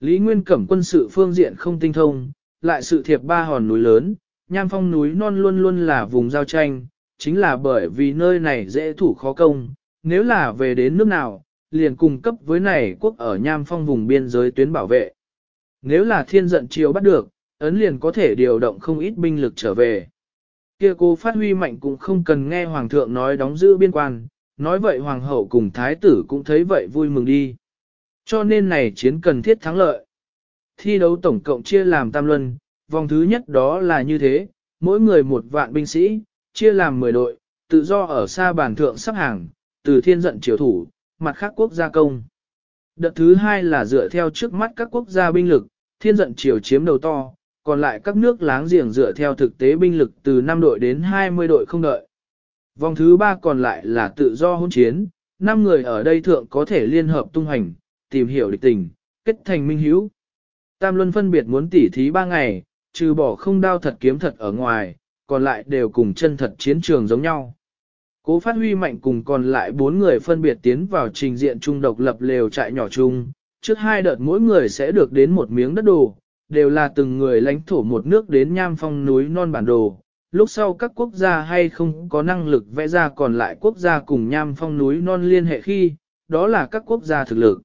Lý Nguyên Cẩm quân sự phương diện không tinh thông, lại sự thiệp ba hòn núi lớn, nham phong núi non luôn luôn là vùng giao tranh, chính là bởi vì nơi này dễ thủ khó công, nếu là về đến nước nào, liền cung cấp với này quốc ở nham phong vùng biên giới tuyến bảo vệ. Nếu là thiên giận chiếu bắt được, ấn liền có thể điều động không ít binh lực trở về. Kia cô phát huy mạnh cũng không cần nghe hoàng thượng nói đóng giữ biên quan, nói vậy hoàng hậu cùng thái tử cũng thấy vậy vui mừng đi. Cho nên này chiến cần thiết thắng lợi. Thi đấu tổng cộng chia làm tam luân, vòng thứ nhất đó là như thế, mỗi người một vạn binh sĩ, chia làm 10 đội, tự do ở xa bàn thượng sắp hàng, từ thiên giận triều thủ, mặt khác quốc gia công. Đợt thứ hai là dựa theo trước mắt các quốc gia binh lực, thiên giận triều chiếm đầu to, còn lại các nước láng giềng dựa theo thực tế binh lực từ 5 đội đến 20 đội không đợi. Vòng thứ ba còn lại là tự do hôn chiến, 5 người ở đây thượng có thể liên hợp tung hành, tìm hiểu địch tình, kết thành minh hữu. Tam luân phân biệt muốn tỉ thí ba ngày, trừ bỏ không đao thật kiếm thật ở ngoài, còn lại đều cùng chân thật chiến trường giống nhau. Cố phát huy mạnh cùng còn lại bốn người phân biệt tiến vào trình diện trung độc lập lều trại nhỏ chung, trước hai đợt mỗi người sẽ được đến một miếng đất đồ, đều là từng người lãnh thổ một nước đến nham phong núi non bản đồ. Lúc sau các quốc gia hay không có năng lực vẽ ra còn lại quốc gia cùng nham phong núi non liên hệ khi, đó là các quốc gia thực lực.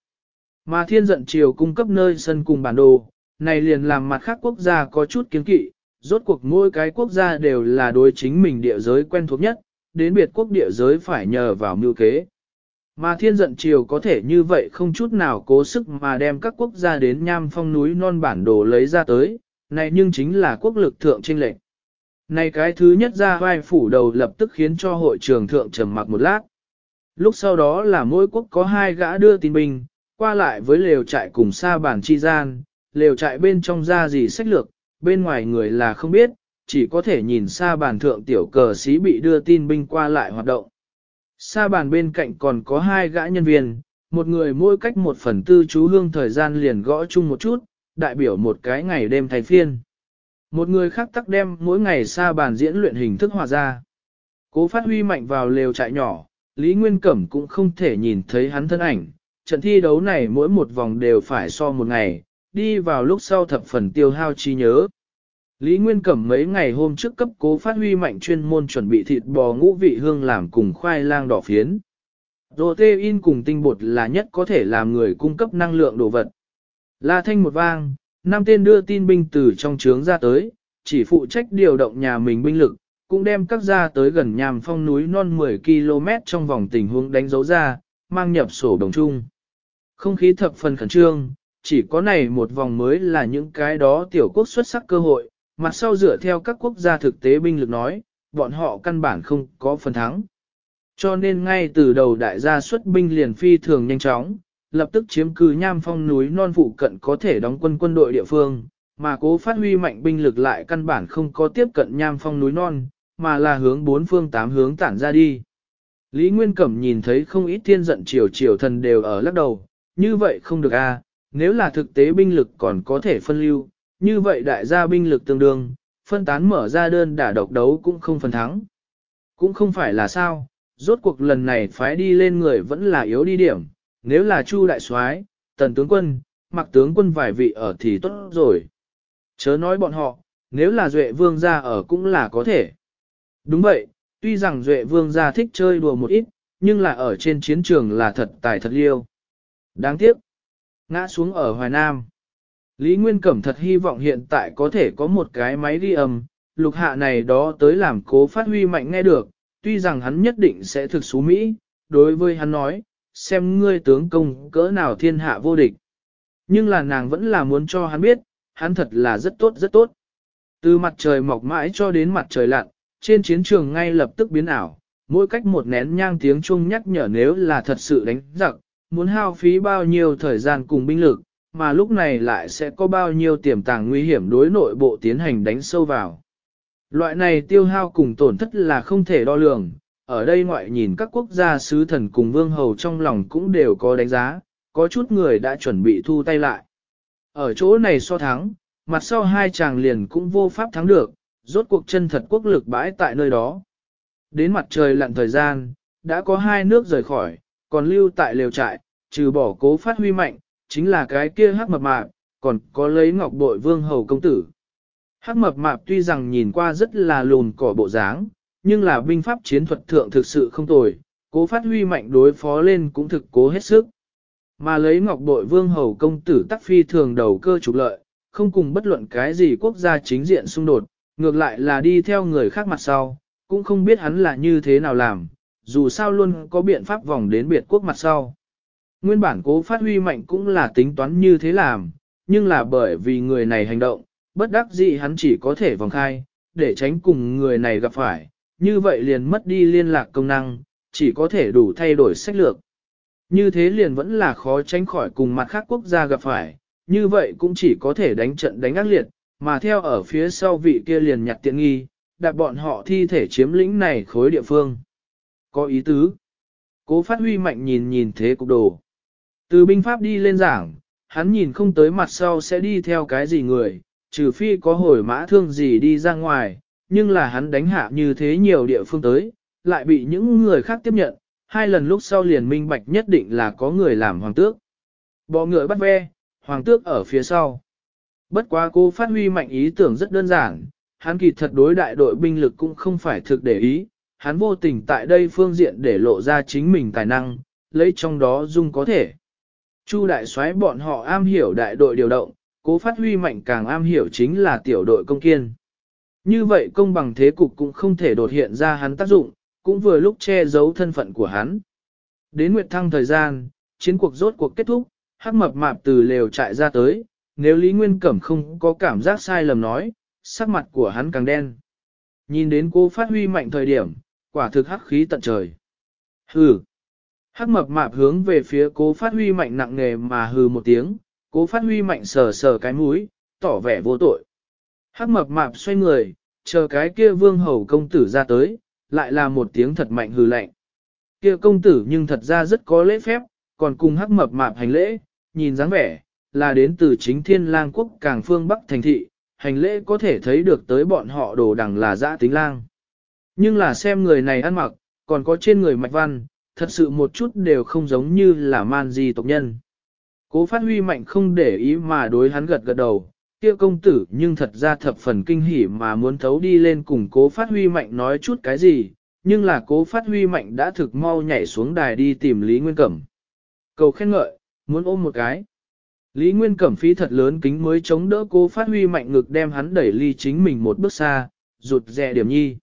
Mà thiên giận triều cung cấp nơi sân cùng bản đồ, này liền làm mặt khác quốc gia có chút kiến kỵ, rốt cuộc mỗi cái quốc gia đều là đối chính mình địa giới quen thuộc nhất, đến biệt quốc địa giới phải nhờ vào mưu kế. Mà thiên giận triều có thể như vậy không chút nào cố sức mà đem các quốc gia đến nham phong núi non bản đồ lấy ra tới, này nhưng chính là quốc lực thượng trinh lệnh. Này cái thứ nhất ra vai phủ đầu lập tức khiến cho hội trường thượng trầm mặc một lát. Lúc sau đó là mỗi quốc có hai gã đưa tin binh, qua lại với lều trại cùng xa bản chi gian, lều trại bên trong ra gì sách lược, bên ngoài người là không biết, chỉ có thể nhìn xa bàn thượng tiểu cờ sĩ bị đưa tin binh qua lại hoạt động. Xa bàn bên cạnh còn có hai gã nhân viên, một người mỗi cách một phần tư chú hương thời gian liền gõ chung một chút, đại biểu một cái ngày đêm thay phiên. Một người khác tắc đem mỗi ngày xa bàn diễn luyện hình thức hòa ra. Cố phát huy mạnh vào lều trại nhỏ, Lý Nguyên Cẩm cũng không thể nhìn thấy hắn thân ảnh, trận thi đấu này mỗi một vòng đều phải so một ngày, đi vào lúc sau thập phần tiêu hao trí nhớ. Lý Nguyên Cẩm mấy ngày hôm trước cấp cố phát huy mạnh chuyên môn chuẩn bị thịt bò ngũ vị hương làm cùng khoai lang đỏ phiến. Protein cùng tinh bột là nhất có thể làm người cung cấp năng lượng đồ vật. La thanh một vang, năm tên đưa tin binh từ trong trướng ra tới, chỉ phụ trách điều động nhà mình binh lực, cũng đem các gia tới gần nhàm phong núi non 10 km trong vòng tình huống đánh dấu ra, mang nhập sổ đồng chung. Không khí thập phần khẩn trương, chỉ có này một vòng mới là những cái đó tiểu quốc xuất sắc cơ hội, mặt sau dựa theo các quốc gia thực tế binh lực nói, bọn họ căn bản không có phần thắng. Cho nên ngay từ đầu đại gia xuất binh liền phi thường nhanh chóng, lập tức chiếm cứ nham phong núi non phụ cận có thể đóng quân quân đội địa phương, mà cố phát huy mạnh binh lực lại căn bản không có tiếp cận nham phong núi non, mà là hướng bốn phương tám hướng tản ra đi. Lý Nguyên Cẩm nhìn thấy không ít thiên giận triều triều thần đều ở lắc đầu, như vậy không được a. Nếu là thực tế binh lực còn có thể phân lưu, như vậy đại gia binh lực tương đương, phân tán mở ra đơn đả độc đấu cũng không phần thắng. Cũng không phải là sao, rốt cuộc lần này phái đi lên người vẫn là yếu đi điểm, nếu là Chu đại soái, tần tướng quân, mặc tướng quân vài vị ở thì tốt rồi. Chớ nói bọn họ, nếu là Duệ Vương gia ở cũng là có thể. Đúng vậy, tuy rằng Duệ Vương gia thích chơi đùa một ít, nhưng là ở trên chiến trường là thật tài thật liêu. Đáng tiếc, ngã xuống ở Hoài Nam. Lý Nguyên Cẩm thật hy vọng hiện tại có thể có một cái máy đi âm, lục hạ này đó tới làm cố phát huy mạnh nghe được, tuy rằng hắn nhất định sẽ thực xú Mỹ, đối với hắn nói, xem ngươi tướng công cỡ nào thiên hạ vô địch. Nhưng là nàng vẫn là muốn cho hắn biết, hắn thật là rất tốt rất tốt. Từ mặt trời mọc mãi cho đến mặt trời lặn, trên chiến trường ngay lập tức biến ảo, mỗi cách một nén nhang tiếng chuông nhắc nhở nếu là thật sự đánh giặc, muốn hao phí bao nhiêu thời gian cùng binh lực, mà lúc này lại sẽ có bao nhiêu tiềm tàng nguy hiểm đối nội bộ tiến hành đánh sâu vào. Loại này tiêu hao cùng tổn thất là không thể đo lường, ở đây ngoại nhìn các quốc gia sứ thần cùng vương hầu trong lòng cũng đều có đánh giá, có chút người đã chuẩn bị thu tay lại. Ở chỗ này so thắng, mặt sau hai chàng liền cũng vô pháp thắng được, rốt cuộc chân thật quốc lực bãi tại nơi đó. Đến mặt trời lặn thời gian, đã có hai nước rời khỏi, còn lưu tại lều trại, trừ bỏ cố phát huy mạnh, chính là cái kia hắc mập mạp, còn có lấy ngọc bội vương hầu công tử. Hắc mập mạp tuy rằng nhìn qua rất là lùn cỏ bộ dáng, nhưng là binh pháp chiến thuật thượng thực sự không tồi, cố phát huy mạnh đối phó lên cũng thực cố hết sức. Mà lấy ngọc bội vương hầu công tử tắc phi thường đầu cơ trục lợi, không cùng bất luận cái gì quốc gia chính diện xung đột, ngược lại là đi theo người khác mặt sau, cũng không biết hắn là như thế nào làm, dù sao luôn có biện pháp vòng đến biệt quốc mặt sau. Nguyên bản cố phát huy mạnh cũng là tính toán như thế làm, nhưng là bởi vì người này hành động, bất đắc dĩ hắn chỉ có thể vòng khai, để tránh cùng người này gặp phải, như vậy liền mất đi liên lạc công năng, chỉ có thể đủ thay đổi sách lược. Như thế liền vẫn là khó tránh khỏi cùng mặt khác quốc gia gặp phải, như vậy cũng chỉ có thể đánh trận đánh ác liệt, mà theo ở phía sau vị kia liền nhặt tiện nghi, đặt bọn họ thi thể chiếm lĩnh này khối địa phương. Có ý tứ. Cố phát huy mạnh nhìn nhìn thế cục đồ. Từ binh pháp đi lên giảng, hắn nhìn không tới mặt sau sẽ đi theo cái gì người, trừ phi có hồi mã thương gì đi ra ngoài, nhưng là hắn đánh hạ như thế nhiều địa phương tới, lại bị những người khác tiếp nhận, hai lần lúc sau liền minh bạch nhất định là có người làm hoàng tước. Bỏ ngựa bắt ve, hoàng tước ở phía sau. Bất quá cô phát huy mạnh ý tưởng rất đơn giản, hắn kỳ thật đối đại đội binh lực cũng không phải thực để ý, hắn vô tình tại đây phương diện để lộ ra chính mình tài năng, lấy trong đó dung có thể. Chu đại soái bọn họ am hiểu đại đội điều động, cố phát huy mạnh càng am hiểu chính là tiểu đội công kiên. Như vậy công bằng thế cục cũng không thể đột hiện ra hắn tác dụng, cũng vừa lúc che giấu thân phận của hắn. Đến Nguyệt Thăng thời gian, chiến cuộc rốt cuộc kết thúc, hắc mập mạp từ lều trại ra tới, nếu Lý Nguyên Cẩm không có cảm giác sai lầm nói, sắc mặt của hắn càng đen. Nhìn đến cô phát huy mạnh thời điểm, quả thực hắc khí tận trời. Hừ, Hắc mập mạp hướng về phía cố phát huy mạnh nặng nề mà hừ một tiếng, cố phát huy mạnh sờ sờ cái mũi, tỏ vẻ vô tội. Hắc mập mạp xoay người, chờ cái kia vương hầu công tử ra tới, lại là một tiếng thật mạnh hừ lạnh. Kia công tử nhưng thật ra rất có lễ phép, còn cùng hắc mập mạp hành lễ, nhìn dáng vẻ, là đến từ chính thiên lang quốc càng phương bắc thành thị, hành lễ có thể thấy được tới bọn họ đồ đằng là dã tính lang. Nhưng là xem người này ăn mặc, còn có trên người mạch văn, thật sự một chút đều không giống như là man di tộc nhân. Cố phát huy mạnh không để ý mà đối hắn gật gật đầu, kia công tử nhưng thật ra thập phần kinh hỉ mà muốn thấu đi lên cùng cố phát huy mạnh nói chút cái gì, nhưng là cố phát huy mạnh đã thực mau nhảy xuống đài đi tìm Lý Nguyên Cẩm. Cầu khen ngợi, muốn ôm một cái. Lý Nguyên Cẩm phí thật lớn kính mới chống đỡ cố phát huy mạnh ngực đem hắn đẩy ly chính mình một bước xa, rụt rè điểm nhi.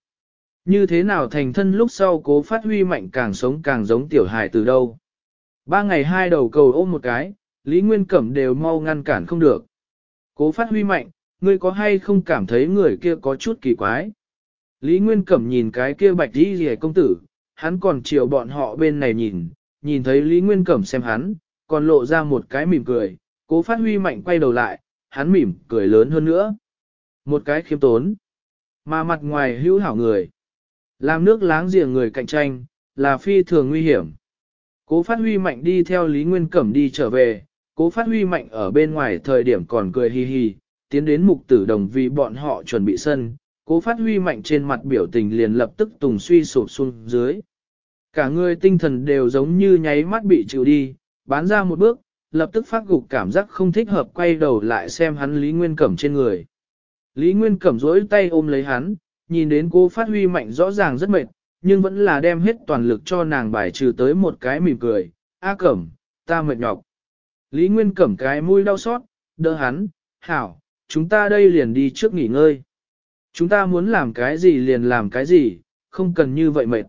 Như thế nào thành thân lúc sau cố phát huy mạnh càng sống càng giống tiểu hài từ đâu. Ba ngày hai đầu cầu ôm một cái, Lý Nguyên Cẩm đều mau ngăn cản không được. Cố phát huy mạnh, ngươi có hay không cảm thấy người kia có chút kỳ quái. Lý Nguyên Cẩm nhìn cái kia bạch đi rìa công tử, hắn còn chiều bọn họ bên này nhìn, nhìn thấy Lý Nguyên Cẩm xem hắn, còn lộ ra một cái mỉm cười, cố phát huy mạnh quay đầu lại, hắn mỉm cười lớn hơn nữa. Một cái khiêm tốn, mà mặt ngoài hữu hảo người. Làm nước láng giềng người cạnh tranh, là phi thường nguy hiểm. Cố phát huy mạnh đi theo Lý Nguyên Cẩm đi trở về, cố phát huy mạnh ở bên ngoài thời điểm còn cười hi hi, tiến đến mục tử đồng vì bọn họ chuẩn bị sân, cố phát huy mạnh trên mặt biểu tình liền lập tức tùng suy sụp xuống dưới. Cả người tinh thần đều giống như nháy mắt bị chịu đi, bán ra một bước, lập tức phát gục cảm giác không thích hợp quay đầu lại xem hắn Lý Nguyên Cẩm trên người. Lý Nguyên Cẩm dối tay ôm lấy hắn, nhìn đến cô phát huy mạnh rõ ràng rất mệt, nhưng vẫn là đem hết toàn lực cho nàng bài trừ tới một cái mỉm cười, A Cẩm, ta mệt nhọc. Lý Nguyên Cẩm cái mũi đau xót, đỡ hắn, hảo, chúng ta đây liền đi trước nghỉ ngơi. Chúng ta muốn làm cái gì liền làm cái gì, không cần như vậy mệt.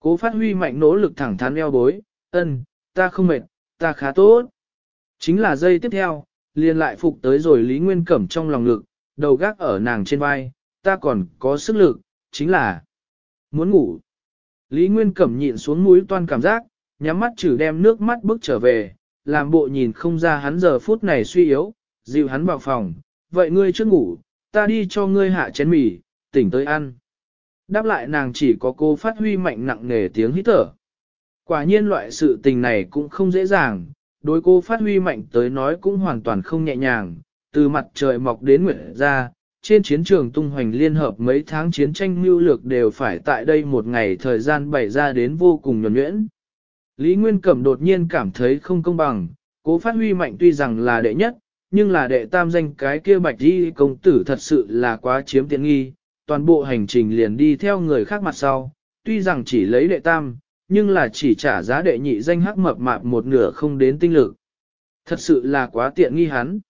Cố phát huy mạnh nỗ lực thẳng thắn eo bối, ân, ta không mệt, ta khá tốt. Chính là dây tiếp theo, liền lại phục tới rồi Lý Nguyên Cẩm trong lòng lực, đầu gác ở nàng trên vai, ta còn có sức lực, chính là muốn ngủ. Lý Nguyên Cẩm nhịn xuống mũi toan cảm giác, nhắm mắt chử đem nước mắt bước trở về, làm bộ nhìn không ra hắn giờ phút này suy yếu, dịu hắn vào phòng, vậy ngươi chưa ngủ, ta đi cho ngươi hạ chén mì, tỉnh tới ăn. Đáp lại nàng chỉ có cô phát huy mạnh nặng nề tiếng hít thở. Quả nhiên loại sự tình này cũng không dễ dàng, đối cô phát huy mạnh tới nói cũng hoàn toàn không nhẹ nhàng, từ mặt trời mọc đến nguyện ra, trên chiến trường tung hoành liên hợp mấy tháng chiến tranh mưu lược đều phải tại đây một ngày thời gian bày ra đến vô cùng nhuẩn nhuyễn. Lý Nguyên Cẩm đột nhiên cảm thấy không công bằng, cố phát huy mạnh tuy rằng là đệ nhất, nhưng là đệ tam danh cái kia bạch đi công tử thật sự là quá chiếm tiện nghi, toàn bộ hành trình liền đi theo người khác mặt sau, tuy rằng chỉ lấy đệ tam, nhưng là chỉ trả giá đệ nhị danh hắc mập mạp một nửa không đến tinh lực. Thật sự là quá tiện nghi hắn.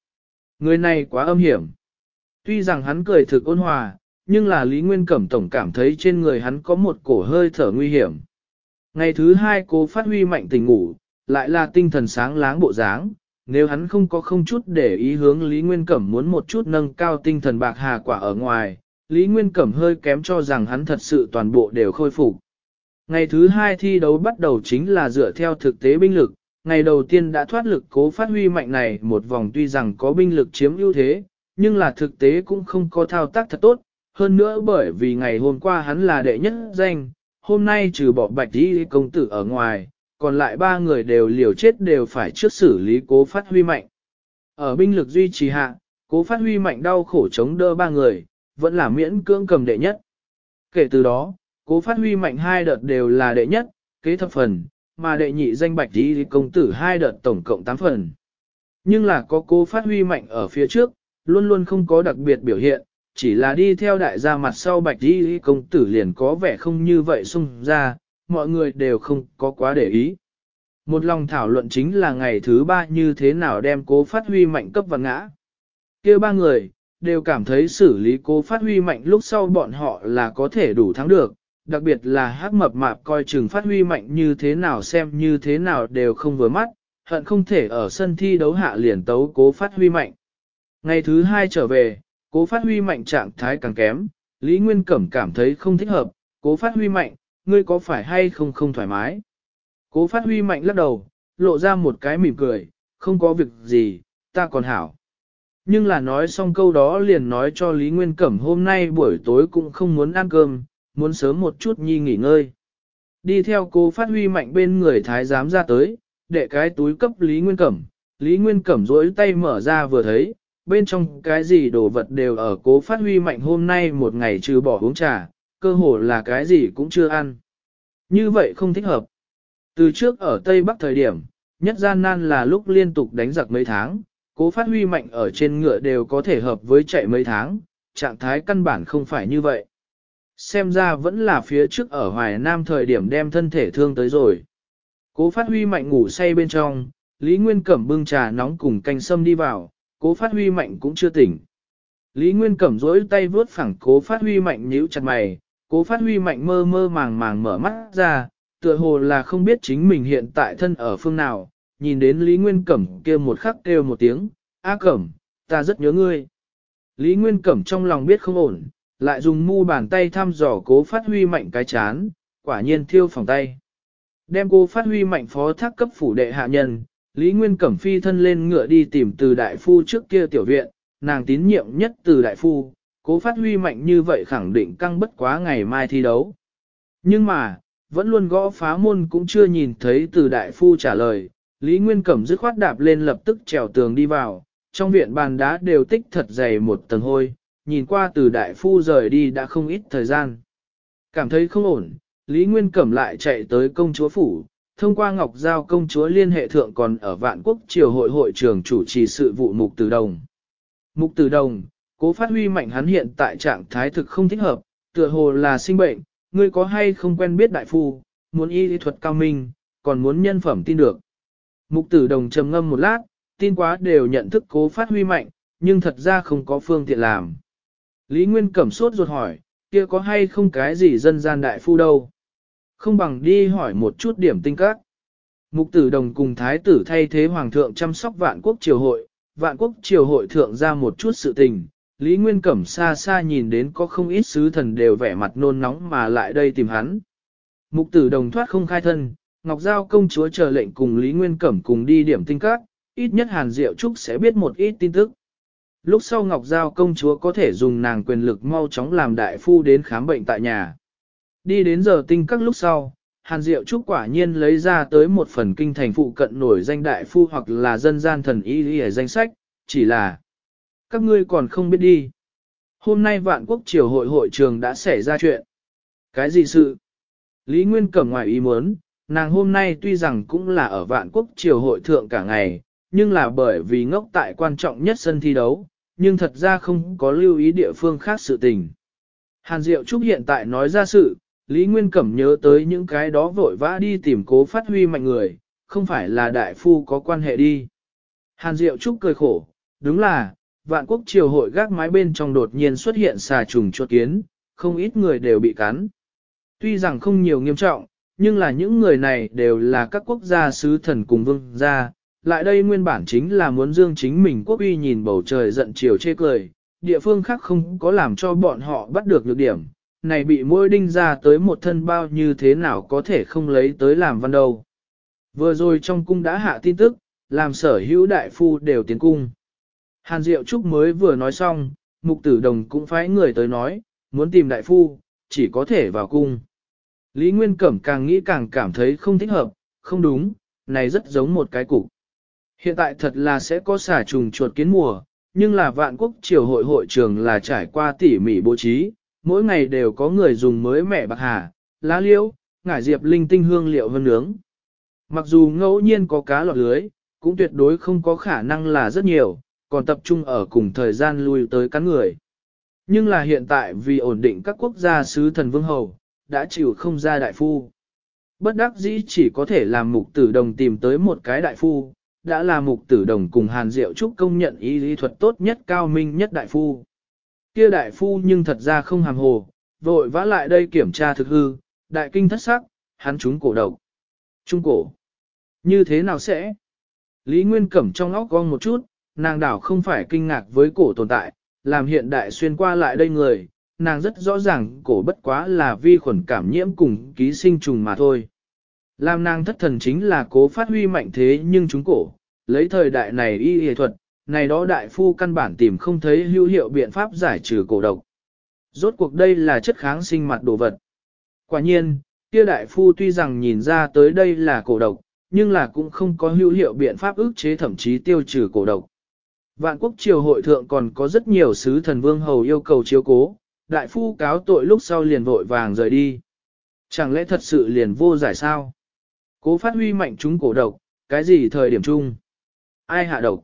Người này quá âm hiểm. Tuy rằng hắn cười thực ôn hòa, nhưng là Lý Nguyên Cẩm Tổng cảm thấy trên người hắn có một cổ hơi thở nguy hiểm. Ngày thứ hai cô phát huy mạnh tình ngủ, lại là tinh thần sáng láng bộ dáng, nếu hắn không có không chút để ý hướng Lý Nguyên Cẩm muốn một chút nâng cao tinh thần bạc hà quả ở ngoài, Lý Nguyên Cẩm hơi kém cho rằng hắn thật sự toàn bộ đều khôi phục. Ngày thứ hai thi đấu bắt đầu chính là dựa theo thực tế binh lực, ngày đầu tiên đã thoát lực cố phát huy mạnh này một vòng tuy rằng có binh lực chiếm ưu thế, nhưng là thực tế cũng không có thao tác thật tốt, hơn nữa bởi vì ngày hôm qua hắn là đệ nhất danh, hôm nay trừ bỏ bạch đi công tử ở ngoài, còn lại ba người đều liều chết đều phải trước xử lý cố phát huy mạnh. Ở binh lực duy trì hạ, cố phát huy mạnh đau khổ chống đỡ ba người, vẫn là miễn cưỡng cầm đệ nhất. Kể từ đó, cố phát huy mạnh hai đợt đều là đệ nhất, kế thập phần, mà đệ nhị danh bạch đi công tử hai đợt tổng cộng 8 phần. Nhưng là có cố phát huy mạnh ở phía trước, luôn luôn không có đặc biệt biểu hiện, chỉ là đi theo đại gia mặt sau bạch đi công tử liền có vẻ không như vậy xung ra, mọi người đều không có quá để ý. Một lòng thảo luận chính là ngày thứ ba như thế nào đem cố phát huy mạnh cấp và ngã. kia ba người, đều cảm thấy xử lý cố phát huy mạnh lúc sau bọn họ là có thể đủ thắng được, đặc biệt là hát mập mạp coi chừng phát huy mạnh như thế nào xem như thế nào đều không vừa mắt, hận không thể ở sân thi đấu hạ liền tấu cố phát huy mạnh. Ngày thứ hai trở về, cố phát huy mạnh trạng thái càng kém, Lý Nguyên Cẩm cảm thấy không thích hợp, cố phát huy mạnh, ngươi có phải hay không không thoải mái. Cố phát huy mạnh lắc đầu, lộ ra một cái mỉm cười, không có việc gì, ta còn hảo. Nhưng là nói xong câu đó liền nói cho Lý Nguyên Cẩm hôm nay buổi tối cũng không muốn ăn cơm, muốn sớm một chút nhi nghỉ ngơi. Đi theo cô phát huy mạnh bên người thái giám ra tới, để cái túi cấp Lý Nguyên Cẩm, Lý Nguyên Cẩm rỗi tay mở ra vừa thấy, bên trong cái gì đồ vật đều ở cố phát huy mạnh hôm nay một ngày trừ bỏ uống trà, cơ hồ là cái gì cũng chưa ăn. Như vậy không thích hợp. Từ trước ở Tây Bắc thời điểm, nhất gian nan là lúc liên tục đánh giặc mấy tháng, cố phát huy mạnh ở trên ngựa đều có thể hợp với chạy mấy tháng, trạng thái căn bản không phải như vậy. Xem ra vẫn là phía trước ở Hoài Nam thời điểm đem thân thể thương tới rồi. Cố phát huy mạnh ngủ say bên trong, Lý Nguyên Cẩm bưng trà nóng cùng canh sâm đi vào, cố phát huy mạnh cũng chưa tỉnh. Lý Nguyên Cẩm rỗi tay vướt phẳng cố phát huy mạnh nhíu chặt mày, cố phát huy mạnh mơ mơ màng màng mở mắt ra, tựa hồ là không biết chính mình hiện tại thân ở phương nào, nhìn đến Lý Nguyên Cẩm kia một khắc kêu một tiếng, A Cẩm, ta rất nhớ ngươi. Lý Nguyên Cẩm trong lòng biết không ổn, lại dùng mu bàn tay thăm dò cố phát huy mạnh cái chán, quả nhiên thiêu phòng tay. Đem cô phát huy mạnh phó thác cấp phủ đệ hạ nhân, Lý Nguyên Cẩm phi thân lên ngựa đi tìm từ đại phu trước kia tiểu viện, nàng tín nhiệm nhất từ đại phu, cố phát huy mạnh như vậy khẳng định căng bất quá ngày mai thi đấu. Nhưng mà, vẫn luôn gõ phá môn cũng chưa nhìn thấy từ đại phu trả lời, Lý Nguyên Cẩm dứt khoát đạp lên lập tức trèo tường đi vào, trong viện bàn đá đều tích thật dày một tầng hôi, nhìn qua từ đại phu rời đi đã không ít thời gian. Cảm thấy không ổn, Lý Nguyên Cẩm lại chạy tới công chúa phủ, thông qua Ngọc Giao công chúa liên hệ thượng còn ở Vạn Quốc Triều hội hội trưởng chủ trì sự vụ Mục Tử Đồng. Mục Tử Đồng, cố phát huy mạnh hắn hiện tại trạng thái thực không thích hợp, tựa hồ là sinh bệnh, ngươi có hay không quen biết đại phu, muốn y lý thuật cao minh, còn muốn nhân phẩm tin được. Mục Tử Đồng trầm ngâm một lát, tin quá đều nhận thức cố phát huy mạnh, nhưng thật ra không có phương tiện làm. Lý Nguyên cẩm suốt ruột hỏi, kia có hay không cái gì dân gian đại phu đâu? không bằng đi hỏi một chút điểm tinh các. Mục tử đồng cùng thái tử thay thế hoàng thượng chăm sóc vạn quốc triều hội, vạn quốc triều hội thượng ra một chút sự tình, Lý Nguyên Cẩm xa xa nhìn đến có không ít sứ thần đều vẻ mặt nôn nóng mà lại đây tìm hắn. Mục tử đồng thoát không khai thân, Ngọc Giao công chúa chờ lệnh cùng Lý Nguyên Cẩm cùng đi điểm tinh các, ít nhất Hàn Diệu Trúc sẽ biết một ít tin tức. Lúc sau Ngọc Giao công chúa có thể dùng nàng quyền lực mau chóng làm đại phu đến khám bệnh tại nhà. Đi đến giờ tinh các lúc sau, Hàn Diệu Trúc quả nhiên lấy ra tới một phần kinh thành phụ cận nổi danh đại phu hoặc là dân gian thần y y danh sách, chỉ là các ngươi còn không biết đi. Hôm nay vạn quốc triều hội hội trường đã xảy ra chuyện. Cái gì sự? Lý Nguyên cẩm ngoài ý muốn, nàng hôm nay tuy rằng cũng là ở vạn quốc triều hội thượng cả ngày, nhưng là bởi vì ngốc tại quan trọng nhất sân thi đấu, nhưng thật ra không có lưu ý địa phương khác sự tình. Hàn Diệu Trúc hiện tại nói ra sự, Lý Nguyên Cẩm nhớ tới những cái đó vội vã đi tìm cố phát huy mạnh người, không phải là đại phu có quan hệ đi. Hàn Diệu Trúc cười khổ, đúng là, vạn quốc triều hội gác mái bên trong đột nhiên xuất hiện xà trùng chuột kiến, không ít người đều bị cắn. Tuy rằng không nhiều nghiêm trọng, nhưng là những người này đều là các quốc gia sứ thần cùng vương gia, lại đây nguyên bản chính là muốn dương chính mình quốc uy nhìn bầu trời giận chiều chê cười, địa phương khác không có làm cho bọn họ bắt được nhược điểm, này bị môi đinh ra tới một thân bao như thế nào có thể không lấy tới làm văn đầu. Vừa rồi trong cung đã hạ tin tức, làm sở hữu đại phu đều tiến cung. Hàn Diệu Trúc mới vừa nói xong, mục tử đồng cũng phái người tới nói, muốn tìm đại phu, chỉ có thể vào cung. Lý Nguyên Cẩm càng nghĩ càng cảm thấy không thích hợp, không đúng, này rất giống một cái cục. Hiện tại thật là sẽ có xả trùng chuột kiến mùa, nhưng là vạn quốc triều hội hội trường là trải qua tỉ mỉ bố trí, mỗi ngày đều có người dùng mới mẻ bạc hà, lá liễu, ngải diệp linh tinh hương liệu hơn nướng. Mặc dù ngẫu nhiên có cá lọt lưới, cũng tuyệt đối không có khả năng là rất nhiều, còn tập trung ở cùng thời gian lui tới cắn người. Nhưng là hiện tại vì ổn định các quốc gia sứ thần vương hầu, đã chịu không ra đại phu. Bất đắc dĩ chỉ có thể làm mục tử đồng tìm tới một cái đại phu, đã là mục tử đồng cùng hàn diệu trúc công nhận y lý thuật tốt nhất cao minh nhất đại phu. Kia đại phu nhưng thật ra không hàm hồ, vội vã lại đây kiểm tra thực hư, đại kinh thất sắc, hắn trúng cổ độc. Trung cổ. Như thế nào sẽ? Lý Nguyên Cẩm trong óc gong một chút, nàng đảo không phải kinh ngạc với cổ tồn tại, làm hiện đại xuyên qua lại đây người, nàng rất rõ ràng cổ bất quá là vi khuẩn cảm nhiễm cùng ký sinh trùng mà thôi. Làm nàng thất thần chính là cố phát huy mạnh thế nhưng chúng cổ, lấy thời đại này y y thuật, này đó đại phu căn bản tìm không thấy hữu hiệu biện pháp giải trừ cổ độc. Rốt cuộc đây là chất kháng sinh mặt đồ vật. Quả nhiên, kia đại phu tuy rằng nhìn ra tới đây là cổ độc, nhưng là cũng không có hữu hiệu biện pháp ức chế thậm chí tiêu trừ cổ độc. Vạn quốc triều hội thượng còn có rất nhiều sứ thần vương hầu yêu cầu chiếu cố, đại phu cáo tội lúc sau liền vội vàng rời đi. Chẳng lẽ thật sự liền vô giải sao? Cố phát huy mạnh chúng cổ độc, cái gì thời điểm chung? Ai hạ độc?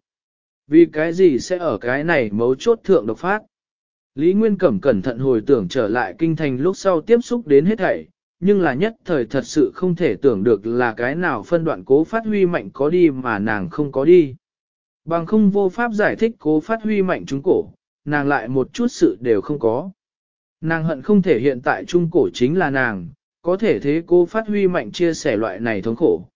vì cái gì sẽ ở cái này mấu chốt thượng độc phát. Lý Nguyên Cẩm cẩn thận hồi tưởng trở lại kinh thành lúc sau tiếp xúc đến hết thảy, nhưng là nhất thời thật sự không thể tưởng được là cái nào phân đoạn cố phát huy mạnh có đi mà nàng không có đi. Bằng không vô pháp giải thích cố phát huy mạnh chúng cổ, nàng lại một chút sự đều không có. Nàng hận không thể hiện tại trung cổ chính là nàng, có thể thế cô phát huy mạnh chia sẻ loại này thống khổ.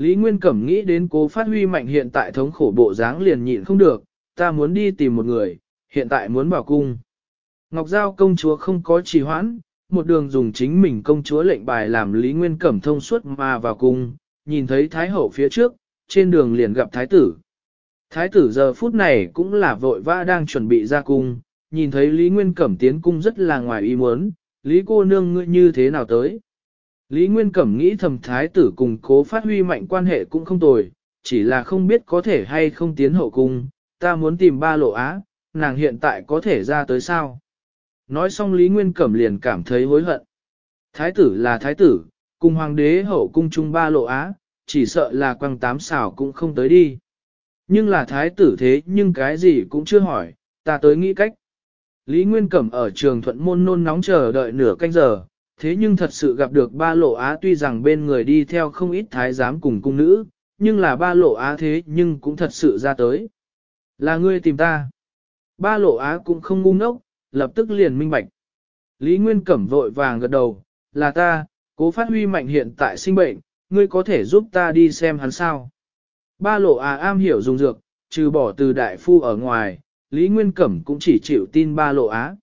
Lý Nguyên Cẩm nghĩ đến cố phát huy mạnh hiện tại thống khổ bộ dáng liền nhịn không được, ta muốn đi tìm một người, hiện tại muốn vào cung. Ngọc Giao công chúa không có trì hoãn, một đường dùng chính mình công chúa lệnh bài làm Lý Nguyên Cẩm thông suốt mà vào cung, nhìn thấy Thái Hậu phía trước, trên đường liền gặp Thái Tử. Thái Tử giờ phút này cũng là vội vã đang chuẩn bị ra cung, nhìn thấy Lý Nguyên Cẩm tiến cung rất là ngoài ý muốn, Lý cô nương ngươi như thế nào tới. Lý Nguyên Cẩm nghĩ thầm thái tử cùng cố phát huy mạnh quan hệ cũng không tồi, chỉ là không biết có thể hay không tiến hậu cung, ta muốn tìm ba lộ á, nàng hiện tại có thể ra tới sao. Nói xong Lý Nguyên Cẩm liền cảm thấy hối hận. Thái tử là thái tử, cùng hoàng đế hậu cung chung ba lộ á, chỉ sợ là quăng tám xảo cũng không tới đi. Nhưng là thái tử thế nhưng cái gì cũng chưa hỏi, ta tới nghĩ cách. Lý Nguyên Cẩm ở trường thuận môn nôn nóng chờ đợi nửa canh giờ, thế nhưng thật sự gặp được ba lộ á tuy rằng bên người đi theo không ít thái giám cùng cung nữ, nhưng là ba lộ á thế nhưng cũng thật sự ra tới. Là ngươi tìm ta. Ba lộ á cũng không ngu ngốc, lập tức liền minh bạch. Lý Nguyên Cẩm vội vàng gật đầu, là ta, cố phát huy mạnh hiện tại sinh bệnh, ngươi có thể giúp ta đi xem hắn sao. Ba lộ á am hiểu dùng dược, trừ bỏ từ đại phu ở ngoài, Lý Nguyên Cẩm cũng chỉ chịu tin ba lộ á.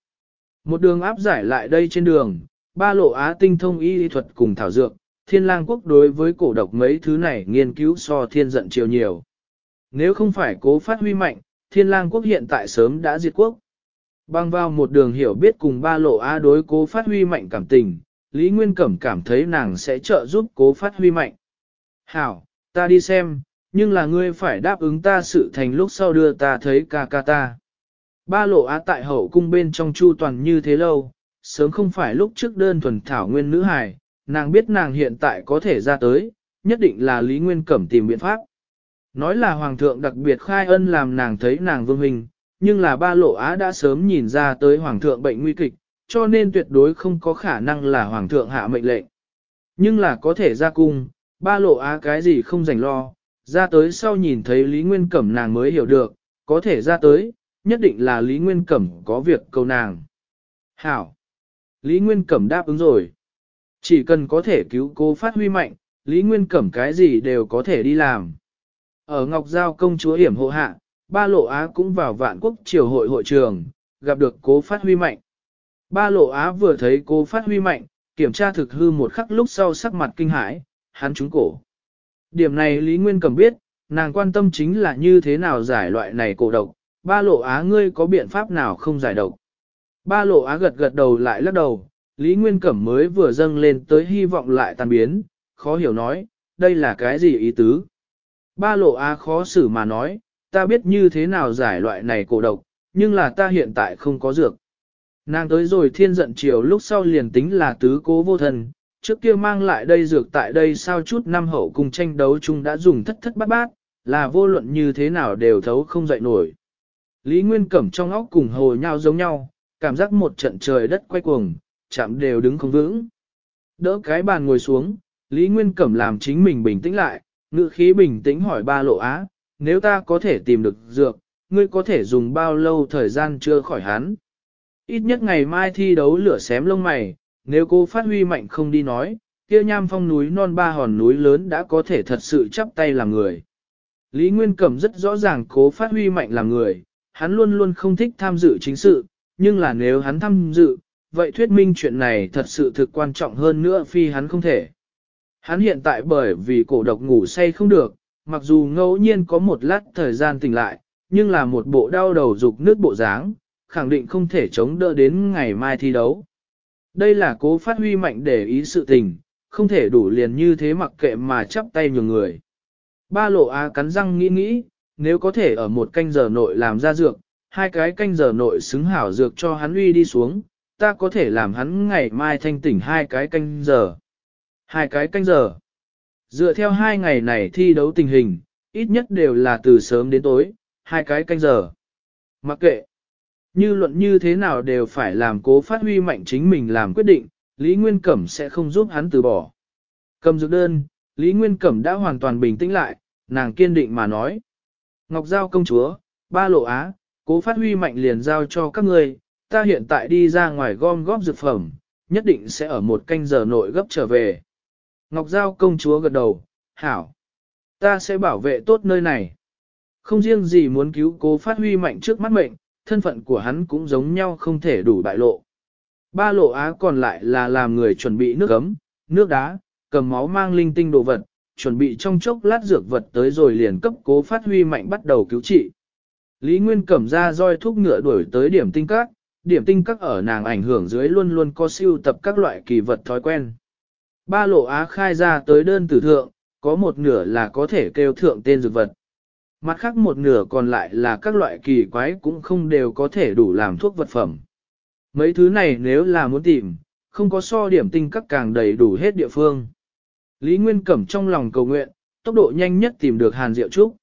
Một đường áp giải lại đây trên đường, ba lộ á tinh thông y lý thuật cùng thảo dược, thiên lang quốc đối với cổ độc mấy thứ này nghiên cứu so thiên giận chiều nhiều. Nếu không phải cố phát huy mạnh, thiên lang quốc hiện tại sớm đã diệt quốc. Bang vào một đường hiểu biết cùng ba lộ á đối cố phát huy mạnh cảm tình, Lý Nguyên Cẩm cảm thấy nàng sẽ trợ giúp cố phát huy mạnh. Hảo, ta đi xem, nhưng là ngươi phải đáp ứng ta sự thành lúc sau đưa ta thấy ca ca ta. Ba lộ á tại hậu cung bên trong chu toàn như thế lâu, sớm không phải lúc trước đơn thuần thảo nguyên nữ hài, nàng biết nàng hiện tại có thể ra tới, nhất định là Lý Nguyên Cẩm tìm biện pháp. Nói là Hoàng thượng đặc biệt khai ân làm nàng thấy nàng vương hình, nhưng là ba lộ á đã sớm nhìn ra tới Hoàng thượng bệnh nguy kịch, cho nên tuyệt đối không có khả năng là Hoàng thượng hạ mệnh lệnh. Nhưng là có thể ra cung, ba lộ á cái gì không rảnh lo, ra tới sau nhìn thấy Lý Nguyên Cẩm nàng mới hiểu được, có thể ra tới, nhất định là Lý Nguyên Cẩm có việc cầu nàng. Hảo! Lý Nguyên Cẩm đáp ứng rồi. Chỉ cần có thể cứu cố phát huy mạnh, Lý Nguyên Cẩm cái gì đều có thể đi làm. Ở Ngọc Giao công chúa hiểm hộ hạ, ba lộ Á cũng vào vạn quốc triều hội hội trường, gặp được cố phát huy mạnh. Ba lộ Á vừa thấy cố phát huy mạnh, kiểm tra thực hư một khắc lúc sau sắc mặt kinh hãi, hắn trúng cổ. Điểm này Lý Nguyên Cẩm biết, nàng quan tâm chính là như thế nào giải loại này cổ độc, ba lộ Á ngươi có biện pháp nào không giải độc. Ba lộ á gật gật đầu lại lắc đầu, Lý Nguyên Cẩm mới vừa dâng lên tới hy vọng lại tàn biến, khó hiểu nói, đây là cái gì ý tứ. Ba lộ á khó xử mà nói, ta biết như thế nào giải loại này cổ độc, nhưng là ta hiện tại không có dược. Nàng tới rồi thiên giận chiều lúc sau liền tính là tứ cố vô thần, trước kia mang lại đây dược tại đây sao chút năm hậu cùng tranh đấu chung đã dùng thất thất bát bát, là vô luận như thế nào đều thấu không dậy nổi. Lý Nguyên Cẩm trong óc cùng hồi nhau giống nhau, cảm giác một trận trời đất quay cuồng, chạm đều đứng không vững. Đỡ cái bàn ngồi xuống, Lý Nguyên Cẩm làm chính mình bình tĩnh lại, ngự khí bình tĩnh hỏi ba lộ á, nếu ta có thể tìm được dược, ngươi có thể dùng bao lâu thời gian chưa khỏi hắn. Ít nhất ngày mai thi đấu lửa xém lông mày, nếu cô phát huy mạnh không đi nói, kia nham phong núi non ba hòn núi lớn đã có thể thật sự chắp tay làm người. Lý Nguyên Cẩm rất rõ ràng cố phát huy mạnh làm người, hắn luôn luôn không thích tham dự chính sự, nhưng là nếu hắn tham dự, vậy thuyết minh chuyện này thật sự thực quan trọng hơn nữa phi hắn không thể. Hắn hiện tại bởi vì cổ độc ngủ say không được, mặc dù ngẫu nhiên có một lát thời gian tỉnh lại, nhưng là một bộ đau đầu dục nước bộ dáng, khẳng định không thể chống đỡ đến ngày mai thi đấu. Đây là cố phát huy mạnh để ý sự tình, không thể đủ liền như thế mặc kệ mà chắp tay nhường người. Ba lộ á cắn răng nghĩ nghĩ, nếu có thể ở một canh giờ nội làm ra dược, hai cái canh giờ nội xứng hảo dược cho hắn uy đi xuống, ta có thể làm hắn ngày mai thanh tỉnh hai cái canh giờ. Hai cái canh giờ. Dựa theo hai ngày này thi đấu tình hình, ít nhất đều là từ sớm đến tối, hai cái canh giờ. Mặc kệ, như luận như thế nào đều phải làm cố phát huy mạnh chính mình làm quyết định, Lý Nguyên Cẩm sẽ không giúp hắn từ bỏ. Cầm dược đơn, Lý Nguyên Cẩm đã hoàn toàn bình tĩnh lại, nàng kiên định mà nói. Ngọc Giao công chúa, ba lộ á, cố phát huy mạnh liền giao cho các ngươi, ta hiện tại đi ra ngoài gom góp dược phẩm, nhất định sẽ ở một canh giờ nội gấp trở về. Ngọc Giao công chúa gật đầu, hảo, ta sẽ bảo vệ tốt nơi này. Không riêng gì muốn cứu cố phát huy mạnh trước mắt mệnh, thân phận của hắn cũng giống nhau không thể đủ bại lộ. Ba lộ á còn lại là làm người chuẩn bị nước ấm, nước đá, cầm máu mang linh tinh đồ vật, chuẩn bị trong chốc lát dược vật tới rồi liền cấp cố phát huy mạnh bắt đầu cứu trị. Lý Nguyên cẩm ra roi thúc ngựa đuổi tới điểm tinh các, điểm tinh các ở nàng ảnh hưởng dưới luôn luôn có siêu tập các loại kỳ vật thói quen. Ba lộ á khai ra tới đơn tử thượng, có một nửa là có thể kêu thượng tên dược vật. Mặt khác một nửa còn lại là các loại kỳ quái cũng không đều có thể đủ làm thuốc vật phẩm. Mấy thứ này nếu là muốn tìm, không có so điểm tinh các càng đầy đủ hết địa phương. Lý Nguyên Cẩm trong lòng cầu nguyện, tốc độ nhanh nhất tìm được Hàn Diệu Trúc.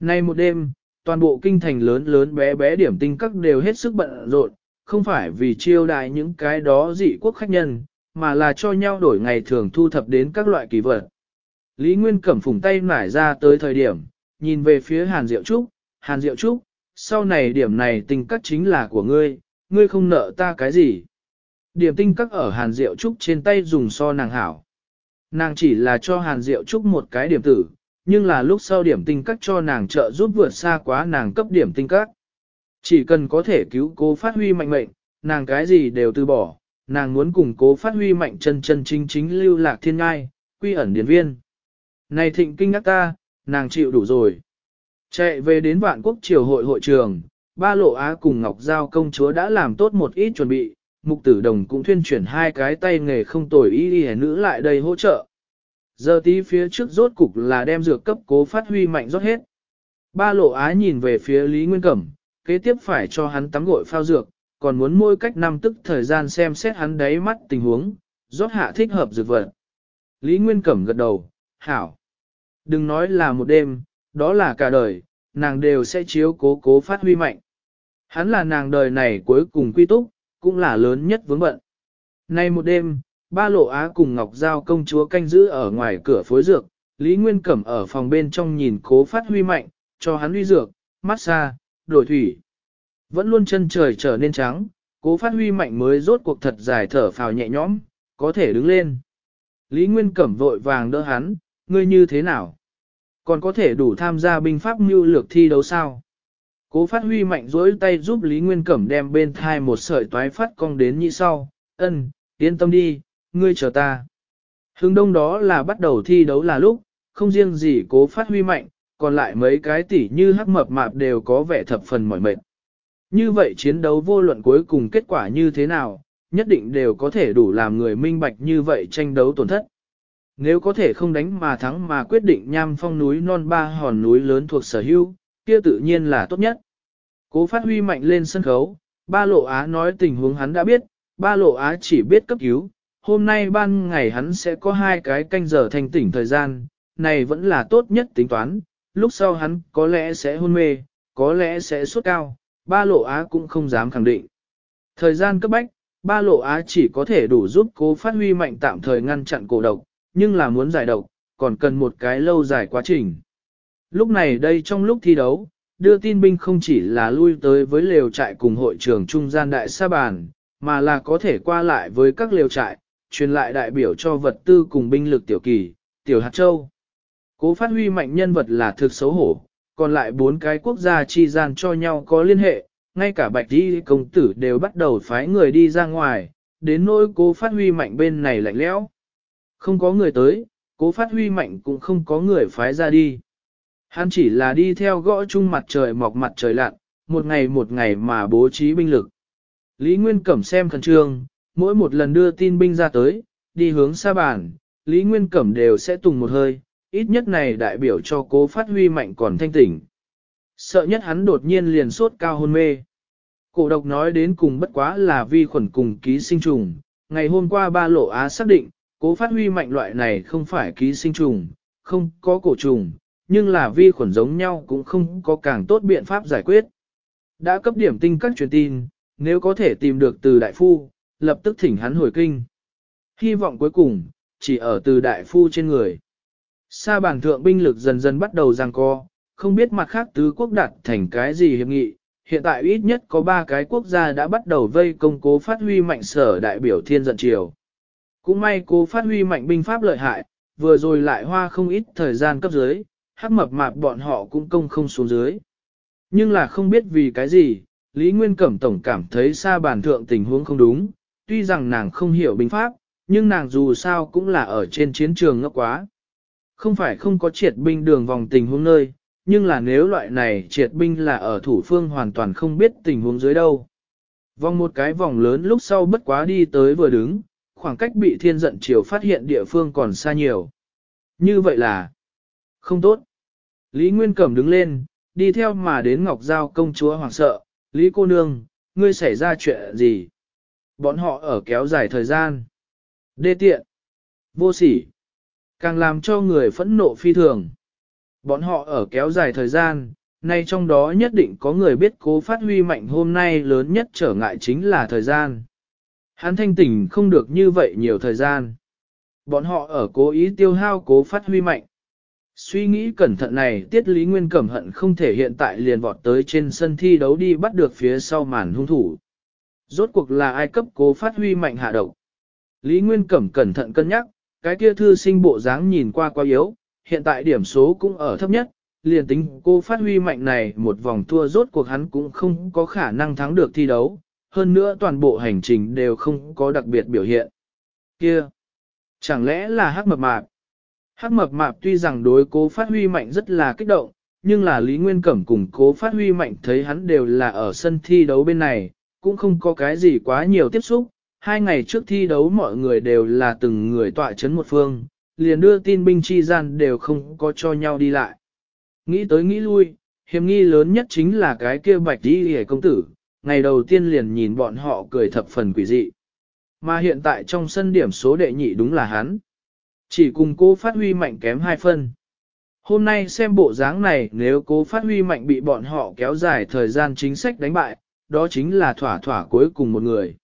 Nay một đêm, Toàn bộ kinh thành lớn lớn bé bé điểm tinh các đều hết sức bận rộn, không phải vì chiêu đại những cái đó dị quốc khách nhân, mà là cho nhau đổi ngày thường thu thập đến các loại kỳ vật. Lý Nguyên cẩm phùng tay nải ra tới thời điểm, nhìn về phía Hàn Diệu Trúc, Hàn Diệu Trúc, sau này điểm này tình các chính là của ngươi, ngươi không nợ ta cái gì. Điểm tinh các ở Hàn Diệu Trúc trên tay dùng so nàng hảo. Nàng chỉ là cho Hàn Diệu Trúc một cái điểm tử, nhưng là lúc sau điểm tinh cắt cho nàng trợ giúp vượt xa quá nàng cấp điểm tinh cắt Chỉ cần có thể cứu cố phát huy mạnh mệnh, nàng cái gì đều từ bỏ, nàng muốn cùng cố phát huy mạnh chân chân chính chính lưu lạc thiên ngai, quy ẩn điển viên. Này thịnh kinh ngắc ta, nàng chịu đủ rồi. Chạy về đến vạn quốc triều hội hội trường, ba lộ á cùng Ngọc Giao công chúa đã làm tốt một ít chuẩn bị, mục tử đồng cũng thuyên chuyển hai cái tay nghề không tồi ý y nữ lại đây hỗ trợ. Giờ tí phía trước rốt cục là đem dược cấp cố phát huy mạnh rót hết. Ba lộ á nhìn về phía Lý Nguyên Cẩm, kế tiếp phải cho hắn tắm gội phao dược, còn muốn mỗi cách năm tức thời gian xem xét hắn đáy mắt tình huống, rót hạ thích hợp dược vật. Lý Nguyên Cẩm gật đầu, hảo. Đừng nói là một đêm, đó là cả đời, nàng đều sẽ chiếu cố cố phát huy mạnh. Hắn là nàng đời này cuối cùng quy túc, cũng là lớn nhất vướng bận. Nay một đêm, ba lộ á cùng Ngọc Giao công chúa canh giữ ở ngoài cửa phối dược, Lý Nguyên Cẩm ở phòng bên trong nhìn cố phát huy mạnh, cho hắn huy dược, mát xa, đổi thủy. Vẫn luôn chân trời trở nên trắng, cố phát huy mạnh mới rốt cuộc thật dài thở phào nhẹ nhõm, có thể đứng lên. Lý Nguyên Cẩm vội vàng đỡ hắn, ngươi như thế nào? Còn có thể đủ tham gia binh pháp mưu lược thi đấu sao? Cố phát huy mạnh dối tay giúp Lý Nguyên Cẩm đem bên thai một sợi toái phát cong đến như sau, ân, yên tâm đi, ngươi chờ ta. Hướng đông đó là bắt đầu thi đấu là lúc, không riêng gì cố phát huy mạnh, còn lại mấy cái tỉ như hắc mập mạp đều có vẻ thập phần mỏi mệt. Như vậy chiến đấu vô luận cuối cùng kết quả như thế nào, nhất định đều có thể đủ làm người minh bạch như vậy tranh đấu tổn thất. Nếu có thể không đánh mà thắng mà quyết định nham phong núi non ba hòn núi lớn thuộc sở hữu, kia tự nhiên là tốt nhất. Cố phát huy mạnh lên sân khấu, ba lộ á nói tình huống hắn đã biết, ba lộ á chỉ biết cấp cứu, hôm nay ban ngày hắn sẽ có hai cái canh giờ thành tỉnh thời gian, này vẫn là tốt nhất tính toán, lúc sau hắn có lẽ sẽ hôn mê, có lẽ sẽ sốt cao, ba lộ á cũng không dám khẳng định. Thời gian cấp bách, ba lộ á chỉ có thể đủ giúp cố phát huy mạnh tạm thời ngăn chặn cổ độc, nhưng là muốn giải độc, còn cần một cái lâu dài quá trình. Lúc này đây trong lúc thi đấu, đưa tin binh không chỉ là lui tới với lều trại cùng hội trưởng trung gian đại sa bàn, mà là có thể qua lại với các lều trại, truyền lại đại biểu cho vật tư cùng binh lực tiểu kỳ, tiểu hạt châu. Cố phát huy mạnh nhân vật là thực xấu hổ, còn lại bốn cái quốc gia chi gian cho nhau có liên hệ, ngay cả bạch đi công tử đều bắt đầu phái người đi ra ngoài, đến nỗi cố phát huy mạnh bên này lạnh lẽo. Không có người tới, cố phát huy mạnh cũng không có người phái ra đi. Hắn chỉ là đi theo gõ chung mặt trời mọc mặt trời lặn, một ngày một ngày mà bố trí binh lực. Lý Nguyên Cẩm xem khẩn trương, Mỗi một lần đưa tin binh ra tới, đi hướng xa bản, Lý Nguyên Cẩm đều sẽ tùng một hơi, ít nhất này đại biểu cho cố phát huy mạnh còn thanh tỉnh. Sợ nhất hắn đột nhiên liền sốt cao hôn mê. Cổ độc nói đến cùng bất quá là vi khuẩn cùng ký sinh trùng, ngày hôm qua ba lộ á xác định, cố phát huy mạnh loại này không phải ký sinh trùng, không có cổ trùng, nhưng là vi khuẩn giống nhau cũng không có càng tốt biện pháp giải quyết. Đã cấp điểm tinh các truyền tin, nếu có thể tìm được từ đại phu, lập tức thỉnh hắn hồi kinh. Hy vọng cuối cùng, chỉ ở từ đại phu trên người. Sa bàn thượng binh lực dần dần bắt đầu giằng co, không biết mặt khác tứ quốc đặt thành cái gì hiệp nghị, hiện tại ít nhất có ba cái quốc gia đã bắt đầu vây công cố phát huy mạnh sở đại biểu thiên dận triều. Cũng may cố phát huy mạnh binh pháp lợi hại, vừa rồi lại hoa không ít thời gian cấp dưới, hắc mập mạp bọn họ cũng công không xuống dưới. Nhưng là không biết vì cái gì, Lý Nguyên Cẩm Tổng cảm thấy xa bàn thượng tình huống không đúng, tuy rằng nàng không hiểu binh pháp, nhưng nàng dù sao cũng là ở trên chiến trường ngốc quá. Không phải không có triệt binh đường vòng tình huống nơi, nhưng là nếu loại này triệt binh là ở thủ phương hoàn toàn không biết tình huống dưới đâu. Vòng một cái vòng lớn lúc sau bất quá đi tới vừa đứng, khoảng cách bị thiên giận chiều phát hiện địa phương còn xa nhiều. Như vậy là không tốt. Lý Nguyên Cẩm đứng lên, đi theo mà đến Ngọc Giao công chúa hoàng sợ, Lý cô nương, ngươi xảy ra chuyện gì? bọn họ ở kéo dài thời gian. Đê tiện, vô sỉ, càng làm cho người phẫn nộ phi thường. Bọn họ ở kéo dài thời gian, nay trong đó nhất định có người biết cố phát huy mạnh hôm nay lớn nhất trở ngại chính là thời gian. Hắn thanh tỉnh không được như vậy nhiều thời gian. Bọn họ ở cố ý tiêu hao cố phát huy mạnh. Suy nghĩ cẩn thận này tiết lý nguyên cẩm hận không thể hiện tại liền vọt tới trên sân thi đấu đi bắt được phía sau màn hung thủ. Rốt cuộc là ai cấp cố phát huy mạnh hạ độc. Lý Nguyên Cẩm cẩn thận cân nhắc, cái kia thư sinh bộ dáng nhìn qua quá yếu, hiện tại điểm số cũng ở thấp nhất, liền tính cô phát huy mạnh này một vòng thua rốt cuộc hắn cũng không có khả năng thắng được thi đấu, hơn nữa toàn bộ hành trình đều không có đặc biệt biểu hiện. Kia! Chẳng lẽ là hắc mập mạp? Hắc mập mạp tuy rằng đối cố phát huy mạnh rất là kích động, nhưng là Lý Nguyên Cẩm cùng cố phát huy mạnh thấy hắn đều là ở sân thi đấu bên này, cũng không có cái gì quá nhiều tiếp xúc. Hai ngày trước thi đấu mọi người đều là từng người tọa chấn một phương, liền đưa tin binh chi gian đều không có cho nhau đi lại. Nghĩ tới nghĩ lui, hiểm nghi lớn nhất chính là cái kia bạch đi hề công tử, ngày đầu tiên liền nhìn bọn họ cười thập phần quỷ dị. Mà hiện tại trong sân điểm số đệ nhị đúng là hắn. Chỉ cùng cô phát huy mạnh kém hai phân. Hôm nay xem bộ dáng này nếu cố phát huy mạnh bị bọn họ kéo dài thời gian chính sách đánh bại, đó chính là thỏa thỏa cuối cùng một người.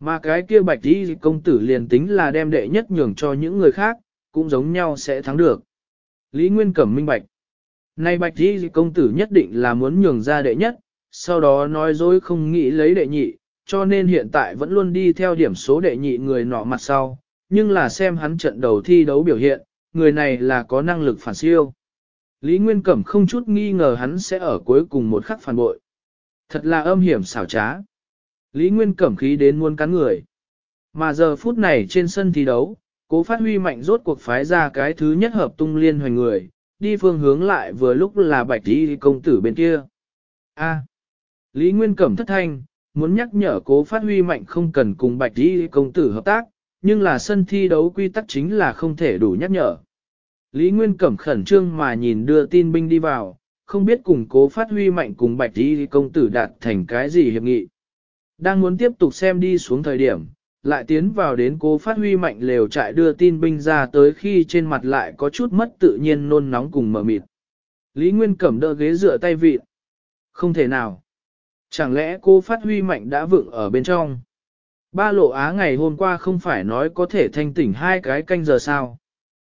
Mà cái kia bạch đi công tử liền tính là đem đệ nhất nhường cho những người khác, cũng giống nhau sẽ thắng được. Lý Nguyên Cẩm minh bạch. Nay bạch đi công tử nhất định là muốn nhường ra đệ nhất, sau đó nói dối không nghĩ lấy đệ nhị, cho nên hiện tại vẫn luôn đi theo điểm số đệ nhị người nọ mặt sau, nhưng là xem hắn trận đầu thi đấu biểu hiện, người này là có năng lực phản siêu. Lý Nguyên Cẩm không chút nghi ngờ hắn sẽ ở cuối cùng một khắc phản bội. Thật là âm hiểm xảo trá. Lý Nguyên cẩm khí đến muôn cắn người. Mà giờ phút này trên sân thi đấu, cố phát huy mạnh rốt cuộc phái ra cái thứ nhất hợp tung liên hoành người, đi phương hướng lại vừa lúc là bạch đi công tử bên kia. A. Lý Nguyên cẩm thất thanh, muốn nhắc nhở cố phát huy mạnh không cần cùng bạch đi công tử hợp tác, nhưng là sân thi đấu quy tắc chính là không thể đủ nhắc nhở. Lý Nguyên cẩm khẩn trương mà nhìn đưa tin binh đi vào, không biết cùng cố phát huy mạnh cùng bạch đi công tử đạt thành cái gì hiệp nghị. Đang muốn tiếp tục xem đi xuống thời điểm, lại tiến vào đến cố phát huy mạnh lều trại đưa tin binh ra tới khi trên mặt lại có chút mất tự nhiên nôn nóng cùng mở mịt. Lý Nguyên cẩm đỡ ghế dựa tay vịt. Không thể nào. Chẳng lẽ cô phát huy mạnh đã vựng ở bên trong? Ba lộ á ngày hôm qua không phải nói có thể thanh tỉnh hai cái canh giờ sao?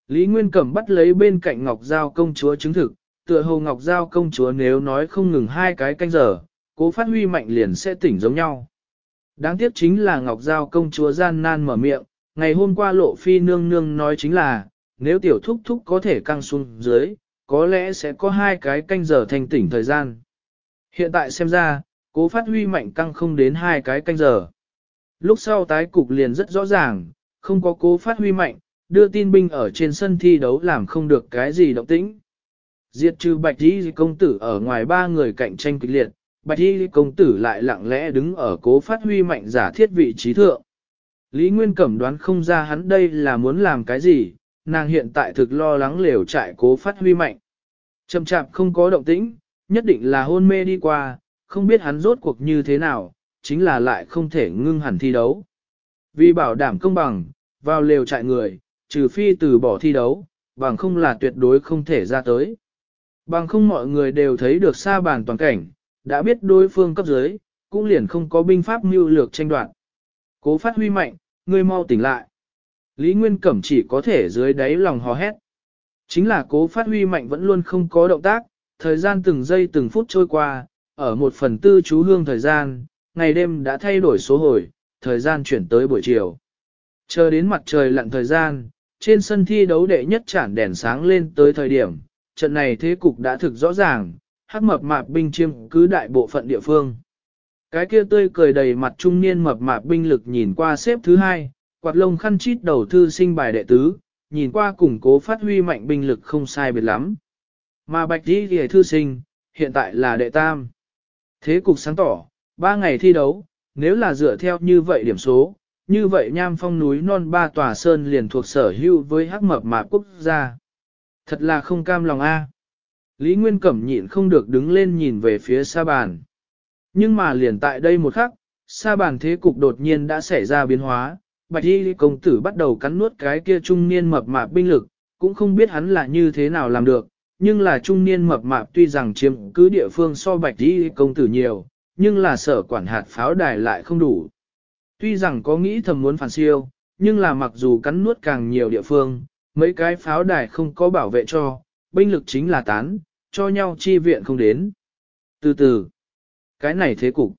Lý Nguyên Cẩm bắt lấy bên cạnh Ngọc Giao công chúa chứng thực, tựa hồ Ngọc Giao công chúa nếu nói không ngừng hai cái canh giờ, cố phát huy mạnh liền sẽ tỉnh giống nhau. Đáng tiếc chính là Ngọc Giao công chúa gian nan mở miệng, ngày hôm qua lộ phi nương nương nói chính là, nếu tiểu thúc thúc có thể căng xuống dưới, có lẽ sẽ có hai cái canh giờ thành tỉnh thời gian. Hiện tại xem ra, cố phát huy mạnh căng không đến hai cái canh giờ. Lúc sau tái cục liền rất rõ ràng, không có cố phát huy mạnh, đưa tin binh ở trên sân thi đấu làm không được cái gì động tĩnh. Diệt trừ bạch y công tử ở ngoài ba người cạnh tranh kịch liệt, bạch y công tử lại lặng lẽ đứng ở cố phát huy mạnh giả thiết vị trí thượng. Lý Nguyên Cẩm đoán không ra hắn đây là muốn làm cái gì, nàng hiện tại thực lo lắng liều trại cố phát huy mạnh. chậm chạp không có động tĩnh, nhất định là hôn mê đi qua, không biết hắn rốt cuộc như thế nào, chính là lại không thể ngưng hẳn thi đấu. Vì bảo đảm công bằng, vào lều trại người, trừ phi từ bỏ thi đấu, bằng không là tuyệt đối không thể ra tới. Bằng không mọi người đều thấy được xa bàn toàn cảnh, đã biết đối phương cấp dưới, cũng liền không có binh pháp mưu lược tranh đoạt. Cố phát huy mạnh, ngươi mau tỉnh lại. Lý Nguyên Cẩm chỉ có thể dưới đáy lòng hò hét. Chính là cố phát huy mạnh vẫn luôn không có động tác, thời gian từng giây từng phút trôi qua, ở một phần tư chú hương thời gian, ngày đêm đã thay đổi số hồi, thời gian chuyển tới buổi chiều. Chờ đến mặt trời lặn thời gian, trên sân thi đấu đệ nhất chản đèn sáng lên tới thời điểm, trận này thế cục đã thực rõ ràng, hắc mập mạp binh chiêm cứ đại bộ phận địa phương. Cái kia tươi cười đầy mặt trung niên mập mạp binh lực nhìn qua xếp thứ hai, quạt lông khăn chít đầu thư sinh bài đệ tứ, nhìn qua củng cố phát huy mạnh binh lực không sai biệt lắm. Mà bạch đi ghề thư sinh, hiện tại là đệ tam. Thế cục sáng tỏ, ba ngày thi đấu, nếu là dựa theo như vậy điểm số, như vậy nham phong núi non ba tòa sơn liền thuộc sở hữu với hắc mập mạp quốc gia. Thật là không cam lòng a. Lý Nguyên Cẩm nhịn không được đứng lên nhìn về phía xa bàn. Nhưng mà liền tại đây một khắc, xa bàn thế cục đột nhiên đã xảy ra biến hóa, bạch y công tử bắt đầu cắn nuốt cái kia trung niên mập mạp binh lực, cũng không biết hắn là như thế nào làm được, nhưng là trung niên mập mạp tuy rằng chiếm cứ địa phương so bạch y công tử nhiều, nhưng là sở quản hạt pháo đài lại không đủ. Tuy rằng có nghĩ thầm muốn phản siêu, nhưng là mặc dù cắn nuốt càng nhiều địa phương, mấy cái pháo đài không có bảo vệ cho, binh lực chính là tán, cho nhau chi viện không đến. Từ từ, cái này thế cục.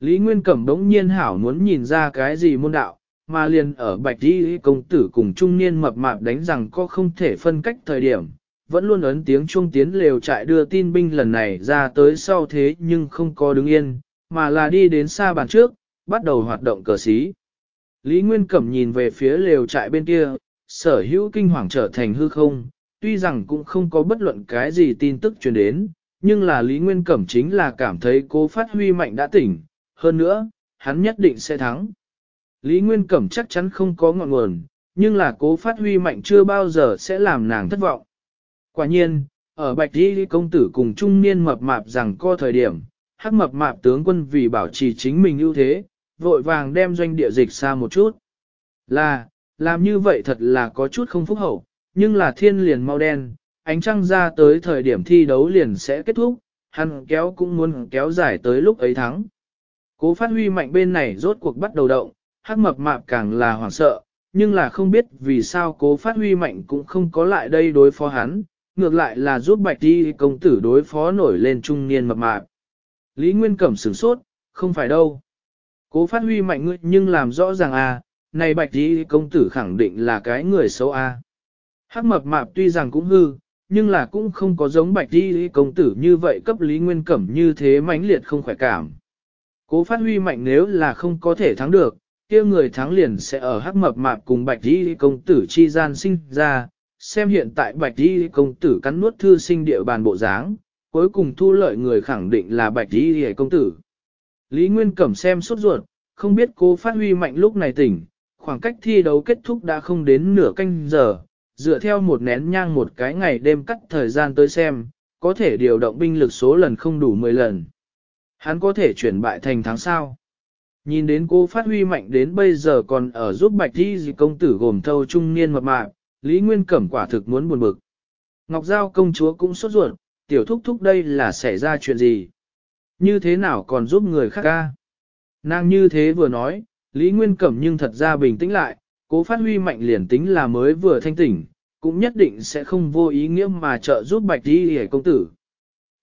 Lý Nguyên Cẩm bỗng nhiên hảo muốn nhìn ra cái gì môn đạo, mà liền ở bạch đi công tử cùng trung niên mập mạp đánh rằng có không thể phân cách thời điểm, vẫn luôn ấn tiếng chuông tiến lều trại đưa tin binh lần này ra tới sau thế nhưng không có đứng yên, mà là đi đến xa bàn trước, bắt đầu hoạt động cờ xí. Lý Nguyên Cẩm nhìn về phía lều trại bên kia, sở hữu kinh hoàng trở thành hư không, tuy rằng cũng không có bất luận cái gì tin tức truyền đến, nhưng là Lý Nguyên Cẩm chính là cảm thấy cố phát huy mạnh đã tỉnh, hơn nữa, hắn nhất định sẽ thắng. Lý Nguyên Cẩm chắc chắn không có ngọn nguồn, nhưng là cố phát huy mạnh chưa bao giờ sẽ làm nàng thất vọng. Quả nhiên, ở Bạch Di công tử cùng trung niên mập mạp rằng có thời điểm, hắc mập mạp tướng quân vì bảo trì chính mình ưu thế, vội vàng đem doanh địa dịch xa một chút. Là, làm như vậy thật là có chút không phúc hậu, nhưng là thiên liền mau đen, ánh trăng ra tới thời điểm thi đấu liền sẽ kết thúc, hắn kéo cũng muốn kéo dài tới lúc ấy thắng. Cố phát huy mạnh bên này rốt cuộc bắt đầu động, hắc mập mạp càng là hoảng sợ, nhưng là không biết vì sao cố phát huy mạnh cũng không có lại đây đối phó hắn, ngược lại là giúp bạch đi công tử đối phó nổi lên trung niên mập mạp. Lý Nguyên Cẩm sửng sốt, không phải đâu. Cố phát huy mạnh ngươi nhưng làm rõ ràng à, này bạch đi công tử khẳng định là cái người xấu a. Hắc mập mạp tuy rằng cũng hư, nhưng là cũng không có giống bạch đi công tử như vậy cấp lý nguyên cẩm như thế mãnh liệt không khỏe cảm. Cố phát huy mạnh nếu là không có thể thắng được, kia người thắng liền sẽ ở hắc mập mạp cùng bạch đi công tử chi gian sinh ra, xem hiện tại bạch đi công tử cắn nuốt thư sinh địa bàn bộ dáng, cuối cùng thu lợi người khẳng định là bạch đi công tử. Lý Nguyên Cẩm xem sốt ruột, không biết cố phát huy mạnh lúc này tỉnh, khoảng cách thi đấu kết thúc đã không đến nửa canh giờ, dựa theo một nén nhang một cái ngày đêm cắt thời gian tới xem, có thể điều động binh lực số lần không đủ 10 lần. Hắn có thể chuyển bại thành tháng sau. Nhìn đến cô phát huy mạnh đến bây giờ còn ở giúp bạch thi gì công tử gồm thâu trung niên mập mạp, Lý Nguyên Cẩm quả thực muốn buồn bực. Ngọc Giao công chúa cũng sốt ruột, tiểu thúc thúc đây là xảy ra chuyện gì? Như thế nào còn giúp người khác ca? Nàng như thế vừa nói, Lý Nguyên Cẩm nhưng thật ra bình tĩnh lại, cố phát huy mạnh liền tính là mới vừa thanh tỉnh, cũng nhất định sẽ không vô ý nghĩa mà trợ giúp bạch đi hề công tử.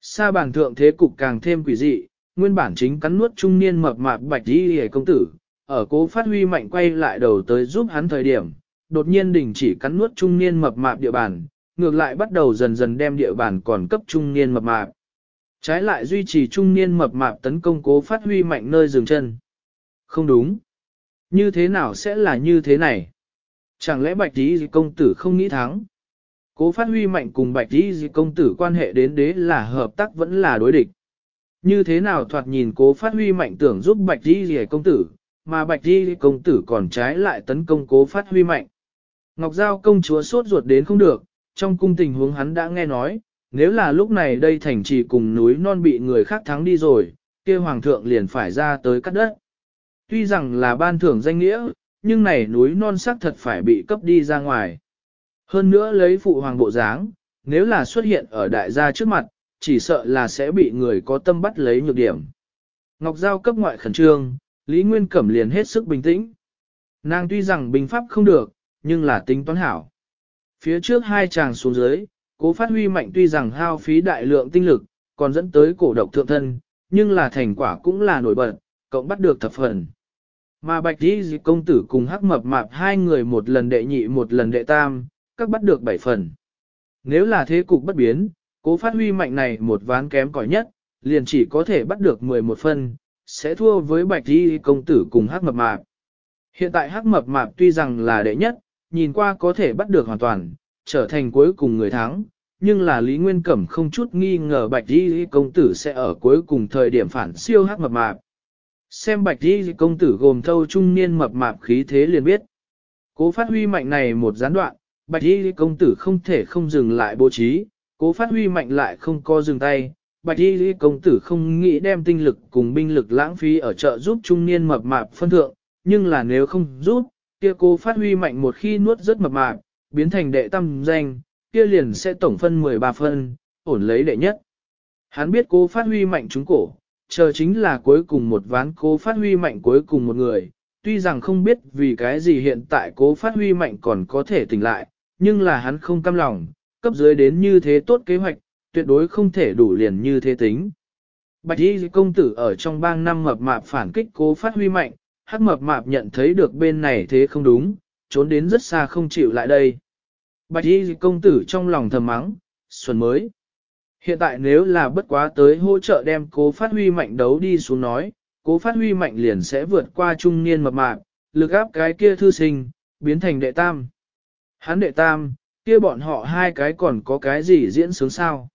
Sa bàn thượng thế cục càng thêm quỷ dị, nguyên bản chính cắn nuốt trung niên mập mạp bạch đi hề công tử, ở cố phát huy mạnh quay lại đầu tới giúp hắn thời điểm, đột nhiên đình chỉ cắn nuốt trung niên mập mạp địa bàn, ngược lại bắt đầu dần dần đem địa bàn còn cấp trung niên mập mạp. Trái lại duy trì trung niên mập mạp tấn công cố phát huy mạnh nơi dừng chân. Không đúng. Như thế nào sẽ là như thế này? Chẳng lẽ bạch tí công tử không nghĩ thắng? Cố phát huy mạnh cùng bạch tí công tử quan hệ đến đế là hợp tác vẫn là đối địch. Như thế nào thoạt nhìn cố phát huy mạnh tưởng giúp bạch tí công tử, mà bạch tí công tử còn trái lại tấn công cố phát huy mạnh. Ngọc Giao công chúa sốt ruột đến không được, trong cung tình huống hắn đã nghe nói, nếu là lúc này đây thành trì cùng núi non bị người khác thắng đi rồi, kia hoàng thượng liền phải ra tới cắt đất tuy rằng là ban thưởng danh nghĩa, nhưng này núi non sắc thật phải bị cấp đi ra ngoài. Hơn nữa lấy phụ hoàng bộ dáng, nếu là xuất hiện ở đại gia trước mặt, chỉ sợ là sẽ bị người có tâm bắt lấy nhược điểm. Ngọc Giao cấp ngoại khẩn trương, Lý Nguyên Cẩm liền hết sức bình tĩnh. Nàng tuy rằng bình pháp không được, nhưng là tính toán hảo. Phía trước hai chàng xuống dưới, cố phát huy mạnh tuy rằng hao phí đại lượng tinh lực, còn dẫn tới cổ độc thượng thân, nhưng là thành quả cũng là nổi bật, cộng bắt được thập phần. Mà bạch đi dịch công tử cùng hắc mập mạp hai người một lần đệ nhị một lần đệ tam, các bắt được bảy phần. Nếu là thế cục bất biến, cố phát huy mạnh này một ván kém cỏi nhất, liền chỉ có thể bắt được 11 phần, sẽ thua với bạch đi công tử cùng hắc mập mạp. Hiện tại hắc mập mạp tuy rằng là đệ nhất, nhìn qua có thể bắt được hoàn toàn, trở thành cuối cùng người thắng, nhưng là Lý Nguyên Cẩm không chút nghi ngờ bạch đi công tử sẽ ở cuối cùng thời điểm phản siêu hắc mập mạp. Xem bạch đi công tử gồm thâu trung niên mập mạp khí thế liền biết. Cố phát huy mạnh này một gián đoạn, bạch đi công tử không thể không dừng lại bố trí, cố phát huy mạnh lại không co dừng tay. Bạch y công tử không nghĩ đem tinh lực cùng binh lực lãng phí ở chợ giúp trung niên mập mạp phân thượng, nhưng là nếu không giúp, kia cố phát huy mạnh một khi nuốt rất mập mạp, biến thành đệ tâm danh, kia liền sẽ tổng phân 13 phân, ổn lấy đệ nhất. Hắn biết cố phát huy mạnh trúng cổ, chờ chính là cuối cùng một ván cố phát huy mạnh cuối cùng một người, tuy rằng không biết vì cái gì hiện tại cố phát huy mạnh còn có thể tỉnh lại, nhưng là hắn không cam lòng, cấp dưới đến như thế tốt kế hoạch, tuyệt đối không thể đủ liền như thế tính. Bạch Y công tử ở trong bang năm mập mạp phản kích cố phát huy mạnh, hắc mập mạp nhận thấy được bên này thế không đúng, trốn đến rất xa không chịu lại đây. Bạch Y công tử trong lòng thầm mắng, xuân mới. Hiện tại nếu là bất quá tới hỗ trợ đem cố phát huy mạnh đấu đi xuống nói, cố phát huy mạnh liền sẽ vượt qua trung niên mập mạp, lực áp cái kia thư sinh, biến thành đệ tam. Hắn đệ tam, kia bọn họ hai cái còn có cái gì diễn sướng sao.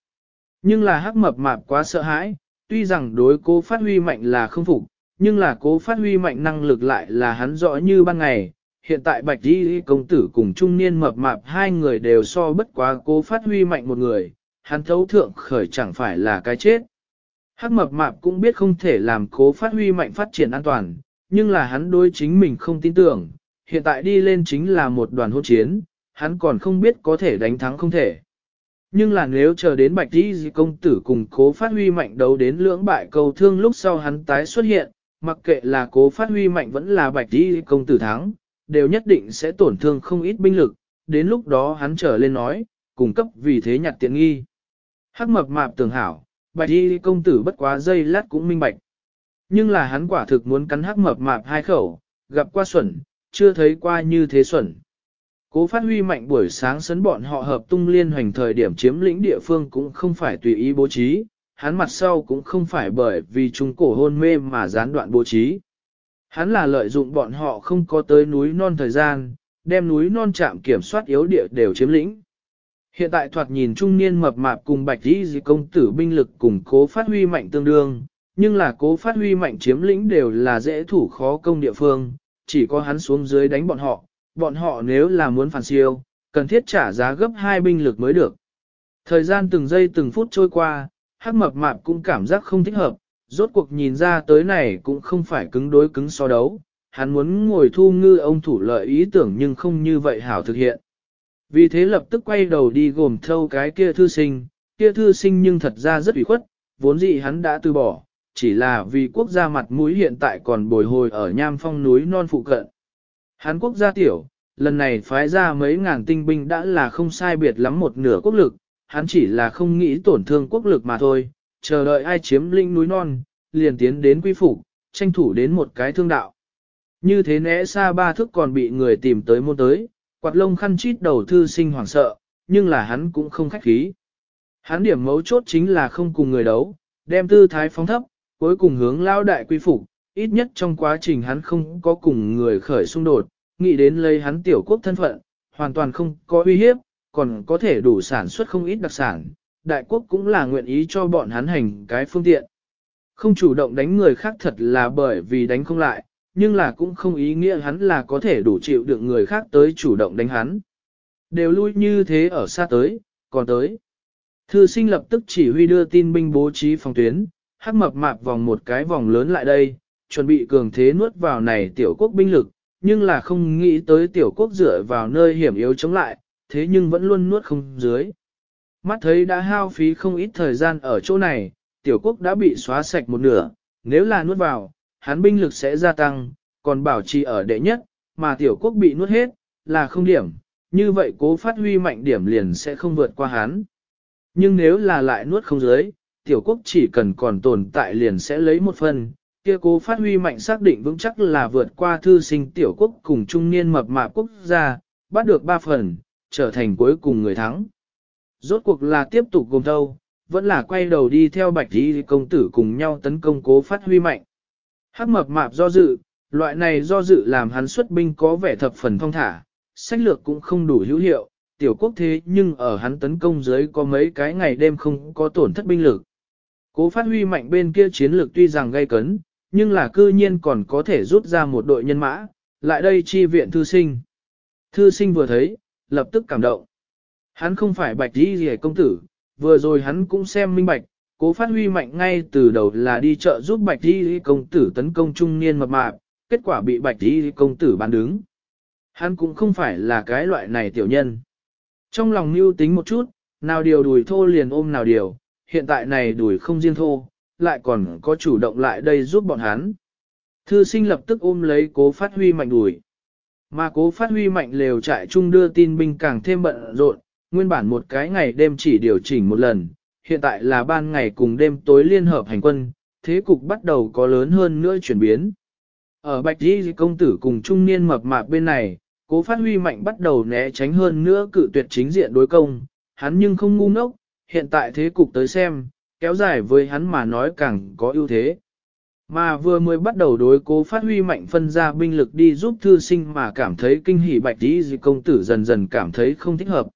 Nhưng là hắc mập mạp quá sợ hãi, tuy rằng đối cố phát huy mạnh là không phục, nhưng là cố phát huy mạnh năng lực lại là hắn rõ như ban ngày. Hiện tại Bạch Di công tử cùng trung niên mập mạp hai người đều so bất quá cố phát huy mạnh một người, hắn thấu thượng khởi chẳng phải là cái chết. Hắc mập mạp cũng biết không thể làm cố phát huy mạnh phát triển an toàn, nhưng là hắn đối chính mình không tin tưởng, hiện tại đi lên chính là một đoàn hôn chiến, hắn còn không biết có thể đánh thắng không thể. Nhưng là nếu chờ đến bạch đi công tử cùng cố phát huy mạnh đấu đến lưỡng bại cầu thương lúc sau hắn tái xuất hiện, mặc kệ là cố phát huy mạnh vẫn là bạch đi công tử thắng, đều nhất định sẽ tổn thương không ít binh lực, đến lúc đó hắn trở lên nói, cung cấp vì thế nhặt tiện nghi. Hắc mập mạp tưởng hảo, bạch y công tử bất quá dây lát cũng minh bạch. Nhưng là hắn quả thực muốn cắn hắc mập mạp hai khẩu, gặp qua xuẩn, chưa thấy qua như thế xuẩn. Cố phát huy mạnh buổi sáng sấn bọn họ hợp tung liên hoành thời điểm chiếm lĩnh địa phương cũng không phải tùy ý bố trí, hắn mặt sau cũng không phải bởi vì chúng cổ hôn mê mà gián đoạn bố trí. Hắn là lợi dụng bọn họ không có tới núi non thời gian, đem núi non chạm kiểm soát yếu địa đều chiếm lĩnh. Hiện tại thoạt nhìn trung niên mập mạp cùng bạch y dì công tử binh lực cùng cố phát huy mạnh tương đương, nhưng là cố phát huy mạnh chiếm lĩnh đều là dễ thủ khó công địa phương, chỉ có hắn xuống dưới đánh bọn họ, bọn họ nếu là muốn phản siêu, cần thiết trả giá gấp hai binh lực mới được. Thời gian từng giây từng phút trôi qua, hắc mập mạp cũng cảm giác không thích hợp, rốt cuộc nhìn ra tới này cũng không phải cứng đối cứng so đấu, hắn muốn ngồi thu ngư ông thủ lợi ý tưởng nhưng không như vậy hảo thực hiện. Vì thế lập tức quay đầu đi gồm thâu cái kia thư sinh, kia thư sinh nhưng thật ra rất ủy khuất, vốn dĩ hắn đã từ bỏ, chỉ là vì quốc gia mặt mũi hiện tại còn bồi hồi ở nham phong núi non phụ cận. Hán quốc gia tiểu, lần này phái ra mấy ngàn tinh binh đã là không sai biệt lắm một nửa quốc lực, hắn chỉ là không nghĩ tổn thương quốc lực mà thôi, chờ đợi ai chiếm linh núi non, liền tiến đến quy phục, tranh thủ đến một cái thương đạo. Như thế nẽ xa ba thức còn bị người tìm tới môn tới, Quạt lông khăn chít đầu thư sinh hoảng sợ, nhưng là hắn cũng không khách khí. Hắn điểm mấu chốt chính là không cùng người đấu, đem tư thái phóng thấp, cuối cùng hướng lao đại quy phục, ít nhất trong quá trình hắn không có cùng người khởi xung đột, nghĩ đến lấy hắn tiểu quốc thân phận, hoàn toàn không có uy hiếp, còn có thể đủ sản xuất không ít đặc sản, đại quốc cũng là nguyện ý cho bọn hắn hành cái phương tiện. Không chủ động đánh người khác thật là bởi vì đánh không lại, nhưng là cũng không ý nghĩa hắn là có thể đủ chịu được người khác tới chủ động đánh hắn. Đều lui như thế ở xa tới, còn tới. Thư sinh lập tức chỉ huy đưa tin binh bố trí phòng tuyến, hắc mập mạp vòng một cái vòng lớn lại đây, chuẩn bị cường thế nuốt vào này tiểu quốc binh lực, nhưng là không nghĩ tới tiểu quốc dựa vào nơi hiểm yếu chống lại, thế nhưng vẫn luôn nuốt không dưới. Mắt thấy đã hao phí không ít thời gian ở chỗ này, tiểu quốc đã bị xóa sạch một nửa, nếu là nuốt vào, hắn binh lực sẽ gia tăng, còn bảo trì ở đệ nhất, mà tiểu quốc bị nuốt hết, là không điểm, như vậy cố phát huy mạnh điểm liền sẽ không vượt qua hắn. Nhưng nếu là lại nuốt không giới, tiểu quốc chỉ cần còn tồn tại liền sẽ lấy một phần, kia cố phát huy mạnh xác định vững chắc là vượt qua thư sinh tiểu quốc cùng trung niên mập mạp quốc gia, bắt được ba phần, trở thành cuối cùng người thắng. Rốt cuộc là tiếp tục gồm thâu, vẫn là quay đầu đi theo bạch đi công tử cùng nhau tấn công cố phát huy mạnh. Hắc mập mạp do dự, loại này do dự làm hắn xuất binh có vẻ thập phần thông thả, sách lược cũng không đủ hữu hiệu, tiểu quốc thế nhưng ở hắn tấn công dưới có mấy cái ngày đêm không có tổn thất binh lực. Cố phát huy mạnh bên kia chiến lược tuy rằng gây cấn, nhưng là cư nhiên còn có thể rút ra một đội nhân mã, lại đây chi viện thư sinh. Thư sinh vừa thấy, lập tức cảm động. Hắn không phải bạch đi gì công tử, vừa rồi hắn cũng xem minh bạch, Cố phát huy mạnh ngay từ đầu là đi chợ giúp bạch đi công tử tấn công trung niên mập mạp, kết quả bị bạch đi công tử bán đứng. Hắn cũng không phải là cái loại này tiểu nhân. Trong lòng mưu tính một chút, nào điều đùi thô liền ôm nào điều, hiện tại này đùi không riêng thô, lại còn có chủ động lại đây giúp bọn hắn. Thư sinh lập tức ôm lấy cố phát huy mạnh đùi. Mà cố phát huy mạnh lều trại chung đưa tin binh càng thêm bận rộn, nguyên bản một cái ngày đêm chỉ điều chỉnh một lần, hiện tại là ban ngày cùng đêm tối liên hợp hành quân, thế cục bắt đầu có lớn hơn nữa chuyển biến. Ở Bạch Di công tử cùng trung niên mập mạp bên này, cố phát huy mạnh bắt đầu né tránh hơn nữa cự tuyệt chính diện đối công, hắn nhưng không ngu ngốc, hiện tại thế cục tới xem, kéo dài với hắn mà nói càng có ưu thế. Mà vừa mới bắt đầu đối cố phát huy mạnh phân ra binh lực đi giúp thư sinh mà cảm thấy kinh hỉ bạch tí dị công tử dần dần cảm thấy không thích hợp.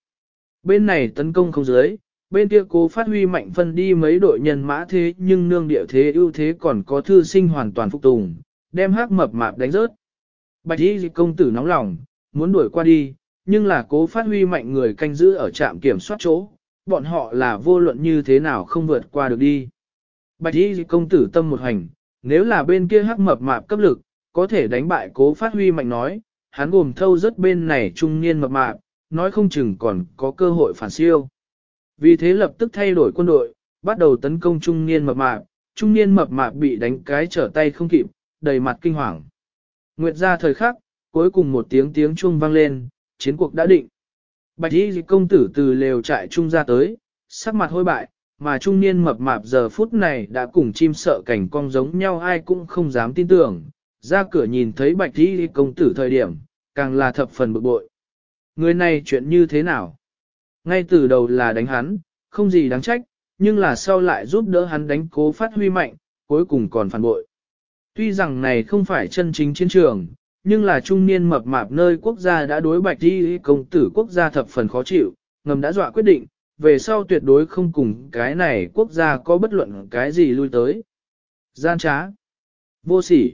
Bên này tấn công không dưới, bên kia cố phát huy mạnh phân đi mấy đội nhân mã thế nhưng nương địa thế ưu thế còn có thư sinh hoàn toàn phục tùng, đem hắc mập mạp đánh rớt. Bạch y công tử nóng lòng, muốn đuổi qua đi, nhưng là cố phát huy mạnh người canh giữ ở trạm kiểm soát chỗ, bọn họ là vô luận như thế nào không vượt qua được đi. Bạch y công tử tâm một hành, nếu là bên kia hắc mập mạp cấp lực, có thể đánh bại cố phát huy mạnh nói, hắn gồm thâu rất bên này trung niên mập mạp, nói không chừng còn có cơ hội phản siêu. Vì thế lập tức thay đổi quân đội, bắt đầu tấn công trung niên mập mạp, trung niên mập mạp bị đánh cái trở tay không kịp, đầy mặt kinh hoàng. Nguyệt ra thời khắc, cuối cùng một tiếng tiếng chuông vang lên, chiến cuộc đã định. Bạch y công tử từ lều trại trung ra tới, sắc mặt hôi bại, mà trung niên mập mạp giờ phút này đã cùng chim sợ cảnh cong giống nhau ai cũng không dám tin tưởng. Ra cửa nhìn thấy bạch y công tử thời điểm, càng là thập phần bực bội. Người này chuyện như thế nào? Ngay từ đầu là đánh hắn, không gì đáng trách, nhưng là sau lại giúp đỡ hắn đánh cố phát huy mạnh, cuối cùng còn phản bội. Tuy rằng này không phải chân chính chiến trường, nhưng là trung niên mập mạp nơi quốc gia đã đối bạch đi công tử quốc gia thập phần khó chịu, ngầm đã dọa quyết định, về sau tuyệt đối không cùng cái này quốc gia có bất luận cái gì lui tới. Gian trá, vô sỉ.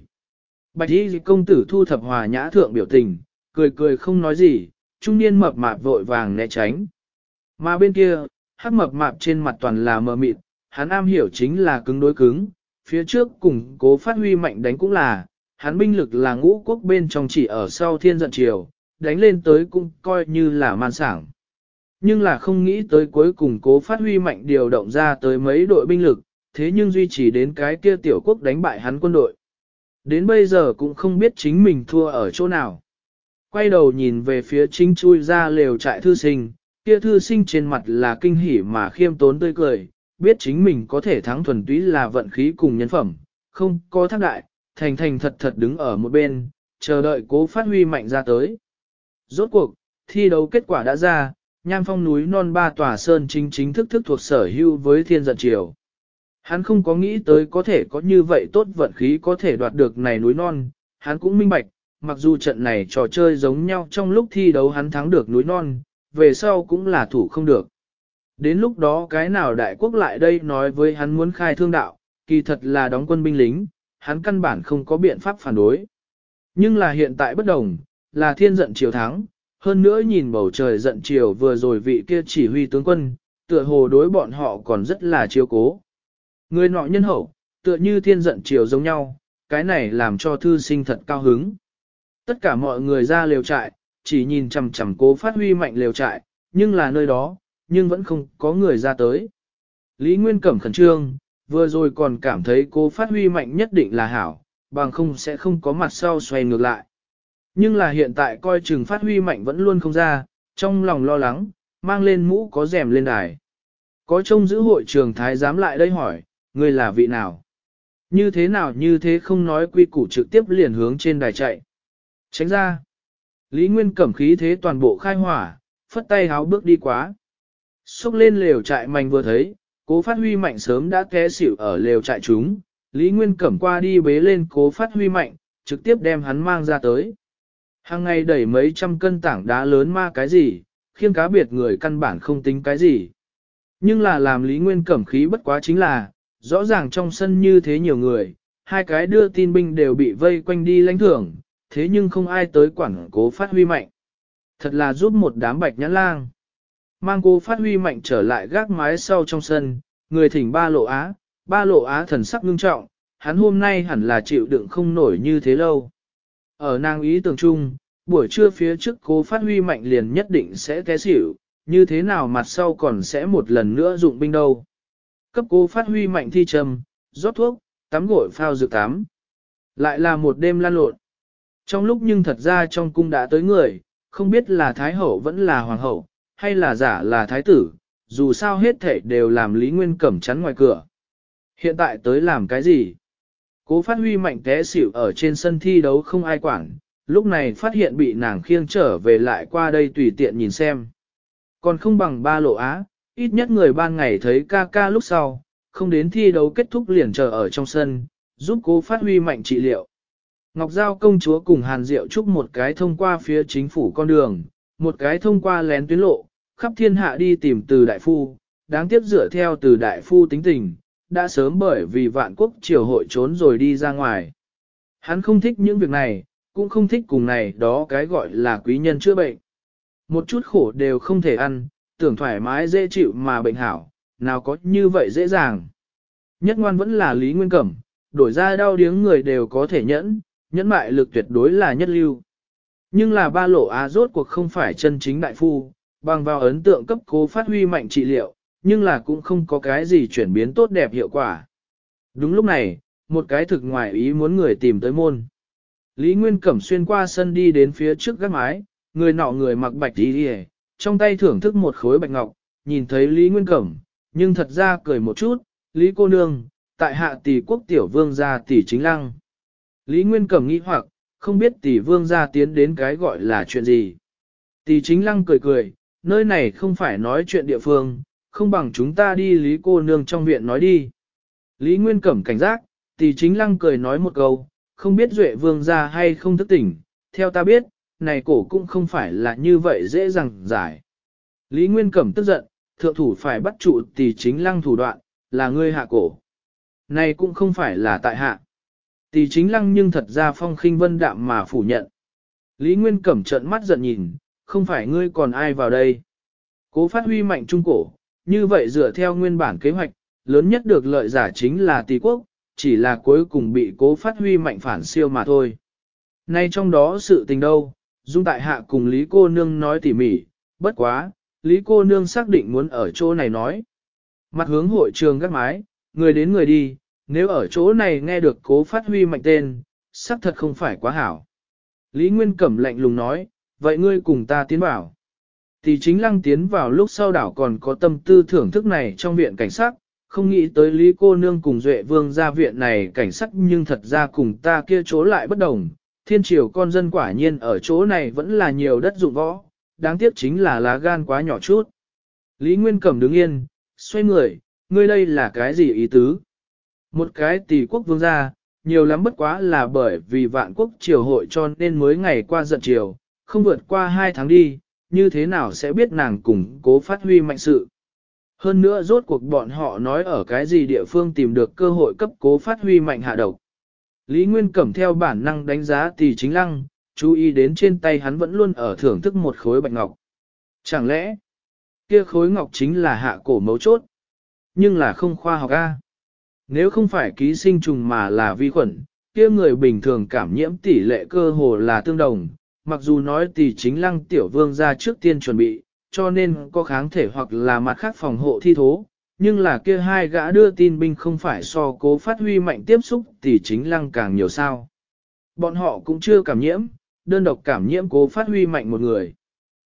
Bạch đi công tử thu thập hòa nhã thượng biểu tình, cười cười không nói gì, trung niên mập mạp vội vàng né tránh. Mà bên kia, hắc mập mạp trên mặt toàn là mờ mịt, hắn am hiểu chính là cứng đối cứng, phía trước cùng cố phát huy mạnh đánh cũng là, hắn binh lực là ngũ quốc bên trong chỉ ở sau thiên giận triều, đánh lên tới cũng coi như là man sảng. Nhưng là không nghĩ tới cuối cùng cố phát huy mạnh điều động ra tới mấy đội binh lực, thế nhưng duy trì đến cái kia tiểu quốc đánh bại hắn quân đội. Đến bây giờ cũng không biết chính mình thua ở chỗ nào. Quay đầu nhìn về phía chính chui ra lều trại thư sinh, Kia thư sinh trên mặt là kinh hỉ mà khiêm tốn tươi cười, biết chính mình có thể thắng thuần túy là vận khí cùng nhân phẩm, không có thác đại, thành thành thật thật đứng ở một bên, chờ đợi cố phát huy mạnh ra tới. Rốt cuộc, thi đấu kết quả đã ra, nham phong núi non ba tòa sơn chính chính thức thức thuộc sở hữu với thiên giận triều. Hắn không có nghĩ tới có thể có như vậy tốt vận khí có thể đoạt được này núi non, hắn cũng minh bạch, mặc dù trận này trò chơi giống nhau trong lúc thi đấu hắn thắng được núi non, về sau cũng là thủ không được. Đến lúc đó cái nào đại quốc lại đây nói với hắn muốn khai thương đạo, kỳ thật là đóng quân binh lính, hắn căn bản không có biện pháp phản đối. Nhưng là hiện tại bất đồng, là thiên giận chiều thắng, hơn nữa nhìn bầu trời giận chiều vừa rồi vị kia chỉ huy tướng quân, tựa hồ đối bọn họ còn rất là chiếu cố. Người nọ nhân hậu, tựa như thiên giận chiều giống nhau, cái này làm cho thư sinh thật cao hứng. Tất cả mọi người ra lều trại, chỉ nhìn chằm chằm cố phát huy mạnh lều trại, nhưng là nơi đó, nhưng vẫn không có người ra tới. Lý Nguyên Cẩm khẩn trương, vừa rồi còn cảm thấy cố phát huy mạnh nhất định là hảo, bằng không sẽ không có mặt sau xoay ngược lại. Nhưng là hiện tại coi chừng phát huy mạnh vẫn luôn không ra, trong lòng lo lắng, mang lên mũ có rèm lên đài. Có trông giữ hội trường thái giám lại đây hỏi, người là vị nào? Như thế nào như thế không nói quy củ trực tiếp liền hướng trên đài chạy. Tránh ra. Lý Nguyên cẩm khí thế toàn bộ khai hỏa, phất tay háo bước đi quá. Xúc lên lều trại mạnh vừa thấy, cố phát huy mạnh sớm đã té xỉu ở lều trại chúng. Lý Nguyên cẩm qua đi bế lên cố phát huy mạnh, trực tiếp đem hắn mang ra tới. Hàng ngày đẩy mấy trăm cân tảng đá lớn ma cái gì, khiêng cá biệt người căn bản không tính cái gì. Nhưng là làm Lý Nguyên cẩm khí bất quá chính là, rõ ràng trong sân như thế nhiều người, hai cái đưa tin binh đều bị vây quanh đi lãnh thưởng, thế nhưng không ai tới quản cố phát huy mạnh. Thật là giúp một đám bạch nhãn lang. Mang cố phát huy mạnh trở lại gác mái sau trong sân, người thỉnh ba lộ á, ba lộ á thần sắc ngưng trọng, hắn hôm nay hẳn là chịu đựng không nổi như thế lâu. Ở nàng ý tưởng chung, buổi trưa phía trước cố phát huy mạnh liền nhất định sẽ té xỉu, như thế nào mặt sau còn sẽ một lần nữa dụng binh đâu. Cấp cố phát huy mạnh thi trầm, rót thuốc, tắm gội phao dược tắm. Lại là một đêm lan lộn. Trong lúc nhưng thật ra trong cung đã tới người, không biết là Thái Hậu vẫn là Hoàng Hậu, hay là giả là Thái Tử, dù sao hết thể đều làm Lý Nguyên Cẩm chắn ngoài cửa. Hiện tại tới làm cái gì? Cố phát huy mạnh té xỉu ở trên sân thi đấu không ai quản, lúc này phát hiện bị nàng khiêng trở về lại qua đây tùy tiện nhìn xem. Còn không bằng ba lộ á, ít nhất người ban ngày thấy ca ca lúc sau, không đến thi đấu kết thúc liền chờ ở trong sân, giúp cố phát huy mạnh trị liệu. Ngọc Giao công chúa cùng Hàn Diệu Trúc một cái thông qua phía chính phủ con đường, một cái thông qua lén tuyến lộ, khắp thiên hạ đi tìm từ đại phu, đáng tiếc dựa theo từ đại phu tính tình, đã sớm bởi vì vạn quốc triều hội trốn rồi đi ra ngoài. Hắn không thích những việc này, cũng không thích cùng này đó cái gọi là quý nhân chữa bệnh. Một chút khổ đều không thể ăn, tưởng thoải mái dễ chịu mà bệnh hảo, nào có như vậy dễ dàng. Nhất ngoan vẫn là Lý Nguyên Cẩm, đổi ra đau điếng người đều có thể nhẫn, nhẫn mại lực tuyệt đối là nhất lưu. Nhưng là ba lộ á rốt cuộc không phải chân chính đại phu, bằng vào ấn tượng cấp cố phát huy mạnh trị liệu, nhưng là cũng không có cái gì chuyển biến tốt đẹp hiệu quả. Đúng lúc này, một cái thực ngoài ý muốn người tìm tới môn. Lý Nguyên Cẩm xuyên qua sân đi đến phía trước gác mái, người nọ người mặc bạch đi đi trong tay thưởng thức một khối bạch ngọc, nhìn thấy Lý Nguyên Cẩm, nhưng thật ra cười một chút, Lý cô nương, tại hạ tỷ quốc tiểu vương gia tỷ chính lăng. Lý Nguyên Cẩm nghĩ hoặc, không biết tỷ vương gia tiến đến cái gọi là chuyện gì. Tỷ chính lăng cười cười, nơi này không phải nói chuyện địa phương, không bằng chúng ta đi Lý cô nương trong viện nói đi. Lý Nguyên Cẩm cảnh giác, tỷ chính lăng cười nói một câu, không biết duệ vương gia hay không thức tỉnh, theo ta biết, này cổ cũng không phải là như vậy dễ dàng giải. Lý Nguyên Cẩm tức giận, thượng thủ phải bắt trụ tỷ chính lăng thủ đoạn, là ngươi hạ cổ. Này cũng không phải là tại hạ. Tỷ chính lăng nhưng thật ra phong khinh vân đạm mà phủ nhận. Lý Nguyên Cẩm trận mắt giận nhìn, không phải ngươi còn ai vào đây. Cố phát huy mạnh trung cổ, như vậy dựa theo nguyên bản kế hoạch, lớn nhất được lợi giả chính là tỷ quốc, chỉ là cuối cùng bị cố phát huy mạnh phản siêu mà thôi. Nay trong đó sự tình đâu, Dung Tại Hạ cùng Lý Cô Nương nói tỉ mỉ, bất quá, Lý Cô Nương xác định muốn ở chỗ này nói. Mặt hướng hội trường gác mái, người đến người đi, nếu ở chỗ này nghe được cố phát huy mạnh tên, xác thật không phải quá hảo. Lý Nguyên Cẩm lạnh lùng nói, vậy ngươi cùng ta tiến vào. Thì chính lăng tiến vào lúc sau đảo còn có tâm tư thưởng thức này trong viện cảnh sát, không nghĩ tới Lý cô nương cùng Duệ Vương ra viện này cảnh sát nhưng thật ra cùng ta kia chỗ lại bất đồng. Thiên triều con dân quả nhiên ở chỗ này vẫn là nhiều đất dụng võ, đáng tiếc chính là lá gan quá nhỏ chút. Lý Nguyên Cẩm đứng yên, xoay người, ngươi đây là cái gì ý tứ? Một cái tỷ quốc vương gia, nhiều lắm bất quá là bởi vì vạn quốc triều hội cho nên mới ngày qua giận triều, không vượt qua hai tháng đi, như thế nào sẽ biết nàng cùng cố phát huy mạnh sự. Hơn nữa rốt cuộc bọn họ nói ở cái gì địa phương tìm được cơ hội cấp cố phát huy mạnh hạ độc. Lý Nguyên Cẩm theo bản năng đánh giá tỷ chính lăng, chú ý đến trên tay hắn vẫn luôn ở thưởng thức một khối bạch ngọc. Chẳng lẽ, kia khối ngọc chính là hạ cổ mấu chốt, nhưng là không khoa học A. Nếu không phải ký sinh trùng mà là vi khuẩn, kia người bình thường cảm nhiễm tỷ lệ cơ hồ là tương đồng, mặc dù nói tỷ chính lăng tiểu vương ra trước tiên chuẩn bị, cho nên có kháng thể hoặc là mặt khác phòng hộ thi thố, nhưng là kia hai gã đưa tin binh không phải so cố phát huy mạnh tiếp xúc tỷ chính lăng càng nhiều sao. Bọn họ cũng chưa cảm nhiễm, đơn độc cảm nhiễm cố phát huy mạnh một người.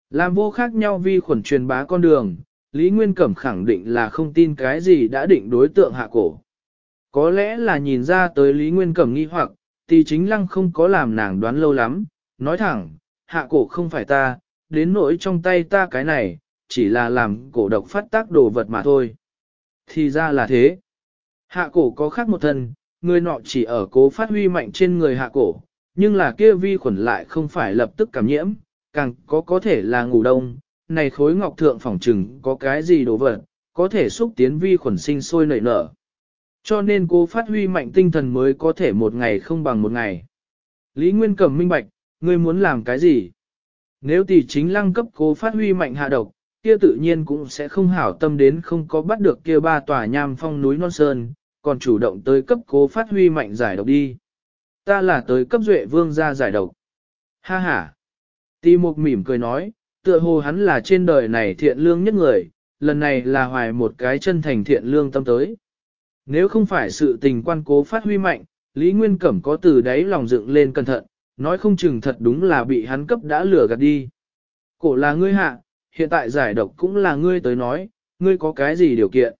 Làm vô khác nhau vi khuẩn truyền bá con đường, Lý Nguyên Cẩm khẳng định là không tin cái gì đã định đối tượng hạ cổ. Có lẽ là nhìn ra tới Lý Nguyên Cẩm nghi hoặc, thì chính lăng không có làm nàng đoán lâu lắm, nói thẳng, hạ cổ không phải ta, đến nỗi trong tay ta cái này, chỉ là làm cổ độc phát tác đồ vật mà thôi. Thì ra là thế. Hạ cổ có khác một thân, người nọ chỉ ở cố phát huy mạnh trên người hạ cổ, nhưng là kia vi khuẩn lại không phải lập tức cảm nhiễm, càng có có thể là ngủ đông, này khối ngọc thượng phòng trừng có cái gì đồ vật, có thể xúc tiến vi khuẩn sinh sôi nảy nở. Cho nên cô phát huy mạnh tinh thần mới có thể một ngày không bằng một ngày. Lý Nguyên Cẩm minh bạch, ngươi muốn làm cái gì? Nếu tỷ chính lăng cấp cố phát huy mạnh hạ độc, kia tự nhiên cũng sẽ không hảo tâm đến không có bắt được kia ba tòa nham phong núi non sơn, còn chủ động tới cấp cố phát huy mạnh giải độc đi. Ta là tới cấp duệ vương ra giải độc. Ha ha! Tì Mục mỉm cười nói, tựa hồ hắn là trên đời này thiện lương nhất người, lần này là hoài một cái chân thành thiện lương tâm tới. Nếu không phải sự tình quan cố phát huy mạnh, Lý Nguyên Cẩm có từ đáy lòng dựng lên cẩn thận, nói không chừng thật đúng là bị hắn cấp đã lừa gạt đi. Cổ là ngươi hạ, hiện tại giải độc cũng là ngươi tới nói, ngươi có cái gì điều kiện?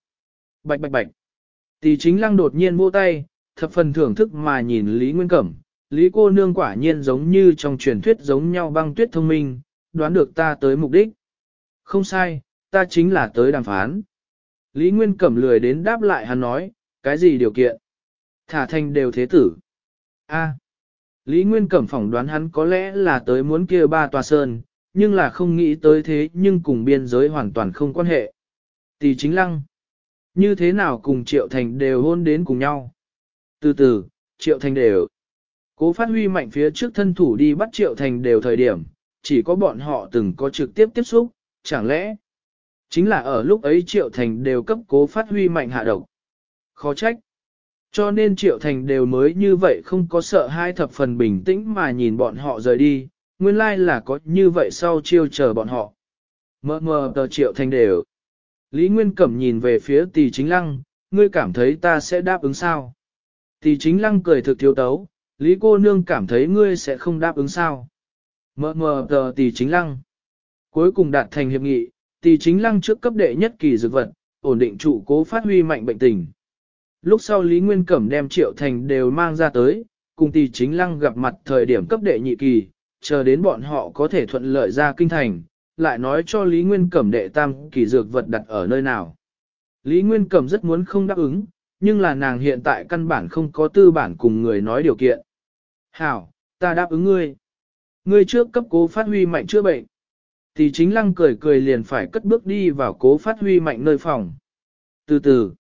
Bạch bạch bạch. Tỷ chính lăng đột nhiên vô tay, thập phần thưởng thức mà nhìn Lý Nguyên Cẩm. Lý cô nương quả nhiên giống như trong truyền thuyết giống nhau băng tuyết thông minh, đoán được ta tới mục đích. Không sai, ta chính là tới đàm phán. Lý Nguyên Cẩm lười đến đáp lại hắn nói, cái gì điều kiện? Thả thanh đều thế tử. A. Lý Nguyên Cẩm phỏng đoán hắn có lẽ là tới muốn kia ba tòa sơn, nhưng là không nghĩ tới thế nhưng cùng biên giới hoàn toàn không quan hệ. Tỷ chính lăng. Như thế nào cùng Triệu Thành đều hôn đến cùng nhau? Từ từ, Triệu Thành đều. Cố phát huy mạnh phía trước thân thủ đi bắt Triệu Thành đều thời điểm, chỉ có bọn họ từng có trực tiếp tiếp xúc, chẳng lẽ? Chính là ở lúc ấy Triệu Thành đều cấp cố phát huy mạnh hạ độc khó trách. Cho nên Triệu Thành đều mới như vậy không có sợ hai thập phần bình tĩnh mà nhìn bọn họ rời đi, nguyên lai like là có như vậy sau chiêu chờ bọn họ. Mơ mơ tờ Triệu Thành đều. Lý Nguyên Cẩm nhìn về phía tỷ chính lăng, ngươi cảm thấy ta sẽ đáp ứng sao? Tỷ chính lăng cười thực thiếu tấu, Lý cô nương cảm thấy ngươi sẽ không đáp ứng sao? Mơ mơ tờ tỷ chính lăng. Cuối cùng đạt thành hiệp nghị, tỷ chính lăng trước cấp đệ nhất kỳ dược vật, ổn định trụ cố phát huy mạnh bệnh tình. Lúc sau Lý Nguyên Cẩm đem Triệu Thành đều mang ra tới, cùng tỷ chính lăng gặp mặt thời điểm cấp đệ nhị kỳ, chờ đến bọn họ có thể thuận lợi ra kinh thành, lại nói cho Lý Nguyên Cẩm đệ tam kỳ dược vật đặt ở nơi nào. Lý Nguyên Cẩm rất muốn không đáp ứng, nhưng là nàng hiện tại căn bản không có tư bản cùng người nói điều kiện. Hảo, ta đáp ứng ngươi. Ngươi trước cấp cố phát huy mạnh chữa bệnh. Tỷ chính lăng cười cười liền phải cất bước đi vào cố phát huy mạnh nơi phòng. Từ từ,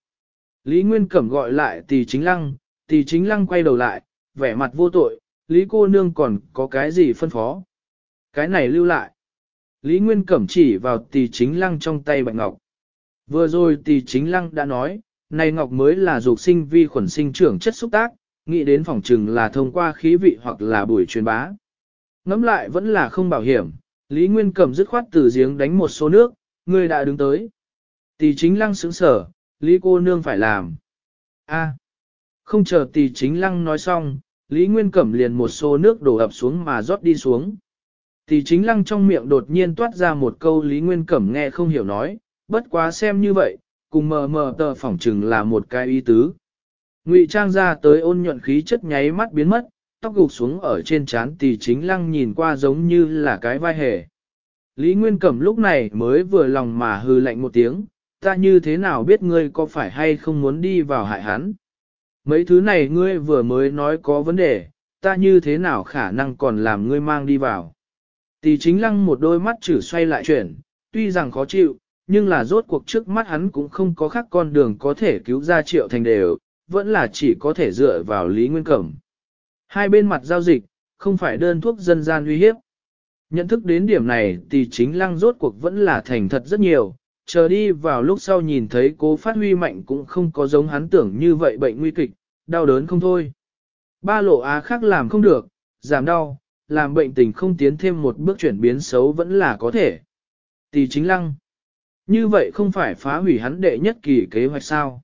Lý Nguyên Cẩm gọi lại tỷ chính lăng, tỷ chính lăng quay đầu lại, vẻ mặt vô tội, Lý cô nương còn có cái gì phân phó. Cái này lưu lại. Lý Nguyên Cẩm chỉ vào tỷ chính lăng trong tay bạch ngọc. Vừa rồi tỷ chính lăng đã nói, này ngọc mới là dục sinh vi khuẩn sinh trưởng chất xúc tác, nghĩ đến phòng trừng là thông qua khí vị hoặc là buổi truyền bá. Ngắm lại vẫn là không bảo hiểm, Lý Nguyên Cẩm dứt khoát từ giếng đánh một số nước, người đã đứng tới. Tỷ chính lăng sững sở, Lý cô nương phải làm. A. Không chờ tỷ chính lăng nói xong, Lý Nguyên Cẩm liền một xô nước đổ ập xuống mà rót đi xuống. Tỷ chính lăng trong miệng đột nhiên toát ra một câu Lý Nguyên Cẩm nghe không hiểu nói, bất quá xem như vậy, cùng mờ mờ tờ phỏng chừng là một cái ý tứ. Ngụy trang ra tới ôn nhuận khí chất nháy mắt biến mất, tóc gục xuống ở trên trán tỷ chính lăng nhìn qua giống như là cái vai hề. Lý Nguyên Cẩm lúc này mới vừa lòng mà hư lạnh một tiếng, ta như thế nào biết ngươi có phải hay không muốn đi vào hại hắn? Mấy thứ này ngươi vừa mới nói có vấn đề, ta như thế nào khả năng còn làm ngươi mang đi vào? Tỷ chính lăng một đôi mắt chử xoay lại chuyển, tuy rằng khó chịu, nhưng là rốt cuộc trước mắt hắn cũng không có khác con đường có thể cứu ra triệu thành đều, vẫn là chỉ có thể dựa vào Lý Nguyên Cẩm. Hai bên mặt giao dịch, không phải đơn thuốc dân gian uy hiếp. Nhận thức đến điểm này thì chính lăng rốt cuộc vẫn là thành thật rất nhiều, chờ đi vào lúc sau nhìn thấy cố phát huy mạnh cũng không có giống hắn tưởng như vậy bệnh nguy kịch, đau đớn không thôi. Ba lộ á khác làm không được, giảm đau, làm bệnh tình không tiến thêm một bước chuyển biến xấu vẫn là có thể. Tỷ chính lăng. Như vậy không phải phá hủy hắn đệ nhất kỳ kế hoạch sao.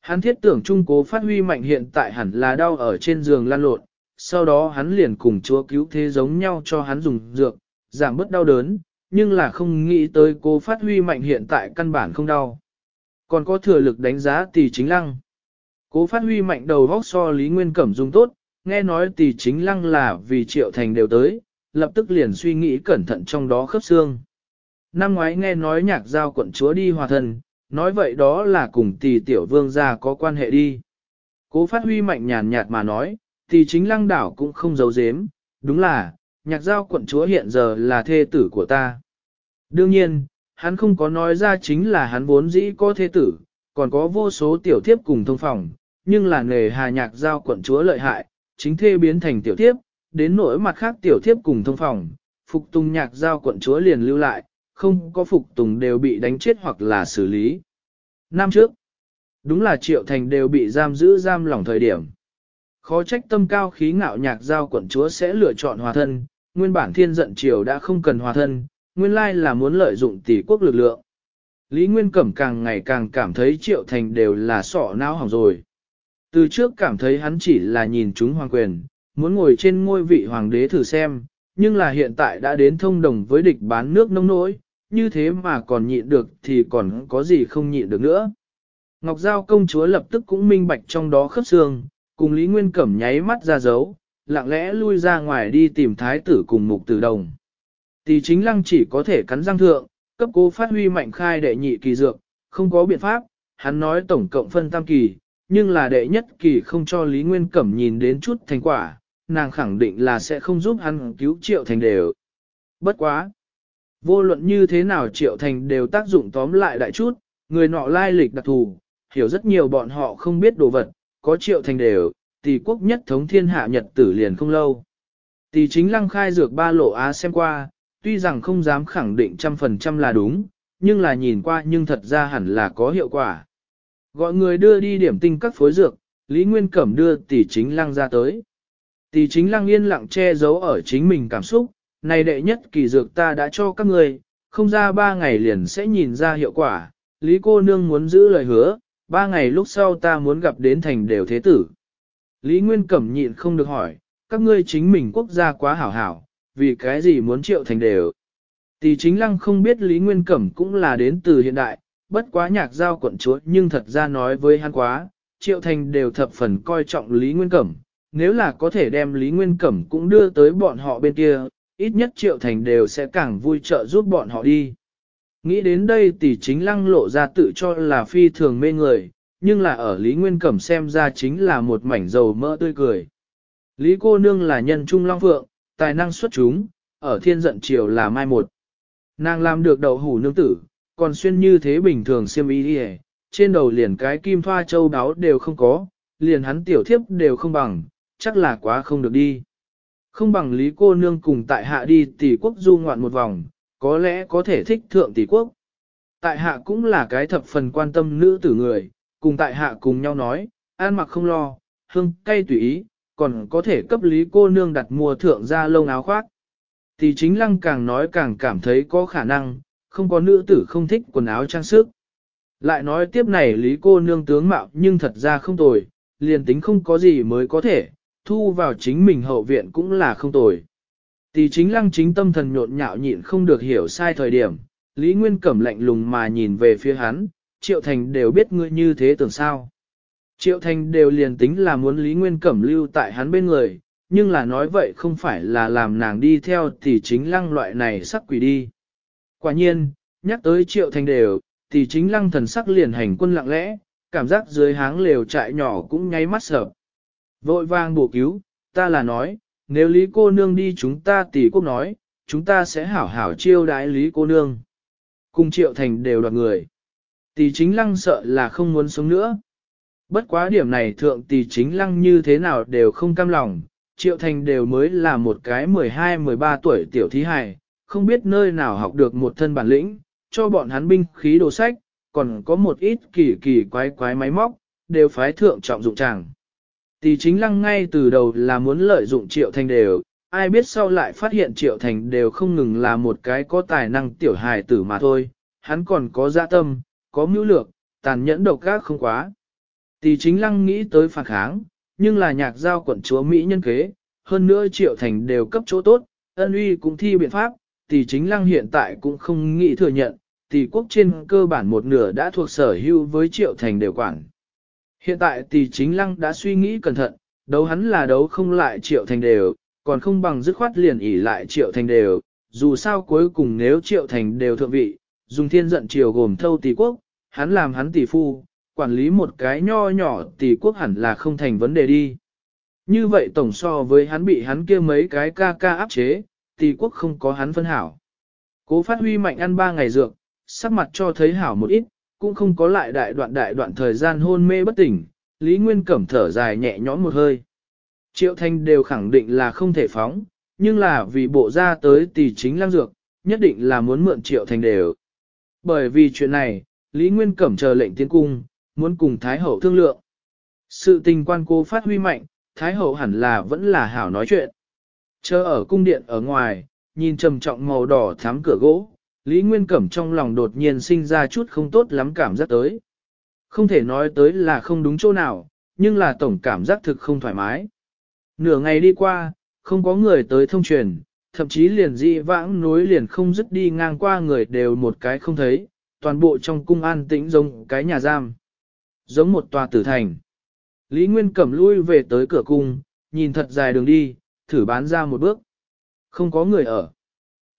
Hắn thiết tưởng Trung cố phát huy mạnh hiện tại hẳn là đau ở trên giường lan lộn, sau đó hắn liền cùng chúa cứu thế giống nhau cho hắn dùng dược, giảm bớt đau đớn, nhưng là không nghĩ tới cô phát huy mạnh hiện tại căn bản không đau. Còn có thừa lực đánh giá tỷ chính lăng. Cố phát huy mạnh đầu vóc so Lý Nguyên Cẩm dung tốt, nghe nói tỷ chính lăng là vì triệu thành đều tới, lập tức liền suy nghĩ cẩn thận trong đó khớp xương. Năm ngoái nghe nói nhạc giao quận chúa đi hòa thần, nói vậy đó là cùng tỷ tiểu vương gia có quan hệ đi. Cố phát huy mạnh nhàn nhạt mà nói, tỷ chính lăng đảo cũng không giấu giếm, đúng là, nhạc giao quận chúa hiện giờ là thê tử của ta. Đương nhiên, hắn không có nói ra chính là hắn vốn dĩ có thê tử, còn có vô số tiểu thiếp cùng thông phòng, nhưng là nghề hà nhạc giao quận chúa lợi hại, chính thê biến thành tiểu thiếp, đến nỗi mặt khác tiểu thiếp cùng thông phòng, phục tùng nhạc giao quận chúa liền lưu lại, không có phục tùng đều bị đánh chết hoặc là xử lý. Năm trước, đúng là triệu thành đều bị giam giữ giam lỏng thời điểm. Khó trách tâm cao khí ngạo nhạc giao quận chúa sẽ lựa chọn hòa thân, nguyên bản thiên giận triều đã không cần hòa thân, nguyên lai là muốn lợi dụng tỷ quốc lực lượng. Lý Nguyên Cẩm càng ngày càng cảm thấy Triệu Thành đều là sọ não hỏng rồi. Từ trước cảm thấy hắn chỉ là nhìn chúng hoàng quyền, muốn ngồi trên ngôi vị hoàng đế thử xem, nhưng là hiện tại đã đến thông đồng với địch bán nước nông nỗi, như thế mà còn nhịn được thì còn có gì không nhịn được nữa. Ngọc Giao công chúa lập tức cũng minh bạch trong đó khớp xương, cùng Lý Nguyên Cẩm nháy mắt ra dấu, lặng lẽ lui ra ngoài đi tìm thái tử cùng mục tử đồng. Tỷ chính lăng chỉ có thể cắn răng thượng, cấp cố phát huy mạnh khai đệ nhị kỳ dược, không có biện pháp, hắn nói tổng cộng phân tam kỳ, nhưng là đệ nhất kỳ không cho Lý Nguyên Cẩm nhìn đến chút thành quả, nàng khẳng định là sẽ không giúp hắn cứu triệu thành đều. Bất quá! Vô luận như thế nào triệu thành đều tác dụng tóm lại đại chút, người nọ lai lịch đặc thù, hiểu rất nhiều bọn họ không biết đồ vật, có triệu thành đều, tỷ quốc nhất thống thiên hạ nhật tử liền không lâu. Tỷ chính lăng khai dược ba lộ á xem qua, tuy rằng không dám khẳng định trăm phần trăm là đúng, nhưng là nhìn qua nhưng thật ra hẳn là có hiệu quả. Gọi người đưa đi điểm tinh các phối dược, Lý Nguyên Cẩm đưa tỷ chính lăng ra tới. Tỷ chính lăng yên lặng che giấu ở chính mình cảm xúc, này đệ nhất kỳ dược ta đã cho các người, không ra ba ngày liền sẽ nhìn ra hiệu quả, Lý cô nương muốn giữ lời hứa, ba ngày lúc sau ta muốn gặp đến thành đều thế tử. Lý Nguyên Cẩm nhịn không được hỏi, các ngươi chính mình quốc gia quá hảo hảo, vì cái gì muốn triệu thành đều. Tỷ chính lăng không biết Lý Nguyên Cẩm cũng là đến từ hiện đại, bất quá nhạc giao quận chúa nhưng thật ra nói với hắn quá, triệu thành đều thập phần coi trọng Lý Nguyên Cẩm, nếu là có thể đem Lý Nguyên Cẩm cũng đưa tới bọn họ bên kia, ít nhất triệu thành đều sẽ càng vui trợ giúp bọn họ đi. Nghĩ đến đây tỷ chính lăng lộ ra tự cho là phi thường mê người, nhưng là ở Lý Nguyên Cẩm xem ra chính là một mảnh dầu mỡ tươi cười. Lý cô nương là nhân trung long phượng, tài năng xuất chúng, ở thiên giận triều là mai một. Nàng làm được đầu hủ nương tử, còn xuyên như thế bình thường siêm ý đi trên đầu liền cái kim thoa châu đáo đều không có, liền hắn tiểu thiếp đều không bằng, chắc là quá không được đi. Không bằng Lý cô nương cùng tại hạ đi tỷ quốc du ngoạn một vòng, có lẽ có thể thích thượng tỷ quốc. Tại hạ cũng là cái thập phần quan tâm nữ tử người, cùng tại hạ cùng nhau nói, an mặc không lo, hương cay tùy ý, còn có thể cấp lý cô nương đặt mua thượng ra lông áo khoác. Thì chính lăng càng nói càng cảm thấy có khả năng, không có nữ tử không thích quần áo trang sức. Lại nói tiếp này lý cô nương tướng mạo nhưng thật ra không tồi, liền tính không có gì mới có thể, thu vào chính mình hậu viện cũng là không tồi. Tỷ chính lăng chính tâm thần nhộn nhạo nhịn không được hiểu sai thời điểm, Lý Nguyên Cẩm lạnh lùng mà nhìn về phía hắn, Triệu Thành đều biết ngươi như thế tưởng sao. Triệu Thành đều liền tính là muốn Lý Nguyên Cẩm lưu tại hắn bên người, nhưng là nói vậy không phải là làm nàng đi theo tỷ chính lăng loại này sắc quỷ đi. Quả nhiên, nhắc tới Triệu Thành đều, tỷ chính lăng thần sắc liền hành quân lặng lẽ, cảm giác dưới háng lều trại nhỏ cũng nháy mắt sợ. Vội vang bổ cứu, ta là nói, nếu Lý cô nương đi chúng ta tỷ quốc nói, chúng ta sẽ hảo hảo chiêu đái Lý cô nương. Cùng triệu thành đều đoạt người. Tỷ chính lăng sợ là không muốn sống nữa. Bất quá điểm này thượng tỷ chính lăng như thế nào đều không cam lòng, triệu thành đều mới là một cái 12-13 tuổi tiểu thí hài, không biết nơi nào học được một thân bản lĩnh, cho bọn hắn binh khí đồ sách, còn có một ít kỳ kỳ quái quái máy móc, đều phái thượng trọng dụng chàng. Tỷ chính lăng ngay từ đầu là muốn lợi dụng triệu thành đều, ai biết sau lại phát hiện triệu thành đều không ngừng là một cái có tài năng tiểu hài tử mà thôi, hắn còn có dạ tâm, có mưu lược, tàn nhẫn độc ác không quá. Tỷ chính lăng nghĩ tới phản kháng, nhưng là nhạc giao quận chúa Mỹ nhân kế, hơn nữa triệu thành đều cấp chỗ tốt, ân uy cũng thi biện pháp, tỷ chính lăng hiện tại cũng không nghĩ thừa nhận, tỷ quốc trên cơ bản một nửa đã thuộc sở hữu với triệu thành đều quản. Hiện tại thì chính lăng đã suy nghĩ cẩn thận, đấu hắn là đấu không lại triệu thành đều, còn không bằng dứt khoát liền ỉ lại triệu thành đều, dù sao cuối cùng nếu triệu thành đều thượng vị, dùng thiên giận triều gồm thâu tỷ quốc, hắn làm hắn tỷ phu, quản lý một cái nho nhỏ tỷ quốc hẳn là không thành vấn đề đi. Như vậy tổng so với hắn bị hắn kia mấy cái ca ca áp chế, tỷ quốc không có hắn phân hảo. Cố phát huy mạnh ăn ba ngày dược, sắc mặt cho thấy hảo một ít, cũng không có lại đại đoạn đại đoạn thời gian hôn mê bất tỉnh, Lý Nguyên Cẩm thở dài nhẹ nhõm một hơi. Triệu Thanh đều khẳng định là không thể phóng, nhưng là vì bộ ra tới tỷ chính lang dược, nhất định là muốn mượn Triệu Thanh đều. Bởi vì chuyện này, Lý Nguyên Cẩm chờ lệnh tiến cung, muốn cùng Thái Hậu thương lượng. Sự tình quan cô phát huy mạnh, Thái Hậu hẳn là vẫn là hảo nói chuyện. Chờ ở cung điện ở ngoài, nhìn trầm trọng màu đỏ thám cửa gỗ, Lý Nguyên Cẩm trong lòng đột nhiên sinh ra chút không tốt lắm cảm giác tới. Không thể nói tới là không đúng chỗ nào, nhưng là tổng cảm giác thực không thoải mái. Nửa ngày đi qua, không có người tới thông truyền, thậm chí liền dị vãng nối liền không dứt đi ngang qua người đều một cái không thấy, toàn bộ trong cung an tĩnh giống cái nhà giam. Giống một tòa tử thành. Lý Nguyên Cẩm lui về tới cửa cung, nhìn thật dài đường đi, thử bán ra một bước. Không có người ở.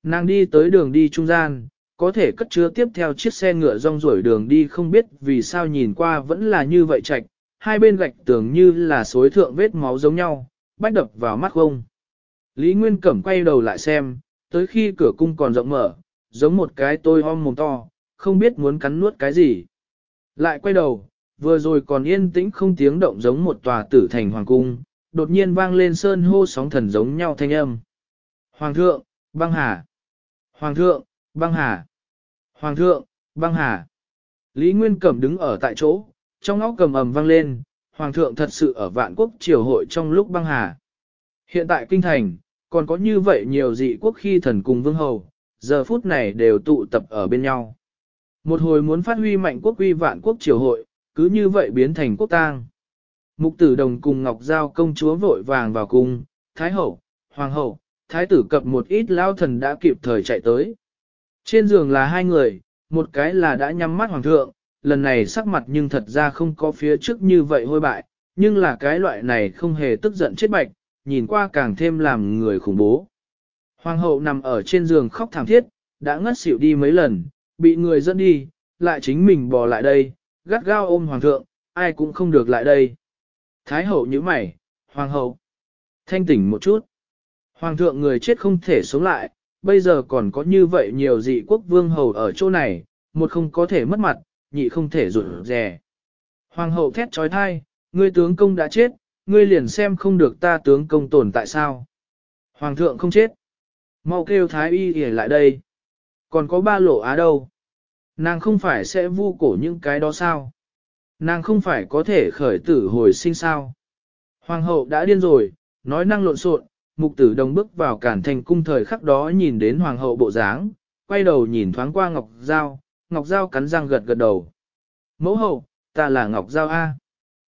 Nàng đi tới đường đi trung gian, có thể cất chứa tiếp theo chiếc xe ngựa rong ruổi đường đi không biết vì sao nhìn qua vẫn là như vậy chạch, hai bên gạch tường như là suối thượng vết máu giống nhau, bách đập vào mắt không. Lý Nguyên Cẩm quay đầu lại xem, tới khi cửa cung còn rộng mở, giống một cái tôi om mồm to, không biết muốn cắn nuốt cái gì. Lại quay đầu, vừa rồi còn yên tĩnh không tiếng động giống một tòa tử thành hoàng cung, đột nhiên vang lên sơn hô sóng thần giống nhau thanh âm. Hoàng thượng, băng hà. Hoàng thượng, băng hà. Hoàng thượng, băng hà. Lý Nguyên Cẩm đứng ở tại chỗ, trong óc cầm ầm vang lên, Hoàng thượng thật sự ở vạn quốc triều hội trong lúc băng hà. Hiện tại kinh thành, còn có như vậy nhiều dị quốc khi thần cùng vương hầu, giờ phút này đều tụ tập ở bên nhau. Một hồi muốn phát huy mạnh quốc uy vạn quốc triều hội, cứ như vậy biến thành quốc tang. Mục tử đồng cùng Ngọc Giao công chúa vội vàng vào cung, Thái Hậu, Hoàng Hậu, thái tử cập một ít lao thần đã kịp thời chạy tới. Trên giường là hai người, một cái là đã nhắm mắt hoàng thượng, lần này sắc mặt nhưng thật ra không có phía trước như vậy hôi bại, nhưng là cái loại này không hề tức giận chết bạch, nhìn qua càng thêm làm người khủng bố. Hoàng hậu nằm ở trên giường khóc thảm thiết, đã ngất xỉu đi mấy lần, bị người dẫn đi, lại chính mình bò lại đây, gắt gao ôm hoàng thượng, ai cũng không được lại đây. Thái hậu như mày, hoàng hậu, thanh tỉnh một chút. Hoàng thượng người chết không thể sống lại, bây giờ còn có như vậy nhiều dị quốc vương hầu ở chỗ này, một không có thể mất mặt, nhị không thể rụt rè. Hoàng hậu thét trói thai, ngươi tướng công đã chết, ngươi liền xem không được ta tướng công tồn tại sao. Hoàng thượng không chết. Mau kêu thái y để lại đây. Còn có ba lộ á đâu. Nàng không phải sẽ vu cổ những cái đó sao. Nàng không phải có thể khởi tử hồi sinh sao. Hoàng hậu đã điên rồi, nói năng lộn xộn, mục tử đồng bước vào cản thành cung thời khắc đó nhìn đến hoàng hậu bộ dáng, quay đầu nhìn thoáng qua Ngọc Giao, Ngọc Giao cắn răng gật gật đầu. Mẫu hậu, ta là Ngọc Giao A.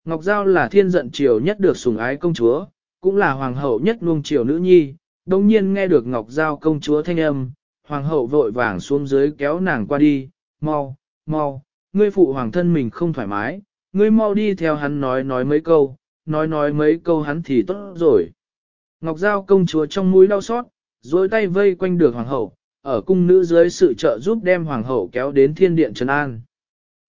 Ngọc Giao là thiên giận triều nhất được sủng ái công chúa, cũng là hoàng hậu nhất nuông triều nữ nhi, đồng nhiên nghe được Ngọc Giao công chúa thanh âm, hoàng hậu vội vàng xuống dưới kéo nàng qua đi, mau, mau, ngươi phụ hoàng thân mình không thoải mái, ngươi mau đi theo hắn nói nói mấy câu, nói nói mấy câu hắn thì tốt rồi. Ngọc Giao công chúa trong mũi đau xót, dối tay vây quanh được hoàng hậu, ở cung nữ dưới sự trợ giúp đem hoàng hậu kéo đến thiên điện Trần An.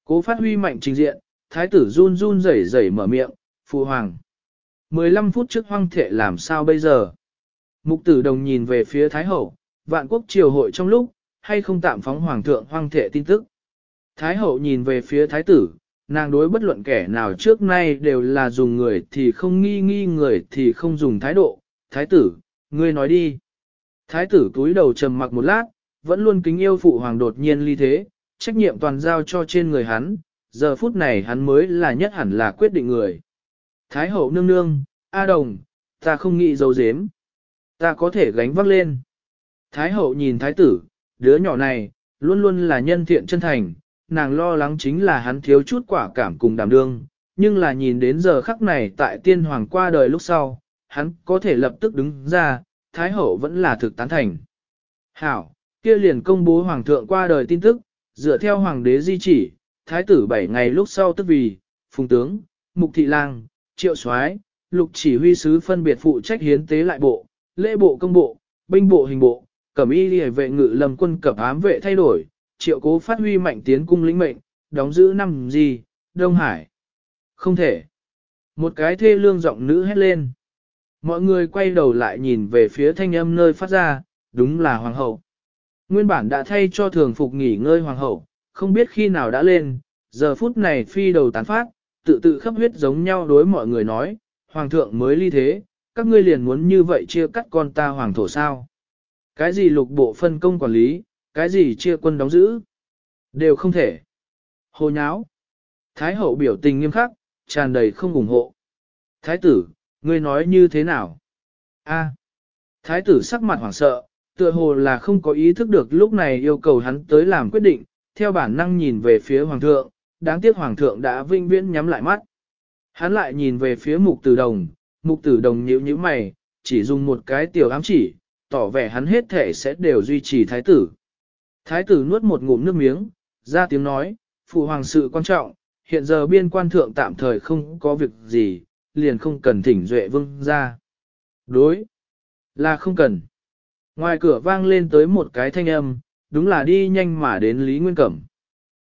Cố phát huy mạnh trình diện, thái tử run run rẩy rẩy mở miệng, phụ hoàng. 15 phút trước hoang thể làm sao bây giờ? Mục tử đồng nhìn về phía thái hậu, vạn quốc triều hội trong lúc, hay không tạm phóng hoàng thượng hoang thể tin tức. Thái hậu nhìn về phía thái tử, nàng đối bất luận kẻ nào trước nay đều là dùng người thì không nghi nghi người thì không dùng thái độ, thái tử, ngươi nói đi. Thái tử túi đầu trầm mặc một lát, vẫn luôn kính yêu phụ hoàng đột nhiên ly thế, trách nhiệm toàn giao cho trên người hắn, giờ phút này hắn mới là nhất hẳn là quyết định người. Thái hậu nương nương, A đồng, ta không nghĩ dấu dếm. Ta có thể gánh vác lên. Thái hậu nhìn thái tử, đứa nhỏ này, luôn luôn là nhân thiện chân thành, nàng lo lắng chính là hắn thiếu chút quả cảm cùng đảm đương, nhưng là nhìn đến giờ khắc này tại tiên hoàng qua đời lúc sau, hắn có thể lập tức đứng ra, Thái Hậu vẫn là thực tán thành. Hảo, kia liền công bố Hoàng thượng qua đời tin tức, dựa theo Hoàng đế di chỉ, Thái tử 7 ngày lúc sau tức vì, Phùng Tướng, Mục Thị Lang, Triệu soái Lục chỉ huy sứ phân biệt phụ trách hiến tế lại bộ, lễ bộ công bộ, binh bộ hình bộ, cẩm y liề vệ ngự lầm quân cẩm ám vệ thay đổi, triệu cố phát huy mạnh tiến cung lĩnh mệnh, đóng giữ năm gì, Đông Hải. Không thể. Một cái thê lương giọng nữ hét lên mọi người quay đầu lại nhìn về phía thanh âm nơi phát ra, đúng là hoàng hậu. Nguyên bản đã thay cho thường phục nghỉ ngơi hoàng hậu, không biết khi nào đã lên, giờ phút này phi đầu tán phát, tự tự khắp huyết giống nhau đối mọi người nói, hoàng thượng mới ly thế, các ngươi liền muốn như vậy chia cắt con ta hoàng thổ sao. Cái gì lục bộ phân công quản lý, cái gì chia quân đóng giữ, đều không thể. Hồ nháo. Thái hậu biểu tình nghiêm khắc, tràn đầy không ủng hộ. Thái tử, ngươi nói như thế nào? A. Thái tử sắc mặt hoảng sợ, tựa hồ là không có ý thức được lúc này yêu cầu hắn tới làm quyết định, theo bản năng nhìn về phía hoàng thượng, đáng tiếc hoàng thượng đã vinh viễn nhắm lại mắt. Hắn lại nhìn về phía mục tử đồng, mục tử đồng nhíu nhíu mày, chỉ dùng một cái tiểu ám chỉ, tỏ vẻ hắn hết thể sẽ đều duy trì thái tử. Thái tử nuốt một ngụm nước miếng, ra tiếng nói, phụ hoàng sự quan trọng, hiện giờ biên quan thượng tạm thời không có việc gì, liền không cần thỉnh duệ vương ra. Đối, là không cần. Ngoài cửa vang lên tới một cái thanh âm, đúng là đi nhanh mà đến Lý Nguyên Cẩm.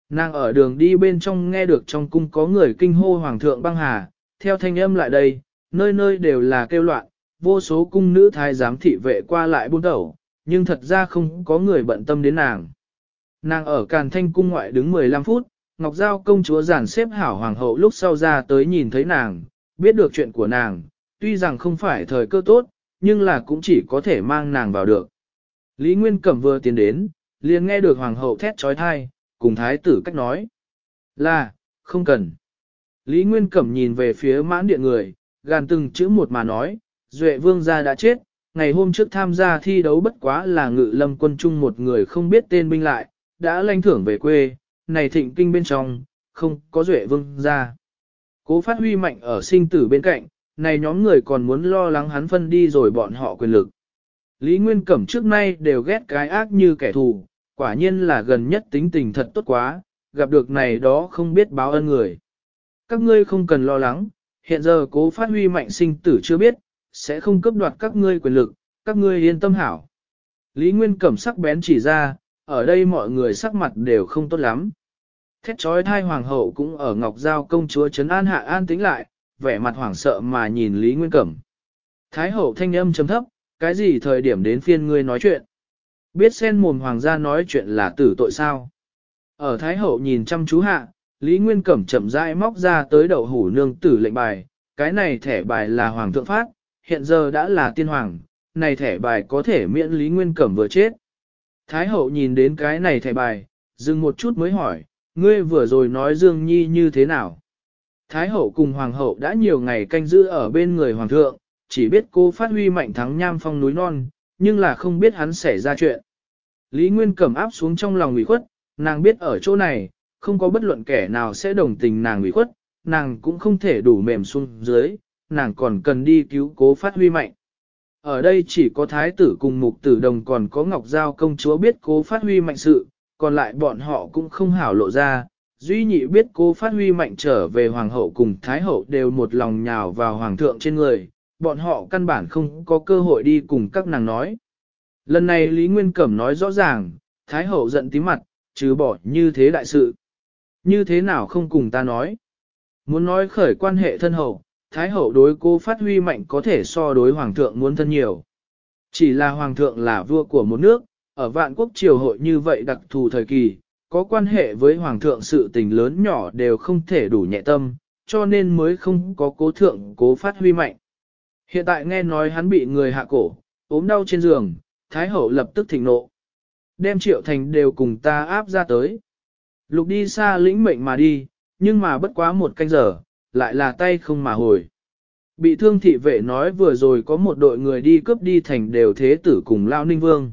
Nàng ở đường đi bên trong nghe được trong cung có người kinh hô Hoàng thượng băng hà, theo thanh âm lại đây, nơi nơi đều là kêu loạn, vô số cung nữ thái giám thị vệ qua lại buôn tẩu, nhưng thật ra không có người bận tâm đến nàng. Nàng ở Càn Thanh cung ngoại đứng 15 phút, Ngọc Giao công chúa giản xếp hảo hoàng hậu lúc sau ra tới nhìn thấy nàng, biết được chuyện của nàng, tuy rằng không phải thời cơ tốt, nhưng là cũng chỉ có thể mang nàng vào được. Lý Nguyên Cẩm vừa tiến đến, liền nghe được hoàng hậu thét trói thai, cùng thái tử cách nói. Là, không cần. Lý Nguyên Cẩm nhìn về phía mãn điện người, gàn từng chữ một mà nói, Duệ vương gia đã chết, ngày hôm trước tham gia thi đấu bất quá là ngự lâm quân chung một người không biết tên binh lại, đã lãnh thưởng về quê, này thịnh kinh bên trong, không có Duệ vương gia. Cố phát huy mạnh ở sinh tử bên cạnh, này nhóm người còn muốn lo lắng hắn phân đi rồi bọn họ quyền lực. Lý Nguyên Cẩm trước nay đều ghét cái ác như kẻ thù, quả nhiên là gần nhất tính tình thật tốt quá, gặp được này đó không biết báo ơn người. Các ngươi không cần lo lắng, hiện giờ cố phát huy mạnh sinh tử chưa biết, sẽ không cấp đoạt các ngươi quyền lực, các ngươi yên tâm hảo. Lý Nguyên Cẩm sắc bén chỉ ra, ở đây mọi người sắc mặt đều không tốt lắm thét trói thai hoàng hậu cũng ở ngọc giao công chúa trấn an hạ an tính lại, vẻ mặt hoảng sợ mà nhìn Lý Nguyên Cẩm. Thái hậu thanh âm chấm thấp, cái gì thời điểm đến phiên ngươi nói chuyện? Biết sen mồm hoàng gia nói chuyện là tử tội sao? Ở Thái hậu nhìn chăm chú hạ, Lý Nguyên Cẩm chậm rãi móc ra tới đầu hủ nương tử lệnh bài, cái này thẻ bài là hoàng thượng phát, hiện giờ đã là tiên hoàng, này thẻ bài có thể miễn Lý Nguyên Cẩm vừa chết. Thái hậu nhìn đến cái này thẻ bài, dừng một chút mới hỏi, Ngươi vừa rồi nói Dương Nhi như thế nào? Thái hậu cùng hoàng hậu đã nhiều ngày canh giữ ở bên người hoàng thượng, chỉ biết cô phát huy mạnh thắng nham phong núi non, nhưng là không biết hắn xảy ra chuyện. Lý Nguyên cầm áp xuống trong lòng ủy khuất, nàng biết ở chỗ này, không có bất luận kẻ nào sẽ đồng tình nàng ủy khuất, nàng cũng không thể đủ mềm xuống dưới, nàng còn cần đi cứu cố phát huy mạnh. Ở đây chỉ có thái tử cùng mục tử đồng còn có ngọc giao công chúa biết cố phát huy mạnh sự, còn lại bọn họ cũng không hảo lộ ra. Duy nhị biết cô phát huy mạnh trở về hoàng hậu cùng thái hậu đều một lòng nhào vào hoàng thượng trên người, bọn họ căn bản không có cơ hội đi cùng các nàng nói. Lần này Lý Nguyên Cẩm nói rõ ràng, thái hậu giận tí mặt, chứ bỏ như thế đại sự. Như thế nào không cùng ta nói. Muốn nói khởi quan hệ thân hậu, thái hậu đối cô phát huy mạnh có thể so đối hoàng thượng muốn thân nhiều. Chỉ là hoàng thượng là vua của một nước, ở vạn quốc triều hội như vậy đặc thù thời kỳ, có quan hệ với hoàng thượng sự tình lớn nhỏ đều không thể đủ nhẹ tâm, cho nên mới không có cố thượng cố phát huy mạnh. Hiện tại nghe nói hắn bị người hạ cổ, ốm đau trên giường, Thái Hậu lập tức thịnh nộ. Đem triệu thành đều cùng ta áp ra tới. Lục đi xa lĩnh mệnh mà đi, nhưng mà bất quá một canh giờ, lại là tay không mà hồi. Bị thương thị vệ nói vừa rồi có một đội người đi cướp đi thành đều thế tử cùng Lao Ninh Vương.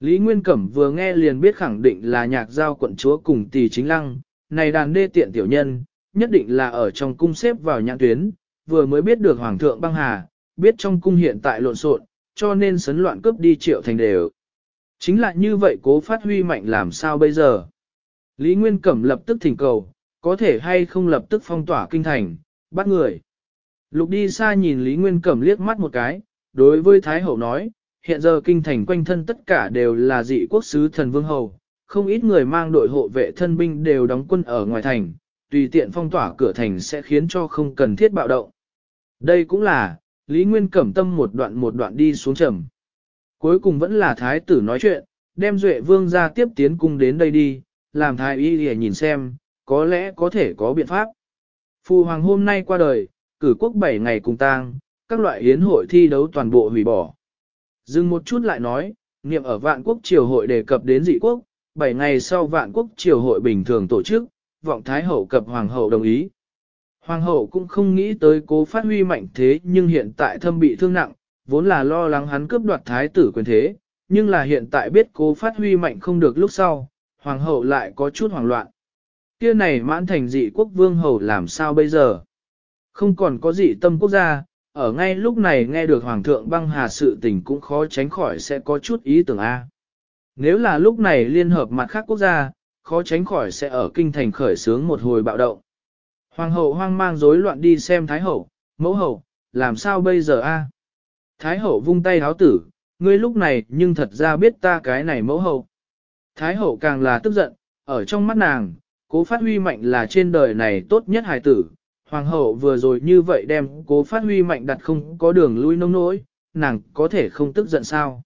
Lý Nguyên Cẩm vừa nghe liền biết khẳng định là nhạc giao quận chúa cùng tỷ chính lăng, này đàn đê tiện tiểu nhân, nhất định là ở trong cung xếp vào nhãn tuyến, vừa mới biết được Hoàng thượng băng hà, biết trong cung hiện tại lộn xộn cho nên sấn loạn cướp đi triệu thành đều. Chính là như vậy cố phát huy mạnh làm sao bây giờ? Lý Nguyên Cẩm lập tức thỉnh cầu, có thể hay không lập tức phong tỏa kinh thành, bắt người. Lục đi xa nhìn Lý Nguyên Cẩm liếc mắt một cái, đối với Thái Hậu nói, hiện giờ kinh thành quanh thân tất cả đều là dị quốc sứ thần vương hầu, không ít người mang đội hộ vệ thân binh đều đóng quân ở ngoài thành, tùy tiện phong tỏa cửa thành sẽ khiến cho không cần thiết bạo động. Đây cũng là, Lý Nguyên cẩm tâm một đoạn một đoạn đi xuống trầm. Cuối cùng vẫn là thái tử nói chuyện, đem duệ vương ra tiếp tiến cung đến đây đi, làm thái y để nhìn xem, có lẽ có thể có biện pháp. Phu hoàng hôm nay qua đời, cử quốc 7 ngày cùng tang, các loại hiến hội thi đấu toàn bộ hủy bỏ. Dừng một chút lại nói, niệm ở vạn quốc triều hội đề cập đến dị quốc, 7 ngày sau vạn quốc triều hội bình thường tổ chức, vọng thái hậu cập hoàng hậu đồng ý. Hoàng hậu cũng không nghĩ tới cố phát huy mạnh thế nhưng hiện tại thâm bị thương nặng, vốn là lo lắng hắn cướp đoạt thái tử quyền thế, nhưng là hiện tại biết cố phát huy mạnh không được lúc sau, hoàng hậu lại có chút hoảng loạn. Kia này mãn thành dị quốc vương hầu làm sao bây giờ? Không còn có dị tâm quốc gia, ở ngay lúc này nghe được Hoàng thượng băng hà sự tình cũng khó tránh khỏi sẽ có chút ý tưởng A. Nếu là lúc này liên hợp mặt khác quốc gia, khó tránh khỏi sẽ ở kinh thành khởi sướng một hồi bạo động. Hoàng hậu hoang mang rối loạn đi xem Thái hậu, mẫu hậu, làm sao bây giờ A. Thái hậu vung tay háo tử, ngươi lúc này nhưng thật ra biết ta cái này mẫu hậu. Thái hậu càng là tức giận, ở trong mắt nàng, cố phát huy mạnh là trên đời này tốt nhất hài tử, hoàng hậu vừa rồi như vậy đem cố phát huy mạnh đặt không có đường lui nông nỗi, nàng có thể không tức giận sao.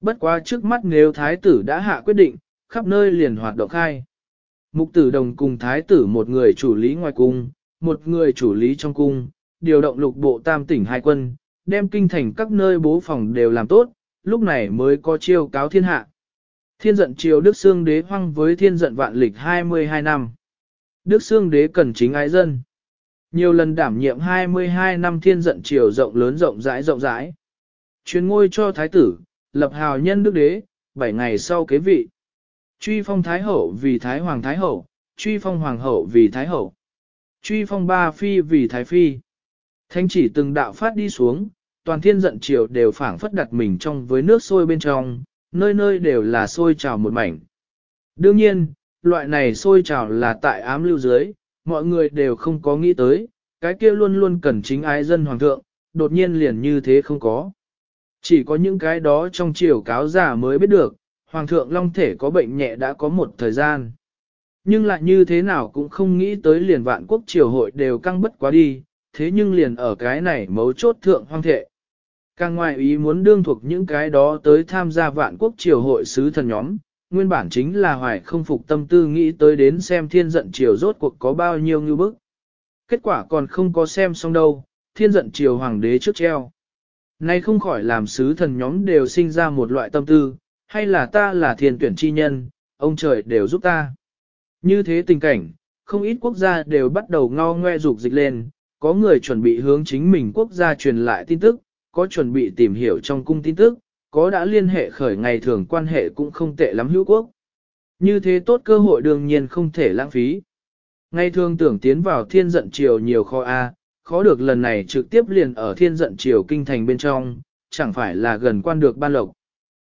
Bất quá trước mắt nếu thái tử đã hạ quyết định, khắp nơi liền hoạt động khai. Mục tử đồng cùng thái tử một người chủ lý ngoài cung, một người chủ lý trong cung, điều động lục bộ tam tỉnh hai quân, đem kinh thành các nơi bố phòng đều làm tốt, lúc này mới có chiêu cáo thiên hạ. Thiên giận triều Đức Sương Đế hoang với thiên giận vạn lịch 22 năm. Đức Sương Đế cần chính ái dân. Nhiều lần đảm nhiệm 22 năm thiên giận triều rộng lớn rộng rãi rộng rãi. Chuyến ngôi cho thái tử, lập hào nhân đức đế, 7 ngày sau kế vị. Truy phong thái hậu vì thái hoàng thái hậu, truy phong hoàng hậu vì thái hậu. Truy phong ba phi vì thái phi. thanh chỉ từng đạo phát đi xuống, toàn thiên giận triều đều phảng phất đặt mình trong với nước sôi bên trong, nơi nơi đều là sôi trào một mảnh. Đương nhiên, loại này sôi trào là tại ám lưu dưới, mọi người đều không có nghĩ tới, cái kia luôn luôn cần chính ái dân hoàng thượng, đột nhiên liền như thế không có. Chỉ có những cái đó trong triều cáo giả mới biết được, hoàng thượng long thể có bệnh nhẹ đã có một thời gian. Nhưng lại như thế nào cũng không nghĩ tới liền vạn quốc triều hội đều căng bất quá đi, thế nhưng liền ở cái này mấu chốt thượng hoang thệ. Càng ngoài ý muốn đương thuộc những cái đó tới tham gia vạn quốc triều hội sứ thần nhóm, nguyên bản chính là hoài không phục tâm tư nghĩ tới đến xem thiên giận triều rốt cuộc có bao nhiêu như bức. Kết quả còn không có xem xong đâu, thiên giận triều hoàng đế trước treo. Nay không khỏi làm sứ thần nhóm đều sinh ra một loại tâm tư, hay là ta là thiên tuyển chi nhân, ông trời đều giúp ta. Như thế tình cảnh, không ít quốc gia đều bắt đầu ngao ngoe dục dịch lên, có người chuẩn bị hướng chính mình quốc gia truyền lại tin tức, có chuẩn bị tìm hiểu trong cung tin tức, có đã liên hệ khởi ngày thường quan hệ cũng không tệ lắm hữu quốc. Như thế tốt cơ hội đương nhiên không thể lãng phí. Ngày thường tưởng tiến vào thiên giận triều nhiều kho A, khó được lần này trực tiếp liền ở thiên giận triều kinh thành bên trong, chẳng phải là gần quan được ban lộc.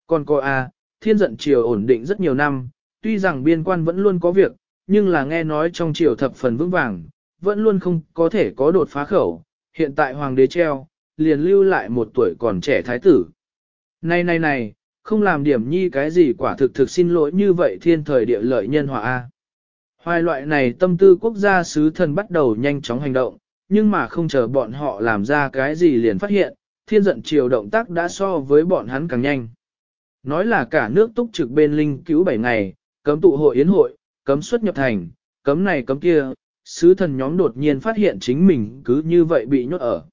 Còn cô A, thiên giận triều ổn định rất nhiều năm, tuy rằng biên quan vẫn luôn có việc, nhưng là nghe nói trong triều thập phần vững vàng, vẫn luôn không có thể có đột phá khẩu, hiện tại hoàng đế treo, liền lưu lại một tuổi còn trẻ thái tử. Này này này, không làm điểm nhi cái gì quả thực thực xin lỗi như vậy thiên thời địa lợi nhân hòa A. Hoài loại này tâm tư quốc gia sứ thần bắt đầu nhanh chóng hành động, nhưng mà không chờ bọn họ làm ra cái gì liền phát hiện, thiên giận chiều động tác đã so với bọn hắn càng nhanh. Nói là cả nước túc trực bên linh cứu 7 ngày, cấm tụ hội yến hội, cấm xuất nhập thành, cấm này cấm kia, sứ thần nhóm đột nhiên phát hiện chính mình cứ như vậy bị nhốt ở.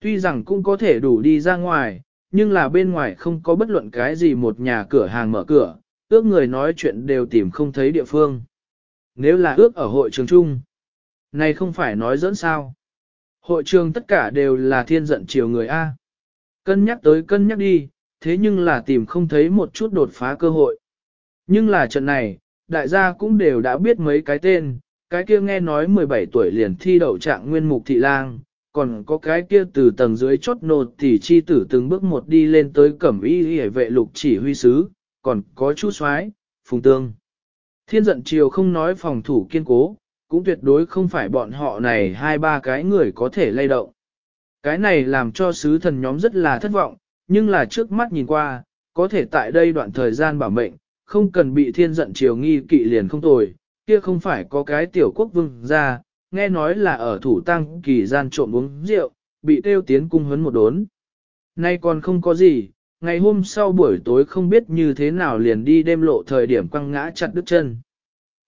Tuy rằng cũng có thể đủ đi ra ngoài, nhưng là bên ngoài không có bất luận cái gì một nhà cửa hàng mở cửa, ước người nói chuyện đều tìm không thấy địa phương. Nếu là ước ở hội trường chung, này không phải nói dẫn sao. Hội trường tất cả đều là thiên giận chiều người A. Cân nhắc tới cân nhắc đi, thế nhưng là tìm không thấy một chút đột phá cơ hội. Nhưng là trận này, đại gia cũng đều đã biết mấy cái tên, cái kia nghe nói 17 tuổi liền thi đậu trạng nguyên mục thị lang, còn có cái kia từ tầng dưới chốt nột thì chi tử từng bước một đi lên tới cẩm y hề vệ lục chỉ huy sứ, còn có chú soái phùng tương. Thiên giận chiều không nói phòng thủ kiên cố, cũng tuyệt đối không phải bọn họ này hai ba cái người có thể lay động. Cái này làm cho sứ thần nhóm rất là thất vọng, nhưng là trước mắt nhìn qua, có thể tại đây đoạn thời gian bảo mệnh, không cần bị thiên giận chiều nghi kỵ liền không tồi, kia không phải có cái tiểu quốc vương ra, nghe nói là ở thủ tăng kỳ gian trộm uống rượu, bị tiêu tiến cung huấn một đốn. Nay còn không có gì, ngày hôm sau buổi tối không biết như thế nào liền đi đêm lộ thời điểm quăng ngã chặt đứt chân.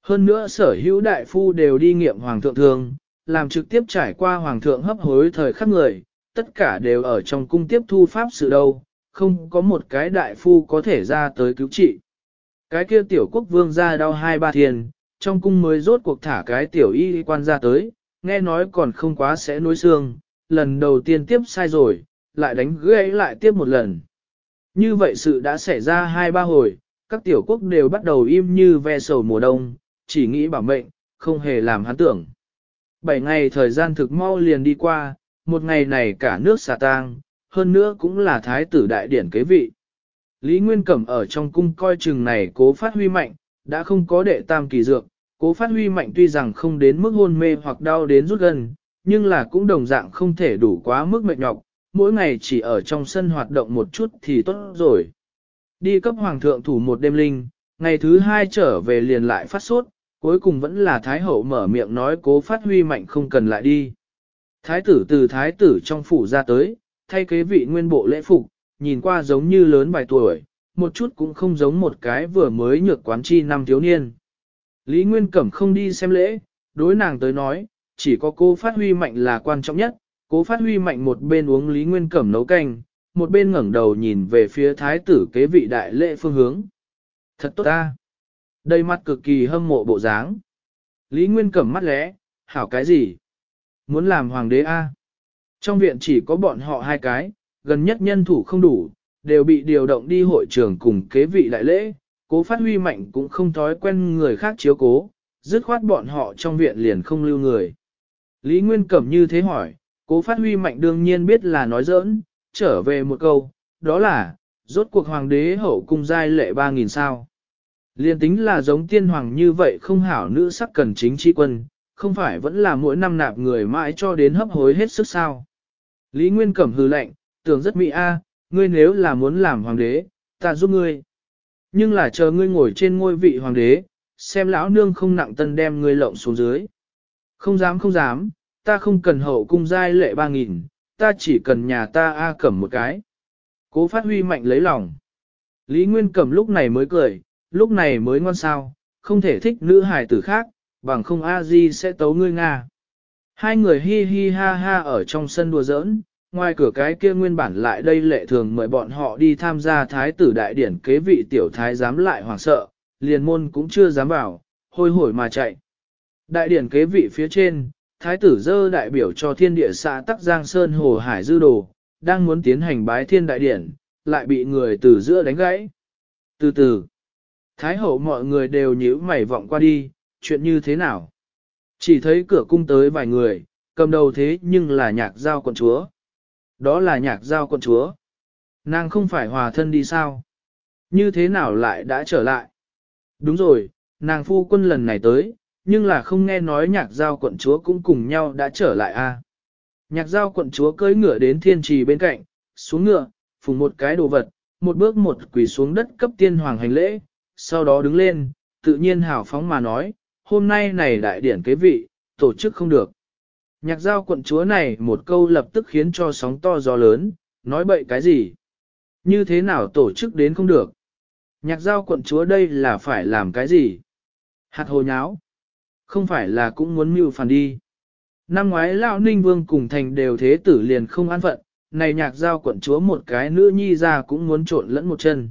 Hơn nữa sở hữu đại phu đều đi nghiệm hoàng thượng thường, làm trực tiếp trải qua hoàng thượng hấp hối thời khắc người, tất cả đều ở trong cung tiếp thu pháp sự đâu, không có một cái đại phu có thể ra tới cứu trị. Cái kia tiểu quốc vương ra đau hai ba thiền, trong cung mới rốt cuộc thả cái tiểu y quan ra tới, nghe nói còn không quá sẽ nuối xương, lần đầu tiên tiếp sai rồi, lại đánh gãy lại tiếp một lần. Như vậy sự đã xảy ra hai ba hồi, các tiểu quốc đều bắt đầu im như ve sầu mùa đông, chỉ nghĩ bảo mệnh, không hề làm hắn tưởng. Bảy ngày thời gian thực mau liền đi qua, một ngày này cả nước xà tang, hơn nữa cũng là thái tử đại điển kế vị. Lý Nguyên Cẩm ở trong cung coi chừng này cố phát huy mạnh, đã không có đệ tam kỳ dược, cố phát huy mạnh tuy rằng không đến mức hôn mê hoặc đau đến rút gần, nhưng là cũng đồng dạng không thể đủ quá mức mệt nhọc, mỗi ngày chỉ ở trong sân hoạt động một chút thì tốt rồi. Đi cấp hoàng thượng thủ một đêm linh, ngày thứ hai trở về liền lại phát sốt cuối cùng vẫn là thái hậu mở miệng nói cố phát huy mạnh không cần lại đi. Thái tử từ thái tử trong phủ ra tới, thay kế vị nguyên bộ lễ phục, nhìn qua giống như lớn vài tuổi, một chút cũng không giống một cái vừa mới nhược quán chi năm thiếu niên. Lý Nguyên Cẩm không đi xem lễ, đối nàng tới nói, chỉ có cô phát huy mạnh là quan trọng nhất, cố phát huy mạnh một bên uống Lý Nguyên Cẩm nấu canh, một bên ngẩn đầu nhìn về phía thái tử kế vị đại lễ phương hướng. Thật tốt ta! Đầy mặt cực kỳ hâm mộ bộ dáng. Lý Nguyên Cẩm mắt lẽ, hảo cái gì? Muốn làm hoàng đế A. Trong viện chỉ có bọn họ hai cái, gần nhất nhân thủ không đủ, đều bị điều động đi hội trường cùng kế vị lại lễ, cố phát huy mạnh cũng không thói quen người khác chiếu cố, dứt khoát bọn họ trong viện liền không lưu người. Lý Nguyên Cẩm như thế hỏi, cố phát huy mạnh đương nhiên biết là nói giỡn, trở về một câu, đó là, rốt cuộc hoàng đế hậu cung giai lệ 3.000 sao. Liên tính là giống tiên hoàng như vậy không hảo nữ sắc cần chính trị quân, không phải vẫn là mỗi năm nạp người mãi cho đến hấp hối hết sức sao. Lý Nguyên Cẩm hư lệnh, tưởng rất mỹ A, ngươi nếu là muốn làm hoàng đế, ta giúp ngươi. Nhưng là chờ ngươi ngồi trên ngôi vị hoàng đế, xem lão nương không nặng tân đem ngươi lộng xuống dưới. Không dám không dám, ta không cần hậu cung giai lệ ba nghìn, ta chỉ cần nhà ta A cẩm một cái. Cố phát huy mạnh lấy lòng. Lý Nguyên Cẩm lúc này mới cười, lúc này mới ngon sao, không thể thích nữ hài tử khác, bằng không A-di sẽ tấu ngươi Nga. Hai người hi hi ha ha ở trong sân đùa giỡn, ngoài cửa cái kia nguyên bản lại đây lệ thường mời bọn họ đi tham gia thái tử đại điển kế vị tiểu thái dám lại hoảng sợ, liền môn cũng chưa dám vào, hôi hổi mà chạy. Đại điển kế vị phía trên, thái tử dơ đại biểu cho thiên địa xã Tắc Giang Sơn Hồ Hải Dư Đồ, đang muốn tiến hành bái thiên đại điển, lại bị người từ giữa đánh gãy. Từ từ, thái hậu mọi người đều nhíu mày vọng qua đi, chuyện như thế nào? Chỉ thấy cửa cung tới vài người, cầm đầu thế nhưng là nhạc giao quận chúa đó là nhạc giao con chúa. Nàng không phải hòa thân đi sao? Như thế nào lại đã trở lại? Đúng rồi, nàng phu quân lần này tới, nhưng là không nghe nói nhạc giao quận chúa cũng cùng nhau đã trở lại a. Nhạc giao quận chúa cưỡi ngựa đến thiên trì bên cạnh, xuống ngựa, phùng một cái đồ vật, một bước một quỳ xuống đất cấp tiên hoàng hành lễ, sau đó đứng lên, tự nhiên hào phóng mà nói, hôm nay này đại điển kế vị, tổ chức không được. Nhạc giao quận chúa này một câu lập tức khiến cho sóng to gió lớn, nói bậy cái gì? Như thế nào tổ chức đến không được? Nhạc giao quận chúa đây là phải làm cái gì? Hạt hồ nháo. Không phải là cũng muốn mưu phản đi. Năm ngoái lão ninh vương cùng thành đều thế tử liền không an phận, này nhạc giao quận chúa một cái nữ nhi ra cũng muốn trộn lẫn một chân.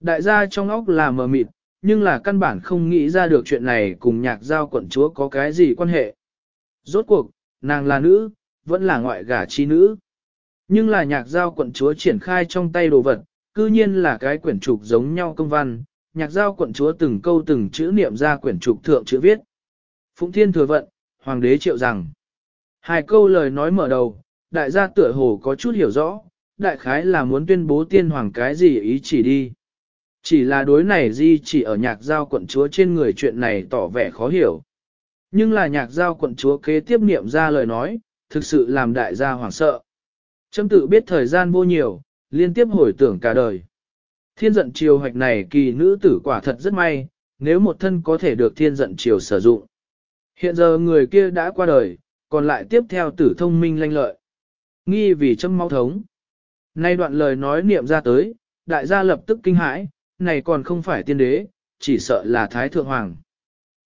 Đại gia trong óc là mờ mịt, nhưng là căn bản không nghĩ ra được chuyện này cùng nhạc giao quận chúa có cái gì quan hệ. Rốt cuộc, nàng là nữ, vẫn là ngoại gả chi nữ. Nhưng là nhạc giao quận chúa triển khai trong tay đồ vật, cư nhiên là cái quyển trục giống nhau công văn, nhạc giao quận chúa từng câu từng chữ niệm ra quyển trục thượng chữ viết. Phụng thiên thừa vận, hoàng đế triệu rằng. Hai câu lời nói mở đầu, đại gia tựa hồ có chút hiểu rõ, đại khái là muốn tuyên bố tiên hoàng cái gì ý chỉ đi. Chỉ là đối này di chỉ ở nhạc giao quận chúa trên người chuyện này tỏ vẻ khó hiểu. Nhưng là nhạc giao quận chúa kế tiếp niệm ra lời nói, thực sự làm đại gia hoảng sợ. trâm tự biết thời gian vô nhiều, liên tiếp hồi tưởng cả đời. Thiên giận triều hoạch này kỳ nữ tử quả thật rất may, nếu một thân có thể được thiên giận triều sử dụng. Hiện giờ người kia đã qua đời, còn lại tiếp theo tử thông minh lanh lợi. Nghi vì châm mau thống. Nay đoạn lời nói niệm ra tới, đại gia lập tức kinh hãi, này còn không phải tiên đế, chỉ sợ là thái thượng hoàng.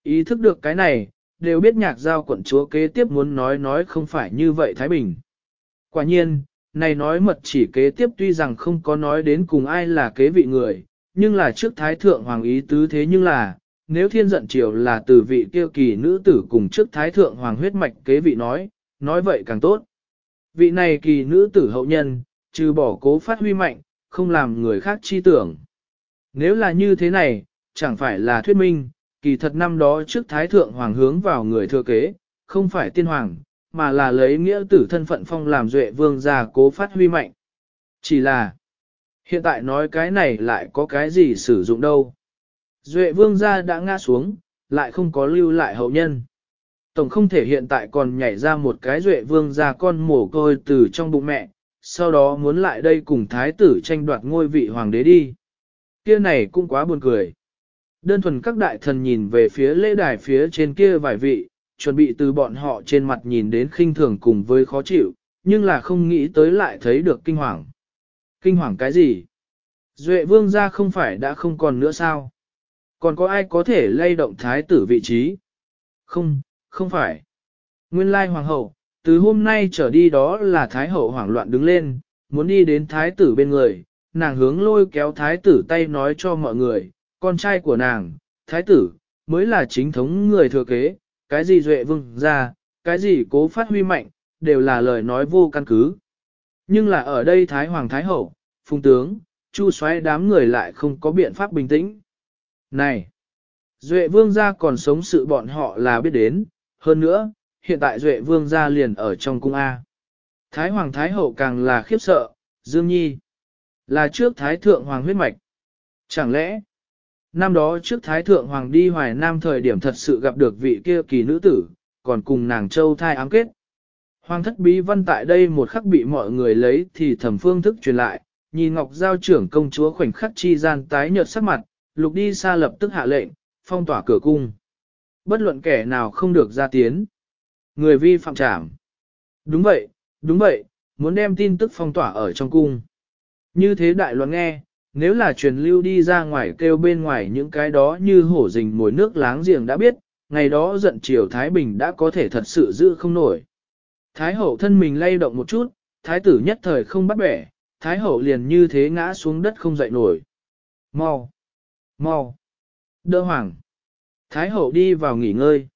Ý thức được cái này, đều biết nhạc giao quận chúa kế tiếp muốn nói nói không phải như vậy Thái Bình. Quả nhiên, này nói mật chỉ kế tiếp tuy rằng không có nói đến cùng ai là kế vị người, nhưng là trước Thái Thượng Hoàng ý tứ thế nhưng là, nếu thiên giận triều là từ vị kia kỳ nữ tử cùng trước Thái Thượng Hoàng huyết mạch kế vị nói, nói vậy càng tốt. Vị này kỳ nữ tử hậu nhân, trừ bỏ cố phát huy mạnh, không làm người khác chi tưởng. Nếu là như thế này, chẳng phải là thuyết minh, kỳ thật năm đó trước Thái Thượng Hoàng hướng vào người thừa kế, không phải tiên hoàng, mà là lấy nghĩa tử thân phận phong làm duệ vương gia cố phát huy mạnh. Chỉ là, hiện tại nói cái này lại có cái gì sử dụng đâu. Duệ vương gia đã ngã xuống, lại không có lưu lại hậu nhân. Tổng không thể hiện tại còn nhảy ra một cái duệ vương gia con mổ côi từ trong bụng mẹ, sau đó muốn lại đây cùng thái tử tranh đoạt ngôi vị hoàng đế đi. Kia này cũng quá buồn cười. Đơn thuần các đại thần nhìn về phía lễ đài phía trên kia vài vị, chuẩn bị từ bọn họ trên mặt nhìn đến khinh thường cùng với khó chịu, nhưng là không nghĩ tới lại thấy được kinh hoàng. Kinh hoàng cái gì? Duệ vương gia không phải đã không còn nữa sao? Còn có ai có thể lay động thái tử vị trí? Không, không phải. Nguyên lai hoàng hậu, từ hôm nay trở đi đó là thái hậu hoảng loạn đứng lên, muốn đi đến thái tử bên người, nàng hướng lôi kéo thái tử tay nói cho mọi người, con trai của nàng, thái tử, mới là chính thống người thừa kế, cái gì duệ vương ra, cái gì cố phát huy mạnh, đều là lời nói vô căn cứ. Nhưng là ở đây Thái Hoàng Thái Hậu, Phùng Tướng, Chu xoáy đám người lại không có biện pháp bình tĩnh. Này! Duệ vương gia còn sống sự bọn họ là biết đến, hơn nữa, hiện tại Duệ vương gia liền ở trong cung A. Thái Hoàng Thái Hậu càng là khiếp sợ, Dương Nhi. Là trước Thái Thượng Hoàng huyết mạch. Chẳng lẽ, Năm đó trước Thái Thượng Hoàng đi Hoài Nam thời điểm thật sự gặp được vị kia kỳ nữ tử, còn cùng nàng châu thai ám kết. Hoàng thất bí văn tại đây một khắc bị mọi người lấy thì thẩm phương thức truyền lại, nhìn Ngọc Giao trưởng công chúa khoảnh khắc chi gian tái nhợt sắc mặt, lục đi xa lập tức hạ lệnh, phong tỏa cửa cung. Bất luận kẻ nào không được ra tiến. Người vi phạm trảm. Đúng vậy, đúng vậy, muốn đem tin tức phong tỏa ở trong cung. Như thế đại loạn nghe, nếu là truyền lưu đi ra ngoài kêu bên ngoài những cái đó như hổ rình mồi nước láng giềng đã biết, ngày đó giận triều Thái Bình đã có thể thật sự giữ không nổi. Thái hậu thân mình lay động một chút, thái tử nhất thời không bắt bẻ, thái hậu liền như thế ngã xuống đất không dậy nổi. Mau! Mau! Đỡ hoàng! Thái hậu đi vào nghỉ ngơi.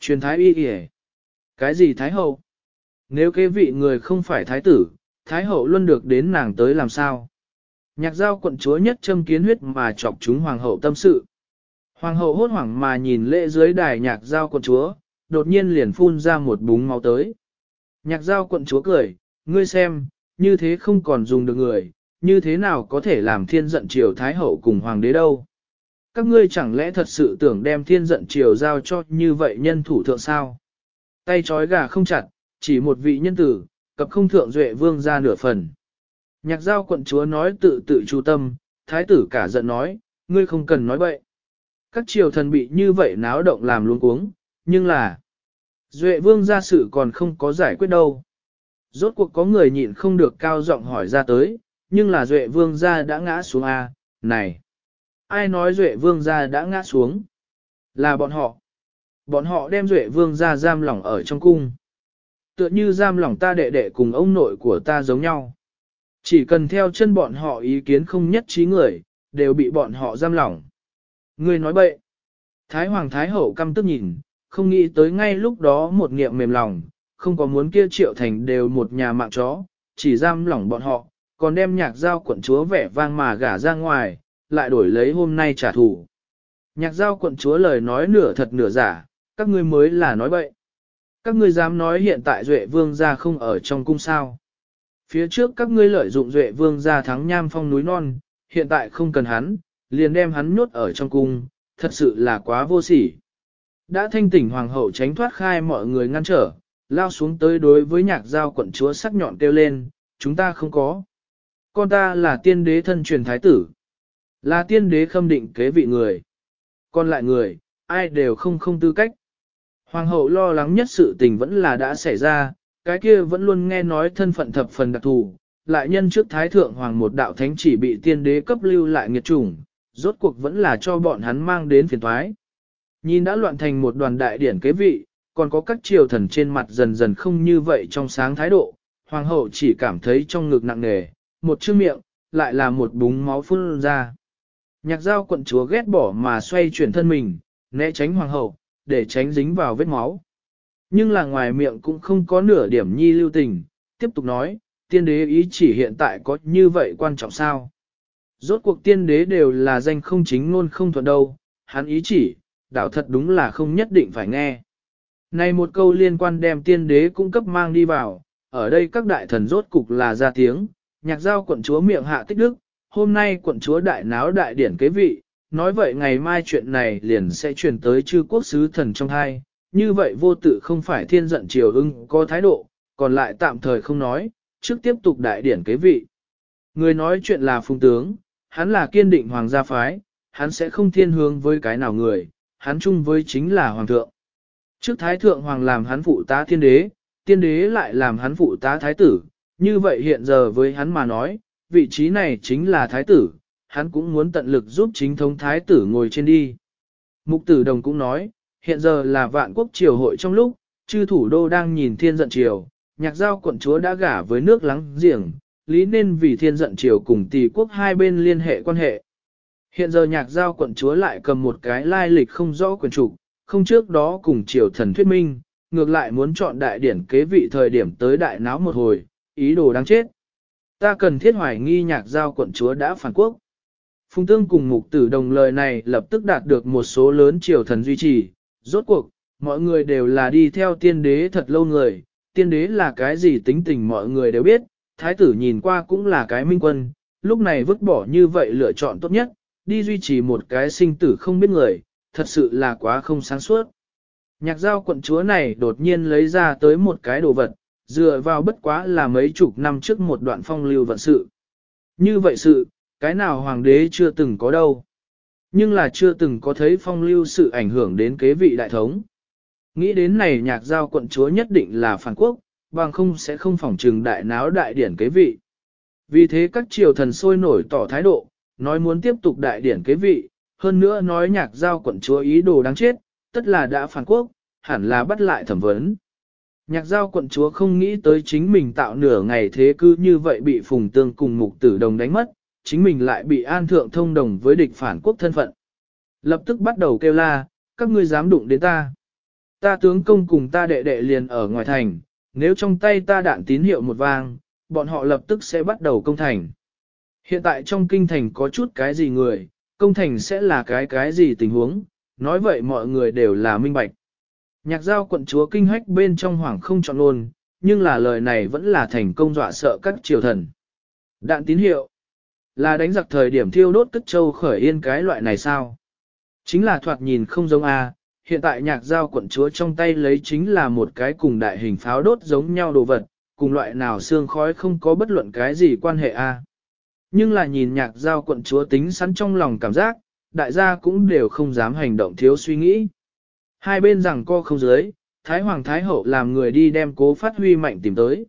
Truyền thái y kìa! Cái gì thái hậu? Nếu cái vị người không phải thái tử, thái hậu luôn được đến nàng tới làm sao? Nhạc giao quận chúa nhất châm kiến huyết mà chọc chúng hoàng hậu tâm sự. Hoàng hậu hốt hoảng mà nhìn lễ dưới đài nhạc giao quận chúa, đột nhiên liền phun ra một búng máu tới. Nhạc giao quận chúa cười, ngươi xem, như thế không còn dùng được người, như thế nào có thể làm thiên giận triều thái hậu cùng hoàng đế đâu. Các ngươi chẳng lẽ thật sự tưởng đem thiên giận triều giao cho như vậy nhân thủ thượng sao? Tay trói gà không chặt, chỉ một vị nhân tử, cập không thượng duệ vương ra nửa phần. Nhạc giao quận chúa nói tự tự chu tâm, thái tử cả giận nói, ngươi không cần nói vậy Các triều thần bị như vậy náo động làm luôn cuống, nhưng là... Duệ vương gia sự còn không có giải quyết đâu. Rốt cuộc có người nhịn không được cao giọng hỏi ra tới, nhưng là Duệ vương gia đã ngã xuống a này. Ai nói Duệ vương gia đã ngã xuống? Là bọn họ. Bọn họ đem Duệ vương gia giam lỏng ở trong cung. Tựa như giam lỏng ta đệ đệ cùng ông nội của ta giống nhau. Chỉ cần theo chân bọn họ ý kiến không nhất trí người, đều bị bọn họ giam lỏng. Người nói bậy. Thái Hoàng Thái Hậu căm tức nhìn, không nghĩ tới ngay lúc đó một niệm mềm lòng, không có muốn kia triệu thành đều một nhà mạng chó, chỉ giam lỏng bọn họ, còn đem nhạc giao quận chúa vẻ vang mà gả ra ngoài, lại đổi lấy hôm nay trả thù. Nhạc giao quận chúa lời nói nửa thật nửa giả, các ngươi mới là nói bậy. Các ngươi dám nói hiện tại Duệ Vương gia không ở trong cung sao phía trước các ngươi lợi dụng duệ vương ra thắng nham phong núi non, hiện tại không cần hắn, liền đem hắn nhốt ở trong cung, thật sự là quá vô sỉ. Đã thanh tỉnh hoàng hậu tránh thoát khai mọi người ngăn trở, lao xuống tới đối với nhạc giao quận chúa sắc nhọn kêu lên, chúng ta không có. Con ta là tiên đế thân truyền thái tử, là tiên đế khâm định kế vị người. Còn lại người, ai đều không không tư cách. Hoàng hậu lo lắng nhất sự tình vẫn là đã xảy ra, cái kia vẫn luôn nghe nói thân phận thập phần đặc thù, lại nhân trước thái thượng hoàng một đạo thánh chỉ bị tiên đế cấp lưu lại nghiệt chủng, rốt cuộc vẫn là cho bọn hắn mang đến phiền thoái. Nhìn đã loạn thành một đoàn đại điển kế vị, còn có các triều thần trên mặt dần dần không như vậy trong sáng thái độ, hoàng hậu chỉ cảm thấy trong ngực nặng nề, một chữ miệng, lại là một búng máu phun ra. Nhạc giao quận chúa ghét bỏ mà xoay chuyển thân mình, né tránh hoàng hậu, để tránh dính vào vết máu. Nhưng là ngoài miệng cũng không có nửa điểm nhi lưu tình, tiếp tục nói, tiên đế ý chỉ hiện tại có như vậy quan trọng sao? Rốt cuộc tiên đế đều là danh không chính ngôn không thuận đâu, hắn ý chỉ, đạo thật đúng là không nhất định phải nghe. Này một câu liên quan đem tiên đế cung cấp mang đi vào, ở đây các đại thần rốt cục là ra tiếng, nhạc giao quận chúa miệng hạ tích đức, hôm nay quận chúa đại náo đại điển kế vị, nói vậy ngày mai chuyện này liền sẽ truyền tới chư quốc sứ thần trong hai, như vậy vô tự không phải thiên giận triều ưng có thái độ, còn lại tạm thời không nói, trước tiếp tục đại điển kế vị. Người nói chuyện là phung tướng, hắn là kiên định hoàng gia phái, hắn sẽ không thiên hướng với cái nào người, hắn chung với chính là hoàng thượng. Trước thái thượng hoàng làm hắn phụ tá thiên đế, thiên đế lại làm hắn phụ tá thái tử, như vậy hiện giờ với hắn mà nói, vị trí này chính là thái tử, hắn cũng muốn tận lực giúp chính thống thái tử ngồi trên đi. Mục tử đồng cũng nói, hiện giờ là vạn quốc triều hội trong lúc, chư thủ đô đang nhìn thiên giận triều, nhạc giao quận chúa đã gả với nước lắng giềng, lý nên vì thiên giận triều cùng tỷ quốc hai bên liên hệ quan hệ. Hiện giờ nhạc giao quận chúa lại cầm một cái lai lịch không rõ quyền trục, không trước đó cùng triều thần thuyết minh, ngược lại muốn chọn đại điển kế vị thời điểm tới đại náo một hồi, ý đồ đáng chết. Ta cần thiết hoài nghi nhạc giao quận chúa đã phản quốc. Phùng Tương cùng mục tử đồng lời này lập tức đạt được một số lớn triều thần duy trì, Rốt cuộc, mọi người đều là đi theo tiên đế thật lâu người, tiên đế là cái gì tính tình mọi người đều biết, thái tử nhìn qua cũng là cái minh quân, lúc này vứt bỏ như vậy lựa chọn tốt nhất, đi duy trì một cái sinh tử không biết người, thật sự là quá không sáng suốt. Nhạc giao quận chúa này đột nhiên lấy ra tới một cái đồ vật, dựa vào bất quá là mấy chục năm trước một đoạn phong lưu vận sự. Như vậy sự, cái nào hoàng đế chưa từng có đâu. Nhưng là chưa từng có thấy phong lưu sự ảnh hưởng đến kế vị đại thống. Nghĩ đến này nhạc giao quận chúa nhất định là phản quốc, bằng không sẽ không phỏng trừng đại náo đại điển kế vị. Vì thế các triều thần sôi nổi tỏ thái độ, nói muốn tiếp tục đại điển kế vị, hơn nữa nói nhạc giao quận chúa ý đồ đáng chết, tất là đã phản quốc, hẳn là bắt lại thẩm vấn. Nhạc giao quận chúa không nghĩ tới chính mình tạo nửa ngày thế cư như vậy bị phùng tương cùng mục tử đồng đánh mất, chính mình lại bị an thượng thông đồng với địch phản quốc thân phận. Lập tức bắt đầu kêu la, các ngươi dám đụng đến ta. Ta tướng công cùng ta đệ đệ liền ở ngoài thành, nếu trong tay ta đạn tín hiệu một vang, bọn họ lập tức sẽ bắt đầu công thành. Hiện tại trong kinh thành có chút cái gì người, công thành sẽ là cái cái gì tình huống, nói vậy mọi người đều là minh bạch. Nhạc giao quận chúa kinh hách bên trong hoàng không chọn luôn, nhưng là lời này vẫn là thành công dọa sợ các triều thần. Đạn tín hiệu, là đánh giặc thời điểm thiêu đốt cất châu khởi yên cái loại này sao? Chính là thoạt nhìn không giống A, hiện tại nhạc giao quận chúa trong tay lấy chính là một cái cùng đại hình pháo đốt giống nhau đồ vật, cùng loại nào xương khói không có bất luận cái gì quan hệ A. Nhưng là nhìn nhạc giao quận chúa tính sẵn trong lòng cảm giác, đại gia cũng đều không dám hành động thiếu suy nghĩ. Hai bên rằng co không dưới, Thái Hoàng Thái Hậu làm người đi đem cố phát huy mạnh tìm tới.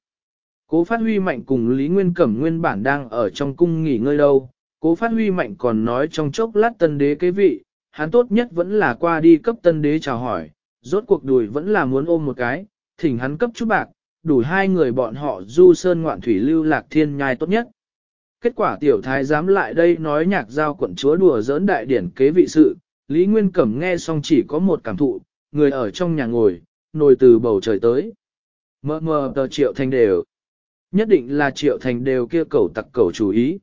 Cố phát huy mạnh cùng Lý Nguyên Cẩm nguyên bản đang ở trong cung nghỉ ngơi đâu, cố phát huy mạnh còn nói trong chốc lát tân đế kế vị, hắn tốt nhất vẫn là qua đi cấp tân đế chào hỏi, rốt cuộc đùi vẫn là muốn ôm một cái, thỉnh hắn cấp chút bạc, đủ hai người bọn họ du sơn ngoạn thủy lưu lạc thiên nhai tốt nhất. Kết quả tiểu thái dám lại đây nói nhạc giao quận chúa đùa giỡn đại điển kế vị sự, Lý Nguyên Cẩm nghe xong chỉ có một cảm thụ, người ở trong nhà ngồi, nồi từ bầu trời tới. Mơ mơ tờ triệu thanh đều nhất định là triệu thành đều kia cầu tặc cầu chủ ý.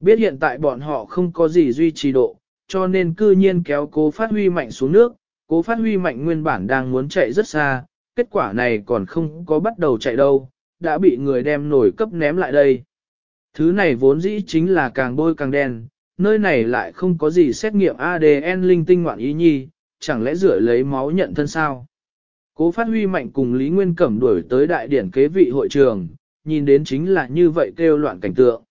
Biết hiện tại bọn họ không có gì duy trì độ, cho nên cư nhiên kéo cố phát huy mạnh xuống nước, cố phát huy mạnh nguyên bản đang muốn chạy rất xa, kết quả này còn không có bắt đầu chạy đâu, đã bị người đem nổi cấp ném lại đây. Thứ này vốn dĩ chính là càng bôi càng đen, nơi này lại không có gì xét nghiệm ADN linh tinh ngoạn ý nhi, chẳng lẽ rửa lấy máu nhận thân sao? Cố phát huy mạnh cùng Lý Nguyên Cẩm đuổi tới đại điển kế vị hội trường, nhìn đến chính là như vậy kêu loạn cảnh tượng.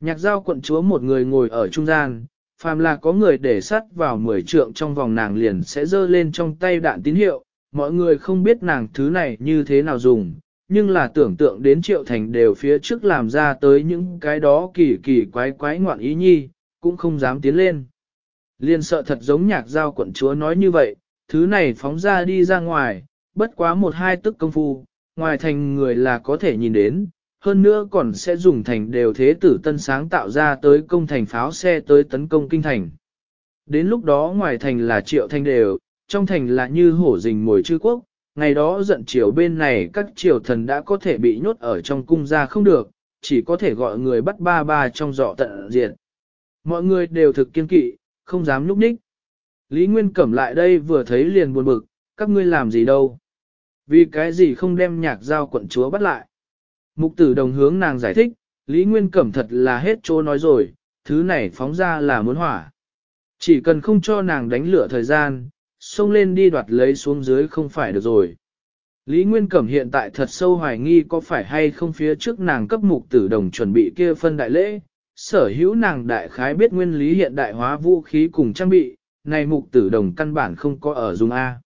Nhạc giao quận chúa một người ngồi ở trung gian, phàm là có người để sắt vào mười trượng trong vòng nàng liền sẽ dơ lên trong tay đạn tín hiệu, mọi người không biết nàng thứ này như thế nào dùng, nhưng là tưởng tượng đến triệu thành đều phía trước làm ra tới những cái đó kỳ kỳ quái quái ngoạn ý nhi, cũng không dám tiến lên. Liên sợ thật giống nhạc giao quận chúa nói như vậy, thứ này phóng ra đi ra ngoài, bất quá một hai tức công phu, ngoài thành người là có thể nhìn đến, hơn nữa còn sẽ dùng thành đều thế tử tân sáng tạo ra tới công thành pháo xe tới tấn công kinh thành. Đến lúc đó ngoài thành là triệu thành đều, trong thành là như hổ rình mồi chư quốc, ngày đó giận triều bên này các triều thần đã có thể bị nhốt ở trong cung ra không được, chỉ có thể gọi người bắt ba ba trong dọ tận diện. Mọi người đều thực kiên kỵ, không dám núp ních. Lý Nguyên Cẩm lại đây vừa thấy liền buồn bực, các ngươi làm gì đâu. Vì cái gì không đem nhạc giao quận chúa bắt lại? Mục tử đồng hướng nàng giải thích, Lý Nguyên Cẩm thật là hết chỗ nói rồi, thứ này phóng ra là muốn hỏa. Chỉ cần không cho nàng đánh lửa thời gian, xông lên đi đoạt lấy xuống dưới không phải được rồi. Lý Nguyên Cẩm hiện tại thật sâu hoài nghi có phải hay không phía trước nàng cấp mục tử đồng chuẩn bị kia phân đại lễ, sở hữu nàng đại khái biết nguyên lý hiện đại hóa vũ khí cùng trang bị, này mục tử đồng căn bản không có ở dùng A.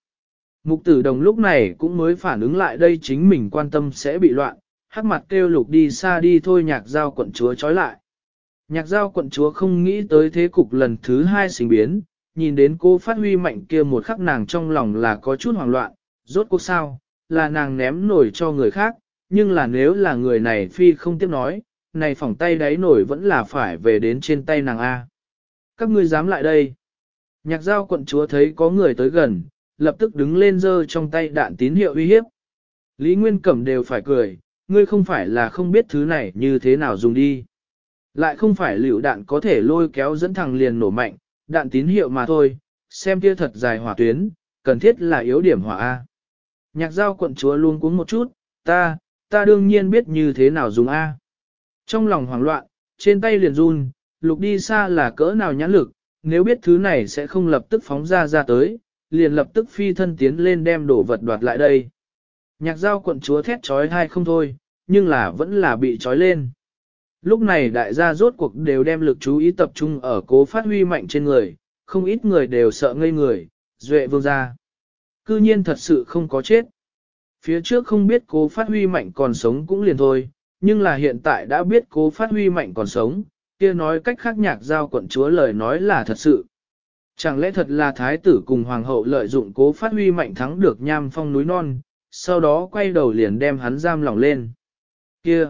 Mục tử đồng lúc này cũng mới phản ứng lại đây chính mình quan tâm sẽ bị loạn, hắc mặt kêu lục đi xa đi thôi nhạc giao quận chúa trói lại. Nhạc giao quận chúa không nghĩ tới thế cục lần thứ hai sinh biến, nhìn đến cô phát huy mạnh kia một khắc nàng trong lòng là có chút hoảng loạn, rốt cuộc sao, là nàng ném nổi cho người khác, nhưng là nếu là người này phi không tiếp nói, này phỏng tay đáy nổi vẫn là phải về đến trên tay nàng A. Các ngươi dám lại đây. Nhạc giao quận chúa thấy có người tới gần, lập tức đứng lên giơ trong tay đạn tín hiệu uy hiếp. Lý Nguyên Cẩm đều phải cười, ngươi không phải là không biết thứ này như thế nào dùng đi. Lại không phải liệu đạn có thể lôi kéo dẫn thằng liền nổ mạnh, đạn tín hiệu mà thôi, xem kia thật dài hỏa tuyến, cần thiết là yếu điểm hỏa A. Nhạc giao quận chúa luôn cuống một chút, ta, ta đương nhiên biết như thế nào dùng A. Trong lòng hoảng loạn, trên tay liền run, lục đi xa là cỡ nào nhãn lực, nếu biết thứ này sẽ không lập tức phóng ra ra tới, liền lập tức phi thân tiến lên đem đồ vật đoạt lại đây. Nhạc giao quận chúa thét trói hay không thôi, nhưng là vẫn là bị trói lên. Lúc này đại gia rốt cuộc đều đem lực chú ý tập trung ở cố phát huy mạnh trên người, không ít người đều sợ ngây người, duệ vương ra. Cư nhiên thật sự không có chết. Phía trước không biết cố phát huy mạnh còn sống cũng liền thôi, nhưng là hiện tại đã biết cố phát huy mạnh còn sống, kia nói cách khác nhạc giao quận chúa lời nói là thật sự. Chẳng lẽ thật là thái tử cùng hoàng hậu lợi dụng cố phát huy mạnh thắng được nham phong núi non, sau đó quay đầu liền đem hắn giam lỏng lên. Kia!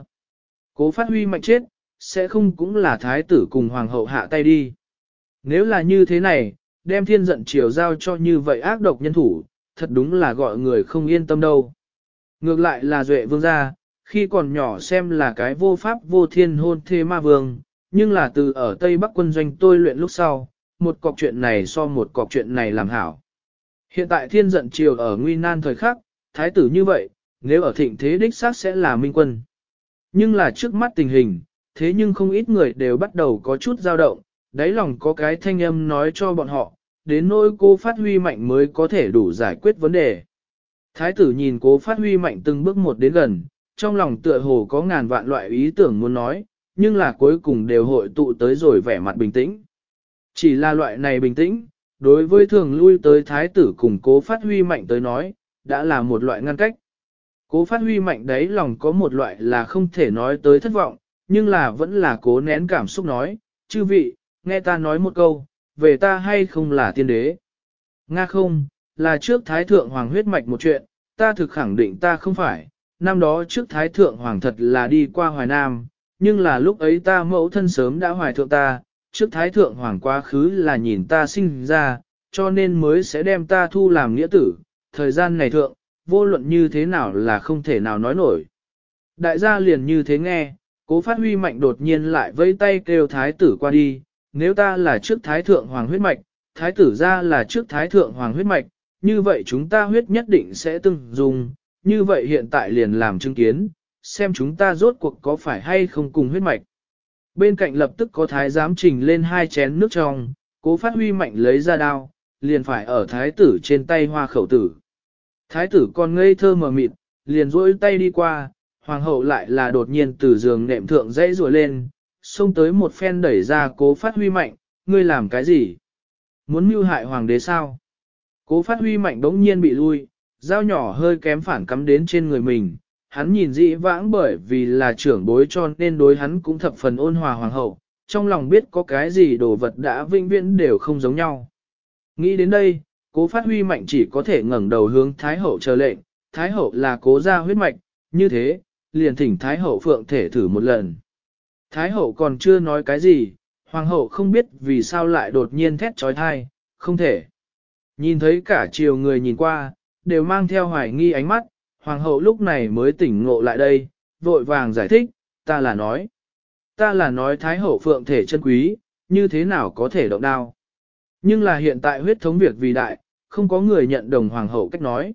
Cố phát huy mạnh chết, sẽ không cũng là thái tử cùng hoàng hậu hạ tay đi. Nếu là như thế này, đem thiên giận triều giao cho như vậy ác độc nhân thủ, thật đúng là gọi người không yên tâm đâu. Ngược lại là duệ vương gia, khi còn nhỏ xem là cái vô pháp vô thiên hôn thê ma vương, nhưng là từ ở Tây Bắc quân doanh tôi luyện lúc sau, một cọc chuyện này so một cọc chuyện này làm hảo. Hiện tại thiên giận triều ở nguy nan thời khắc, thái tử như vậy, nếu ở thịnh thế đích xác sẽ là minh quân. Nhưng là trước mắt tình hình, thế nhưng không ít người đều bắt đầu có chút dao động, đáy lòng có cái thanh âm nói cho bọn họ, đến nỗi cô phát huy mạnh mới có thể đủ giải quyết vấn đề. Thái tử nhìn cố phát huy mạnh từng bước một đến gần, trong lòng tựa hồ có ngàn vạn loại ý tưởng muốn nói, nhưng là cuối cùng đều hội tụ tới rồi vẻ mặt bình tĩnh. Chỉ là loại này bình tĩnh, đối với thường lui tới thái tử cùng cố phát huy mạnh tới nói, đã là một loại ngăn cách. Cố phát huy mạnh đấy lòng có một loại là không thể nói tới thất vọng, nhưng là vẫn là cố nén cảm xúc nói, chư vị, nghe ta nói một câu, về ta hay không là tiên đế. Nga không, là trước thái thượng hoàng huyết mạch một chuyện, ta thực khẳng định ta không phải, năm đó trước thái thượng hoàng thật là đi qua hoài nam, nhưng là lúc ấy ta mẫu thân sớm đã hoài thượng ta, trước thái thượng hoàng quá khứ là nhìn ta sinh ra, cho nên mới sẽ đem ta thu làm nghĩa tử, thời gian này thượng, vô luận như thế nào là không thể nào nói nổi. Đại gia liền như thế nghe, cố phát huy mạnh đột nhiên lại vây tay kêu thái tử qua đi, nếu ta là trước thái thượng hoàng huyết mạch, thái tử ra là trước thái thượng hoàng huyết mạch, như vậy chúng ta huyết nhất định sẽ từng dùng, như vậy hiện tại liền làm chứng kiến, xem chúng ta rốt cuộc có phải hay không cùng huyết mạch bên cạnh lập tức có thái giám trình lên hai chén nước trong, cố phát huy mạnh lấy ra đao, liền phải ở thái tử trên tay hoa khẩu tử. Thái tử còn ngây thơ mờ mịt, liền rỗi tay đi qua, hoàng hậu lại là đột nhiên từ giường nệm thượng dãy rùa lên, xông tới một phen đẩy ra cố phát huy mạnh, ngươi làm cái gì? Muốn mưu hại hoàng đế sao? Cố phát huy mạnh bỗng nhiên bị lui, dao nhỏ hơi kém phản cắm đến trên người mình, hắn nhìn dĩ vãng bởi vì là trưởng bối cho nên đối hắn cũng thập phần ôn hòa hoàng hậu, trong lòng biết có cái gì đồ vật đã vinh viễn đều không giống nhau. Nghĩ đến đây, cố phát huy mạnh chỉ có thể ngẩng đầu hướng Thái Hậu chờ lệnh, Thái Hậu là cố gia huyết mạch, như thế, liền thỉnh Thái Hậu phượng thể thử một lần. Thái Hậu còn chưa nói cái gì, Hoàng Hậu không biết vì sao lại đột nhiên thét trói thai, không thể. Nhìn thấy cả chiều người nhìn qua, đều mang theo hoài nghi ánh mắt, hoàng hậu lúc này mới tỉnh ngộ lại đây, vội vàng giải thích, ta là nói. Ta là nói thái hậu phượng thể chân quý, như thế nào có thể động đao. Nhưng là hiện tại huyết thống việc vì đại, không có người nhận đồng hoàng hậu cách nói.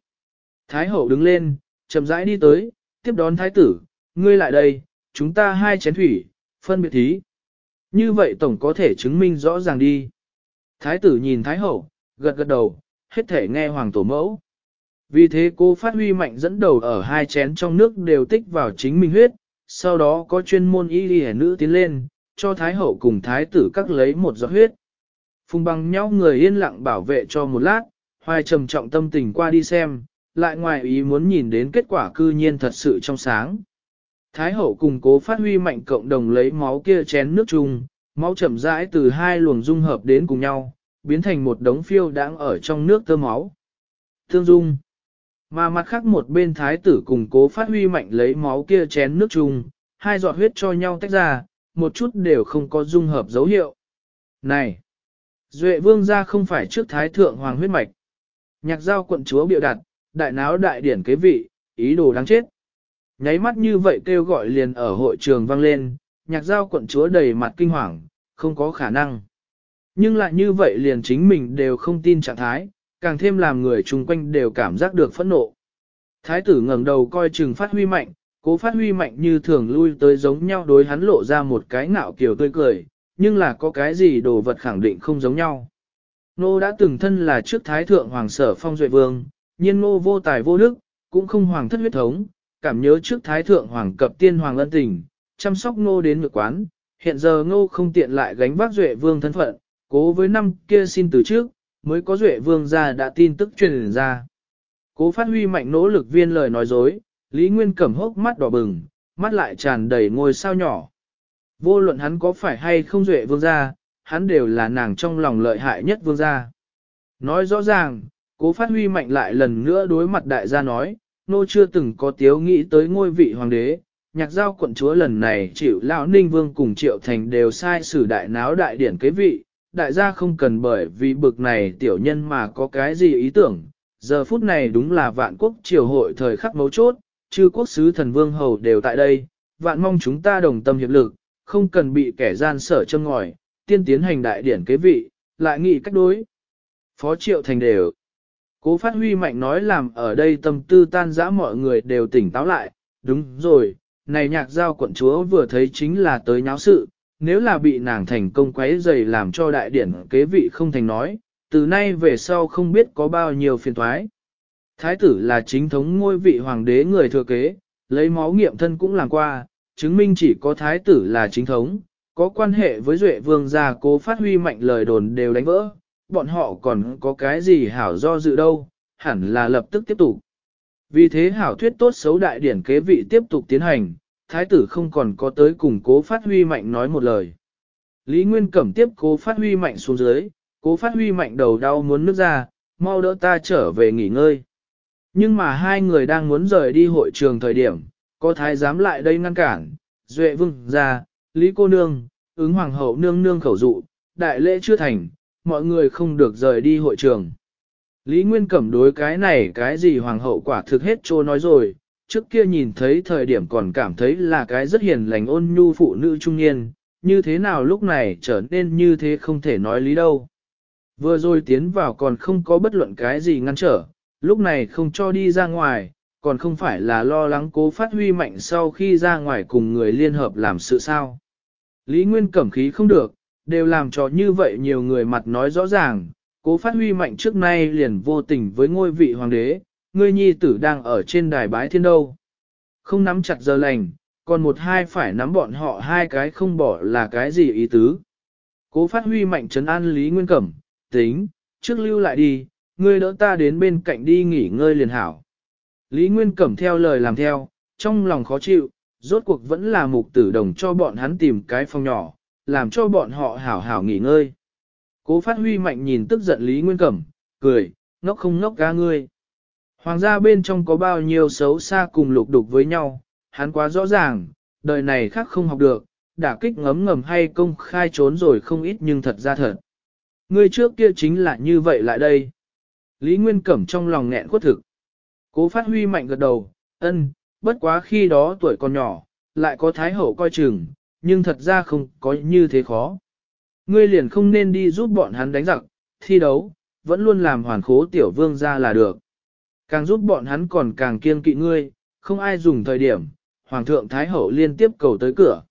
Thái hậu đứng lên, chậm rãi đi tới, tiếp đón thái tử, ngươi lại đây, chúng ta hai chén thủy, phân biệt thí. Như vậy tổng có thể chứng minh rõ ràng đi. Thái tử nhìn thái hậu, gật gật đầu, hết thể nghe hoàng tổ mẫu. Vì thế cô phát huy mạnh dẫn đầu ở hai chén trong nước đều tích vào chính mình huyết, sau đó có chuyên môn y y nữ tiến lên, cho thái hậu cùng thái tử các lấy một giọt huyết. Phùng bằng nhau người yên lặng bảo vệ cho một lát, hoài trầm trọng tâm tình qua đi xem, lại ngoài ý muốn nhìn đến kết quả cư nhiên thật sự trong sáng. Thái hậu cùng cố phát huy mạnh cộng đồng lấy máu kia chén nước chung, máu chậm rãi từ hai luồng dung hợp đến cùng nhau, biến thành một đống phiêu đáng ở trong nước tơ máu. Thương dung mà mặt khác một bên thái tử cùng cố phát huy mạnh lấy máu kia chén nước chung, hai giọt huyết cho nhau tách ra, một chút đều không có dung hợp dấu hiệu. Này! Duệ vương ra không phải trước thái thượng hoàng huyết mạch. Nhạc giao quận chúa biểu đặt, đại náo đại điển kế vị, ý đồ đáng chết. Nháy mắt như vậy kêu gọi liền ở hội trường vang lên, nhạc giao quận chúa đầy mặt kinh hoàng, không có khả năng. Nhưng lại như vậy liền chính mình đều không tin trạng thái, càng thêm làm người chung quanh đều cảm giác được phẫn nộ. Thái tử ngẩng đầu coi chừng phát huy mạnh, cố phát huy mạnh như thường lui tới giống nhau đối hắn lộ ra một cái ngạo kiểu tươi cười, nhưng là có cái gì đồ vật khẳng định không giống nhau. Nô đã từng thân là trước thái thượng hoàng sở phong duệ vương, nhiên ngô vô tài vô đức, cũng không hoàng thất huyết thống, cảm nhớ trước thái thượng hoàng cập tiên hoàng ân tình, chăm sóc ngô đến ngược quán, hiện giờ ngô không tiện lại gánh vác duệ vương thân phận, cố với năm kia xin từ trước, mới có duệ vương gia đã tin tức truyền ra. Cố phát huy mạnh nỗ lực viên lời nói dối, Lý Nguyên cẩm hốc mắt đỏ bừng, mắt lại tràn đầy ngôi sao nhỏ. Vô luận hắn có phải hay không duệ vương gia, hắn đều là nàng trong lòng lợi hại nhất vương gia. Nói rõ ràng, cố phát huy mạnh lại lần nữa đối mặt đại gia nói, nô chưa từng có tiếu nghĩ tới ngôi vị hoàng đế, nhạc giao quận chúa lần này chịu lão ninh vương cùng triệu thành đều sai sử đại náo đại điển kế vị, đại gia không cần bởi vì bực này tiểu nhân mà có cái gì ý tưởng. Giờ phút này đúng là vạn quốc triều hội thời khắc mấu chốt, chư quốc sứ thần vương hầu đều tại đây, vạn mong chúng ta đồng tâm hiệp lực, không cần bị kẻ gian sở châm ngòi, tiên tiến hành đại điển kế vị, lại nghị cách đối. Phó triệu thành đều. Cố phát huy mạnh nói làm ở đây tâm tư tan dã mọi người đều tỉnh táo lại, đúng rồi, này nhạc giao quận chúa vừa thấy chính là tới nháo sự, nếu là bị nàng thành công quấy dày làm cho đại điển kế vị không thành nói, từ nay về sau không biết có bao nhiêu phiền thoái. Thái tử là chính thống ngôi vị hoàng đế người thừa kế, lấy máu nghiệm thân cũng làm qua, chứng minh chỉ có thái tử là chính thống, có quan hệ với duệ vương gia cố phát huy mạnh lời đồn đều đánh vỡ, bọn họ còn có cái gì hảo do dự đâu, hẳn là lập tức tiếp tục. Vì thế hảo thuyết tốt xấu đại điển kế vị tiếp tục tiến hành, thái tử không còn có tới cùng cố phát huy mạnh nói một lời. Lý Nguyên Cẩm tiếp cố phát huy mạnh xuống dưới, cố phát huy mạnh đầu đau muốn nước ra, mau đỡ ta trở về nghỉ ngơi. Nhưng mà hai người đang muốn rời đi hội trường thời điểm, có thái dám lại đây ngăn cản, duệ vương ra, lý cô nương, ứng hoàng hậu nương nương khẩu dụ, đại lễ chưa thành, mọi người không được rời đi hội trường. Lý Nguyên Cẩm đối cái này cái gì hoàng hậu quả thực hết trô nói rồi, trước kia nhìn thấy thời điểm còn cảm thấy là cái rất hiền lành ôn nhu phụ nữ trung niên, như thế nào lúc này trở nên như thế không thể nói lý đâu. Vừa rồi tiến vào còn không có bất luận cái gì ngăn trở, lúc này không cho đi ra ngoài, còn không phải là lo lắng cố phát huy mạnh sau khi ra ngoài cùng người liên hợp làm sự sao. Lý Nguyên cẩm khí không được, đều làm cho như vậy nhiều người mặt nói rõ ràng, cố phát huy mạnh trước nay liền vô tình với ngôi vị hoàng đế, ngươi nhi tử đang ở trên đài bái thiên đâu. Không nắm chặt giờ lành, còn một hai phải nắm bọn họ hai cái không bỏ là cái gì ý tứ. Cố phát huy mạnh trấn an Lý Nguyên Cẩm, tính, trước lưu lại đi, ngươi đỡ ta đến bên cạnh đi nghỉ ngơi liền hảo. Lý Nguyên Cẩm theo lời làm theo, trong lòng khó chịu, rốt cuộc vẫn là mục tử đồng cho bọn hắn tìm cái phòng nhỏ, làm cho bọn họ hảo hảo nghỉ ngơi. Cố phát huy mạnh nhìn tức giận Lý Nguyên Cẩm, cười, ngốc không ngốc ga ngươi. Hoàng gia bên trong có bao nhiêu xấu xa cùng lục đục với nhau, hắn quá rõ ràng, đời này khác không học được, đả kích ngấm ngầm hay công khai trốn rồi không ít nhưng thật ra thật. Người trước kia chính là như vậy lại đây. Lý Nguyên Cẩm trong lòng nghẹn khuất thực. Cố phát huy mạnh gật đầu, ân, bất quá khi đó tuổi còn nhỏ, lại có thái hậu coi chừng, nhưng thật ra không có như thế khó. Ngươi liền không nên đi giúp bọn hắn đánh giặc, thi đấu, vẫn luôn làm hoàn khố tiểu vương ra là được. Càng giúp bọn hắn còn càng kiên kỵ ngươi, không ai dùng thời điểm, Hoàng thượng Thái Hậu liên tiếp cầu tới cửa.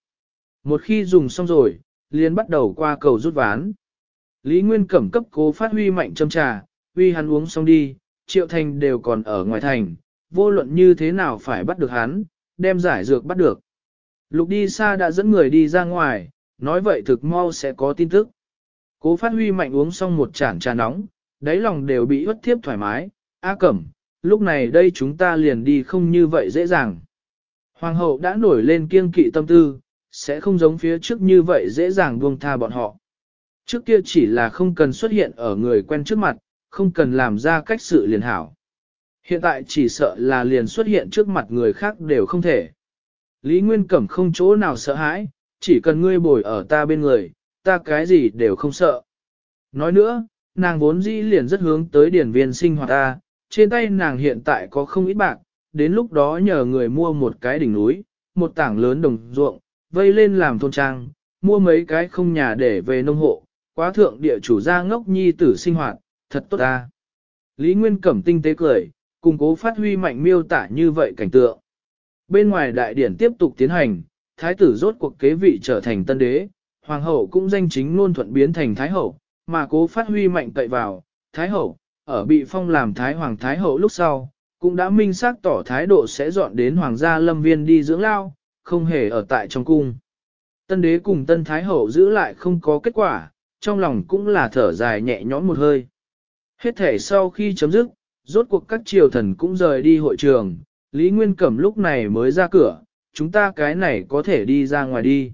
Một khi dùng xong rồi, liền bắt đầu qua cầu rút ván. Lý Nguyên cẩm cấp cố phát huy mạnh châm trà, huy hắn uống xong đi, triệu thành đều còn ở ngoài thành, vô luận như thế nào phải bắt được hắn, đem giải dược bắt được. Lục đi xa đã dẫn người đi ra ngoài, nói vậy thực mau sẽ có tin tức. Cố phát huy mạnh uống xong một chản trà nóng, đáy lòng đều bị ướt thiếp thoải mái, A cẩm, lúc này đây chúng ta liền đi không như vậy dễ dàng. Hoàng hậu đã nổi lên kiêng kỵ tâm tư, sẽ không giống phía trước như vậy dễ dàng buông tha bọn họ. Trước kia chỉ là không cần xuất hiện ở người quen trước mặt, không cần làm ra cách sự liền hảo. Hiện tại chỉ sợ là liền xuất hiện trước mặt người khác đều không thể. Lý Nguyên Cẩm không chỗ nào sợ hãi, chỉ cần ngươi bồi ở ta bên người, ta cái gì đều không sợ. Nói nữa, nàng vốn dĩ liền rất hướng tới điển viên sinh hoạt ta, trên tay nàng hiện tại có không ít bạc, đến lúc đó nhờ người mua một cái đỉnh núi, một tảng lớn đồng ruộng, vây lên làm thôn trang, mua mấy cái không nhà để về nông hộ, quá thượng địa chủ gia ngốc nhi tử sinh hoạt, thật tốt ta. Lý Nguyên Cẩm tinh tế cười, cùng cố phát huy mạnh miêu tả như vậy cảnh tượng. Bên ngoài đại điển tiếp tục tiến hành, thái tử rốt cuộc kế vị trở thành tân đế, hoàng hậu cũng danh chính luôn thuận biến thành thái hậu, mà cố phát huy mạnh cậy vào, thái hậu, ở bị phong làm Thái Hoàng Thái Hậu lúc sau, cũng đã minh xác tỏ thái độ sẽ dọn đến Hoàng gia Lâm Viên đi dưỡng lao, không hề ở tại trong cung. Tân đế cùng Tân Thái Hậu giữ lại không có kết quả, trong lòng cũng là thở dài nhẹ nhõm một hơi. Hết thể sau khi chấm dứt, rốt cuộc các triều thần cũng rời đi hội trường, Lý Nguyên Cẩm lúc này mới ra cửa, chúng ta cái này có thể đi ra ngoài đi.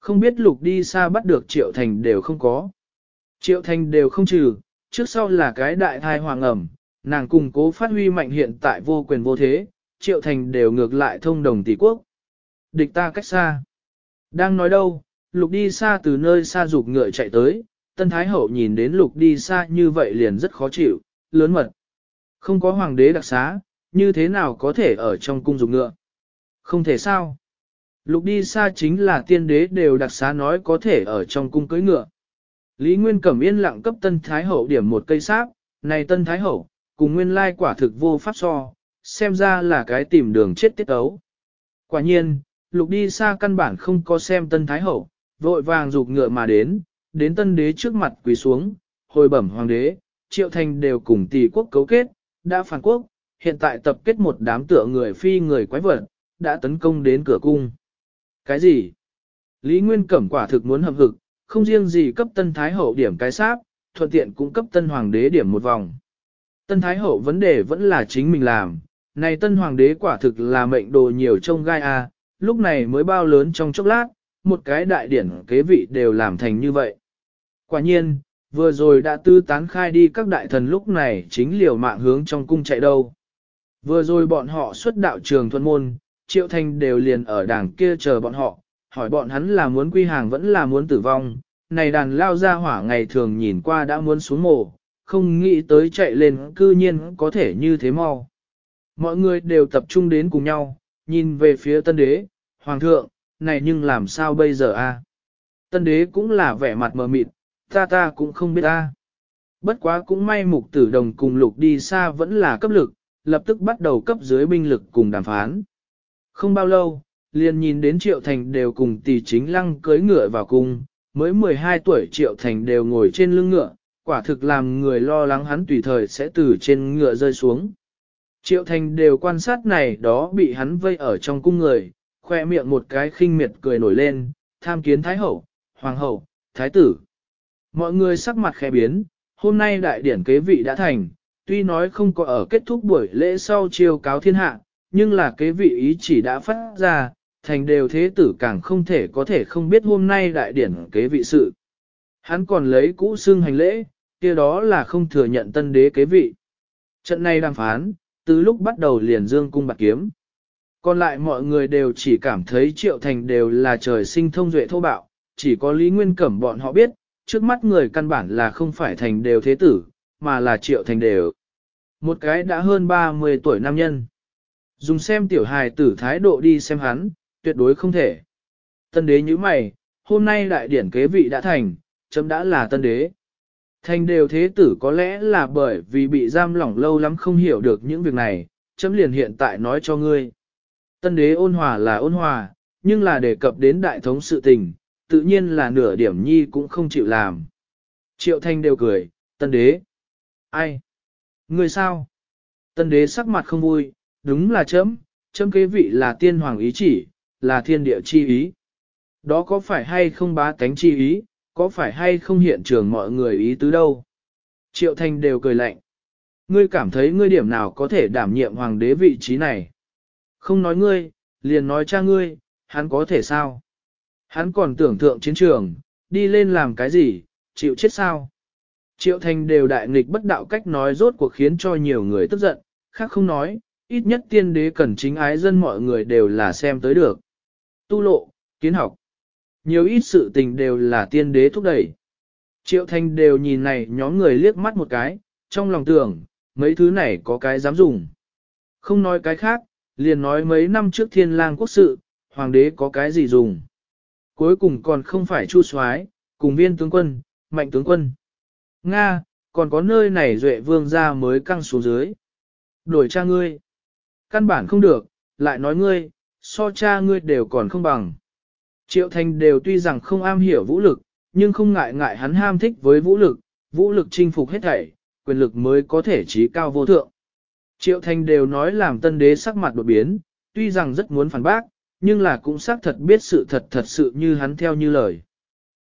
Không biết lục đi xa bắt được Triệu Thành đều không có. Triệu Thành đều không trừ, Trước sau là cái đại thai hoàng ẩm, nàng cùng cố phát huy mạnh hiện tại vô quyền vô thế, triệu thành đều ngược lại thông đồng tỷ quốc. Địch ta cách xa. Đang nói đâu, lục đi xa từ nơi xa rụt ngựa chạy tới, tân thái hậu nhìn đến lục đi xa như vậy liền rất khó chịu, lớn mật. Không có hoàng đế đặc xá, như thế nào có thể ở trong cung rụt ngựa? Không thể sao? Lục đi xa chính là tiên đế đều đặc xá nói có thể ở trong cung cưới ngựa. Lý Nguyên Cẩm yên lặng cấp Tân Thái Hậu điểm một cây sáp, này Tân Thái Hậu, cùng nguyên lai quả thực vô pháp so, xem ra là cái tìm đường chết tiết ấu. Quả nhiên, lục đi xa căn bản không có xem Tân Thái Hậu, vội vàng rụt ngựa mà đến, đến Tân Đế trước mặt quỳ xuống, hồi bẩm Hoàng đế, Triệu Thành đều cùng tỷ quốc cấu kết, đã phản quốc, hiện tại tập kết một đám tựa người phi người quái vật, đã tấn công đến cửa cung. Cái gì? Lý Nguyên Cẩm quả thực muốn hậm hực, không riêng gì cấp tân thái hậu điểm cái sáp, thuận tiện cũng cấp tân hoàng đế điểm một vòng. Tân thái hậu vấn đề vẫn là chính mình làm, này tân hoàng đế quả thực là mệnh đồ nhiều trông gai a, lúc này mới bao lớn trong chốc lát, một cái đại điển kế vị đều làm thành như vậy. Quả nhiên, vừa rồi đã tư tán khai đi các đại thần lúc này chính liều mạng hướng trong cung chạy đâu. Vừa rồi bọn họ xuất đạo trường thuận môn, triệu thành đều liền ở đảng kia chờ bọn họ, hỏi bọn hắn là muốn quy hàng vẫn là muốn tử vong. Này đàn lao ra hỏa ngày thường nhìn qua đã muốn xuống mồ, không nghĩ tới chạy lên cư nhiên có thể như thế mau. Mọi người đều tập trung đến cùng nhau, nhìn về phía tân đế, hoàng thượng, này nhưng làm sao bây giờ a? Tân đế cũng là vẻ mặt mờ mịt, ta ta cũng không biết a Bất quá cũng may mục tử đồng cùng lục đi xa vẫn là cấp lực, lập tức bắt đầu cấp dưới binh lực cùng đàm phán. Không bao lâu, liền nhìn đến Triệu Thành đều cùng tỷ chính lăng cưới ngựa vào cung, mới 12 tuổi Triệu Thành đều ngồi trên lưng ngựa, quả thực làm người lo lắng hắn tùy thời sẽ từ trên ngựa rơi xuống. Triệu Thành đều quan sát này đó bị hắn vây ở trong cung người, khoe miệng một cái khinh miệt cười nổi lên, tham kiến Thái Hậu, Hoàng Hậu, Thái Tử. Mọi người sắc mặt khẽ biến, hôm nay đại điển kế vị đã thành, tuy nói không có ở kết thúc buổi lễ sau chiêu cáo thiên hạ, nhưng là kế vị ý chỉ đã phát ra, thành đều thế tử càng không thể có thể không biết hôm nay đại điển kế vị sự. Hắn còn lấy cũ xương hành lễ, kia đó là không thừa nhận tân đế kế vị. Trận này đàm phán, từ lúc bắt đầu liền dương cung bạc kiếm. Còn lại mọi người đều chỉ cảm thấy triệu thành đều là trời sinh thông duệ thô bạo, chỉ có Lý Nguyên Cẩm bọn họ biết, trước mắt người căn bản là không phải thành đều thế tử, mà là triệu thành đều. Một cái đã hơn 30 tuổi nam nhân. Dùng xem tiểu hài tử thái độ đi xem hắn, tuyệt đối không thể. Tân đế như mày, hôm nay đại điển kế vị đã thành, chấm đã là tân đế. Thành đều thế tử có lẽ là bởi vì bị giam lỏng lâu lắm không hiểu được những việc này, chấm liền hiện tại nói cho ngươi. Tân đế ôn hòa là ôn hòa, nhưng là đề cập đến đại thống sự tình, tự nhiên là nửa điểm nhi cũng không chịu làm. Triệu thanh đều cười, tân đế. Ai? người sao? Tân đế sắc mặt không vui, đúng là chấm, chấm kế vị là tiên hoàng ý chỉ, là thiên địa chi ý. Đó có phải hay không bá tánh chi ý, có phải hay không hiện trường mọi người ý tứ đâu. Triệu Thanh đều cười lạnh. Ngươi cảm thấy ngươi điểm nào có thể đảm nhiệm hoàng đế vị trí này. Không nói ngươi, liền nói cha ngươi, hắn có thể sao? Hắn còn tưởng tượng chiến trường, đi lên làm cái gì, chịu chết sao? Triệu Thanh đều đại nghịch bất đạo cách nói rốt cuộc khiến cho nhiều người tức giận, khác không nói, ít nhất tiên đế cần chính ái dân mọi người đều là xem tới được tu lộ, kiến học. Nhiều ít sự tình đều là tiên đế thúc đẩy. Triệu Thanh đều nhìn này nhóm người liếc mắt một cái, trong lòng tưởng, mấy thứ này có cái dám dùng. Không nói cái khác, liền nói mấy năm trước thiên lang quốc sự, hoàng đế có cái gì dùng. Cuối cùng còn không phải chu soái, cùng viên tướng quân, mạnh tướng quân. Nga, còn có nơi này duệ vương gia mới căng xuống dưới. Đổi cha ngươi. Căn bản không được, lại nói ngươi, so cha ngươi đều còn không bằng. Triệu Thành đều tuy rằng không am hiểu vũ lực, nhưng không ngại ngại hắn ham thích với vũ lực, vũ lực chinh phục hết thảy, quyền lực mới có thể trí cao vô thượng. Triệu Thành đều nói làm tân đế sắc mặt đột biến, tuy rằng rất muốn phản bác, nhưng là cũng xác thật biết sự thật thật sự như hắn theo như lời.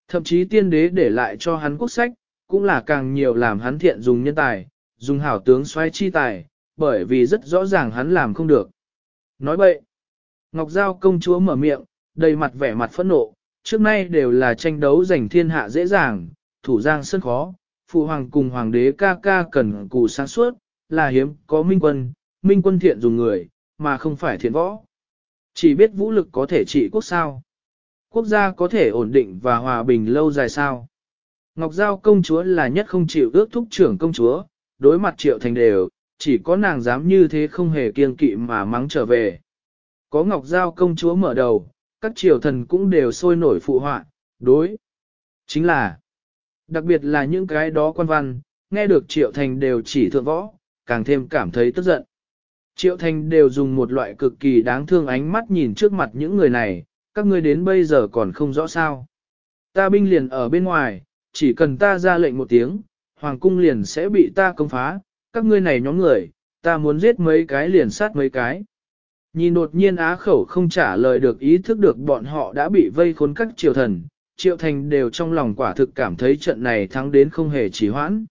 Thậm chí tiên đế để lại cho hắn quốc sách, cũng là càng nhiều làm hắn thiện dùng nhân tài, dùng hảo tướng xoay chi tài, bởi vì rất rõ ràng hắn làm không được. Nói vậy, Ngọc Giao công chúa mở miệng, đầy mặt vẻ mặt phẫn nộ, trước nay đều là tranh đấu giành thiên hạ dễ dàng, thủ giang sân khó, phụ hoàng cùng hoàng đế ca ca cần cù sáng suốt, là hiếm có minh quân, minh quân thiện dùng người, mà không phải thiện võ. Chỉ biết vũ lực có thể trị quốc sao. Quốc gia có thể ổn định và hòa bình lâu dài sao. Ngọc Giao công chúa là nhất không chịu ước thúc trưởng công chúa, đối mặt triệu thành đều, chỉ có nàng dám như thế không hề kiêng kỵ mà mắng trở về. Có Ngọc Giao công chúa mở đầu, các triều thần cũng đều sôi nổi phụ họa, đối. Chính là, đặc biệt là những cái đó quan văn, nghe được Triệu Thành đều chỉ thượng võ, càng thêm cảm thấy tức giận. Triệu Thành đều dùng một loại cực kỳ đáng thương ánh mắt nhìn trước mặt những người này, các ngươi đến bây giờ còn không rõ sao. Ta binh liền ở bên ngoài, chỉ cần ta ra lệnh một tiếng, hoàng cung liền sẽ bị ta công phá, các ngươi này nhóm người, ta muốn giết mấy cái liền sát mấy cái. Nhìn đột nhiên á khẩu không trả lời được ý thức được bọn họ đã bị vây khốn các triều thần, triệu thành đều trong lòng quả thực cảm thấy trận này thắng đến không hề trì hoãn.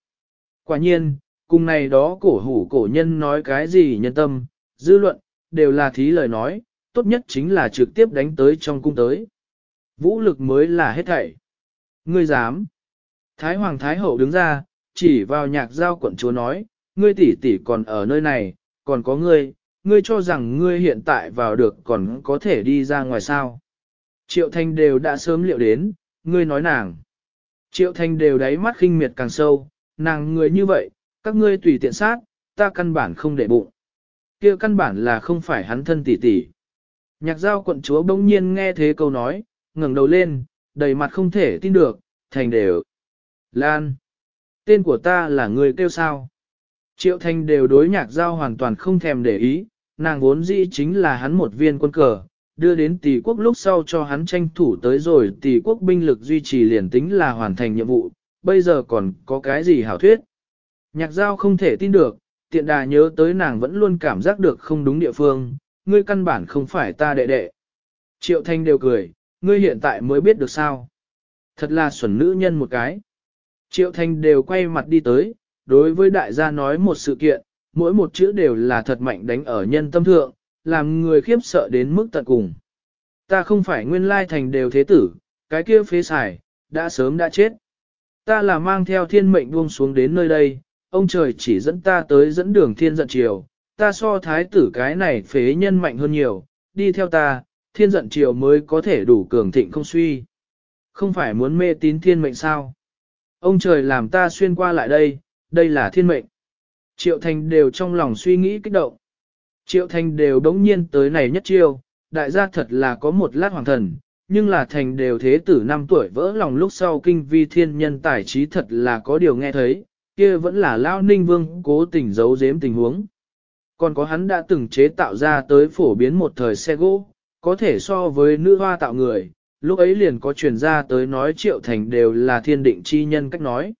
Quả nhiên, cùng này đó cổ hủ cổ nhân nói cái gì nhân tâm, dư luận, đều là thí lời nói, tốt nhất chính là trực tiếp đánh tới trong cung tới. Vũ lực mới là hết thảy. Ngươi dám. Thái Hoàng Thái Hậu đứng ra, chỉ vào nhạc giao quận chúa nói, ngươi tỷ tỷ còn ở nơi này, còn có ngươi, ngươi cho rằng ngươi hiện tại vào được còn có thể đi ra ngoài sao. Triệu Thanh đều đã sớm liệu đến, ngươi nói nàng. Triệu Thanh đều đáy mắt khinh miệt càng sâu, nàng ngươi như vậy, các ngươi tùy tiện sát, ta căn bản không để bụng. kia căn bản là không phải hắn thân tỷ tỷ. Nhạc giao quận chúa bỗng nhiên nghe thế câu nói, ngẩng đầu lên, đầy mặt không thể tin được, thành đều. Lan! Tên của ta là người kêu sao? Triệu Thanh đều đối nhạc giao hoàn toàn không thèm để ý, nàng vốn dĩ chính là hắn một viên quân cờ, đưa đến tỷ quốc lúc sau cho hắn tranh thủ tới rồi tỷ quốc binh lực duy trì liền tính là hoàn thành nhiệm vụ, bây giờ còn có cái gì hảo thuyết. Nhạc giao không thể tin được, tiện đà nhớ tới nàng vẫn luôn cảm giác được không đúng địa phương, ngươi căn bản không phải ta đệ đệ. Triệu Thanh đều cười, ngươi hiện tại mới biết được sao. Thật là xuẩn nữ nhân một cái. Triệu Thanh đều quay mặt đi tới, đối với đại gia nói một sự kiện, mỗi một chữ đều là thật mạnh đánh ở nhân tâm thượng, làm người khiếp sợ đến mức tận cùng. Ta không phải nguyên lai thành đều thế tử, cái kia phế xài, đã sớm đã chết. Ta là mang theo thiên mệnh buông xuống đến nơi đây, ông trời chỉ dẫn ta tới dẫn đường thiên giận triều, ta so thái tử cái này phế nhân mạnh hơn nhiều, đi theo ta, thiên giận triều mới có thể đủ cường thịnh không suy. Không phải muốn mê tín thiên mệnh sao? Ông trời làm ta xuyên qua lại đây, đây là thiên mệnh. Triệu Thành đều trong lòng suy nghĩ kích động. Triệu Thành đều đống nhiên tới này nhất chiêu, đại gia thật là có một lát hoàng thần, nhưng là Thành đều thế tử năm tuổi vỡ lòng lúc sau kinh vi thiên nhân tài trí thật là có điều nghe thấy, kia vẫn là Lao Ninh Vương cố tình giấu giếm tình huống. Còn có hắn đã từng chế tạo ra tới phổ biến một thời xe gỗ, có thể so với nữ hoa tạo người, lúc ấy liền có truyền ra tới nói Triệu Thành đều là thiên định chi nhân cách nói.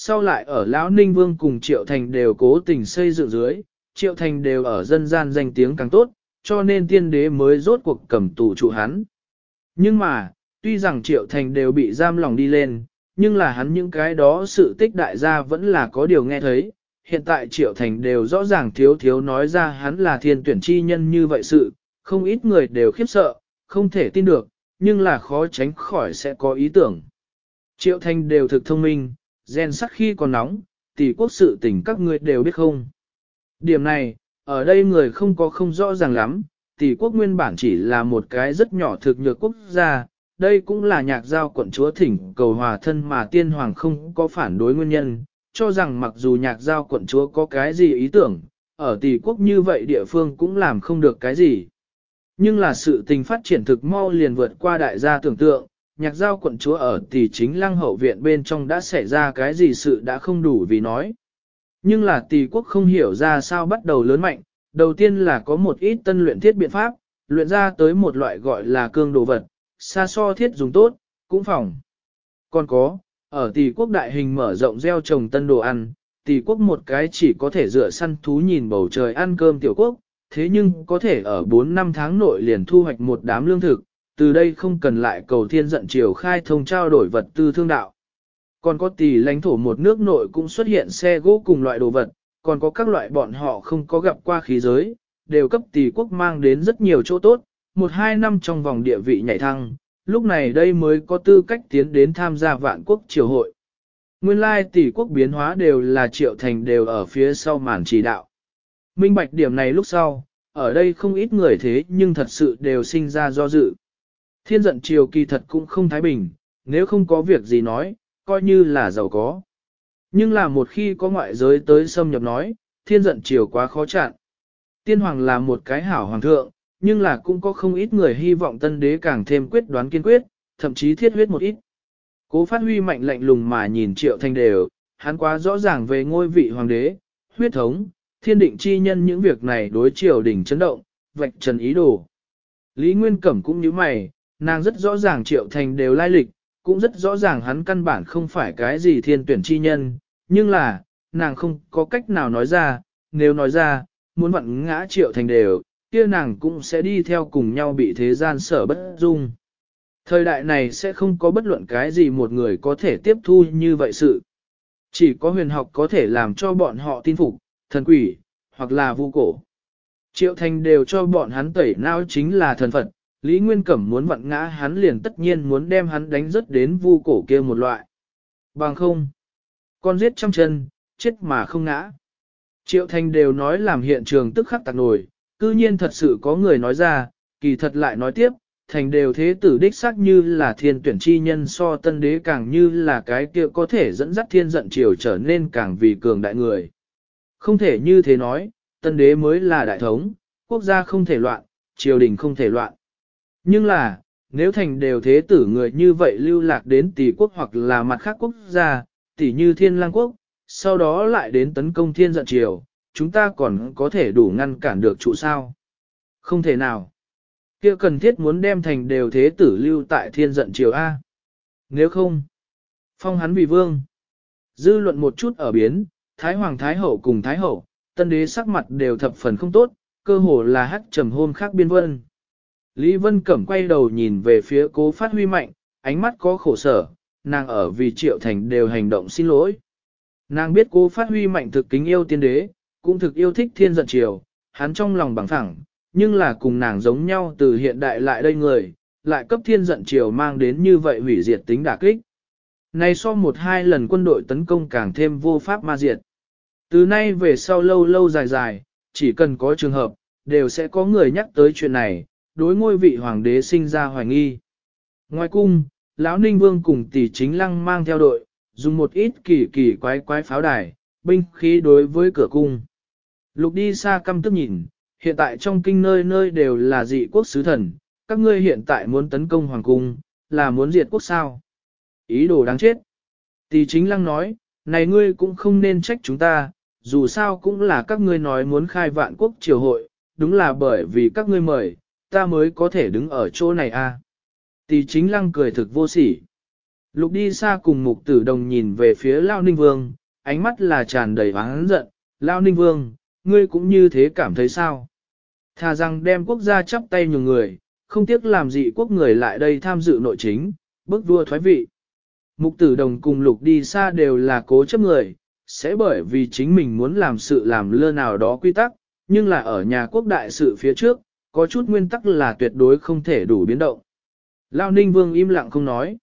Sau lại ở Lão Ninh Vương cùng Triệu Thành đều cố tình xây dựng dưới, Triệu Thành đều ở dân gian danh tiếng càng tốt, cho nên tiên đế mới rốt cuộc cầm tù trụ hắn. Nhưng mà, tuy rằng Triệu Thành đều bị giam lòng đi lên, nhưng là hắn những cái đó sự tích đại gia vẫn là có điều nghe thấy. Hiện tại Triệu Thành đều rõ ràng thiếu thiếu nói ra hắn là thiên tuyển chi nhân như vậy sự, không ít người đều khiếp sợ, không thể tin được, nhưng là khó tránh khỏi sẽ có ý tưởng. Triệu Thành đều thực thông minh, Gen sắc khi còn nóng, tỷ quốc sự tình các ngươi đều biết không. Điểm này, ở đây người không có không rõ ràng lắm, tỷ quốc nguyên bản chỉ là một cái rất nhỏ thực nhược quốc gia, đây cũng là nhạc giao quận chúa thỉnh cầu hòa thân mà tiên hoàng không có phản đối nguyên nhân, cho rằng mặc dù nhạc giao quận chúa có cái gì ý tưởng, ở tỷ quốc như vậy địa phương cũng làm không được cái gì. Nhưng là sự tình phát triển thực mau liền vượt qua đại gia tưởng tượng, nhạc giao quận chúa ở thì chính lăng hậu viện bên trong đã xảy ra cái gì sự đã không đủ vì nói. Nhưng là tỷ quốc không hiểu ra sao bắt đầu lớn mạnh, đầu tiên là có một ít tân luyện thiết biện pháp, luyện ra tới một loại gọi là cương đồ vật, xa so thiết dùng tốt, cũng phòng. Còn có, ở tỷ quốc đại hình mở rộng gieo trồng tân đồ ăn, tỷ quốc một cái chỉ có thể dựa săn thú nhìn bầu trời ăn cơm tiểu quốc, thế nhưng có thể ở 4 năm tháng nội liền thu hoạch một đám lương thực, từ đây không cần lại cầu thiên giận triều khai thông trao đổi vật tư thương đạo. Còn có tỷ lãnh thổ một nước nội cũng xuất hiện xe gỗ cùng loại đồ vật, còn có các loại bọn họ không có gặp qua khí giới, đều cấp tỷ quốc mang đến rất nhiều chỗ tốt, một hai năm trong vòng địa vị nhảy thăng, lúc này đây mới có tư cách tiến đến tham gia vạn quốc triều hội. Nguyên lai tỷ quốc biến hóa đều là triệu thành đều ở phía sau màn chỉ đạo. Minh bạch điểm này lúc sau, ở đây không ít người thế nhưng thật sự đều sinh ra do dự. Thiên giận triều kỳ thật cũng không thái bình, nếu không có việc gì nói, coi như là giàu có. Nhưng là một khi có ngoại giới tới xâm nhập nói, thiên giận triều quá khó chặn. Tiên hoàng là một cái hảo hoàng thượng, nhưng là cũng có không ít người hy vọng tân đế càng thêm quyết đoán kiên quyết, thậm chí thiết huyết một ít. Cố phát huy mạnh lạnh lùng mà nhìn triệu thanh đều, hắn quá rõ ràng về ngôi vị hoàng đế, huyết thống, thiên định chi nhân những việc này đối triều đỉnh chấn động, vạch trần ý đồ. Lý Nguyên Cẩm cũng như mày, nàng rất rõ ràng Triệu Thành đều lai lịch, cũng rất rõ ràng hắn căn bản không phải cái gì thiên tuyển chi nhân, nhưng là, nàng không có cách nào nói ra, nếu nói ra, muốn vặn ngã Triệu Thành đều, kia nàng cũng sẽ đi theo cùng nhau bị thế gian sở bất dung. Thời đại này sẽ không có bất luận cái gì một người có thể tiếp thu như vậy sự. Chỉ có huyền học có thể làm cho bọn họ tin phục, thần quỷ, hoặc là vu cổ. Triệu thành đều cho bọn hắn tẩy não chính là thần Phật, Lý Nguyên Cẩm muốn vặn ngã hắn liền tất nhiên muốn đem hắn đánh rớt đến vu cổ kia một loại. Bằng không, con giết trăm chân, chết mà không ngã. Triệu Thành đều nói làm hiện trường tức khắc tạc nổi, cư nhiên thật sự có người nói ra, kỳ thật lại nói tiếp, Thành đều thế tử đích xác như là thiên tuyển chi nhân so tân đế càng như là cái kia có thể dẫn dắt thiên giận triều trở nên càng vì cường đại người. Không thể như thế nói, tân đế mới là đại thống, quốc gia không thể loạn, triều đình không thể loạn. Nhưng là, nếu thành đều thế tử người như vậy lưu lạc đến tỷ quốc hoặc là mặt khác quốc gia, tỷ như thiên lang quốc, sau đó lại đến tấn công thiên giận triều, chúng ta còn có thể đủ ngăn cản được trụ sao. Không thể nào. kia cần thiết muốn đem thành đều thế tử lưu tại thiên giận triều A. Nếu không, phong hắn vì vương. Dư luận một chút ở biến, Thái Hoàng Thái Hậu cùng Thái Hậu, tân đế sắc mặt đều thập phần không tốt, cơ hồ là hắc trầm hôn khác biên vân. Lý Vân Cẩm quay đầu nhìn về phía cố phát huy mạnh, ánh mắt có khổ sở, nàng ở vì Triệu Thành đều hành động xin lỗi. Nàng biết cố phát huy mạnh thực kính yêu tiên đế, cũng thực yêu thích thiên giận triều, hắn trong lòng bằng phẳng, nhưng là cùng nàng giống nhau từ hiện đại lại đây người, lại cấp thiên giận triều mang đến như vậy hủy diệt tính đả kích. Này so một hai lần quân đội tấn công càng thêm vô pháp ma diệt. Từ nay về sau lâu lâu dài dài, chỉ cần có trường hợp, đều sẽ có người nhắc tới chuyện này, đối ngôi vị hoàng đế sinh ra hoài nghi. Ngoài cung, lão ninh vương cùng tỷ chính lăng mang theo đội, dùng một ít kỳ kỳ quái quái pháo đài, binh khí đối với cửa cung. Lục đi xa căm tức nhìn, hiện tại trong kinh nơi nơi đều là dị quốc sứ thần, các ngươi hiện tại muốn tấn công hoàng cung, là muốn diệt quốc sao. Ý đồ đáng chết. Tỷ chính lăng nói, này ngươi cũng không nên trách chúng ta, dù sao cũng là các ngươi nói muốn khai vạn quốc triều hội, đúng là bởi vì các ngươi mời, ta mới có thể đứng ở chỗ này a. À? Tỷ chính lăng cười thực vô sỉ. Lục đi xa cùng mục tử đồng nhìn về phía Lao Ninh Vương, ánh mắt là tràn đầy oán giận. Lao Ninh Vương, ngươi cũng như thế cảm thấy sao? Thà rằng đem quốc gia chắp tay nhường người, không tiếc làm gì quốc người lại đây tham dự nội chính, bức vua thoái vị. Mục tử đồng cùng lục đi xa đều là cố chấp người, sẽ bởi vì chính mình muốn làm sự làm lơ nào đó quy tắc, nhưng là ở nhà quốc đại sự phía trước, có chút nguyên tắc là tuyệt đối không thể đủ biến động. Lao Ninh Vương im lặng không nói.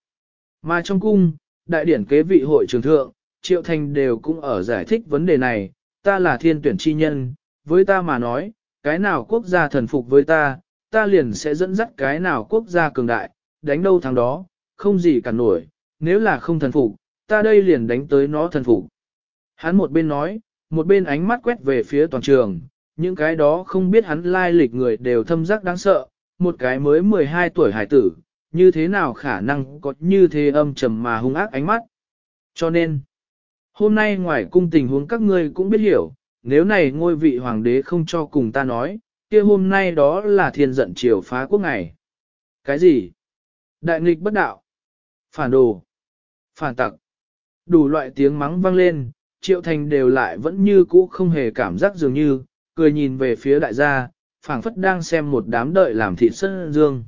Mà trong cung, đại điển kế vị hội trường thượng, Triệu Thành đều cũng ở giải thích vấn đề này, ta là thiên tuyển chi nhân, với ta mà nói, cái nào quốc gia thần phục với ta, ta liền sẽ dẫn dắt cái nào quốc gia cường đại, đánh đâu thằng đó, không gì cả nổi, nếu là không thần phục, ta đây liền đánh tới nó thần phục. Hắn một bên nói, một bên ánh mắt quét về phía toàn trường, những cái đó không biết hắn lai lịch người đều thâm giác đáng sợ, một cái mới 12 tuổi hải tử, như thế nào khả năng có như thế âm trầm mà hung ác ánh mắt. Cho nên, hôm nay ngoài cung tình huống các ngươi cũng biết hiểu, nếu này ngôi vị hoàng đế không cho cùng ta nói, kia hôm nay đó là thiên giận triều phá quốc ngày. Cái gì? Đại nghịch bất đạo. Phản đồ. Phản tặc. Đủ loại tiếng mắng vang lên, triệu thành đều lại vẫn như cũ không hề cảm giác dường như, cười nhìn về phía đại gia, phảng phất đang xem một đám đợi làm thịt sân dương.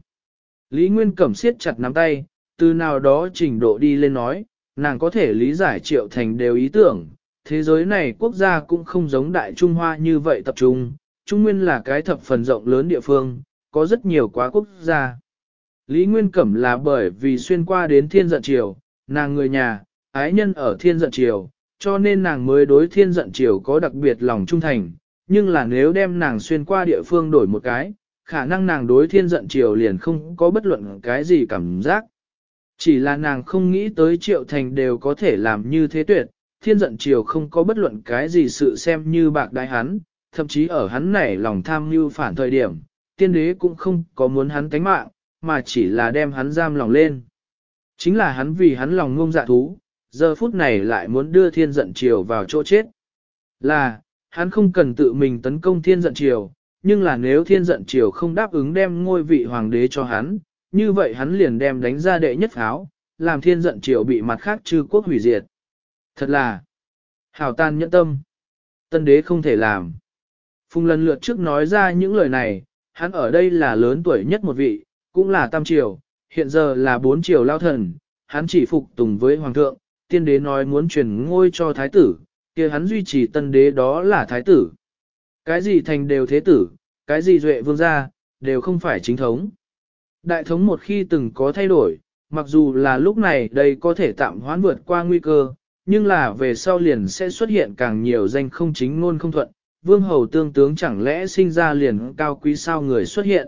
Lý Nguyên Cẩm siết chặt nắm tay, từ nào đó trình độ đi lên nói, nàng có thể lý giải triệu thành đều ý tưởng, thế giới này quốc gia cũng không giống Đại Trung Hoa như vậy tập trung, Trung Nguyên là cái thập phần rộng lớn địa phương, có rất nhiều quá quốc gia. Lý Nguyên Cẩm là bởi vì xuyên qua đến thiên giận triều, nàng người nhà, ái nhân ở thiên giận triều, cho nên nàng mới đối thiên giận triều có đặc biệt lòng trung thành, nhưng là nếu đem nàng xuyên qua địa phương đổi một cái, khả năng nàng đối thiên giận triều liền không có bất luận cái gì cảm giác. Chỉ là nàng không nghĩ tới triệu thành đều có thể làm như thế tuyệt, thiên giận triều không có bất luận cái gì sự xem như bạc đái hắn, thậm chí ở hắn này lòng tham như phản thời điểm, tiên đế cũng không có muốn hắn tánh mạng, mà chỉ là đem hắn giam lòng lên. Chính là hắn vì hắn lòng ngông dạ thú, giờ phút này lại muốn đưa thiên giận triều vào chỗ chết. Là, Hắn không cần tự mình tấn công thiên giận triều, nhưng là nếu thiên giận triều không đáp ứng đem ngôi vị hoàng đế cho hắn, như vậy hắn liền đem đánh ra đệ nhất pháo, làm thiên giận triều bị mặt khác chư quốc hủy diệt. Thật là, hảo tan nhẫn tâm, tân đế không thể làm. Phùng lần lượt trước nói ra những lời này, hắn ở đây là lớn tuổi nhất một vị, cũng là tam triều, hiện giờ là bốn triều lao thần, hắn chỉ phục tùng với hoàng thượng, tiên đế nói muốn truyền ngôi cho thái tử, kia hắn duy trì tân đế đó là thái tử. Cái gì thành đều thế tử, cái gì duệ vương gia, đều không phải chính thống. Đại thống một khi từng có thay đổi, mặc dù là lúc này đây có thể tạm hoãn vượt qua nguy cơ, nhưng là về sau liền sẽ xuất hiện càng nhiều danh không chính ngôn không thuận, vương hầu tương tướng chẳng lẽ sinh ra liền cao quý sao người xuất hiện.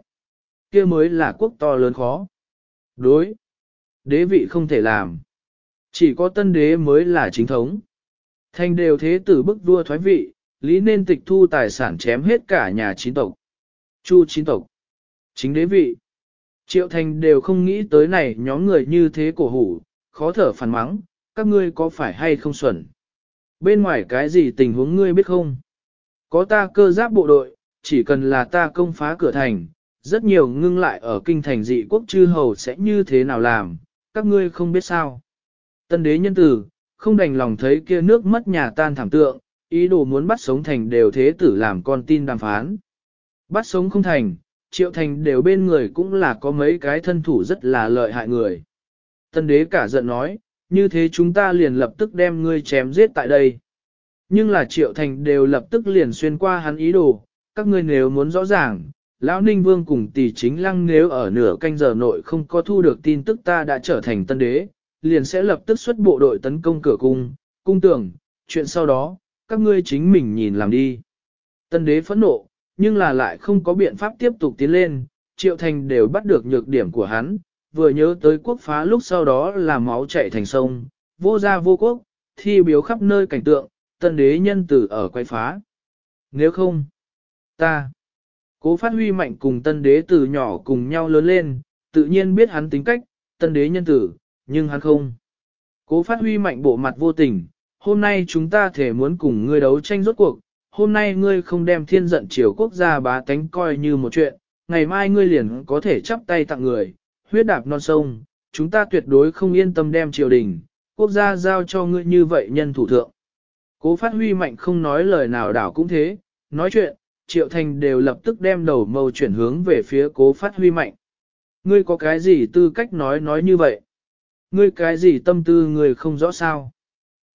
kia mới là quốc to lớn khó. Đối. Đế vị không thể làm. Chỉ có tân đế mới là chính thống. Thành đều thế tử bức vua thoái vị, lý nên tịch thu tài sản chém hết cả nhà chín tộc. Chu chín tộc. Chính đế vị. Triệu thành đều không nghĩ tới này nhóm người như thế cổ hủ, khó thở phản mắng, các ngươi có phải hay không xuẩn. Bên ngoài cái gì tình huống ngươi biết không? Có ta cơ giáp bộ đội, chỉ cần là ta công phá cửa thành, rất nhiều ngưng lại ở kinh thành dị quốc chư hầu sẽ như thế nào làm, các ngươi không biết sao. Tân đế nhân tử, không đành lòng thấy kia nước mất nhà tan thảm tượng, ý đồ muốn bắt sống thành đều thế tử làm con tin đàm phán. Bắt sống không thành, triệu thành đều bên người cũng là có mấy cái thân thủ rất là lợi hại người. Tân đế cả giận nói, như thế chúng ta liền lập tức đem ngươi chém giết tại đây. Nhưng là triệu thành đều lập tức liền xuyên qua hắn ý đồ, các ngươi nếu muốn rõ ràng, lão ninh vương cùng tỷ chính lăng nếu ở nửa canh giờ nội không có thu được tin tức ta đã trở thành tân đế, liền sẽ lập tức xuất bộ đội tấn công cửa cung, cung tưởng, chuyện sau đó, các ngươi chính mình nhìn làm đi. Tân đế phẫn nộ, nhưng là lại không có biện pháp tiếp tục tiến lên, triệu thành đều bắt được nhược điểm của hắn, vừa nhớ tới quốc phá lúc sau đó là máu chạy thành sông, vô gia vô quốc, thi biểu khắp nơi cảnh tượng, tân đế nhân tử ở quay phá. Nếu không, ta, cố phát huy mạnh cùng tân đế từ nhỏ cùng nhau lớn lên, tự nhiên biết hắn tính cách, tân đế nhân tử, nhưng hắn không. Cố phát huy mạnh bộ mặt vô tình, hôm nay chúng ta thể muốn cùng ngươi đấu tranh rốt cuộc, hôm nay ngươi không đem thiên giận triều quốc gia bá tánh coi như một chuyện, ngày mai ngươi liền có thể chắp tay tặng người, huyết đạp non sông, chúng ta tuyệt đối không yên tâm đem triều đình, quốc gia giao cho ngươi như vậy nhân thủ thượng. Cố phát huy mạnh không nói lời nào đảo cũng thế, nói chuyện, triệu thành đều lập tức đem đầu mâu chuyển hướng về phía cố phát huy mạnh. Ngươi có cái gì tư cách nói nói như vậy? ngươi cái gì tâm tư ngươi không rõ sao.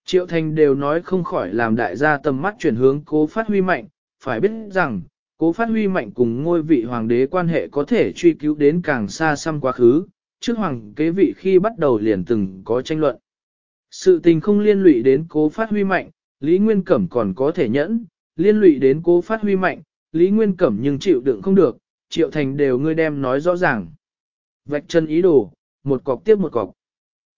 Triệu Thành đều nói không khỏi làm đại gia tầm mắt chuyển hướng cố phát huy mạnh, phải biết rằng, cố phát huy mạnh cùng ngôi vị hoàng đế quan hệ có thể truy cứu đến càng xa xăm quá khứ, trước hoàng kế vị khi bắt đầu liền từng có tranh luận. Sự tình không liên lụy đến cố phát huy mạnh, Lý Nguyên Cẩm còn có thể nhẫn, liên lụy đến cố phát huy mạnh, Lý Nguyên Cẩm nhưng chịu đựng không được, Triệu Thành đều ngươi đem nói rõ ràng. Vạch chân ý đồ, một cọc tiếp một cọc.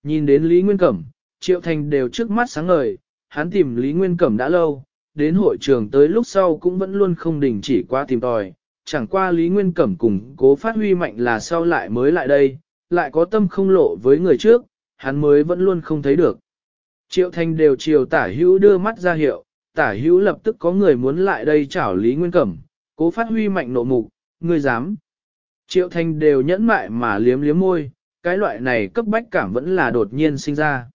Nhìn đến Lý Nguyên Cẩm, Triệu Thành đều trước mắt sáng ngời, hắn tìm Lý Nguyên Cẩm đã lâu, đến hội trường tới lúc sau cũng vẫn luôn không đình chỉ qua tìm tòi, chẳng qua Lý Nguyên Cẩm cùng cố phát huy mạnh là sau lại mới lại đây, lại có tâm không lộ với người trước, hắn mới vẫn luôn không thấy được. Triệu Thành đều chiều tả hữu đưa mắt ra hiệu, tả hữu lập tức có người muốn lại đây chảo Lý Nguyên Cẩm, cố phát huy mạnh nộ mục, người dám. Triệu Thành đều nhẫn mại mà liếm liếm môi, cái loại này cấp bách cảm vẫn là đột nhiên sinh ra.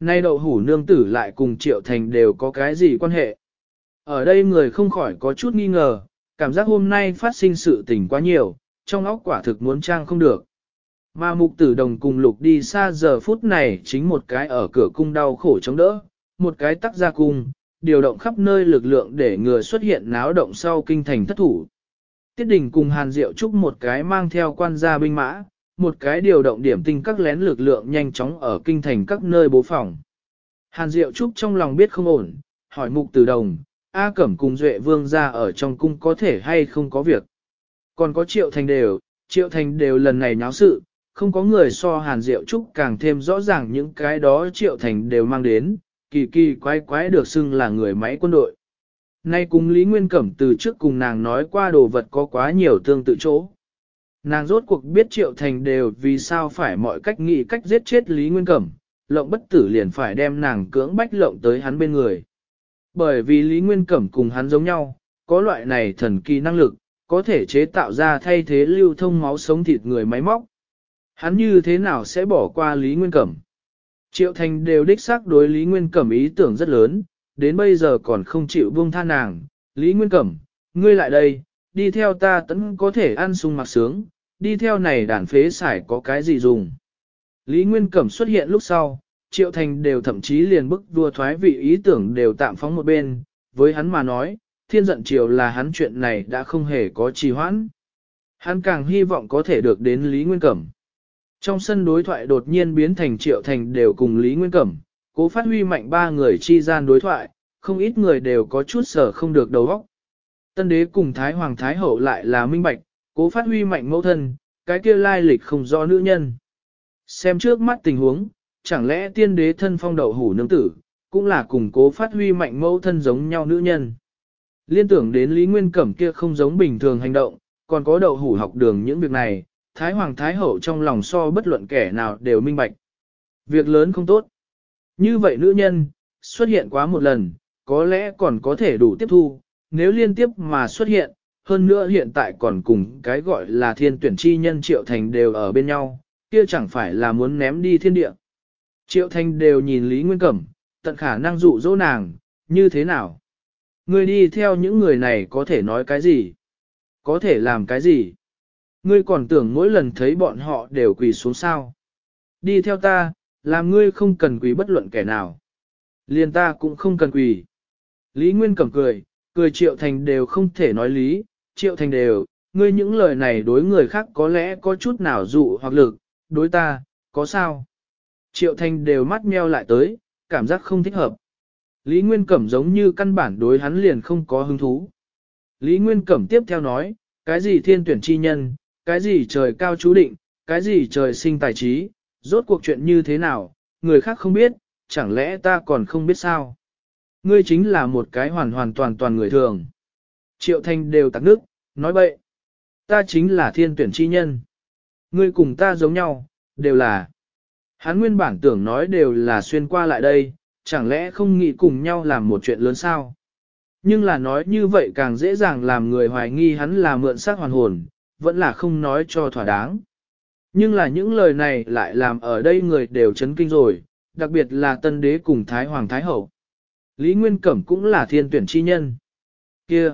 Nay đậu hủ nương tử lại cùng Triệu Thành đều có cái gì quan hệ? Ở đây người không khỏi có chút nghi ngờ, cảm giác hôm nay phát sinh sự tình quá nhiều, trong óc quả thực muốn trang không được. Mà mục tử đồng cùng lục đi xa giờ phút này chính một cái ở cửa cung đau khổ chống đỡ, một cái tắc ra cung, điều động khắp nơi lực lượng để ngừa xuất hiện náo động sau kinh thành thất thủ. Tiết đình cùng hàn diệu trúc một cái mang theo quan gia binh mã, một cái điều động điểm tinh các lén lực lượng nhanh chóng ở kinh thành các nơi bố phòng. Hàn Diệu Trúc trong lòng biết không ổn, hỏi mục từ đồng, A Cẩm cùng Duệ Vương ra ở trong cung có thể hay không có việc. Còn có Triệu Thành đều, Triệu Thành đều lần này nháo sự, không có người so Hàn Diệu Trúc càng thêm rõ ràng những cái đó Triệu Thành đều mang đến, kỳ kỳ quái quái được xưng là người máy quân đội. Nay cùng Lý Nguyên Cẩm từ trước cùng nàng nói qua đồ vật có quá nhiều tương tự chỗ. Nàng rốt cuộc biết Triệu Thành đều vì sao phải mọi cách nghĩ cách giết chết Lý Nguyên Cẩm, lộng bất tử liền phải đem nàng cưỡng bách lộng tới hắn bên người. Bởi vì Lý Nguyên Cẩm cùng hắn giống nhau, có loại này thần kỳ năng lực, có thể chế tạo ra thay thế lưu thông máu sống thịt người máy móc. Hắn như thế nào sẽ bỏ qua Lý Nguyên Cẩm? Triệu Thành đều đích xác đối Lý Nguyên Cẩm ý tưởng rất lớn, đến bây giờ còn không chịu buông tha nàng. Lý Nguyên Cẩm, ngươi lại đây, đi theo ta tấn có thể ăn sung mặc sướng, đi theo này đàn phế xài có cái gì dùng. Lý Nguyên Cẩm xuất hiện lúc sau, Triệu Thành đều thậm chí liền bức vua thoái vị ý tưởng đều tạm phóng một bên, với hắn mà nói, thiên giận triều là hắn chuyện này đã không hề có trì hoãn. Hắn càng hy vọng có thể được đến Lý Nguyên Cẩm. Trong sân đối thoại đột nhiên biến thành Triệu Thành đều cùng Lý Nguyên Cẩm, cố phát huy mạnh ba người chi gian đối thoại, không ít người đều có chút sở không được đầu óc. Tân đế cùng Thái Hoàng Thái Hậu lại là minh bạch, Cố phát huy mạnh mẫu thân, cái kia lai lịch không do nữ nhân. Xem trước mắt tình huống, chẳng lẽ tiên đế thân phong đậu hủ nương tử, cũng là cùng cố phát huy mạnh mẫu thân giống nhau nữ nhân. Liên tưởng đến Lý Nguyên Cẩm kia không giống bình thường hành động, còn có đậu hủ học đường những việc này, Thái Hoàng Thái Hậu trong lòng so bất luận kẻ nào đều minh bạch. Việc lớn không tốt. Như vậy nữ nhân, xuất hiện quá một lần, có lẽ còn có thể đủ tiếp thu, nếu liên tiếp mà xuất hiện, hơn nữa hiện tại còn cùng cái gọi là thiên tuyển chi nhân Triệu Thành đều ở bên nhau, kia chẳng phải là muốn ném đi thiên địa. Triệu Thành đều nhìn Lý Nguyên Cẩm, tận khả năng dụ dỗ nàng, như thế nào? Ngươi đi theo những người này có thể nói cái gì? Có thể làm cái gì? Ngươi còn tưởng mỗi lần thấy bọn họ đều quỳ xuống sao? Đi theo ta, làm ngươi không cần quỳ bất luận kẻ nào. Liền ta cũng không cần quỳ. Lý Nguyên Cẩm cười, cười Triệu Thành đều không thể nói lý, triệu thành đều, ngươi những lời này đối người khác có lẽ có chút nào dụ hoặc lực, đối ta, có sao? Triệu thành đều mắt meo lại tới, cảm giác không thích hợp. Lý Nguyên Cẩm giống như căn bản đối hắn liền không có hứng thú. Lý Nguyên Cẩm tiếp theo nói, cái gì thiên tuyển chi nhân, cái gì trời cao chú định, cái gì trời sinh tài trí, rốt cuộc chuyện như thế nào, người khác không biết, chẳng lẽ ta còn không biết sao? Ngươi chính là một cái hoàn hoàn toàn toàn người thường. Triệu Thanh đều tắc nước, nói bậy. Ta chính là thiên tuyển chi nhân. Ngươi cùng ta giống nhau, đều là. Hắn nguyên bản tưởng nói đều là xuyên qua lại đây, chẳng lẽ không nghĩ cùng nhau làm một chuyện lớn sao? Nhưng là nói như vậy càng dễ dàng làm người hoài nghi hắn là mượn xác hoàn hồn, vẫn là không nói cho thỏa đáng. Nhưng là những lời này lại làm ở đây người đều chấn kinh rồi, đặc biệt là tân đế cùng Thái Hoàng Thái Hậu. Lý Nguyên Cẩm cũng là thiên tuyển chi nhân. kia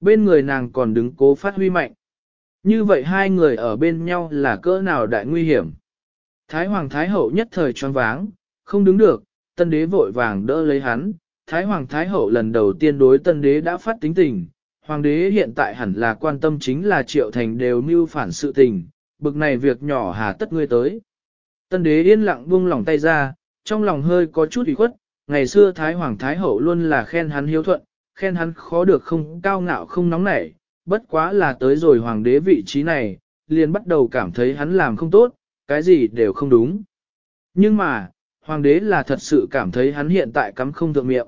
bên người nàng còn đứng cố phát huy mạnh. Như vậy hai người ở bên nhau là cỡ nào đại nguy hiểm. Thái Hoàng Thái Hậu nhất thời choáng váng, không đứng được, tân đế vội vàng đỡ lấy hắn. Thái Hoàng Thái Hậu lần đầu tiên đối tân đế đã phát tính tình, Hoàng đế hiện tại hẳn là quan tâm chính là triệu thành đều mưu phản sự tình, bực này việc nhỏ hà tất ngươi tới. Tân đế yên lặng buông lòng tay ra, trong lòng hơi có chút ủy khuất, ngày xưa Thái Hoàng Thái Hậu luôn là khen hắn hiếu thuận, khen hắn khó được không cao ngạo không nóng nảy, bất quá là tới rồi hoàng đế vị trí này, liền bắt đầu cảm thấy hắn làm không tốt, cái gì đều không đúng. Nhưng mà, hoàng đế là thật sự cảm thấy hắn hiện tại cắm không thượng miệng.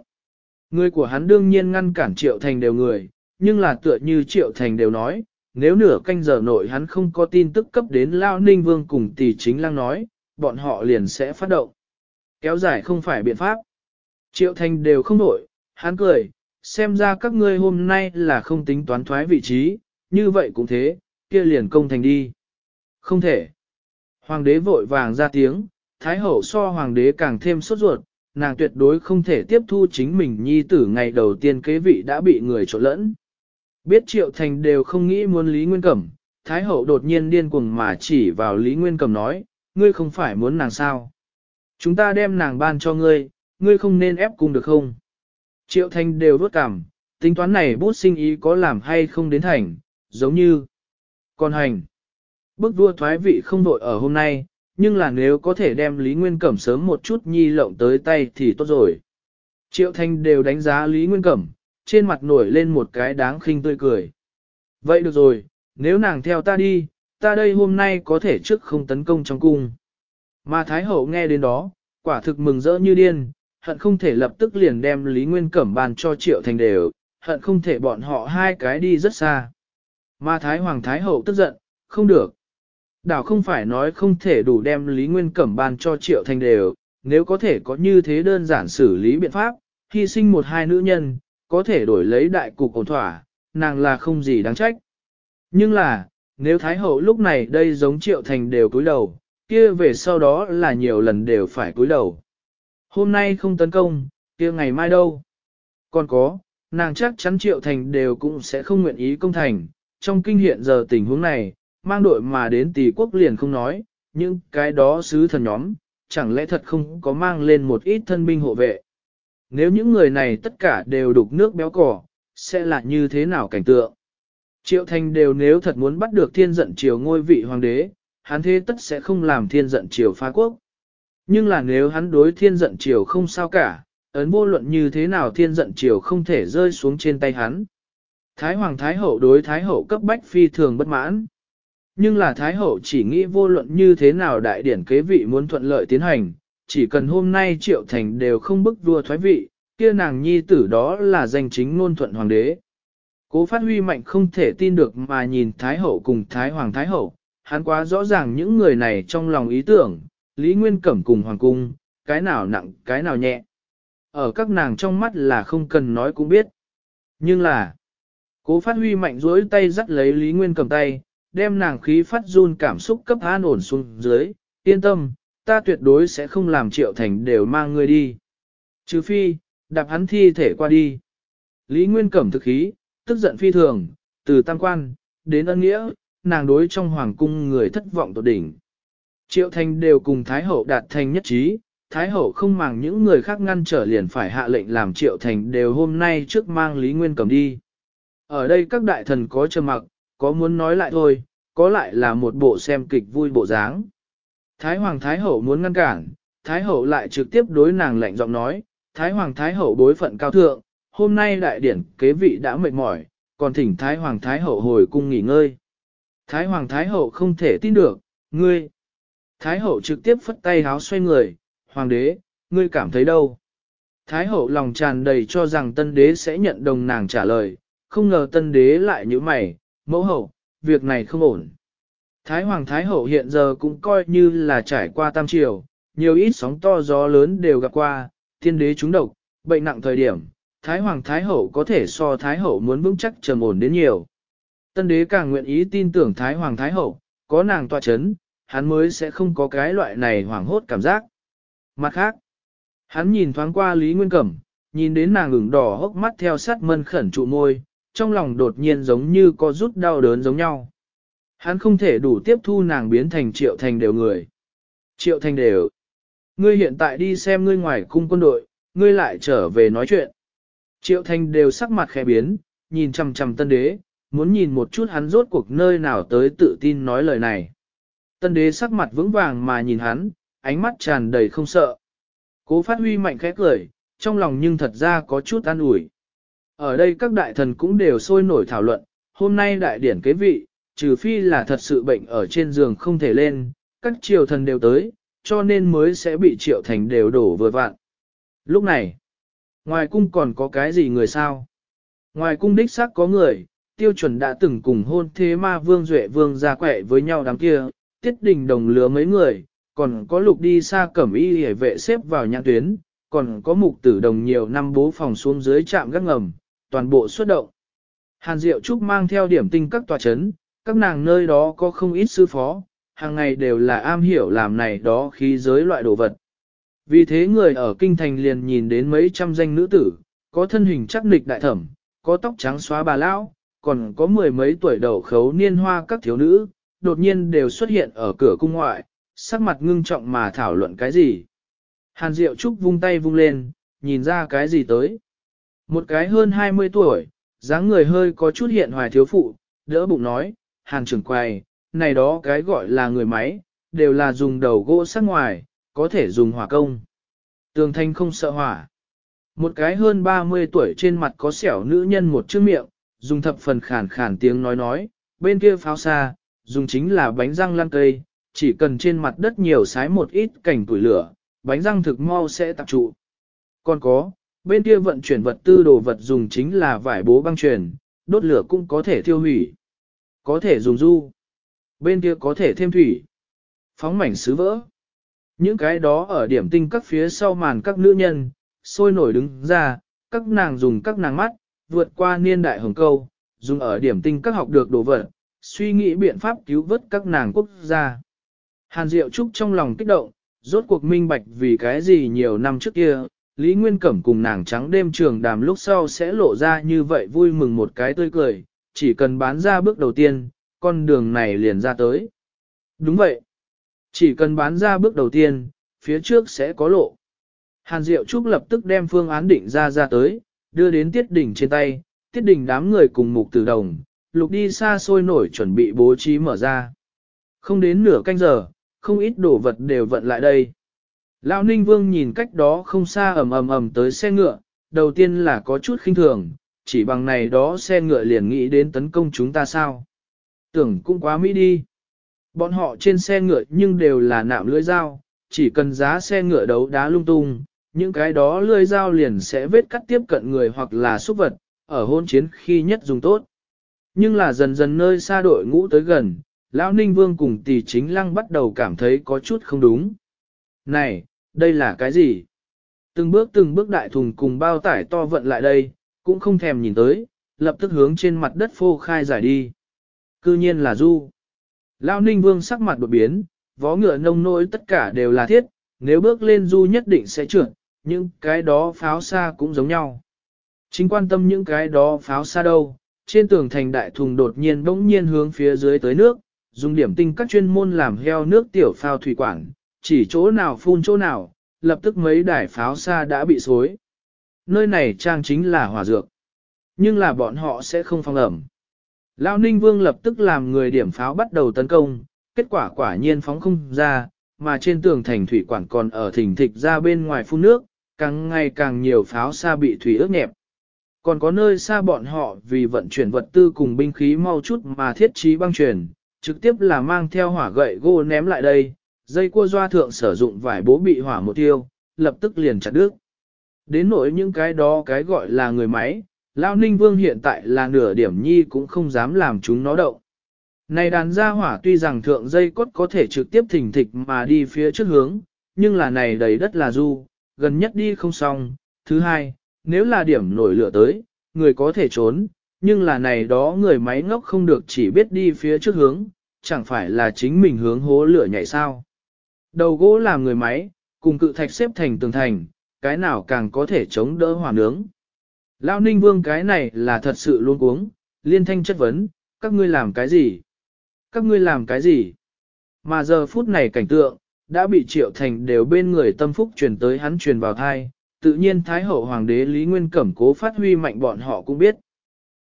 Người của hắn đương nhiên ngăn cản triệu thành đều người, nhưng là tựa như triệu thành đều nói, nếu nửa canh giờ nội hắn không có tin tức cấp đến Lao Ninh Vương cùng tỷ chính lang nói, bọn họ liền sẽ phát động. Kéo dài không phải biện pháp. Triệu thành đều không nổi, hắn cười, xem ra các ngươi hôm nay là không tính toán thoái vị trí, như vậy cũng thế, kia liền công thành đi. Không thể. Hoàng đế vội vàng ra tiếng, Thái hậu so hoàng đế càng thêm sốt ruột, nàng tuyệt đối không thể tiếp thu chính mình nhi tử ngày đầu tiên kế vị đã bị người trộn lẫn. Biết triệu thành đều không nghĩ muốn Lý Nguyên Cẩm, Thái hậu đột nhiên điên cuồng mà chỉ vào Lý Nguyên Cẩm nói, ngươi không phải muốn nàng sao. Chúng ta đem nàng ban cho ngươi, ngươi không nên ép cung được không? Triệu Thanh đều vốt cảm, tính toán này bút sinh ý có làm hay không đến thành, giống như con hành. Bức vua thoái vị không vội ở hôm nay, nhưng là nếu có thể đem Lý Nguyên Cẩm sớm một chút nhi lộng tới tay thì tốt rồi. Triệu Thanh đều đánh giá Lý Nguyên Cẩm, trên mặt nổi lên một cái đáng khinh tươi cười. Vậy được rồi, nếu nàng theo ta đi, ta đây hôm nay có thể trước không tấn công trong cung. Mà Thái Hậu nghe đến đó, quả thực mừng rỡ như điên, hận không thể lập tức liền đem Lý Nguyên Cẩm bàn cho Triệu Thành đều, hận không thể bọn họ hai cái đi rất xa. Mà Thái Hoàng Thái Hậu tức giận, không được. Đảo không phải nói không thể đủ đem Lý Nguyên Cẩm bàn cho Triệu Thành đều, nếu có thể có như thế đơn giản xử lý biện pháp, hy sinh một hai nữ nhân, có thể đổi lấy đại cục ổn thỏa, nàng là không gì đáng trách. Nhưng là, nếu Thái Hậu lúc này đây giống Triệu Thành đều cúi đầu, kia về sau đó là nhiều lần đều phải cúi đầu. Hôm nay không tấn công, kia ngày mai đâu. Còn có, nàng chắc chắn Triệu Thành đều cũng sẽ không nguyện ý công thành. Trong kinh hiện giờ tình huống này, mang đội mà đến tỷ quốc liền không nói, nhưng cái đó sứ thần nhóm, chẳng lẽ thật không có mang lên một ít thân binh hộ vệ. Nếu những người này tất cả đều đục nước béo cỏ, sẽ là như thế nào cảnh tượng? Triệu Thành đều nếu thật muốn bắt được thiên giận triều ngôi vị hoàng đế, hắn thế tất sẽ không làm thiên giận triều phá quốc. Nhưng là nếu hắn đối thiên giận triều không sao cả, ấn vô luận như thế nào thiên giận triều không thể rơi xuống trên tay hắn. Thái Hoàng Thái Hậu đối Thái Hậu cấp bách phi thường bất mãn. Nhưng là Thái Hậu chỉ nghĩ vô luận như thế nào đại điển kế vị muốn thuận lợi tiến hành, chỉ cần hôm nay Triệu Thành đều không bức vua thoái vị, kia nàng nhi tử đó là danh chính ngôn thuận hoàng đế. Cố phát huy mạnh không thể tin được mà nhìn Thái Hậu cùng Thái Hoàng Thái Hậu, hắn quá rõ ràng những người này trong lòng ý tưởng, Lý Nguyên Cẩm cùng Hoàng Cung, cái nào nặng, cái nào nhẹ. Ở các nàng trong mắt là không cần nói cũng biết. Nhưng là, cố phát huy mạnh rỗi tay dắt lấy Lý Nguyên Cẩm tay, đem nàng khí phát run cảm xúc cấp an ổn xuống dưới, yên tâm, ta tuyệt đối sẽ không làm triệu thành đều mang ngươi đi. trừ phi, đạp hắn thi thể qua đi. Lý Nguyên Cẩm thực khí, tức giận phi thường, từ tam quan, đến ân nghĩa, nàng đối trong hoàng cung người thất vọng tột đỉnh. Triệu thành đều cùng Thái Hậu đạt thành nhất trí, Thái Hậu không màng những người khác ngăn trở liền phải hạ lệnh làm Triệu thành đều hôm nay trước mang Lý Nguyên cầm đi. Ở đây các đại thần có trầm mặc, có muốn nói lại thôi, có lại là một bộ xem kịch vui bộ dáng. Thái Hoàng Thái Hậu muốn ngăn cản, Thái Hậu lại trực tiếp đối nàng lạnh giọng nói, Thái Hoàng Thái Hậu bối phận cao thượng, hôm nay đại điển kế vị đã mệt mỏi, còn thỉnh Thái Hoàng Thái Hậu hồi cung nghỉ ngơi. Thái Hoàng Thái Hậu không thể tin được, ngươi. Thái hậu trực tiếp phất tay háo xoay người, hoàng đế, ngươi cảm thấy đâu? Thái hậu lòng tràn đầy cho rằng tân đế sẽ nhận đồng nàng trả lời, không ngờ tân đế lại như mày, mẫu hậu, việc này không ổn. Thái hoàng thái hậu hiện giờ cũng coi như là trải qua tam triều, nhiều ít sóng to gió lớn đều gặp qua, thiên đế trúng độc, bệnh nặng thời điểm, thái hoàng thái hậu có thể so thái hậu muốn vững chắc trầm ổn đến nhiều. Tân đế càng nguyện ý tin tưởng thái hoàng thái hậu, có nàng tọa chấn, hắn mới sẽ không có cái loại này hoảng hốt cảm giác. Mặt khác, hắn nhìn thoáng qua Lý Nguyên Cẩm, nhìn đến nàng ửng đỏ hốc mắt theo sát mân khẩn trụ môi, trong lòng đột nhiên giống như có rút đau đớn giống nhau. Hắn không thể đủ tiếp thu nàng biến thành triệu thành đều người. Triệu thành đều. Ngươi hiện tại đi xem ngươi ngoài cung quân đội, ngươi lại trở về nói chuyện. Triệu thành đều sắc mặt khẽ biến, nhìn chằm chằm tân đế, muốn nhìn một chút hắn rốt cuộc nơi nào tới tự tin nói lời này. Tân đế sắc mặt vững vàng mà nhìn hắn, ánh mắt tràn đầy không sợ. Cố phát huy mạnh khẽ cười, trong lòng nhưng thật ra có chút an ủi. Ở đây các đại thần cũng đều sôi nổi thảo luận, hôm nay đại điển kế vị, trừ phi là thật sự bệnh ở trên giường không thể lên, các triều thần đều tới, cho nên mới sẽ bị triệu thành đều đổ vừa vạn. Lúc này, ngoài cung còn có cái gì người sao? Ngoài cung đích xác có người, tiêu chuẩn đã từng cùng hôn thế ma vương duệ vương ra quẻ với nhau đám kia, tiết đình đồng lứa mấy người, còn có lục đi xa cẩm y hề vệ xếp vào nhãn tuyến, còn có mục tử đồng nhiều năm bố phòng xuống dưới trạm gác ngầm, toàn bộ xuất động. Hàn Diệu Trúc mang theo điểm tinh các tòa chấn, các nàng nơi đó có không ít sư phó, hàng ngày đều là am hiểu làm này đó khí giới loại đồ vật. Vì thế người ở kinh thành liền nhìn đến mấy trăm danh nữ tử, có thân hình chắc nịch đại thẩm, có tóc trắng xóa bà lão, còn có mười mấy tuổi đầu khấu niên hoa các thiếu nữ, đột nhiên đều xuất hiện ở cửa cung ngoại, sắc mặt ngưng trọng mà thảo luận cái gì. Hàn Diệu Trúc vung tay vung lên, nhìn ra cái gì tới. Một cái hơn 20 tuổi, dáng người hơi có chút hiện hoài thiếu phụ, đỡ bụng nói, Hàn trưởng quay, này đó cái gọi là người máy, đều là dùng đầu gỗ sắc ngoài, có thể dùng hỏa công. Tường thanh không sợ hỏa. Một cái hơn 30 tuổi trên mặt có sẹo nữ nhân một chữ miệng, dùng thập phần khản khản tiếng nói nói, bên kia pháo xa, dùng chính là bánh răng lăn cây, chỉ cần trên mặt đất nhiều sái một ít cảnh tuổi lửa, bánh răng thực mau sẽ tập trụ. Còn có, bên kia vận chuyển vật tư đồ vật dùng chính là vải bố băng truyền, đốt lửa cũng có thể thiêu hủy. Có thể dùng du. Bên kia có thể thêm thủy. Phóng mảnh sứ vỡ. Những cái đó ở điểm tinh các phía sau màn các nữ nhân, sôi nổi đứng ra, các nàng dùng các nàng mắt, vượt qua niên đại hồng câu, dùng ở điểm tinh các học được đồ vật, suy nghĩ biện pháp cứu vớt các nàng quốc gia. Hàn Diệu Trúc trong lòng kích động, rốt cuộc minh bạch vì cái gì nhiều năm trước kia, Lý Nguyên Cẩm cùng nàng trắng đêm trường đàm lúc sau sẽ lộ ra như vậy vui mừng một cái tươi cười, chỉ cần bán ra bước đầu tiên, con đường này liền ra tới. Đúng vậy. Chỉ cần bán ra bước đầu tiên, phía trước sẽ có lộ. Hàn Diệu Trúc lập tức đem phương án định ra ra tới, đưa đến Tiết Đình trên tay, Tiết Đình đám người cùng mục từ đồng, lục đi xa xôi nổi chuẩn bị bố trí mở ra. Không đến nửa canh giờ, không ít đồ vật đều vận lại đây. Lão Ninh Vương nhìn cách đó không xa ầm ầm ầm tới xe ngựa, đầu tiên là có chút khinh thường, chỉ bằng này đó xe ngựa liền nghĩ đến tấn công chúng ta sao. Tưởng cũng quá mỹ đi. Bọn họ trên xe ngựa nhưng đều là nạm lưỡi dao, chỉ cần giá xe ngựa đấu đá lung tung, những cái đó lưỡi dao liền sẽ vết cắt tiếp cận người hoặc là xúc vật, ở hôn chiến khi nhất dùng tốt. Nhưng là dần dần nơi xa đội ngũ tới gần, Lão Ninh Vương cùng tỷ chính lăng bắt đầu cảm thấy có chút không đúng. Này, đây là cái gì? Từng bước từng bước đại thùng cùng bao tải to vận lại đây, cũng không thèm nhìn tới, lập tức hướng trên mặt đất phô khai giải đi. Cư nhiên là du. Lão Ninh Vương sắc mặt đột biến, vó ngựa nông nỗi tất cả đều là thiết, nếu bước lên du nhất định sẽ trượt, nhưng cái đó pháo xa cũng giống nhau. Chính quan tâm những cái đó pháo xa đâu, trên tường thành đại thùng đột nhiên bỗng nhiên hướng phía dưới tới nước, dùng điểm tinh các chuyên môn làm heo nước tiểu phao thủy quản, chỉ chỗ nào phun chỗ nào, lập tức mấy đài pháo xa đã bị xối. Nơi này trang chính là hỏa dược, nhưng là bọn họ sẽ không phong ẩm. Lao Ninh Vương lập tức làm người điểm pháo bắt đầu tấn công, kết quả quả nhiên phóng không ra, mà trên tường thành thủy quản còn ở thỉnh thịch ra bên ngoài phun nước, càng ngày càng nhiều pháo xa bị thủy ướt nhẹp còn có nơi xa bọn họ vì vận chuyển vật tư cùng binh khí mau chút mà thiết trí băng chuyển, trực tiếp là mang theo hỏa gậy gô ném lại đây, dây cua doa thượng sử dụng vải bố bị hỏa một tiêu, lập tức liền chặt đứt. Đến nỗi những cái đó cái gọi là người máy, Lão Ninh Vương hiện tại là nửa điểm nhi cũng không dám làm chúng nó động. Này đàn gia hỏa tuy rằng thượng dây cốt có thể trực tiếp thỉnh thịch mà đi phía trước hướng, nhưng là này đầy đất là du, gần nhất đi không xong. Thứ hai, nếu là điểm nổi lửa tới, người có thể trốn, nhưng là này đó người máy ngốc không được chỉ biết đi phía trước hướng, chẳng phải là chính mình hướng hố lửa nhảy sao. Đầu gỗ làm người máy, cùng cự thạch xếp thành tường thành, cái nào càng có thể chống đỡ hỏa nướng. Lão Ninh Vương cái này là thật sự luôn cuống, liên thanh chất vấn, các ngươi làm cái gì? Các ngươi làm cái gì? Mà giờ phút này cảnh tượng, đã bị triệu thành đều bên người tâm phúc truyền tới hắn truyền vào thai, tự nhiên Thái Hậu Hoàng đế Lý Nguyên Cẩm cố phát huy mạnh bọn họ cũng biết.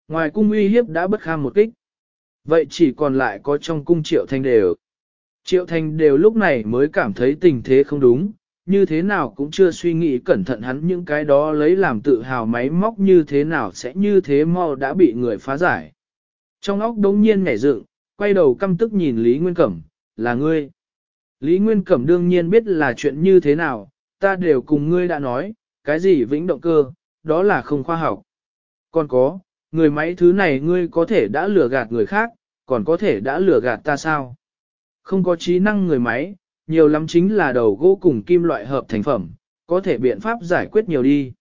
Ngoài cung uy hiếp đã bất kham một kích. Vậy chỉ còn lại có trong cung Triệu Thanh Đều. Triệu Thanh Đều lúc này mới cảm thấy tình thế không đúng, như thế nào cũng chưa suy nghĩ cẩn thận hắn những cái đó lấy làm tự hào máy móc như thế nào sẽ như thế mò đã bị người phá giải. Trong óc đống nhiên nhảy dựng, quay đầu căm tức nhìn Lý Nguyên Cẩm, là ngươi. Lý Nguyên Cẩm đương nhiên biết là chuyện như thế nào, ta đều cùng ngươi đã nói, cái gì vĩnh động cơ, đó là không khoa học. Còn có, người máy thứ này ngươi có thể đã lừa gạt người khác, còn có thể đã lừa gạt ta sao? Không có trí năng người máy, nhiều lắm chính là đầu gỗ cùng kim loại hợp thành phẩm, có thể biện pháp giải quyết nhiều đi.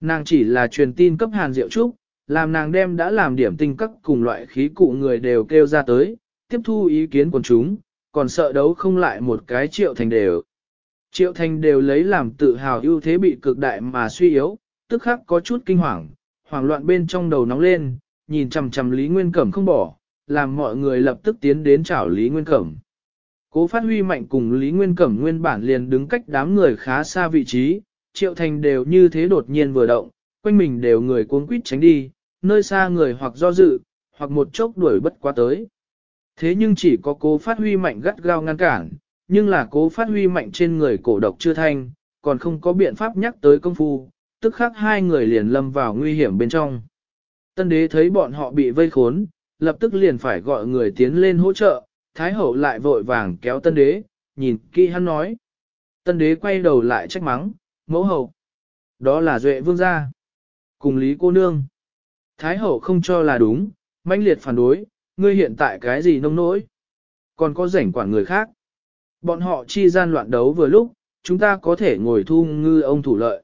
Nàng chỉ là truyền tin cấp Hàn Diệu Trúc, làm nàng đem đã làm điểm tinh cấp cùng loại khí cụ người đều kêu ra tới, tiếp thu ý kiến của chúng, còn sợ đấu không lại một cái triệu thành đều, Triệu Thành đều lấy làm tự hào ưu thế bị cực đại mà suy yếu, tức khắc có chút kinh hoàng, hoảng loạn bên trong đầu nóng lên, nhìn chằm chằm Lý Nguyên Cẩm không bỏ, làm mọi người lập tức tiến đến chảo Lý Nguyên Cẩm. Cố phát huy mạnh cùng Lý Nguyên Cẩm nguyên bản liền đứng cách đám người khá xa vị trí, Triệu Thành đều như thế đột nhiên vừa động, quanh mình đều người cuống quýt tránh đi, nơi xa người hoặc do dự, hoặc một chốc đuổi bất quá tới. Thế nhưng chỉ có cố phát huy mạnh gắt gao ngăn cản, nhưng là cố phát huy mạnh trên người cổ độc chưa thanh, còn không có biện pháp nhắc tới công phu, tức khắc hai người liền lâm vào nguy hiểm bên trong. Tân đế thấy bọn họ bị vây khốn, lập tức liền phải gọi người tiến lên hỗ trợ, thái hậu lại vội vàng kéo tân đế, nhìn kỹ hắn nói. Tân đế quay đầu lại trách mắng, mẫu hậu. Đó là duệ vương gia. Cùng lý cô nương. Thái hậu không cho là đúng, mãnh liệt phản đối, ngươi hiện tại cái gì nông nỗi. Còn có rảnh quản người khác. Bọn họ chi gian loạn đấu vừa lúc, chúng ta có thể ngồi thu ngư ông thủ lợi.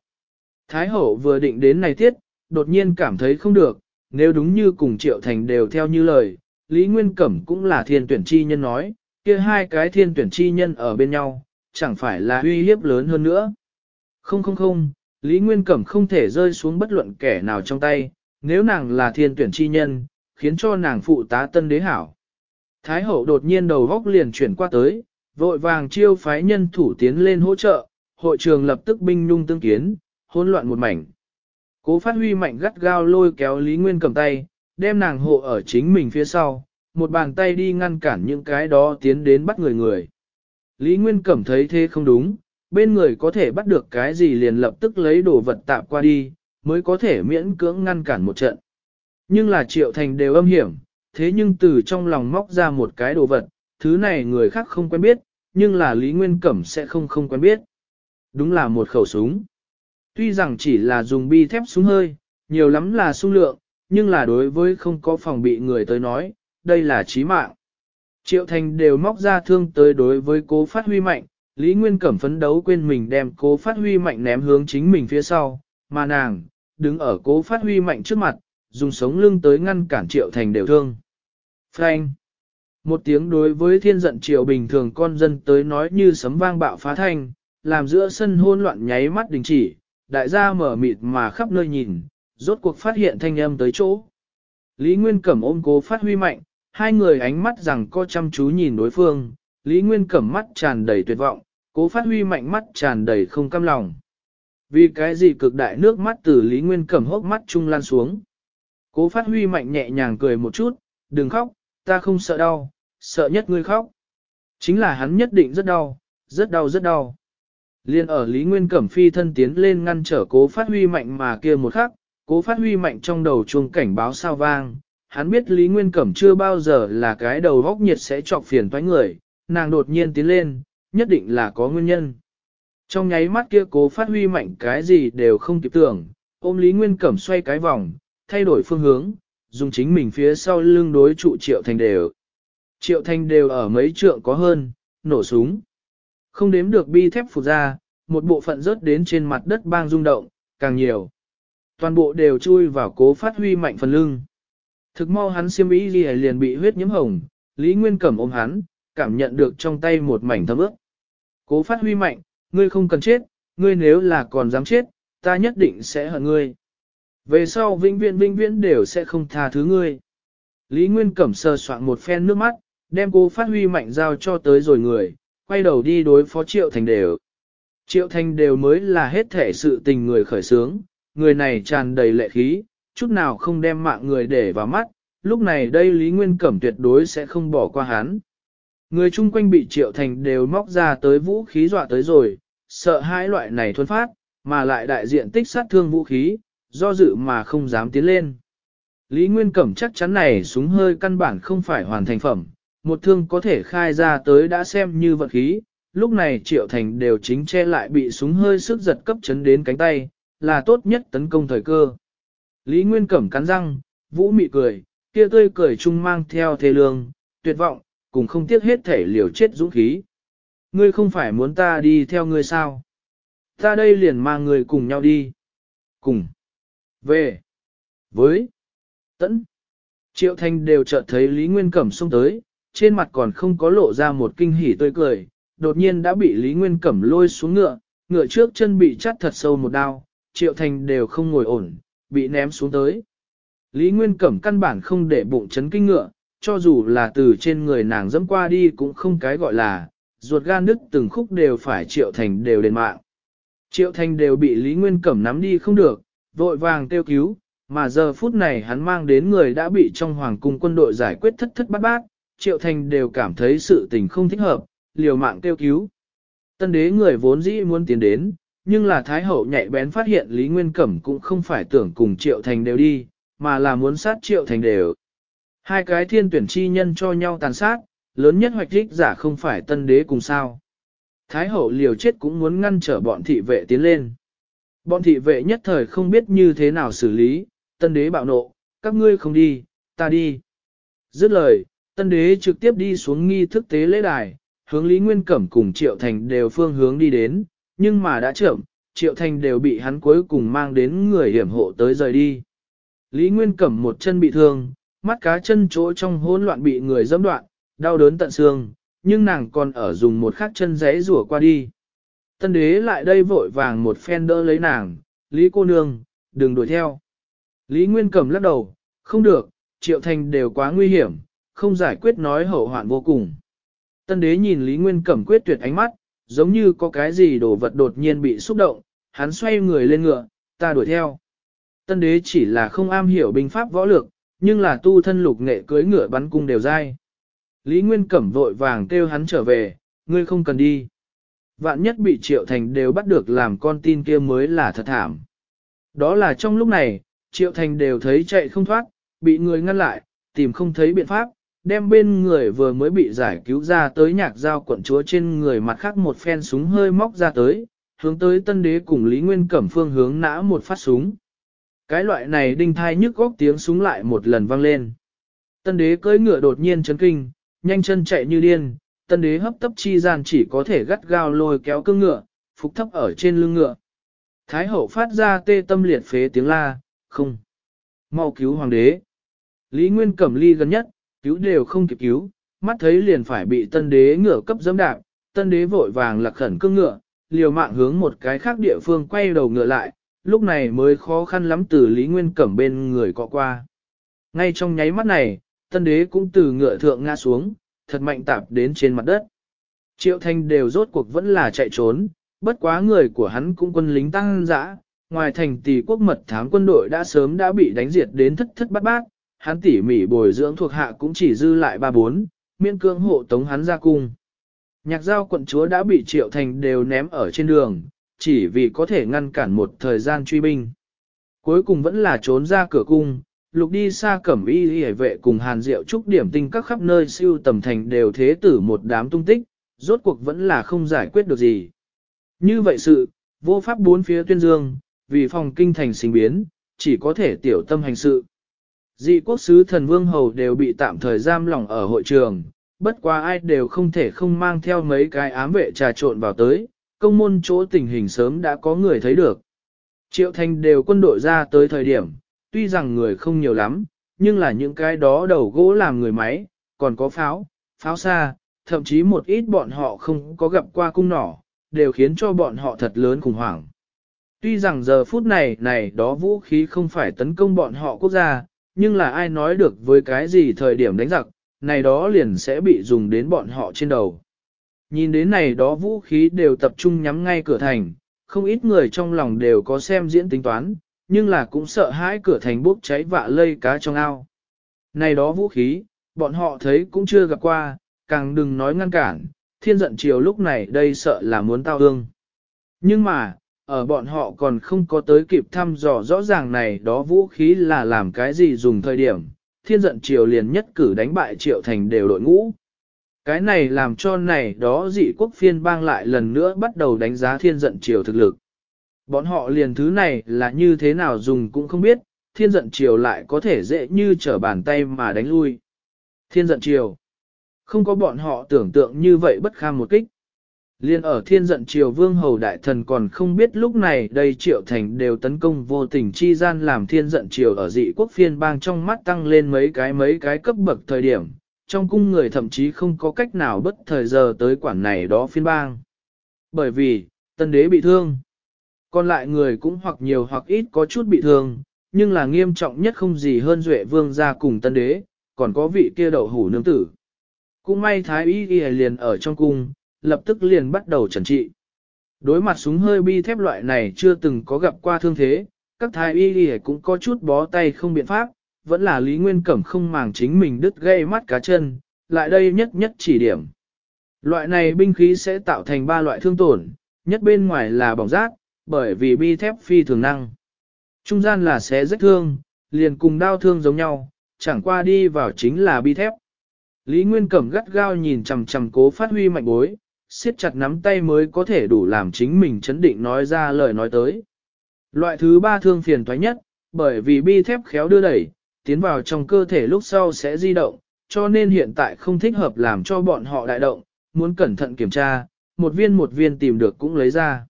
Thái hậu vừa định đến này tiết, đột nhiên cảm thấy không được, nếu đúng như cùng triệu thành đều theo như lời, Lý Nguyên Cẩm cũng là thiên tuyển chi nhân nói, kia hai cái thiên tuyển chi nhân ở bên nhau, chẳng phải là uy hiếp lớn hơn nữa. Không không không, Lý Nguyên Cẩm không thể rơi xuống bất luận kẻ nào trong tay, nếu nàng là thiên tuyển chi nhân, khiến cho nàng phụ tá tân đế hảo. Thái hậu đột nhiên đầu góc liền chuyển qua tới, vội vàng chiêu phái nhân thủ tiến lên hỗ trợ, hội trường lập tức binh nhung tương kiến, hỗn loạn một mảnh. Cố phát huy mạnh gắt gao lôi kéo Lý Nguyên cầm tay, đem nàng hộ ở chính mình phía sau, một bàn tay đi ngăn cản những cái đó tiến đến bắt người người. Lý Nguyên Cẩm thấy thế không đúng, bên người có thể bắt được cái gì liền lập tức lấy đồ vật tạp qua đi, mới có thể miễn cưỡng ngăn cản một trận. Nhưng là triệu thành đều âm hiểm, thế nhưng từ trong lòng móc ra một cái đồ vật, thứ này người khác không quen biết, nhưng là Lý Nguyên Cẩm sẽ không không quen biết. Đúng là một khẩu súng. Tuy rằng chỉ là dùng bi thép súng hơi, nhiều lắm là sung lượng, nhưng là đối với không có phòng bị người tới nói, đây là chí mạng. Triệu Thành đều móc ra thương tới đối với cố phát huy mạnh, Lý Nguyên Cẩm phấn đấu quên mình đem cố phát huy mạnh ném hướng chính mình phía sau, mà nàng, đứng ở cố phát huy mạnh trước mặt, dùng sống lưng tới ngăn cản Triệu Thành đều thương. Frank một tiếng đối với thiên giận triều bình thường con dân tới nói như sấm vang bạo phá thanh, làm giữa sân hôn loạn nháy mắt đình chỉ, đại gia mở mịt mà khắp nơi nhìn, rốt cuộc phát hiện thanh âm tới chỗ. Lý Nguyên Cẩm ôm cố phát huy mạnh, hai người ánh mắt rằng co chăm chú nhìn đối phương, Lý Nguyên Cẩm mắt tràn đầy tuyệt vọng, cố phát huy mạnh mắt tràn đầy không căm lòng. Vì cái gì cực đại nước mắt từ Lý Nguyên Cẩm hốc mắt trung lan xuống. Cố phát huy mạnh nhẹ nhàng cười một chút, đừng khóc, ta không sợ đau, sợ nhất ngươi khóc. Chính là hắn nhất định rất đau, rất đau rất đau. Liên ở Lý Nguyên Cẩm Phi thân tiến lên ngăn trở cố phát huy mạnh mà kia một khắc, cố phát huy mạnh trong đầu chuông cảnh báo sao vang. Hắn biết Lý Nguyên Cẩm chưa bao giờ là cái đầu góc nhiệt sẽ trọc phiền toái người, nàng đột nhiên tiến lên, nhất định là có nguyên nhân. Trong nháy mắt kia cố phát huy mạnh cái gì đều không kịp tưởng, ôm Lý Nguyên Cẩm xoay cái vòng, thay đổi phương hướng, dùng chính mình phía sau lưng đối trụ triệu thành đều, Triệu thanh đều ở mấy trượng có hơn, nổ súng. Không đếm được bi thép phụt ra, một bộ phận rớt đến trên mặt đất bang rung động, càng nhiều. Toàn bộ đều chui vào cố phát huy mạnh phần lưng. Thực mau hắn siêm ý gì liền bị huyết nhiễm hồng, Lý Nguyên Cẩm ôm hắn, cảm nhận được trong tay một mảnh thấm ướp. Cố phát huy mạnh, ngươi không cần chết, ngươi nếu là còn dám chết, ta nhất định sẽ hận ngươi. Về sau vĩnh viễn vĩnh viễn đều sẽ không tha thứ ngươi. Lý Nguyên Cẩm sờ soạn một phen nước mắt, đem cô phát huy mạnh giao cho tới rồi người, quay đầu đi đối phó Triệu Thành Đều. Triệu Thành Đều mới là hết thể sự tình người khởi sướng, người này tràn đầy lệ khí, chút nào không đem mạng người để vào mắt, lúc này đây Lý Nguyên Cẩm tuyệt đối sẽ không bỏ qua hắn. Người chung quanh bị Triệu Thành đều móc ra tới vũ khí dọa tới rồi, sợ hai loại này thuần phát, mà lại đại diện tích sát thương vũ khí, do dự mà không dám tiến lên. Lý Nguyên Cẩm chắc chắn này súng hơi căn bản không phải hoàn thành phẩm, một thương có thể khai ra tới đã xem như vật khí, lúc này Triệu Thành đều chính che lại bị súng hơi sức giật cấp chấn đến cánh tay, là tốt nhất tấn công thời cơ. Lý Nguyên Cẩm cắn răng, Vũ mị cười, kia tươi cười chung mang theo thế lương, tuyệt vọng, cùng không tiếc hết thể liều chết dũng khí. Ngươi không phải muốn ta đi theo ngươi sao? Ta đây liền mang người cùng nhau đi. Cùng. Về. Với. Tẫn. Triệu thành đều chợt thấy Lý Nguyên Cẩm xông tới, trên mặt còn không có lộ ra một kinh hỉ tươi cười, đột nhiên đã bị Lý Nguyên Cẩm lôi xuống ngựa, ngựa trước chân bị chắt thật sâu một đao, Triệu Thành đều không ngồi ổn, bị ném xuống tới. Lý Nguyên Cẩm căn bản không để bụng chấn kinh ngựa, cho dù là từ trên người nàng dẫm qua đi cũng không cái gọi là, ruột gan đứt từng khúc đều phải Triệu Thành đều đền mạng. Triệu Thành đều bị Lý Nguyên Cẩm nắm đi không được, vội vàng kêu cứu, mà giờ phút này hắn mang đến người đã bị trong hoàng cung quân đội giải quyết thất thất bát bát, Triệu Thành đều cảm thấy sự tình không thích hợp, liều mạng kêu cứu. Tân đế người vốn dĩ muốn tiến đến, nhưng là Thái Hậu nhạy bén phát hiện Lý Nguyên Cẩm cũng không phải tưởng cùng Triệu Thành đều đi, mà là muốn sát Triệu Thành đều. Hai cái thiên tuyển chi nhân cho nhau tàn sát, lớn nhất hoạch thích giả không phải tân đế cùng sao. Thái Hậu liều chết cũng muốn ngăn trở bọn thị vệ tiến lên. Bọn thị vệ nhất thời không biết như thế nào xử lý, tân đế bạo nộ, các ngươi không đi, ta đi. Dứt lời, tân đế trực tiếp đi xuống nghi thức tế lễ đài, hướng Lý Nguyên Cẩm cùng Triệu Thành đều phương hướng đi đến, nhưng mà đã chậm, Triệu Thành đều bị hắn cuối cùng mang đến người hiểm hộ tới rời đi. Lý Nguyên Cẩm một chân bị thương, mắt cá chân chỗ trong hỗn loạn bị người dẫm đoạn, đau đớn tận xương, nhưng nàng còn ở dùng một khắc chân rẽ rủa qua đi. Tân đế lại đây vội vàng một phen đỡ lấy nàng, Lý cô nương, đừng đuổi theo. Lý Nguyên Cẩm lắc đầu, không được, Triệu Thành đều quá nguy hiểm, không giải quyết nói hậu hoạn vô cùng. Tân đế nhìn Lý Nguyên Cẩm quyết tuyệt ánh mắt, giống như có cái gì đồ vật đột nhiên bị xúc động, hắn xoay người lên ngựa, ta đuổi theo. Tân đế chỉ là không am hiểu binh pháp võ lược, nhưng là tu thân lục nghệ cưới ngựa bắn cung đều dai. Lý Nguyên Cẩm vội vàng kêu hắn trở về, ngươi không cần đi. Vạn nhất bị Triệu Thành đều bắt được làm con tin kia mới là thật thảm. Đó là trong lúc này, Triệu Thành đều thấy chạy không thoát, bị người ngăn lại, tìm không thấy biện pháp, đem bên người vừa mới bị giải cứu ra tới nhạc giao quận chúa trên người mặt khác một phen súng hơi móc ra tới, hướng tới tân đế cùng Lý Nguyên Cẩm phương hướng nã một phát súng. Cái loại này đinh thai nhức góc tiếng súng lại một lần vang lên. Tân đế cưỡi ngựa đột nhiên chấn kinh, nhanh chân chạy như điên, tân đế hấp tấp chi gian chỉ có thể gắt gao lôi kéo cương ngựa, phục thấp ở trên lưng ngựa. Thái hậu phát ra tê tâm liệt phế tiếng la, không. Mau cứu hoàng đế. Lý Nguyên Cẩm ly gần nhất, cứu đều không kịp cứu, mắt thấy liền phải bị tân đế ngựa cấp dẫm đạp, tân đế vội vàng lạc khẩn cương ngựa, liều mạng hướng một cái khác địa phương quay đầu ngựa lại, lúc này mới khó khăn lắm từ Lý Nguyên Cẩm bên người cọ qua. Ngay trong nháy mắt này, tân đế cũng từ ngựa thượng ngã xuống, thật mạnh tạp đến trên mặt đất. Triệu thanh đều rốt cuộc vẫn là chạy trốn, bất quá người của hắn cũng quân lính tăng dã, ngoài thành tỷ quốc mật thám quân đội đã sớm đã bị đánh diệt đến thất thất bát bát, hắn tỉ mỉ bồi dưỡng thuộc hạ cũng chỉ dư lại ba bốn, miễn cương hộ tống hắn ra cung. Nhạc giao quận chúa đã bị triệu thành đều ném ở trên đường, chỉ vì có thể ngăn cản một thời gian truy binh. Cuối cùng vẫn là trốn ra cửa cung, lục đi xa cẩm y hề vệ cùng hàn diệu trúc điểm tinh các khắp nơi siêu tầm thành đều thế tử một đám tung tích, rốt cuộc vẫn là không giải quyết được gì. Như vậy sự, vô pháp bốn phía tuyên dương, vì phòng kinh thành sinh biến, chỉ có thể tiểu tâm hành sự. Dị quốc sứ thần vương hầu đều bị tạm thời giam lỏng ở hội trường, bất quá ai đều không thể không mang theo mấy cái ám vệ trà trộn vào tới, công môn chỗ tình hình sớm đã có người thấy được. Triệu Thanh đều quân đội ra tới thời điểm, tuy rằng người không nhiều lắm, nhưng là những cái đó đầu gỗ làm người máy, còn có pháo, pháo xa, thậm chí một ít bọn họ không có gặp qua cung nỏ, đều khiến cho bọn họ thật lớn khủng hoảng. Tuy rằng giờ phút này này đó vũ khí không phải tấn công bọn họ quốc gia, nhưng là ai nói được với cái gì thời điểm đánh giặc, này đó liền sẽ bị dùng đến bọn họ trên đầu. Nhìn đến này đó vũ khí đều tập trung nhắm ngay cửa thành, không ít người trong lòng đều có xem diễn tính toán, nhưng là cũng sợ hãi cửa thành bốc cháy vạ lây cá trong ao. Này đó vũ khí, bọn họ thấy cũng chưa gặp qua, càng đừng nói ngăn cản, thiên giận chiều lúc này đây sợ là muốn tao ương. Nhưng mà, ở bọn họ còn không có tới kịp thăm dò rõ ràng này đó vũ khí là làm cái gì dùng thời điểm, thiên giận triều liền nhất cử đánh bại triệu thành đều đội ngũ. Cái này làm cho này đó dị quốc phiên bang lại lần nữa bắt đầu đánh giá thiên giận triều thực lực. Bọn họ liền thứ này là như thế nào dùng cũng không biết, thiên giận triều lại có thể dễ như trở bàn tay mà đánh lui. Thiên giận triều. Không có bọn họ tưởng tượng như vậy bất kham một kích liền ở thiên giận triều vương hầu đại thần còn không biết lúc này đây triệu thành đều tấn công vô tình chi gian làm thiên giận triều ở dị quốc phiên bang trong mắt tăng lên mấy cái mấy cái cấp bậc thời điểm, trong cung người thậm chí không có cách nào bất thời giờ tới quản này đó phiên bang. Bởi vì, tân đế bị thương, còn lại người cũng hoặc nhiều hoặc ít có chút bị thương, nhưng là nghiêm trọng nhất không gì hơn duệ vương gia cùng tân đế, còn có vị kia đậu hủ nương tử. Cũng may thái y y liền ở trong cung lập tức liền bắt đầu trần trị. Đối mặt súng hơi bi thép loại này chưa từng có gặp qua thương thế, các thái y y cũng có chút bó tay không biện pháp, vẫn là Lý Nguyên Cẩm không màng chính mình đứt gây mắt cá chân, lại đây nhất nhất chỉ điểm. Loại này binh khí sẽ tạo thành ba loại thương tổn, nhất bên ngoài là bỏng rác, bởi vì bi thép phi thường năng. Trung gian là xé rách thương, liền cùng đau thương giống nhau, chẳng qua đi vào chính là bi thép. Lý Nguyên Cẩm gắt gao nhìn chầm chầm cố phát huy mạnh bối, siết chặt nắm tay mới có thể đủ làm chính mình chấn định nói ra lời nói tới. Loại thứ ba thương phiền thoái nhất, bởi vì bi thép khéo đưa đẩy, tiến vào trong cơ thể lúc sau sẽ di động, cho nên hiện tại không thích hợp làm cho bọn họ đại động, muốn cẩn thận kiểm tra, một viên một viên tìm được cũng lấy ra.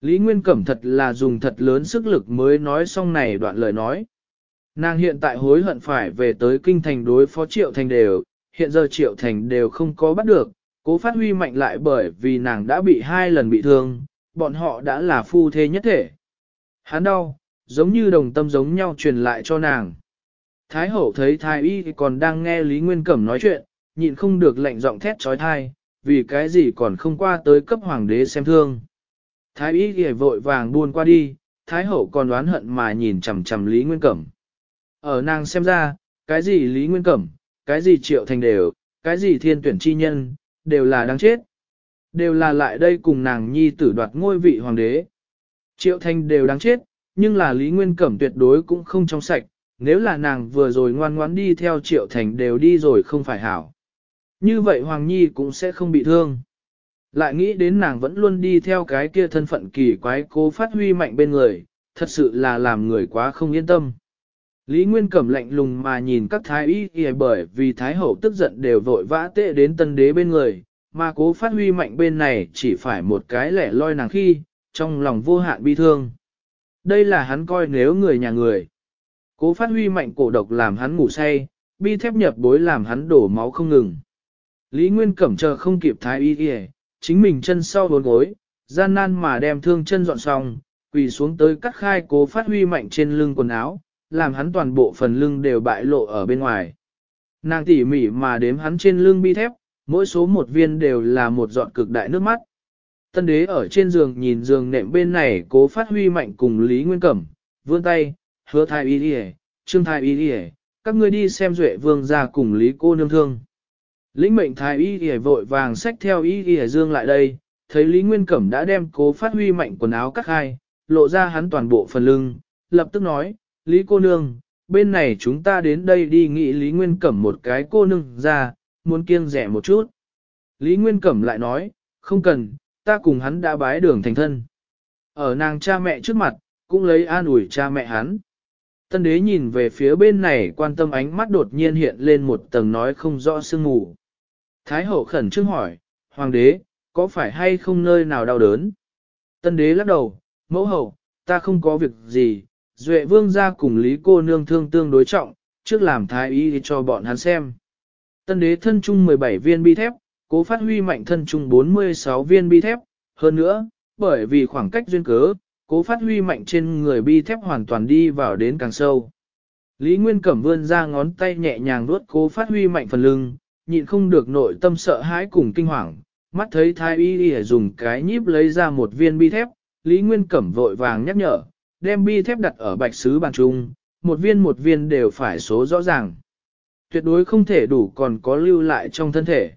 Lý Nguyên Cẩm thật là dùng thật lớn sức lực mới nói xong này đoạn lời nói. Nàng hiện tại hối hận phải về tới kinh thành đối phó Triệu Thành đều, hiện giờ Triệu Thành đều không có bắt được, Cố phát huy mạnh lại bởi vì nàng đã bị hai lần bị thương, bọn họ đã là phu thế nhất thể. Hắn đau, giống như đồng tâm giống nhau truyền lại cho nàng. Thái hậu thấy thái y còn đang nghe Lý Nguyên Cẩm nói chuyện, nhịn không được lệnh giọng thét trói thai, vì cái gì còn không qua tới cấp hoàng đế xem thương. Thái y ghề vội vàng buôn qua đi, thái hậu còn đoán hận mà nhìn chầm chầm Lý Nguyên Cẩm. Ở nàng xem ra, cái gì Lý Nguyên Cẩm, cái gì triệu thành đều, cái gì thiên tuyển chi nhân, đều là đáng chết. Đều là lại đây cùng nàng nhi tử đoạt ngôi vị hoàng đế. Triệu Thanh đều đáng chết, nhưng là Lý Nguyên Cẩm tuyệt đối cũng không trong sạch, nếu là nàng vừa rồi ngoan ngoãn đi theo Triệu Thành đều đi rồi không phải hảo. Như vậy Hoàng Nhi cũng sẽ không bị thương. Lại nghĩ đến nàng vẫn luôn đi theo cái kia thân phận kỳ quái cố phát huy mạnh bên người, thật sự là làm người quá không yên tâm. Lý Nguyên Cẩm lạnh lùng mà nhìn các thái y kìa bởi vì thái hậu tức giận đều vội vã tệ đến tân đế bên người, mà cố phát huy mạnh bên này chỉ phải một cái lẻ loi nàng khi, trong lòng vô hạn bi thương. Đây là hắn coi nếu người nhà người. Cố phát huy mạnh cổ độc làm hắn ngủ say, bi thép nhập bối làm hắn đổ máu không ngừng. Lý Nguyên Cẩm chờ không kịp thái y kìa, chính mình chân sau bốn gối, gian nan mà đem thương chân dọn xong, quỳ xuống tới cắt khai cố phát huy mạnh trên lưng quần áo, làm hắn toàn bộ phần lưng đều bại lộ ở bên ngoài. Nàng tỉ mỉ mà đếm hắn trên lưng bi thép, mỗi số một viên đều là một giọt cực đại nước mắt. Tân đế ở trên giường nhìn giường nệm bên này cố phát huy mạnh cùng Lý Nguyên Cẩm, vươn tay, hứa thai y đi trương thai y đi các ngươi đi xem duệ vương ra cùng Lý cô nương thương. Lĩnh mệnh thái y y vội vàng xách theo y y dương lại đây, thấy Lý Nguyên Cẩm đã đem cố phát huy mạnh quần áo cắt hai, lộ ra hắn toàn bộ phần lưng, lập tức nói, Lý cô nương, bên này chúng ta đến đây đi nghị Lý Nguyên Cẩm một cái cô nương ra, muốn kiêng rẻ một chút. Lý Nguyên Cẩm lại nói, không cần, ta cùng hắn đã bái đường thành thân. Ở nàng cha mẹ trước mặt, cũng lấy an ủi cha mẹ hắn. Tân đế nhìn về phía bên này quan tâm ánh mắt đột nhiên hiện lên một tầng nói không rõ sương mù. Thái hậu khẩn trước hỏi, hoàng đế, có phải hay không nơi nào đau đớn? Tân đế lắc đầu, mẫu hậu, ta không có việc gì, Duệ vương ra cùng Lý cô nương thương tương đối trọng, trước làm thái y cho bọn hắn xem. Tân đế thân trung 17 viên bi thép, cố phát huy mạnh thân trung 46 viên bi thép, hơn nữa, bởi vì khoảng cách duyên cớ, cố phát huy mạnh trên người bi thép hoàn toàn đi vào đến càng sâu. Lý Nguyên Cẩm vươn ra ngón tay nhẹ nhàng vuốt cố phát huy mạnh phần lưng, nhịn không được nội tâm sợ hãi cùng kinh hoàng, mắt thấy thái y dùng cái nhíp lấy ra một viên bi thép, Lý Nguyên Cẩm vội vàng nhắc nhở, đem bi thép đặt ở bạch sứ bàn trung, một viên một viên đều phải số rõ ràng. Tuyệt đối không thể đủ còn có lưu lại trong thân thể.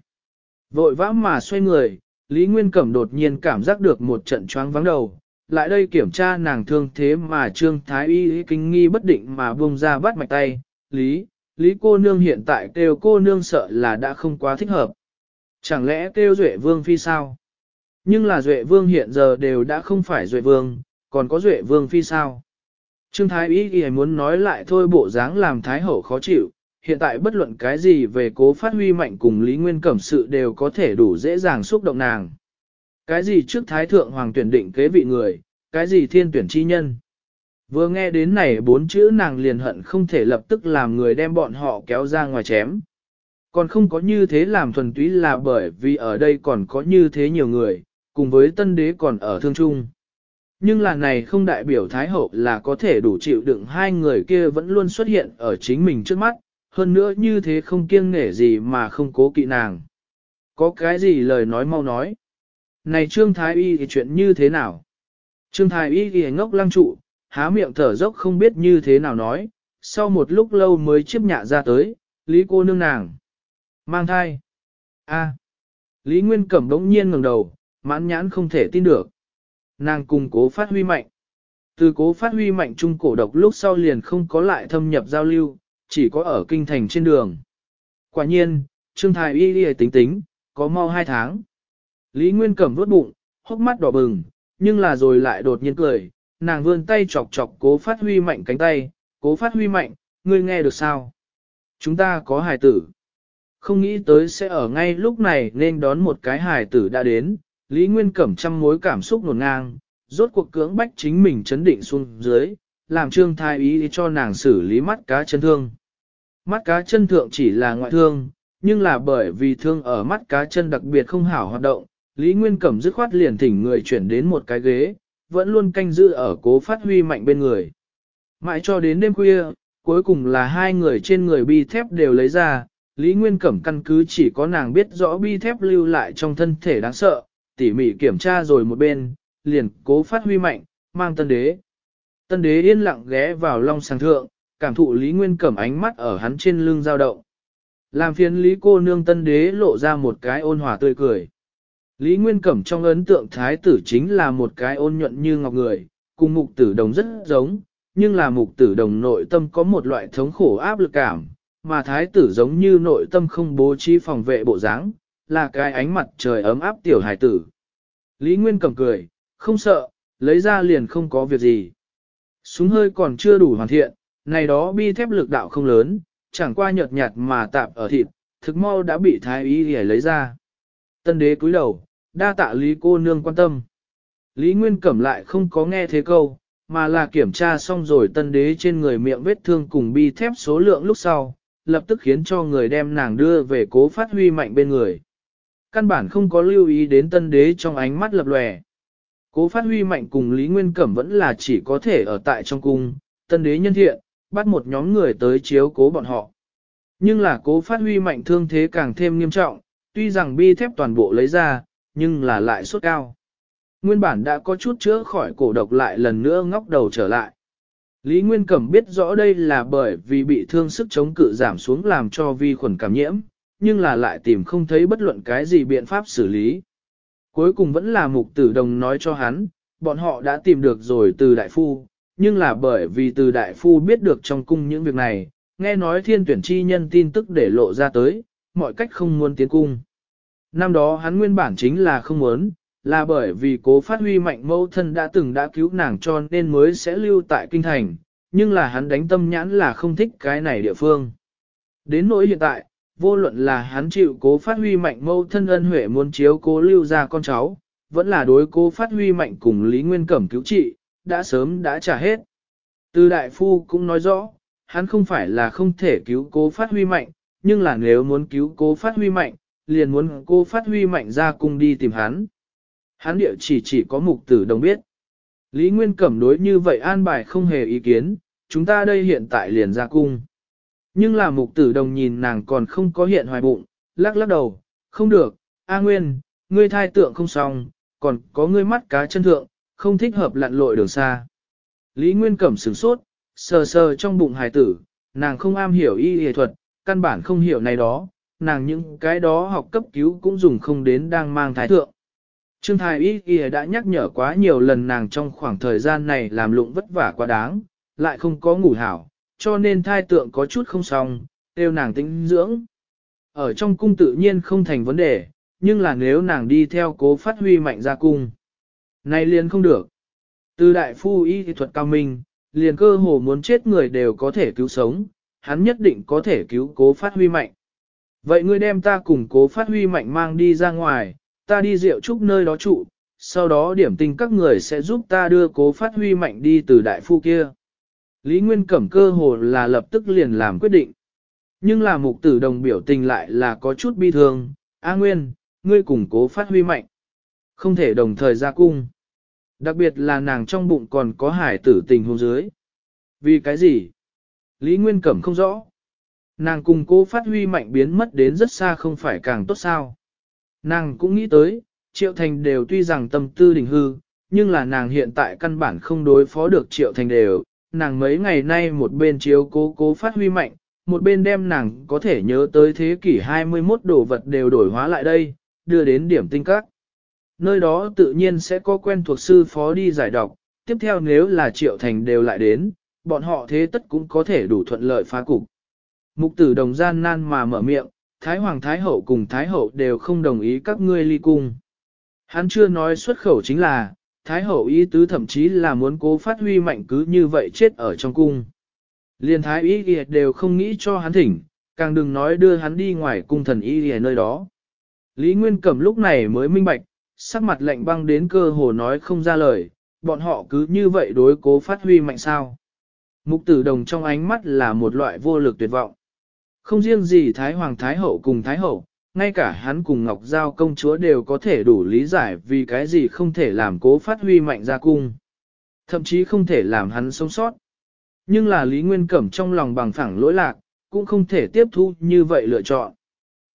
Vội vã mà xoay người, Lý Nguyên Cẩm đột nhiên cảm giác được một trận choáng vắng đầu. Lại đây kiểm tra nàng thương thế mà Trương Thái Y kinh nghi bất định mà buông ra bắt mạch tay. Lý, Lý cô nương hiện tại kêu cô nương sợ là đã không quá thích hợp. Chẳng lẽ kêu Duệ Vương phi sao? Nhưng là Duệ Vương hiện giờ đều đã không phải Duệ Vương, còn có duệ vương phi sao. Trương Thái Ý ghi muốn nói lại thôi bộ dáng làm Thái Hậu khó chịu, hiện tại bất luận cái gì về cố phát huy mạnh cùng Lý Nguyên Cẩm sự đều có thể đủ dễ dàng xúc động nàng. Cái gì trước Thái Thượng Hoàng tuyển định kế vị người, cái gì thiên tuyển chi nhân. Vừa nghe đến này bốn chữ nàng liền hận không thể lập tức làm người đem bọn họ kéo ra ngoài chém. Còn không có như thế làm thuần túy là bởi vì ở đây còn có như thế nhiều người, cùng với tân đế còn ở thương trung. Nhưng là này không đại biểu Thái Hậu là có thể đủ chịu đựng hai người kia vẫn luôn xuất hiện ở chính mình trước mắt, hơn nữa như thế không kiêng nể gì mà không cố kỵ nàng. Có cái gì lời nói mau nói. Này Trương Thái Y thì chuyện như thế nào? Trương Thái Y thì ngốc lăng trụ, há miệng thở dốc không biết như thế nào nói, sau một lúc lâu mới chiếp nhạ ra tới, Lý cô nương nàng. Mang thai. a. Lý Nguyên Cẩm đống nhiên ngẩng đầu, mãn nhãn không thể tin được. Nàng cùng cố phát huy mạnh. Từ cố phát huy mạnh trung cổ độc lúc sau liền không có lại thâm nhập giao lưu, chỉ có ở kinh thành trên đường. Quả nhiên, Trương Thái y đi tính tính, có mau hai tháng. Lý Nguyên Cẩm vốt bụng, hốc mắt đỏ bừng, nhưng là rồi lại đột nhiên cười, nàng vươn tay chọc chọc cố phát huy mạnh cánh tay, cố phát huy mạnh, ngươi nghe được sao? Chúng ta có hài tử. Không nghĩ tới sẽ ở ngay lúc này nên đón một cái hài tử đã đến, Lý Nguyên Cẩm trăm mối cảm xúc nổn ngang, rốt cuộc cưỡng bách chính mình chấn định xuống dưới, làm trương thái ý cho nàng xử lý mắt cá chân thương. Mắt cá chân thượng chỉ là ngoại thương, nhưng là bởi vì thương ở mắt cá chân đặc biệt không hảo hoạt động, Lý Nguyên Cẩm dứt khoát liền thỉnh người chuyển đến một cái ghế, vẫn luôn canh giữ ở cố phát huy mạnh bên người. Mãi cho đến đêm khuya, cuối cùng là hai người trên người bi thép đều lấy ra, Lý Nguyên Cẩm căn cứ chỉ có nàng biết rõ bi thép lưu lại trong thân thể đáng sợ, tỉ mỉ kiểm tra rồi một bên, liền cố phát huy mạnh, mang tân đế. Tân đế yên lặng ghé vào long sàng thượng, cảm thụ Lý Nguyên cẩm ánh mắt ở hắn trên lưng dao động. Làm phiền Lý cô nương tân đế lộ ra một cái ôn hòa tươi cười. Lý Nguyên Cẩm trong ấn tượng thái tử chính là một cái ôn nhuận như ngọc người, cùng mục tử đồng rất giống, nhưng là mục tử đồng nội tâm có một loại thống khổ áp lực cảm, mà thái tử giống như nội tâm không bố trí phòng vệ bộ dáng, là cái ánh mặt trời ấm áp tiểu hải tử. Lý Nguyên cầm cười, không sợ, lấy ra liền không có việc gì. Súng hơi còn chưa đủ hoàn thiện, này đó bi thép lực đạo không lớn, chẳng qua nhợt nhạt mà tạp ở thịt, thực mau đã bị thái ý để lấy ra. Tân đế cúi đầu, đa tạ Lý cô nương quan tâm. Lý Nguyên cẩm lại không có nghe thế câu, mà là kiểm tra xong rồi tân đế trên người miệng vết thương cùng bi thép số lượng lúc sau, lập tức khiến cho người đem nàng đưa về cố phát huy mạnh bên người. Căn bản không có lưu ý đến tân đế trong ánh mắt lập lòe. Cố phát huy mạnh cùng Lý Nguyên Cẩm vẫn là chỉ có thể ở tại trong cung, tân đế nhân thiện, bắt một nhóm người tới chiếu cố bọn họ. Nhưng là cố phát huy mạnh thương thế càng thêm nghiêm trọng, tuy rằng bi thép toàn bộ lấy ra, nhưng là lại suốt cao. Nguyên bản đã có chút chữa khỏi cổ độc lại lần nữa ngóc đầu trở lại. Lý Nguyên Cẩm biết rõ đây là bởi vì bị thương sức chống cự giảm xuống làm cho vi khuẩn cảm nhiễm, nhưng là lại tìm không thấy bất luận cái gì biện pháp xử lý. Cuối cùng vẫn là mục tử đồng nói cho hắn, bọn họ đã tìm được rồi từ đại phu, nhưng là bởi vì từ đại phu biết được trong cung những việc này, nghe nói thiên tuyển chi nhân tin tức để lộ ra tới, mọi cách không muốn tiến cung. Năm đó hắn nguyên bản chính là không muốn, là bởi vì cố phát huy mạnh mâu thân đã từng đã cứu nàng cho nên mới sẽ lưu tại kinh thành, nhưng là hắn đánh tâm nhãn là không thích cái này địa phương. Đến nỗi hiện tại, vô luận là hắn chịu cố phát huy mạnh mâu thân ân huệ muốn chiếu cố lưu ra con cháu, vẫn là đối cố phát huy mạnh cùng Lý Nguyên Cẩm cứu trị, đã sớm đã trả hết. Từ đại phu cũng nói rõ, hắn không phải là không thể cứu cố phát huy mạnh, nhưng là nếu muốn cứu cố phát huy mạnh, liền muốn cô phát huy mạnh ra cùng đi tìm hắn. Hắn địa chỉ chỉ có mục tử đồng biết. Lý Nguyên Cẩm đối như vậy an bài không hề ý kiến, chúng ta đây hiện tại liền ra cung. Nhưng là mục tử đồng nhìn nàng còn không có hiện hoài bụng, lắc lắc đầu, không được, A Nguyên, ngươi thai tượng không xong, còn có ngươi mắt cá chân thượng, không thích hợp lặn lội đường xa. Lý Nguyên Cẩm sửng sốt, sờ sờ trong bụng hài tử, nàng không am hiểu y y thuật, căn bản không hiểu này đó, nàng những cái đó học cấp cứu cũng dùng không đến đang mang thái thượng. Trương Thái Y Y đã nhắc nhở quá nhiều lần nàng trong khoảng thời gian này làm lụng vất vả quá đáng, lại không có ngủ hảo, cho nên thai tượng có chút không xong, tiêu nàng tính dưỡng. Ở trong cung tự nhiên không thành vấn đề, nhưng là nếu nàng đi theo cố phát huy mạnh ra cung. nay liền không được. Từ đại phu y thì thuật cao minh, liền cơ hồ muốn chết người đều có thể cứu sống, hắn nhất định có thể cứu cố phát huy mạnh. Vậy ngươi đem ta cùng cố phát huy mạnh mang đi ra ngoài, ta đi rượu trúc nơi đó trụ, sau đó điểm tình các người sẽ giúp ta đưa cố phát huy mạnh đi từ đại phu kia. Lý Nguyên Cẩm cơ hồ là lập tức liền làm quyết định. Nhưng là mục tử đồng biểu tình lại là có chút bi thương, A Nguyên, ngươi củng cố phát huy mạnh. Không thể đồng thời ra cung. Đặc biệt là nàng trong bụng còn có hải tử tình hôn dưới. Vì cái gì? Lý Nguyên Cẩm không rõ. Nàng cùng cố phát huy mạnh biến mất đến rất xa không phải càng tốt sao. Nàng cũng nghĩ tới, Triệu Thành đều tuy rằng tâm tư đình hư, nhưng là nàng hiện tại căn bản không đối phó được Triệu Thành đều, nàng mấy ngày nay một bên chiếu cố cố phát huy mạnh, một bên đem nàng có thể nhớ tới thế kỷ 21 đồ vật đều đổi hóa lại đây, đưa đến điểm tinh các. Nơi đó tự nhiên sẽ có quen thuộc sư phó đi giải đọc, tiếp theo nếu là triệu thành đều lại đến, bọn họ thế tất cũng có thể đủ thuận lợi phá cục. Mục tử đồng gian nan mà mở miệng, Thái Hoàng Thái Hậu cùng Thái Hậu đều không đồng ý các ngươi ly cung. Hắn chưa nói xuất khẩu chính là, Thái hậu ý tứ thậm chí là muốn cố phát huy mạnh cứ như vậy chết ở trong cung. Liên thái ý kìa đều không nghĩ cho hắn thỉnh, càng đừng nói đưa hắn đi ngoài cung thần ý kìa nơi đó. Lý Nguyên Cẩm lúc này mới minh bạch, sắc mặt lạnh băng đến cơ hồ nói không ra lời, bọn họ cứ như vậy đối cố phát huy mạnh sao. Mục tử đồng trong ánh mắt là một loại vô lực tuyệt vọng. Không riêng gì Thái Hoàng Thái Hậu cùng Thái Hậu, ngay cả hắn cùng Ngọc Giao công chúa đều có thể đủ lý giải vì cái gì không thể làm cố phát huy mạnh ra cung. Thậm chí không thể làm hắn sống sót. Nhưng là Lý Nguyên Cẩm trong lòng bằng phẳng lỗi lạc, cũng không thể tiếp thu như vậy lựa chọn.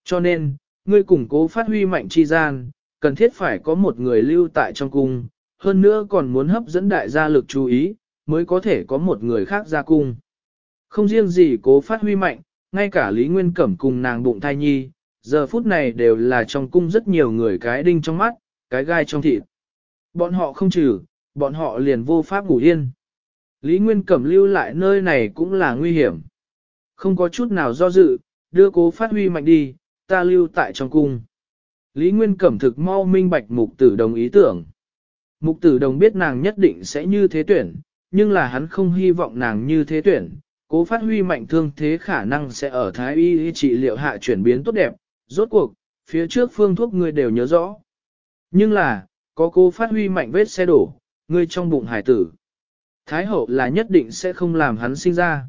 Cho nên, người củng cố phát huy mạnh chi gian, cần thiết phải có một người lưu tại trong cung, hơn nữa còn muốn hấp dẫn đại gia lực chú ý, mới có thể có một người khác ra cung. Không riêng gì cố phát huy mạnh, ngay cả Lý Nguyên Cẩm cùng nàng bụng thai nhi, giờ phút này đều là trong cung rất nhiều người cái đinh trong mắt, cái gai trong thịt. Bọn họ không trừ, bọn họ liền vô pháp ngủ yên. Lý Nguyên Cẩm lưu lại nơi này cũng là nguy hiểm. Không có chút nào do dự, đưa cố phát huy mạnh đi, ta lưu tại trong cung. Lý Nguyên Cẩm thực mau minh bạch mục tử đồng ý tưởng. Mục tử đồng biết nàng nhất định sẽ như thế tuyển, nhưng là hắn không hy vọng nàng như thế tuyển. Cố phát huy mạnh thương thế khả năng sẽ ở thái y trị liệu hạ chuyển biến tốt đẹp, Rốt cuộc, phía trước phương thuốc ngươi đều nhớ rõ. Nhưng là, có cô phát huy mạnh vết xe đổ, ngươi trong bụng hải tử. Thái hậu là nhất định sẽ không làm hắn sinh ra.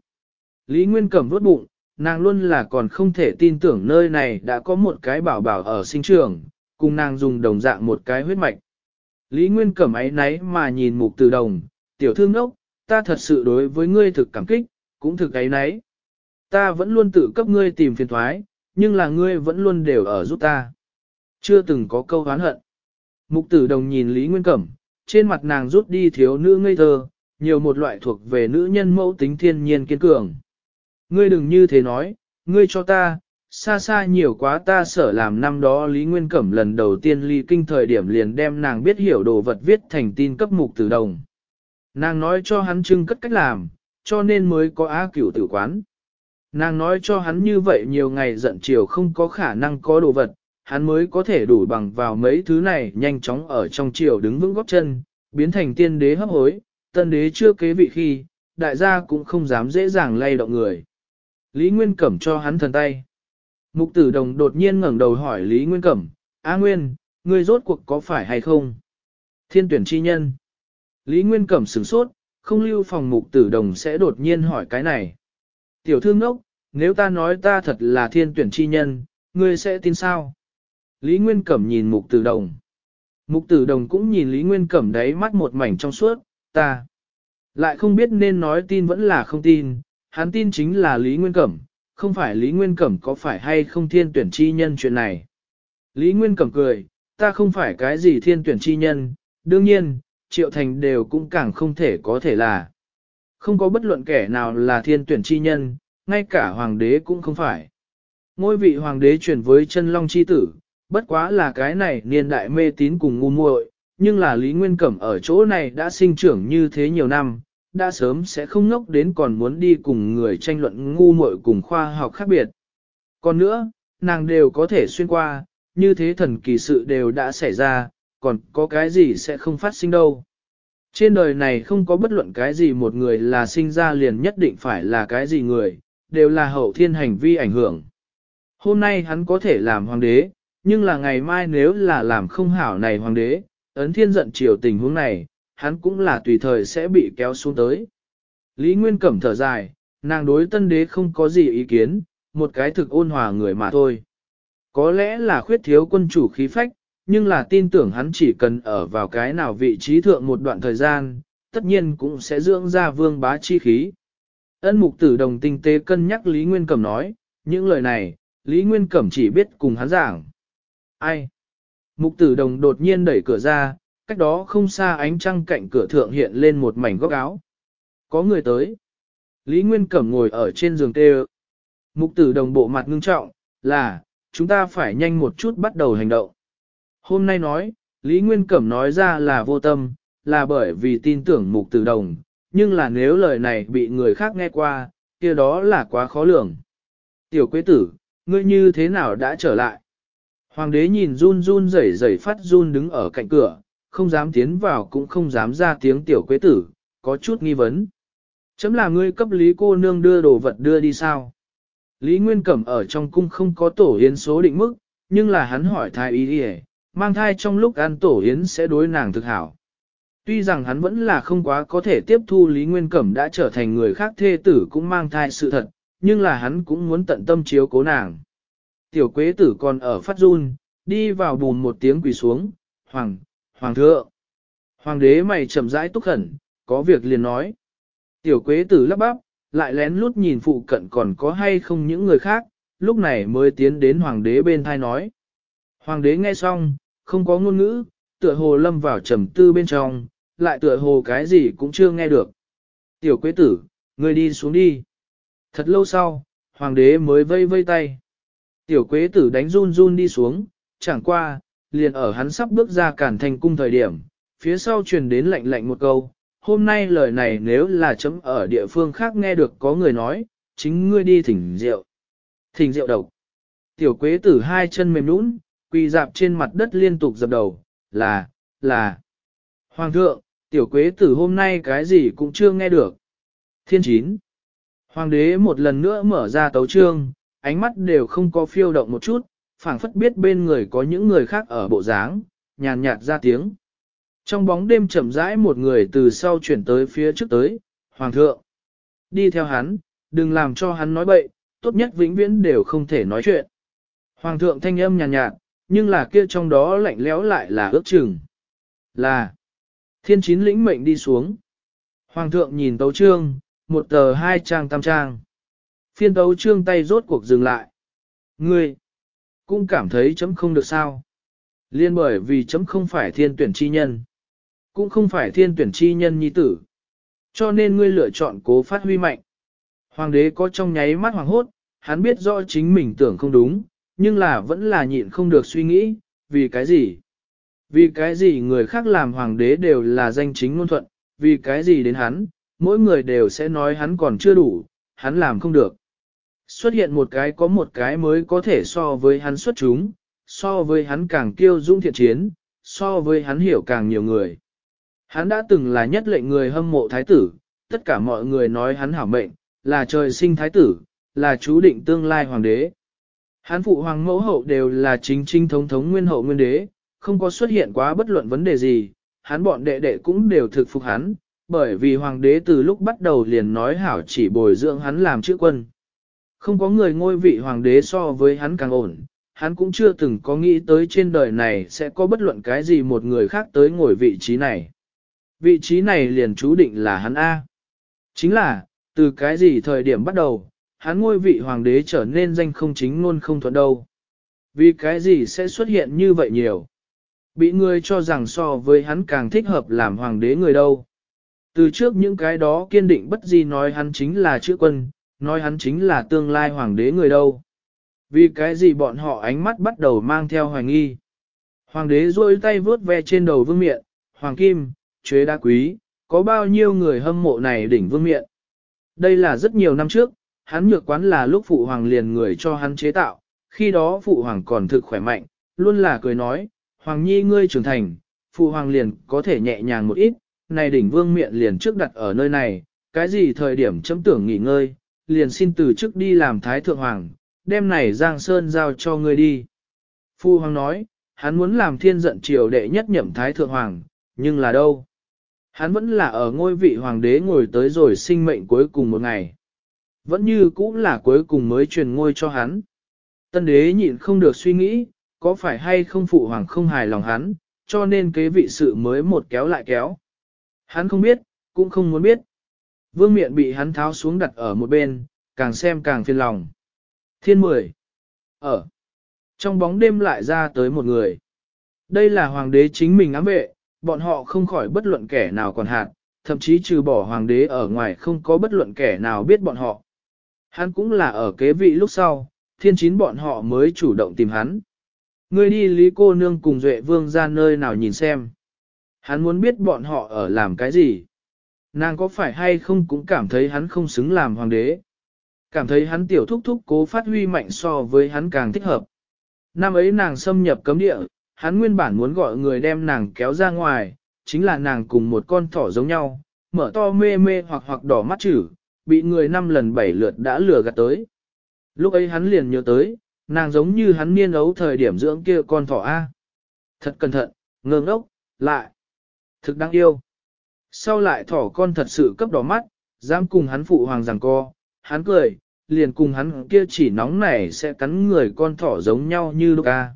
Lý Nguyên Cẩm vốt bụng, nàng luôn là còn không thể tin tưởng nơi này đã có một cái bảo bảo ở sinh trường, cùng nàng dùng đồng dạng một cái huyết mạch. Lý Nguyên Cẩm ấy náy mà nhìn mục từ đồng, tiểu thương ốc, ta thật sự đối với ngươi thực cảm kích, cũng thực ấy náy. Ta vẫn luôn tự cấp ngươi tìm phiền thoái, nhưng là ngươi vẫn luôn đều ở giúp ta. Chưa từng có câu oán hận. Mục tử đồng nhìn Lý Nguyên Cẩm, trên mặt nàng rút đi thiếu nữ ngây thơ, nhiều một loại thuộc về nữ nhân mẫu tính thiên nhiên kiên cường. Ngươi đừng như thế nói, ngươi cho ta, xa xa nhiều quá ta sợ làm năm đó Lý Nguyên Cẩm lần đầu tiên ly kinh thời điểm liền đem nàng biết hiểu đồ vật viết thành tin cấp mục tử đồng. Nàng nói cho hắn trưng cất cách làm, cho nên mới có á cửu tử quán. Nàng nói cho hắn như vậy nhiều ngày giận chiều không có khả năng có đồ vật, hắn mới có thể đủ bằng vào mấy thứ này nhanh chóng ở trong chiều đứng vững góc chân, biến thành tiên đế hấp hối, tân đế chưa kế vị khi, đại gia cũng không dám dễ dàng lay động người. Lý Nguyên Cẩm cho hắn thần tay. Mục tử đồng đột nhiên ngẩng đầu hỏi Lý Nguyên Cẩm, A Nguyên, ngươi rốt cuộc có phải hay không? Thiên tuyển chi nhân. Lý Nguyên Cẩm sửng sốt, không lưu phòng mục tử đồng sẽ đột nhiên hỏi cái này. Tiểu thương ốc, nếu ta nói ta thật là thiên tuyển chi nhân, ngươi sẽ tin sao? Lý Nguyên Cẩm nhìn Mục Tử Đồng. Mục Tử Đồng cũng nhìn Lý Nguyên Cẩm đáy mắt một mảnh trong suốt, ta. Lại không biết nên nói tin vẫn là không tin, hắn tin chính là Lý Nguyên Cẩm, không phải Lý Nguyên Cẩm có phải hay không thiên tuyển chi nhân chuyện này. Lý Nguyên Cẩm cười, ta không phải cái gì thiên tuyển chi nhân, đương nhiên, Triệu Thành đều cũng càng không thể có thể là. Không có bất luận kẻ nào là thiên tuyển chi nhân, ngay cả hoàng đế cũng không phải. Ngôi vị hoàng đế chuyển với chân long chi tử, bất quá là cái này niên đại mê tín cùng ngu muội, nhưng là Lý Nguyên Cẩm ở chỗ này đã sinh trưởng như thế nhiều năm, đã sớm sẽ không ngốc đến còn muốn đi cùng người tranh luận ngu muội cùng khoa học khác biệt. Còn nữa, nàng đều có thể xuyên qua, như thế thần kỳ sự đều đã xảy ra, còn có cái gì sẽ không phát sinh đâu. Trên đời này không có bất luận cái gì một người là sinh ra liền nhất định phải là cái gì người, đều là hậu thiên hành vi ảnh hưởng. Hôm nay hắn có thể làm hoàng đế, nhưng là ngày mai nếu là làm không hảo này hoàng đế, ấn thiên giận chiều tình huống này, hắn cũng là tùy thời sẽ bị kéo xuống tới. Lý Nguyên Cẩm thở dài, nàng đối tân đế không có gì ý kiến, một cái thực ôn hòa người mà thôi. Có lẽ là khuyết thiếu quân chủ khí phách, nhưng là tin tưởng hắn chỉ cần ở vào cái nào vị trí thượng một đoạn thời gian, tất nhiên cũng sẽ dưỡng ra vương bá chi khí. Ân mục tử đồng tinh tế cân nhắc Lý Nguyên Cẩm nói, những lời này, Lý Nguyên Cẩm chỉ biết cùng hắn giảng. Ai? Mục tử đồng đột nhiên đẩy cửa ra, cách đó không xa ánh trăng cạnh cửa thượng hiện lên một mảnh góc áo. Có người tới. Lý Nguyên Cẩm ngồi ở trên giường tê Mục tử đồng bộ mặt ngưng trọng, là, chúng ta phải nhanh một chút bắt đầu hành động. Hôm nay nói, Lý Nguyên Cẩm nói ra là vô tâm, là bởi vì tin tưởng mục tử đồng, nhưng là nếu lời này bị người khác nghe qua, kia đó là quá khó lường. Tiểu quế tử, ngươi như thế nào đã trở lại? Hoàng đế nhìn run run rẩy rẩy phát run đứng ở cạnh cửa, không dám tiến vào cũng không dám ra tiếng tiểu quế tử, có chút nghi vấn. Chấm là ngươi cấp lý cô nương đưa đồ vật đưa đi sao? Lý Nguyên Cẩm ở trong cung không có tổ hiến số định mức, nhưng là hắn hỏi thai ý đi mang thai trong lúc ăn tổ hiến sẽ đối nàng thực hảo. Tuy rằng hắn vẫn là không quá có thể tiếp thu Lý Nguyên Cẩm đã trở thành người khác thê tử cũng mang thai sự thật, nhưng là hắn cũng muốn tận tâm chiếu cố nàng. Tiểu quế tử còn ở phát run, đi vào bùn một tiếng quỳ xuống, hoàng, hoàng thượng. Hoàng đế mày chậm rãi túc khẩn, có việc liền nói. Tiểu quế tử lắp bắp, lại lén lút nhìn phụ cận còn có hay không những người khác, lúc này mới tiến đến hoàng đế bên thai nói. Hoàng đế nghe xong, không có ngôn ngữ, tựa hồ lâm vào trầm tư bên trong, lại tựa hồ cái gì cũng chưa nghe được. Tiểu quế tử, ngươi đi xuống đi. Thật lâu sau, hoàng đế mới vây vây tay. Tiểu quế tử đánh run run đi xuống, chẳng qua, liền ở hắn sắp bước ra cản thành cung thời điểm, phía sau truyền đến lạnh lạnh một câu. Hôm nay lời này nếu là chấm ở địa phương khác nghe được có người nói, chính ngươi đi thỉnh rượu. Thỉnh rượu độc. Tiểu quế tử hai chân mềm nũng, quỳ dạp trên mặt đất liên tục dập đầu, là, là. Hoàng thượng, Tiểu quế tử hôm nay cái gì cũng chưa nghe được. Thiên chín. Hoàng đế một lần nữa mở ra tấu trương, ánh mắt đều không có phiêu động một chút, phảng phất biết bên người có những người khác ở bộ dáng, nhàn nhạt ra tiếng. Trong bóng đêm chậm rãi một người từ sau chuyển tới phía trước tới, Hoàng thượng. Đi theo hắn, đừng làm cho hắn nói bậy, tốt nhất vĩnh viễn đều không thể nói chuyện. Hoàng thượng thanh âm nhàn nhạt, nhạt, nhưng là kia trong đó lạnh lẽo lại là ước chừng. Là, Thiên chín lĩnh mệnh đi xuống. Hoàng thượng nhìn tấu trương, một tờ hai trang tam trang. Phiên tấu trương tay rốt cuộc dừng lại. Ngươi, cũng cảm thấy chấm không được sao. Liên bởi vì chấm không phải thiên tuyển chi nhân. Cũng không phải thiên tuyển chi nhân nhi tử. Cho nên ngươi lựa chọn cố phát huy mạnh. Hoàng đế có trong nháy mắt hoàng hốt, hắn biết rõ chính mình tưởng không đúng, nhưng là vẫn là nhịn không được suy nghĩ, vì cái gì? Vì cái gì người khác làm hoàng đế đều là danh chính ngôn thuận, vì cái gì đến hắn, mỗi người đều sẽ nói hắn còn chưa đủ, hắn làm không được. Xuất hiện một cái có một cái mới có thể so với hắn xuất chúng, so với hắn càng kiêu dũng thiện chiến, so với hắn hiểu càng nhiều người. Hắn đã từng là nhất lệnh người hâm mộ thái tử, tất cả mọi người nói hắn hảo mệnh, là trời sinh thái tử, là chú định tương lai hoàng đế. Hắn phụ hoàng mẫu hậu đều là chính trinh thống thống nguyên hậu nguyên đế, không có xuất hiện quá bất luận vấn đề gì, hắn bọn đệ đệ cũng đều thực phục hắn, bởi vì hoàng đế từ lúc bắt đầu liền nói hảo chỉ bồi dưỡng hắn làm chữ quân. Không có người ngôi vị hoàng đế so với hắn càng ổn, hắn cũng chưa từng có nghĩ tới trên đời này sẽ có bất luận cái gì một người khác tới ngồi vị trí này. Vị trí này liền chú định là hắn A. Chính là, từ cái gì thời điểm bắt đầu, hắn ngôi vị hoàng đế trở nên danh không chính luôn không thuận đâu. Vì cái gì sẽ xuất hiện như vậy nhiều? bị người cho rằng so với hắn càng thích hợp làm hoàng đế người đâu. Từ trước những cái đó kiên định bất di nói hắn chính là chữ quân, nói hắn chính là tương lai hoàng đế người đâu. Vì cái gì bọn họ ánh mắt bắt đầu mang theo hoài nghi. Hoàng đế rôi tay vuốt ve trên đầu vương miện, hoàng kim, chế đa quý, có bao nhiêu người hâm mộ này đỉnh vương miện. Đây là rất nhiều năm trước, hắn nhược quán là lúc phụ hoàng liền người cho hắn chế tạo, khi đó phụ hoàng còn thực khỏe mạnh, luôn là cười nói, Hoàng Nhi ngươi trưởng thành, phụ hoàng liền có thể nhẹ nhàng một ít, này đỉnh vương miện liền trước đặt ở nơi này, cái gì thời điểm chấm tưởng nghỉ ngơi, liền xin từ trước đi làm thái thượng hoàng, đem này Giang Sơn giao cho ngươi đi. Phụ hoàng nói, hắn muốn làm thiên giận triều đệ nhất nhậm thái thượng hoàng, nhưng là đâu? Hắn vẫn là ở ngôi vị hoàng đế ngồi tới rồi sinh mệnh cuối cùng một ngày. Vẫn như cũng là cuối cùng mới truyền ngôi cho hắn. Tân đế nhịn không được suy nghĩ, có phải hay không phụ hoàng không hài lòng hắn, cho nên kế vị sự mới một kéo lại kéo. Hắn không biết, cũng không muốn biết. Vương miện bị hắn tháo xuống đặt ở một bên, càng xem càng phiền lòng. Thiên mười. Ở. Trong bóng đêm lại ra tới một người. Đây là hoàng đế chính mình ám vệ, bọn họ không khỏi bất luận kẻ nào còn hạt, thậm chí trừ bỏ hoàng đế ở ngoài không có bất luận kẻ nào biết bọn họ. Hắn cũng là ở kế vị lúc sau, thiên chín bọn họ mới chủ động tìm hắn. Ngươi đi Lý cô nương cùng Duệ Vương ra nơi nào nhìn xem. Hắn muốn biết bọn họ ở làm cái gì. Nàng có phải hay không cũng cảm thấy hắn không xứng làm hoàng đế. Cảm thấy hắn tiểu thúc thúc cố phát huy mạnh so với hắn càng thích hợp. Năm ấy nàng xâm nhập cấm địa, hắn nguyên bản muốn gọi người đem nàng kéo ra ngoài, chính là nàng cùng một con thỏ giống nhau, mở to mê mê hoặc hoặc đỏ mắt chữ, bị người năm lần bảy lượt đã lừa gạt tới. Lúc ấy hắn liền nhớ tới, Nàng giống như hắn niên ấu thời điểm dưỡng kia con thỏ A. Thật cẩn thận, ngơ ngốc, lại. Thực đáng yêu. Sau lại thỏ con thật sự cấp đỏ mắt, dám cùng hắn phụ hoàng rằng co, hắn cười, liền cùng hắn kia chỉ nóng này sẽ cắn người con thỏ giống nhau như lúc a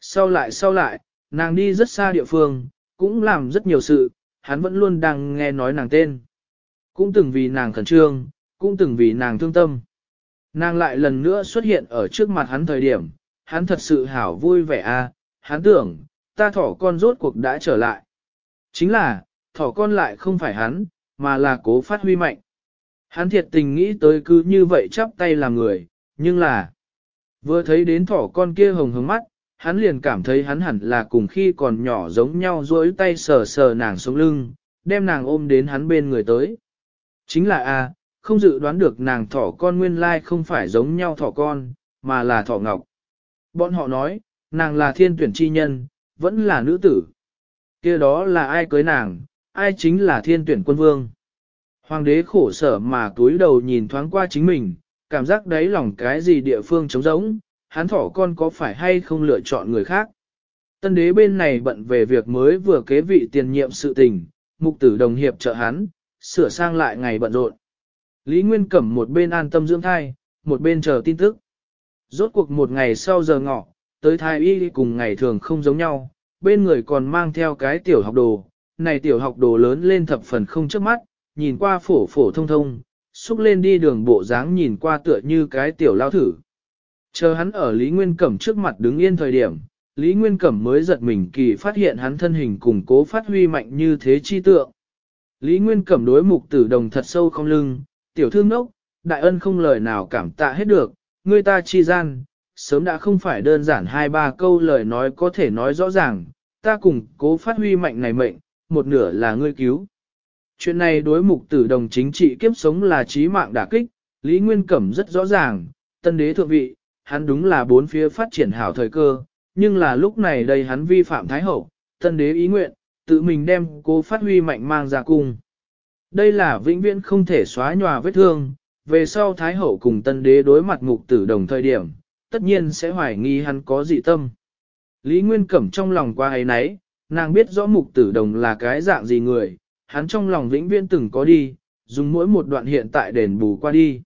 Sau lại sau lại, nàng đi rất xa địa phương, cũng làm rất nhiều sự, hắn vẫn luôn đang nghe nói nàng tên. Cũng từng vì nàng khẩn trương, cũng từng vì nàng thương tâm. Nàng lại lần nữa xuất hiện ở trước mặt hắn thời điểm, hắn thật sự hảo vui vẻ a, hắn tưởng, ta thỏ con rốt cuộc đã trở lại. Chính là, thỏ con lại không phải hắn, mà là cố phát huy mạnh. Hắn thiệt tình nghĩ tới cứ như vậy chắp tay làm người, nhưng là, vừa thấy đến thỏ con kia hồng hứng mắt, hắn liền cảm thấy hắn hẳn là cùng khi còn nhỏ giống nhau duỗi tay sờ sờ nàng sống lưng, đem nàng ôm đến hắn bên người tới. Chính là a không dự đoán được nàng thỏ con nguyên lai không phải giống nhau thỏ con, mà là thỏ ngọc. Bọn họ nói, nàng là thiên tuyển chi nhân, vẫn là nữ tử. kia đó là ai cưới nàng, ai chính là thiên tuyển quân vương. Hoàng đế khổ sở mà túi đầu nhìn thoáng qua chính mình, cảm giác đáy lòng cái gì địa phương trống rỗng, hắn thỏ con có phải hay không lựa chọn người khác. Tân đế bên này bận về việc mới vừa kế vị tiền nhiệm sự tình, mục tử đồng hiệp trợ hắn, sửa sang lại ngày bận rộn. Lý Nguyên Cẩm một bên an tâm dưỡng thai, một bên chờ tin tức. Rốt cuộc một ngày sau giờ ngọ, tới thai y cùng ngày thường không giống nhau, bên người còn mang theo cái tiểu học đồ. Này tiểu học đồ lớn lên thập phần không trước mắt, nhìn qua phổ phổ thông thông, xúc lên đi đường bộ dáng nhìn qua tựa như cái tiểu lao thử. Chờ hắn ở Lý Nguyên Cẩm trước mặt đứng yên thời điểm, Lý Nguyên Cẩm mới giật mình kỳ phát hiện hắn thân hình củng cố phát huy mạnh như thế chi tượng. Lý Nguyên Cẩm đối mục tử đồng thật sâu không lưng, tiểu thương nốc, đại ân không lời nào cảm tạ hết được, người ta chi gian, sớm đã không phải đơn giản hai ba câu lời nói có thể nói rõ ràng, ta cùng cố phát huy mạnh này mệnh, một nửa là ngươi cứu. Chuyện này đối mục tử đồng chính trị kiếp sống là chí mạng đả kích, Lý Nguyên Cẩm rất rõ ràng, tân đế thượng vị, hắn đúng là bốn phía phát triển hảo thời cơ, nhưng là lúc này đây hắn vi phạm Thái Hậu, tân đế ý nguyện, tự mình đem cố phát huy mạnh mang ra cùng đây là vĩnh viễn không thể xóa nhòa vết thương, về sau Thái Hậu cùng Tân Đế đối mặt mục tử đồng thời điểm, tất nhiên sẽ hoài nghi hắn có dị tâm. Lý Nguyên Cẩm trong lòng qua ấy nấy, nàng biết rõ mục tử đồng là cái dạng gì người, hắn trong lòng vĩnh viễn từng có đi, dùng mỗi một đoạn hiện tại đền bù qua đi.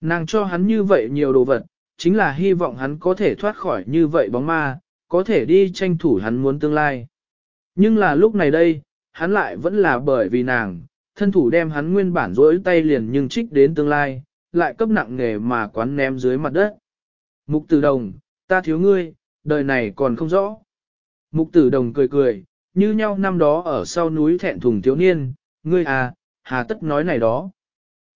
Nàng cho hắn như vậy nhiều đồ vật, chính là hy vọng hắn có thể thoát khỏi như vậy bóng ma, có thể đi tranh thủ hắn muốn tương lai. Nhưng là lúc này đây, hắn lại vẫn là bởi vì nàng, thân thủ đem hắn nguyên bản rỗi tay liền nhưng trích đến tương lai, lại cấp nặng nghề mà quán ném dưới mặt đất. Mục tử đồng, ta thiếu ngươi, đời này còn không rõ. Mục tử đồng cười cười, như nhau năm đó ở sau núi thẹn thùng thiếu niên, ngươi à, hà tất nói này đó.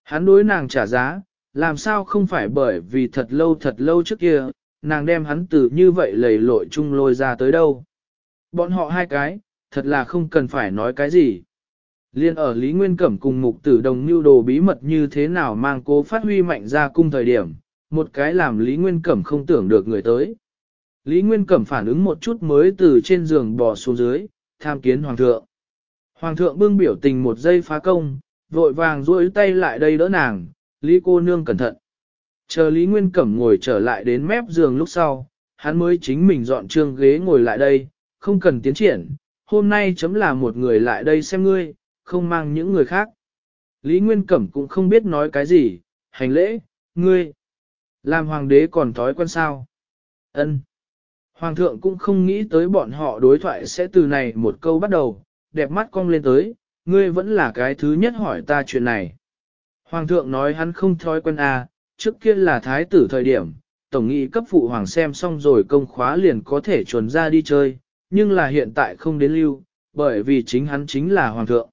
Hắn đối nàng trả giá, làm sao không phải bởi vì thật lâu thật lâu trước kia, nàng đem hắn từ như vậy lầy lội chung lôi ra tới đâu. Bọn họ hai cái, thật là không cần phải nói cái gì. Liên ở Lý Nguyên Cẩm cùng mục tử đồng mưu đồ bí mật như thế nào mang cố phát huy mạnh ra cung thời điểm, một cái làm Lý Nguyên Cẩm không tưởng được người tới. Lý Nguyên Cẩm phản ứng một chút mới từ trên giường bò xuống dưới, tham kiến Hoàng thượng. Hoàng thượng bưng biểu tình một giây phá công, vội vàng duỗi tay lại đây đỡ nàng, Lý cô nương cẩn thận. Chờ Lý Nguyên Cẩm ngồi trở lại đến mép giường lúc sau, hắn mới chính mình dọn trương ghế ngồi lại đây, không cần tiến triển, hôm nay chấm là một người lại đây xem ngươi, không mang những người khác. Lý Nguyên Cẩm cũng không biết nói cái gì, hành lễ, ngươi. Làm hoàng đế còn thói quen sao? ân Hoàng thượng cũng không nghĩ tới bọn họ đối thoại sẽ từ này một câu bắt đầu, đẹp mắt cong lên tới, ngươi vẫn là cái thứ nhất hỏi ta chuyện này. Hoàng thượng nói hắn không thói quen à, trước kia là thái tử thời điểm, tổng nghị cấp phụ hoàng xem xong rồi công khóa liền có thể chuẩn ra đi chơi, nhưng là hiện tại không đến lưu, bởi vì chính hắn chính là hoàng thượng.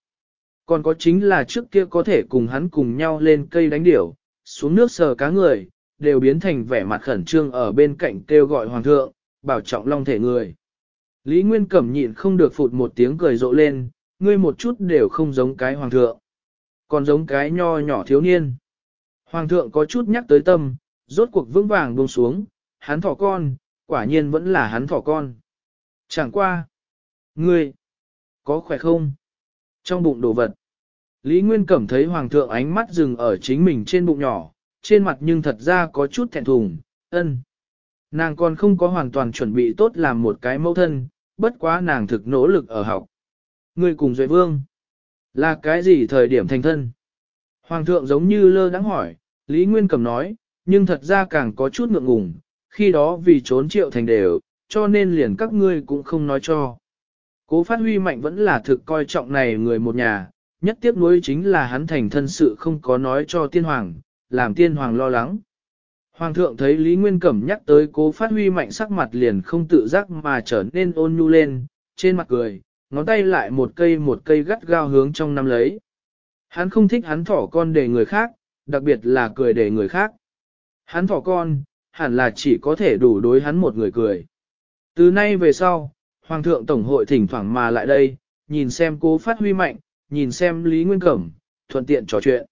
Còn có chính là trước kia có thể cùng hắn cùng nhau lên cây đánh điểu, xuống nước sờ cá người, đều biến thành vẻ mặt khẩn trương ở bên cạnh kêu gọi hoàng thượng, bảo trọng long thể người. Lý Nguyên Cẩm nhịn không được phụt một tiếng cười rộ lên, ngươi một chút đều không giống cái hoàng thượng, còn giống cái nho nhỏ thiếu niên. Hoàng thượng có chút nhắc tới tâm, rốt cuộc vững vàng buông xuống, hắn thỏ con, quả nhiên vẫn là hắn thỏ con. Chẳng qua. Ngươi, có khỏe không? Trong bụng đồ vật, Lý Nguyên Cẩm thấy Hoàng thượng ánh mắt dừng ở chính mình trên bụng nhỏ, trên mặt nhưng thật ra có chút thẹn thùng, ân. Nàng còn không có hoàn toàn chuẩn bị tốt làm một cái mẫu thân, bất quá nàng thực nỗ lực ở học. Người cùng Duệ Vương, là cái gì thời điểm thành thân? Hoàng thượng giống như lơ đắng hỏi, Lý Nguyên Cẩm nói, nhưng thật ra càng có chút ngượng ngùng, khi đó vì trốn triệu thành đều, cho nên liền các ngươi cũng không nói cho. Cố phát huy mạnh vẫn là thực coi trọng này người một nhà, nhất tiếc nuối chính là hắn thành thân sự không có nói cho tiên hoàng, làm tiên hoàng lo lắng. Hoàng thượng thấy Lý Nguyên Cẩm nhắc tới cố phát huy mạnh sắc mặt liền không tự giác mà trở nên ôn nhu lên, trên mặt cười, ngón tay lại một cây một cây gắt gao hướng trong năm lấy. Hắn không thích hắn thỏ con để người khác, đặc biệt là cười để người khác. Hắn thỏ con, hẳn là chỉ có thể đủ đối hắn một người cười. Từ nay về sau, Hoàng thượng Tổng hội thỉnh thoảng mà lại đây, nhìn xem cố phát huy mạnh, nhìn xem Lý Nguyên Cẩm, thuận tiện trò chuyện.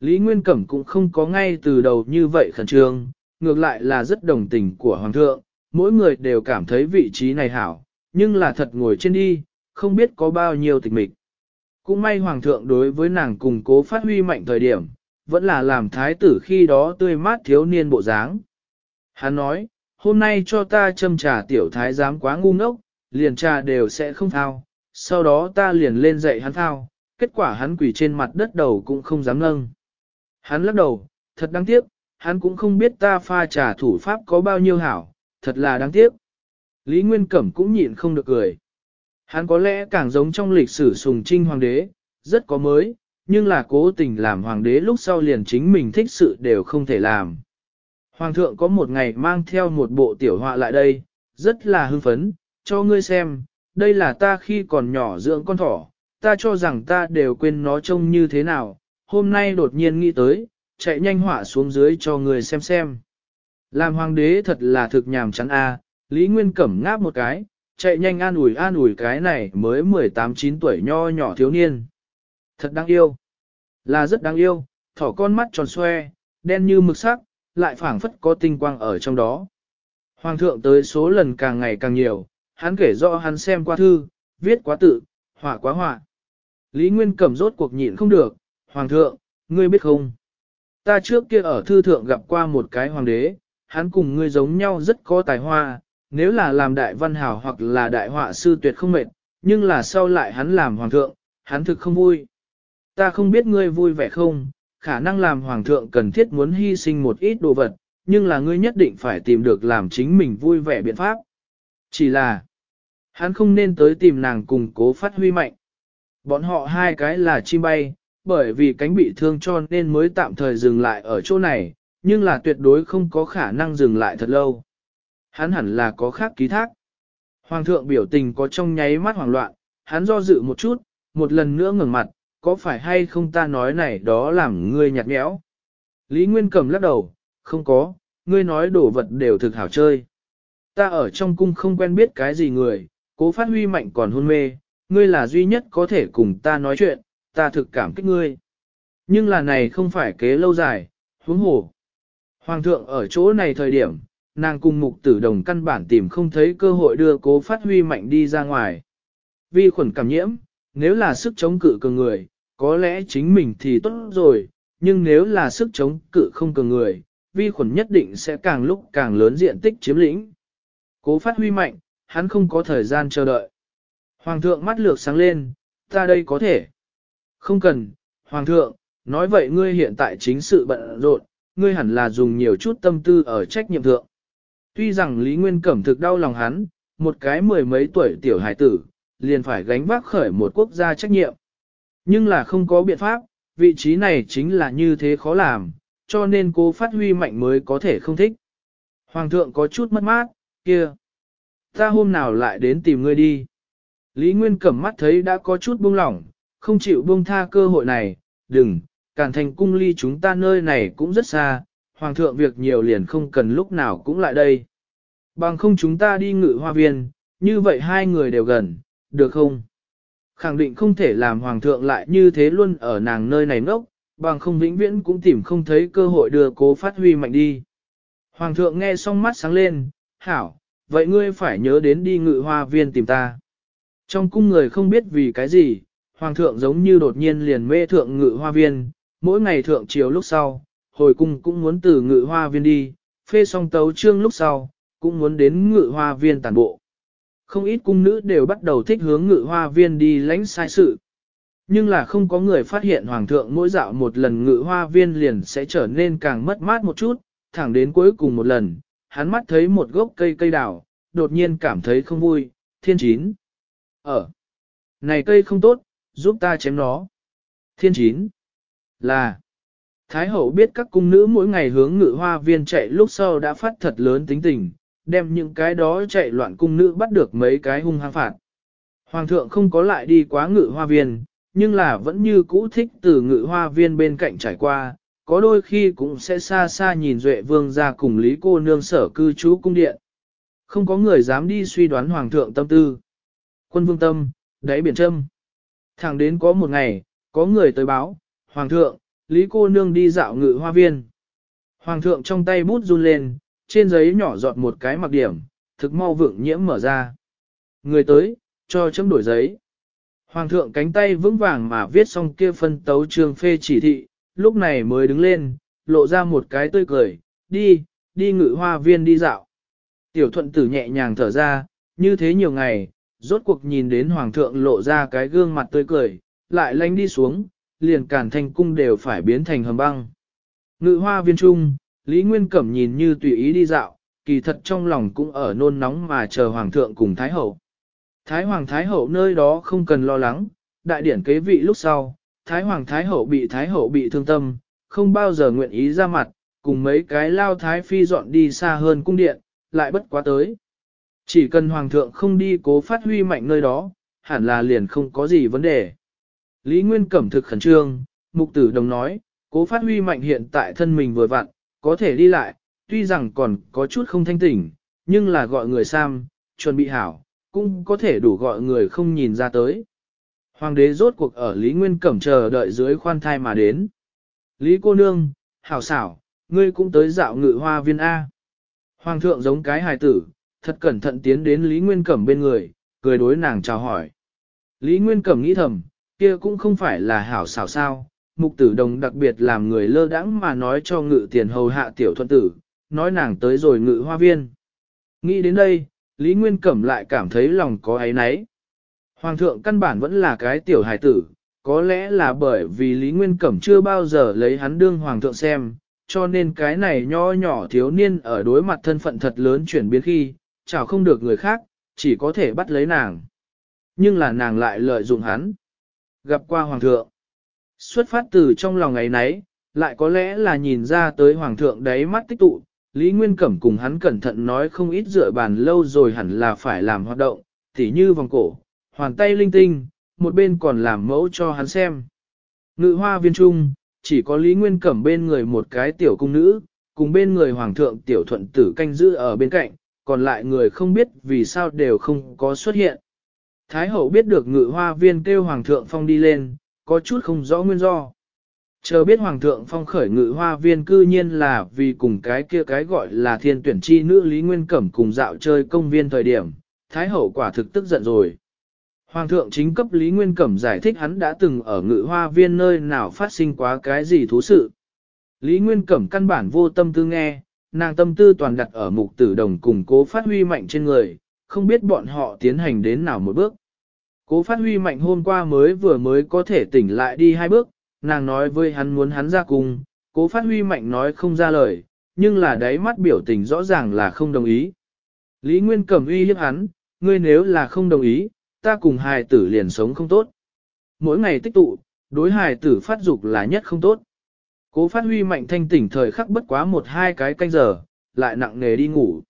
Lý Nguyên Cẩm cũng không có ngay từ đầu như vậy khẩn trương, ngược lại là rất đồng tình của Hoàng thượng, mỗi người đều cảm thấy vị trí này hảo, nhưng là thật ngồi trên đi, không biết có bao nhiêu tịch mịch. Cũng may Hoàng thượng đối với nàng cùng cố phát huy mạnh thời điểm, vẫn là làm thái tử khi đó tươi mát thiếu niên bộ dáng. Hắn nói, hôm nay cho ta châm trà tiểu thái giám quá ngu ngốc, liền trà đều sẽ không thao, sau đó ta liền lên dạy hắn thao, kết quả hắn quỷ trên mặt đất đầu cũng không dám nâng. Hắn lắc đầu, thật đáng tiếc, hắn cũng không biết ta pha trà thủ pháp có bao nhiêu hảo, thật là đáng tiếc. Lý Nguyên Cẩm cũng nhịn không được cười. Hắn có lẽ càng giống trong lịch sử sùng trinh hoàng đế, rất có mới, nhưng là cố tình làm hoàng đế lúc sau liền chính mình thích sự đều không thể làm. Hoàng thượng có một ngày mang theo một bộ tiểu họa lại đây, rất là hưng phấn, cho ngươi xem, đây là ta khi còn nhỏ dưỡng con thỏ, ta cho rằng ta đều quên nó trông như thế nào, hôm nay đột nhiên nghĩ tới, chạy nhanh họa xuống dưới cho ngươi xem xem. Làm hoàng đế thật là thực nhàm chán a Lý Nguyên cẩm ngáp một cái, chạy nhanh an ủi an ủi cái này mới 18-9 tuổi nho nhỏ thiếu niên. Thật đáng yêu. Là rất đáng yêu, thỏ con mắt tròn xoe, đen như mực sắc, lại phản phất có tinh quang ở trong đó. Hoàng thượng tới số lần càng ngày càng nhiều, hắn kể rõ hắn xem qua thư, viết quá tự, họa quá họa. Lý Nguyên cầm rốt cuộc nhịn không được, Hoàng thượng, ngươi biết không? Ta trước kia ở thư thượng gặp qua một cái hoàng đế, hắn cùng ngươi giống nhau rất có tài hoa, nếu là làm đại văn hào hoặc là đại họa sư tuyệt không mệt, nhưng là sau lại hắn làm hoàng thượng, hắn thực không vui. Ta không biết ngươi vui vẻ không, khả năng làm hoàng thượng cần thiết muốn hy sinh một ít đồ vật, nhưng là ngươi nhất định phải tìm được làm chính mình vui vẻ biện pháp. Chỉ là, Hắn không nên tới tìm nàng cùng cố phát huy mạnh. Bọn họ hai cái là chim bay, bởi vì cánh bị thương cho nên mới tạm thời dừng lại ở chỗ này, nhưng là tuyệt đối không có khả năng dừng lại thật lâu. Hắn hẳn là có khác ký thác. Hoàng thượng biểu tình có trong nháy mắt hoảng loạn, hắn do dự một chút, một lần nữa ngừng mặt, có phải hay không ta nói này đó làm ngươi nhạt nhẽo. Lý Nguyên cầm lắc đầu, không có, ngươi nói đồ vật đều thực hảo chơi. Ta ở trong cung không quen biết cái gì người, cố phát huy mạnh còn hôn mê, ngươi là duy nhất có thể cùng ta nói chuyện, ta thực cảm kích ngươi. Nhưng là này không phải kế lâu dài, huống hồ. Hoàng thượng ở chỗ này thời điểm, nàng cùng mục tử đồng căn bản tìm không thấy cơ hội đưa cố phát huy mạnh đi ra ngoài. Vi khuẩn cảm nhiễm, nếu là sức chống cự cường người, có lẽ chính mình thì tốt rồi, nhưng nếu là sức chống cự không cường người, vi khuẩn nhất định sẽ càng lúc càng lớn diện tích chiếm lĩnh. Cố phát huy mạnh, hắn không có thời gian chờ đợi. Hoàng thượng mắt lược sáng lên, ta đây có thể. Không cần, Hoàng thượng, nói vậy ngươi hiện tại chính sự bận rộn, ngươi hẳn là dùng nhiều chút tâm tư ở trách nhiệm thượng. Tuy rằng Lý Nguyên Cẩm thực đau lòng hắn, một cái mười mấy tuổi tiểu hải tử, liền phải gánh vác khởi một quốc gia trách nhiệm. Nhưng là không có biện pháp, vị trí này chính là như thế khó làm, cho nên cô phát huy mạnh mới có thể không thích. Hoàng thượng có chút mất mát, kia ta hôm nào lại đến tìm ngươi đi. Lý Nguyên cẩm mắt thấy đã có chút buông lỏng, không chịu buông tha cơ hội này, đừng, cản thành cung ly chúng ta nơi này cũng rất xa, hoàng thượng việc nhiều liền không cần lúc nào cũng lại đây. Bằng không chúng ta đi ngự hoa viên, như vậy hai người đều gần, được không? Khẳng định không thể làm hoàng thượng lại như thế luôn ở nàng nơi này ngốc, bằng không vĩnh viễn cũng tìm không thấy cơ hội đưa cố phát huy mạnh đi. Hoàng thượng nghe xong mắt sáng lên, hảo, vậy ngươi phải nhớ đến đi ngự hoa viên tìm ta. Trong cung người không biết vì cái gì, hoàng thượng giống như đột nhiên liền mê thượng ngự hoa viên, mỗi ngày thượng chiều lúc sau, hồi cung cũng muốn từ ngự hoa viên đi, phê xong tấu trương lúc sau, cũng muốn đến ngự hoa viên tàn bộ. Không ít cung nữ đều bắt đầu thích hướng ngự hoa viên đi lãnh sai sự. Nhưng là không có người phát hiện hoàng thượng mỗi dạo một lần ngự hoa viên liền sẽ trở nên càng mất mát một chút, thẳng đến cuối cùng một lần, hắn mắt thấy một gốc cây cây đào, đột nhiên cảm thấy không vui, thiên chín. Ở, này cây không tốt, giúp ta chém nó. Thiên chín, là, Thái hậu biết các cung nữ mỗi ngày hướng ngự hoa viên chạy lúc sau đã phát thật lớn tính tình, đem những cái đó chạy loạn cung nữ bắt được mấy cái hung hăng phạt. Hoàng thượng không có lại đi quá ngự hoa viên, nhưng là vẫn như cũ thích từ ngự hoa viên bên cạnh trải qua, có đôi khi cũng sẽ xa xa nhìn Duệ Vương ra cùng Lý cô nương sở cư trú cung điện. Không có người dám đi suy đoán Hoàng thượng tâm tư. Quân vương tâm, đáy biển trâm. Thẳng đến có một ngày, có người tới báo, Hoàng thượng, Lý cô nương đi dạo ngự hoa viên. Hoàng thượng trong tay bút run lên, trên giấy nhỏ giọt một cái mặc điểm, thực mau vượng nhiễm mở ra. Người tới, cho chấm đổi giấy. Hoàng thượng cánh tay vững vàng mà viết xong kia phân tấu trường phê chỉ thị, lúc này mới đứng lên, lộ ra một cái tươi cười, đi, đi ngự hoa viên đi dạo. Tiểu thuận tử nhẹ nhàng thở ra, như thế nhiều ngày, rốt cuộc nhìn đến hoàng thượng lộ ra cái gương mặt tươi cười, lại lánh đi xuống, liền cản thành cung đều phải biến thành hầm băng. Ngự hoa viên trung, Lý Nguyên Cẩm nhìn như tùy ý đi dạo, kỳ thật trong lòng cũng ở nôn nóng mà chờ hoàng thượng cùng thái hậu. Thái hoàng thái hậu nơi đó không cần lo lắng, đại điển kế vị lúc sau, Thái Hoàng Thái Hậu bị Thái Hậu bị thương tâm, không bao giờ nguyện ý ra mặt, cùng mấy cái lao Thái Phi dọn đi xa hơn cung điện, lại bất quá tới. Chỉ cần Hoàng thượng không đi cố phát huy mạnh nơi đó, hẳn là liền không có gì vấn đề. Lý Nguyên Cẩm thực khẩn trương, Mục Tử Đồng nói, cố phát huy mạnh hiện tại thân mình vừa vặn, có thể đi lại, tuy rằng còn có chút không thanh tỉnh, nhưng là gọi người Sam, chuẩn bị hảo, cũng có thể đủ gọi người không nhìn ra tới. Hoàng đế rốt cuộc ở Lý Nguyên Cẩm chờ đợi dưới khoan thai mà đến. Lý cô nương, hảo xảo, ngươi cũng tới dạo ngự hoa viên A. Hoàng thượng giống cái hài tử, thật cẩn thận tiến đến Lý Nguyên Cẩm bên người, cười đối nàng chào hỏi. Lý Nguyên Cẩm nghĩ thầm, kia cũng không phải là hảo xảo sao, mục tử đồng đặc biệt làm người lơ đãng mà nói cho ngự tiền hầu hạ tiểu thuận tử, nói nàng tới rồi ngự hoa viên. Nghĩ đến đây, Lý Nguyên Cẩm lại cảm thấy lòng có ấy náy. Hoàng thượng căn bản vẫn là cái tiểu hài tử, có lẽ là bởi vì Lý Nguyên Cẩm chưa bao giờ lấy hắn đương hoàng thượng xem, cho nên cái này nho nhỏ thiếu niên ở đối mặt thân phận thật lớn chuyển biến khi, chào không được người khác, chỉ có thể bắt lấy nàng. Nhưng là nàng lại lợi dụng hắn. Gặp qua hoàng thượng. Xuất phát từ trong lòng ngày nấy, lại có lẽ là nhìn ra tới hoàng thượng đáy mắt tích tụ, Lý Nguyên Cẩm cùng hắn cẩn thận nói không ít dựa bàn lâu rồi hẳn là phải làm hoạt động, tỉ như vòng cổ, hoàn tay linh tinh, một bên còn làm mẫu cho hắn xem. Ngự hoa viên trung, chỉ có Lý Nguyên Cẩm bên người một cái tiểu cung nữ, cùng bên người hoàng thượng tiểu thuận tử canh giữ ở bên cạnh, còn lại người không biết vì sao đều không có xuất hiện. Thái hậu biết được ngự hoa viên kêu hoàng thượng phong đi lên, có chút không rõ nguyên do. Chờ biết hoàng thượng phong khởi ngự hoa viên cư nhiên là vì cùng cái kia cái gọi là thiên tuyển chi nữ Lý Nguyên Cẩm cùng dạo chơi công viên thời điểm, Thái hậu quả thực tức giận rồi. Hoàng thượng chính cấp Lý Nguyên Cẩm giải thích hắn đã từng ở ngự hoa viên nơi nào phát sinh quá cái gì thú sự. Lý Nguyên Cẩm căn bản vô tâm tư nghe, nàng tâm tư toàn đặt ở mục tử đồng cùng cố phát huy mạnh trên người, không biết bọn họ tiến hành đến nào một bước. Cố phát huy mạnh hôm qua mới vừa mới có thể tỉnh lại đi hai bước, nàng nói với hắn muốn hắn ra cùng, cố phát huy mạnh nói không ra lời, nhưng là đáy mắt biểu tình rõ ràng là không đồng ý. Lý Nguyên Cẩm uy hiếp hắn, ngươi nếu là không đồng ý, ta cùng hài tử liền sống không tốt. Mỗi ngày tích tụ, đối hài tử phát dục là nhất không tốt. Cố phát huy mạnh thanh tỉnh thời khắc bất quá một hai cái canh giờ, lại nặng nghề đi ngủ.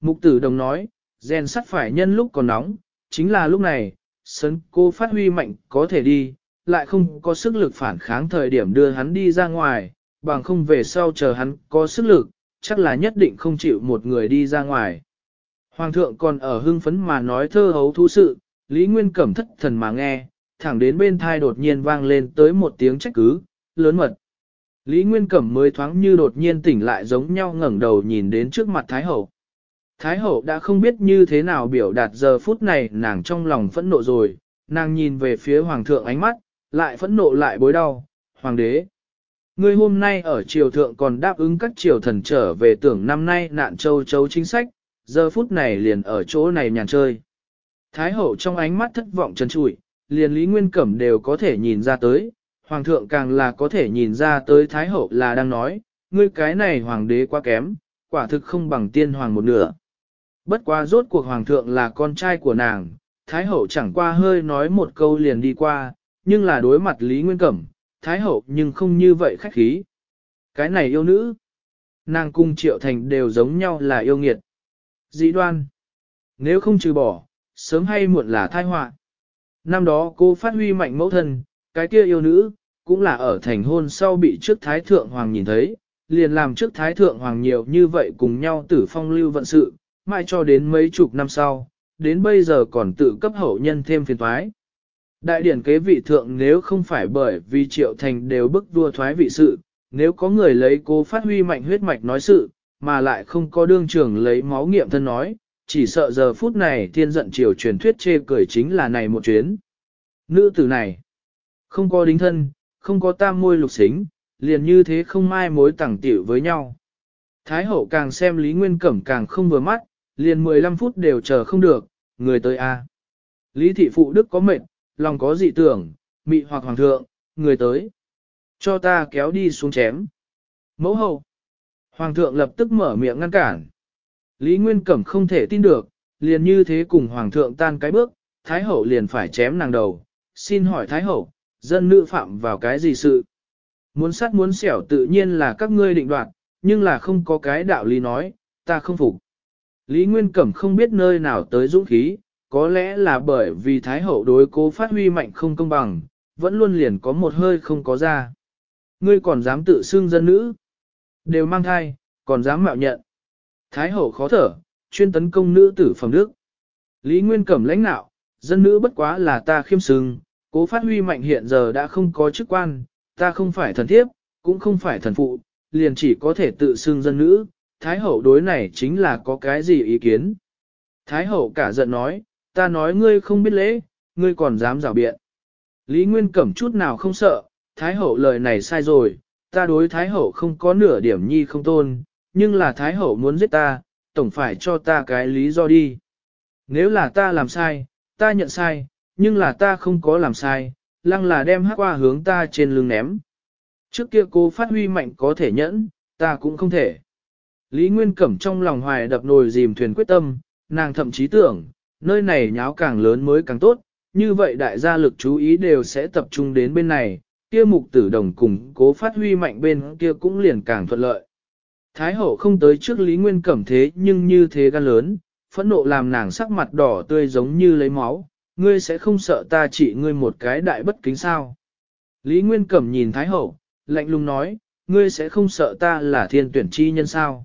Mục tử đồng nói, rèn sắt phải nhân lúc còn nóng, chính là lúc này, sấn cô phát huy mạnh có thể đi, lại không có sức lực phản kháng thời điểm đưa hắn đi ra ngoài, bằng không về sau chờ hắn có sức lực, chắc là nhất định không chịu một người đi ra ngoài. Hoàng thượng còn ở hưng phấn mà nói thơ hấu thú sự, Lý Nguyên Cẩm thất thần mà nghe, thẳng đến bên thai đột nhiên vang lên tới một tiếng trách cứ, lớn mật. Lý Nguyên Cẩm mới thoáng như đột nhiên tỉnh lại giống nhau ngẩn đầu nhìn đến trước mặt Thái Hậu. Thái Hậu đã không biết như thế nào biểu đạt giờ phút này nàng trong lòng phẫn nộ rồi, nàng nhìn về phía Hoàng thượng ánh mắt, lại phẫn nộ lại bối đau, Hoàng đế. Ngươi hôm nay ở triều thượng còn đáp ứng các triều thần trở về tưởng năm nay nạn châu châu chính sách, giờ phút này liền ở chỗ này nhàn chơi. Thái hậu trong ánh mắt thất vọng trần trụi, liền Lý Nguyên Cẩm đều có thể nhìn ra tới, hoàng thượng càng là có thể nhìn ra tới Thái hậu là đang nói, ngươi cái này hoàng đế quá kém, quả thực không bằng tiên hoàng một nửa. Bất quá rốt cuộc hoàng thượng là con trai của nàng, Thái hậu chẳng qua hơi nói một câu liền đi qua, nhưng là đối mặt Lý Nguyên Cẩm, Thái hậu nhưng không như vậy khách khí. Cái này yêu nữ, nàng cung triệu thành đều giống nhau là yêu nghiệt. Dĩ đoan, nếu không trừ bỏ, sớm hay muộn là thai họa. Năm đó cô phát huy mạnh mẫu thân, cái kia yêu nữ, cũng là ở thành hôn sau bị trước Thái Thượng Hoàng nhìn thấy, liền làm trước Thái Thượng Hoàng nhiều như vậy cùng nhau tử phong lưu vận sự, mãi cho đến mấy chục năm sau, đến bây giờ còn tự cấp hậu nhân thêm phiền toái. Đại điển kế vị thượng nếu không phải bởi vì triệu thành đều bức vua thoái vị sự, nếu có người lấy cô phát huy mạnh huyết mạch nói sự, mà lại không có đương trưởng lấy máu nghiệm thân nói, chỉ sợ giờ phút này thiên giận chiều truyền thuyết chê cười chính là này một chuyến. Nữ tử này, không có đính thân, không có tam môi lục xính, liền như thế không mai mối tẳng tiểu với nhau. Thái hậu càng xem Lý Nguyên Cẩm càng không vừa mắt, liền 15 phút đều chờ không được, người tới a. Lý thị phụ đức có mệnh, lòng có dị tưởng, mị hoặc hoàng thượng, người tới. Cho ta kéo đi xuống chém. Mẫu hậu. Hoàng thượng lập tức mở miệng ngăn cản. Lý Nguyên Cẩm không thể tin được, liền như thế cùng Hoàng thượng tan cái bước, Thái Hậu liền phải chém nàng đầu. Xin hỏi Thái Hậu, dân nữ phạm vào cái gì sự? Muốn sát muốn xẻo tự nhiên là các ngươi định đoạt, nhưng là không có cái đạo lý nói, ta không phục. Lý Nguyên Cẩm không biết nơi nào tới dũng khí, có lẽ là bởi vì Thái Hậu đối cố phát huy mạnh không công bằng, vẫn luôn liền có một hơi không có ra. Ngươi còn dám tự xưng dân nữ, đều mang thai, còn dám mạo nhận. Thái hậu khó thở, chuyên tấn công nữ tử phẩm đức. Lý Nguyên Cẩm lãnh nạo, dân nữ bất quá là ta khiêm sừng, cố phát huy mạnh hiện giờ đã không có chức quan, ta không phải thần thiếp, cũng không phải thần phụ, liền chỉ có thể tự xưng dân nữ, Thái hậu đối này chính là có cái gì ý kiến. Thái hậu cả giận nói, ta nói ngươi không biết lễ, ngươi còn dám rào biện. Lý Nguyên Cẩm chút nào không sợ, Thái hậu lời này sai rồi, ta đối Thái hậu không có nửa điểm nhi không tôn, nhưng là Thái Hậu muốn giết ta, tổng phải cho ta cái lý do đi. Nếu là ta làm sai, ta nhận sai, nhưng là ta không có làm sai, lăng là đem hắc qua hướng ta trên lưng ném. Trước kia cô phát huy mạnh có thể nhẫn, ta cũng không thể. Lý Nguyên Cẩm trong lòng hoài đập nồi dìm thuyền quyết tâm, nàng thậm chí tưởng, nơi này nháo càng lớn mới càng tốt, như vậy đại gia lực chú ý đều sẽ tập trung đến bên này, kia mục tử đồng cùng cố phát huy mạnh bên kia cũng liền càng thuận lợi. Thái hậu không tới trước Lý Nguyên Cẩm thế nhưng như thế gan lớn, phẫn nộ làm nàng sắc mặt đỏ tươi giống như lấy máu, ngươi sẽ không sợ ta chỉ ngươi một cái đại bất kính sao. Lý Nguyên Cẩm nhìn Thái hậu, lạnh lùng nói, ngươi sẽ không sợ ta là thiên tuyển chi nhân sao.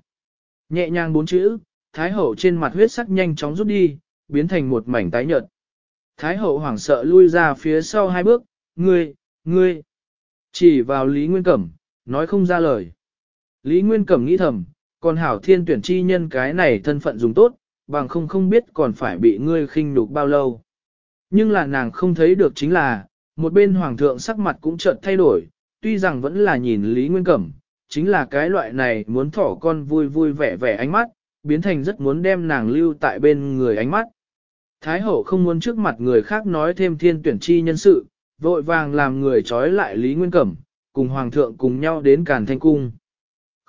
Nhẹ nhàng bốn chữ, Thái hậu trên mặt huyết sắc nhanh chóng rút đi, biến thành một mảnh tái nhợt. Thái hậu hoảng sợ lui ra phía sau hai bước, ngươi, ngươi, chỉ vào Lý Nguyên Cẩm, nói không ra lời. Lý Nguyên Cẩm nghĩ thầm, còn hảo thiên tuyển chi nhân cái này thân phận dùng tốt, bằng không không biết còn phải bị ngươi khinh nhục bao lâu. Nhưng là nàng không thấy được chính là, một bên hoàng thượng sắc mặt cũng chợt thay đổi, tuy rằng vẫn là nhìn Lý Nguyên Cẩm, chính là cái loại này muốn thỏ con vui vui vẻ vẻ ánh mắt, biến thành rất muốn đem nàng lưu tại bên người ánh mắt. Thái hậu không muốn trước mặt người khác nói thêm thiên tuyển chi nhân sự, vội vàng làm người trói lại Lý Nguyên Cẩm, cùng hoàng thượng cùng nhau đến Càn Thanh Cung.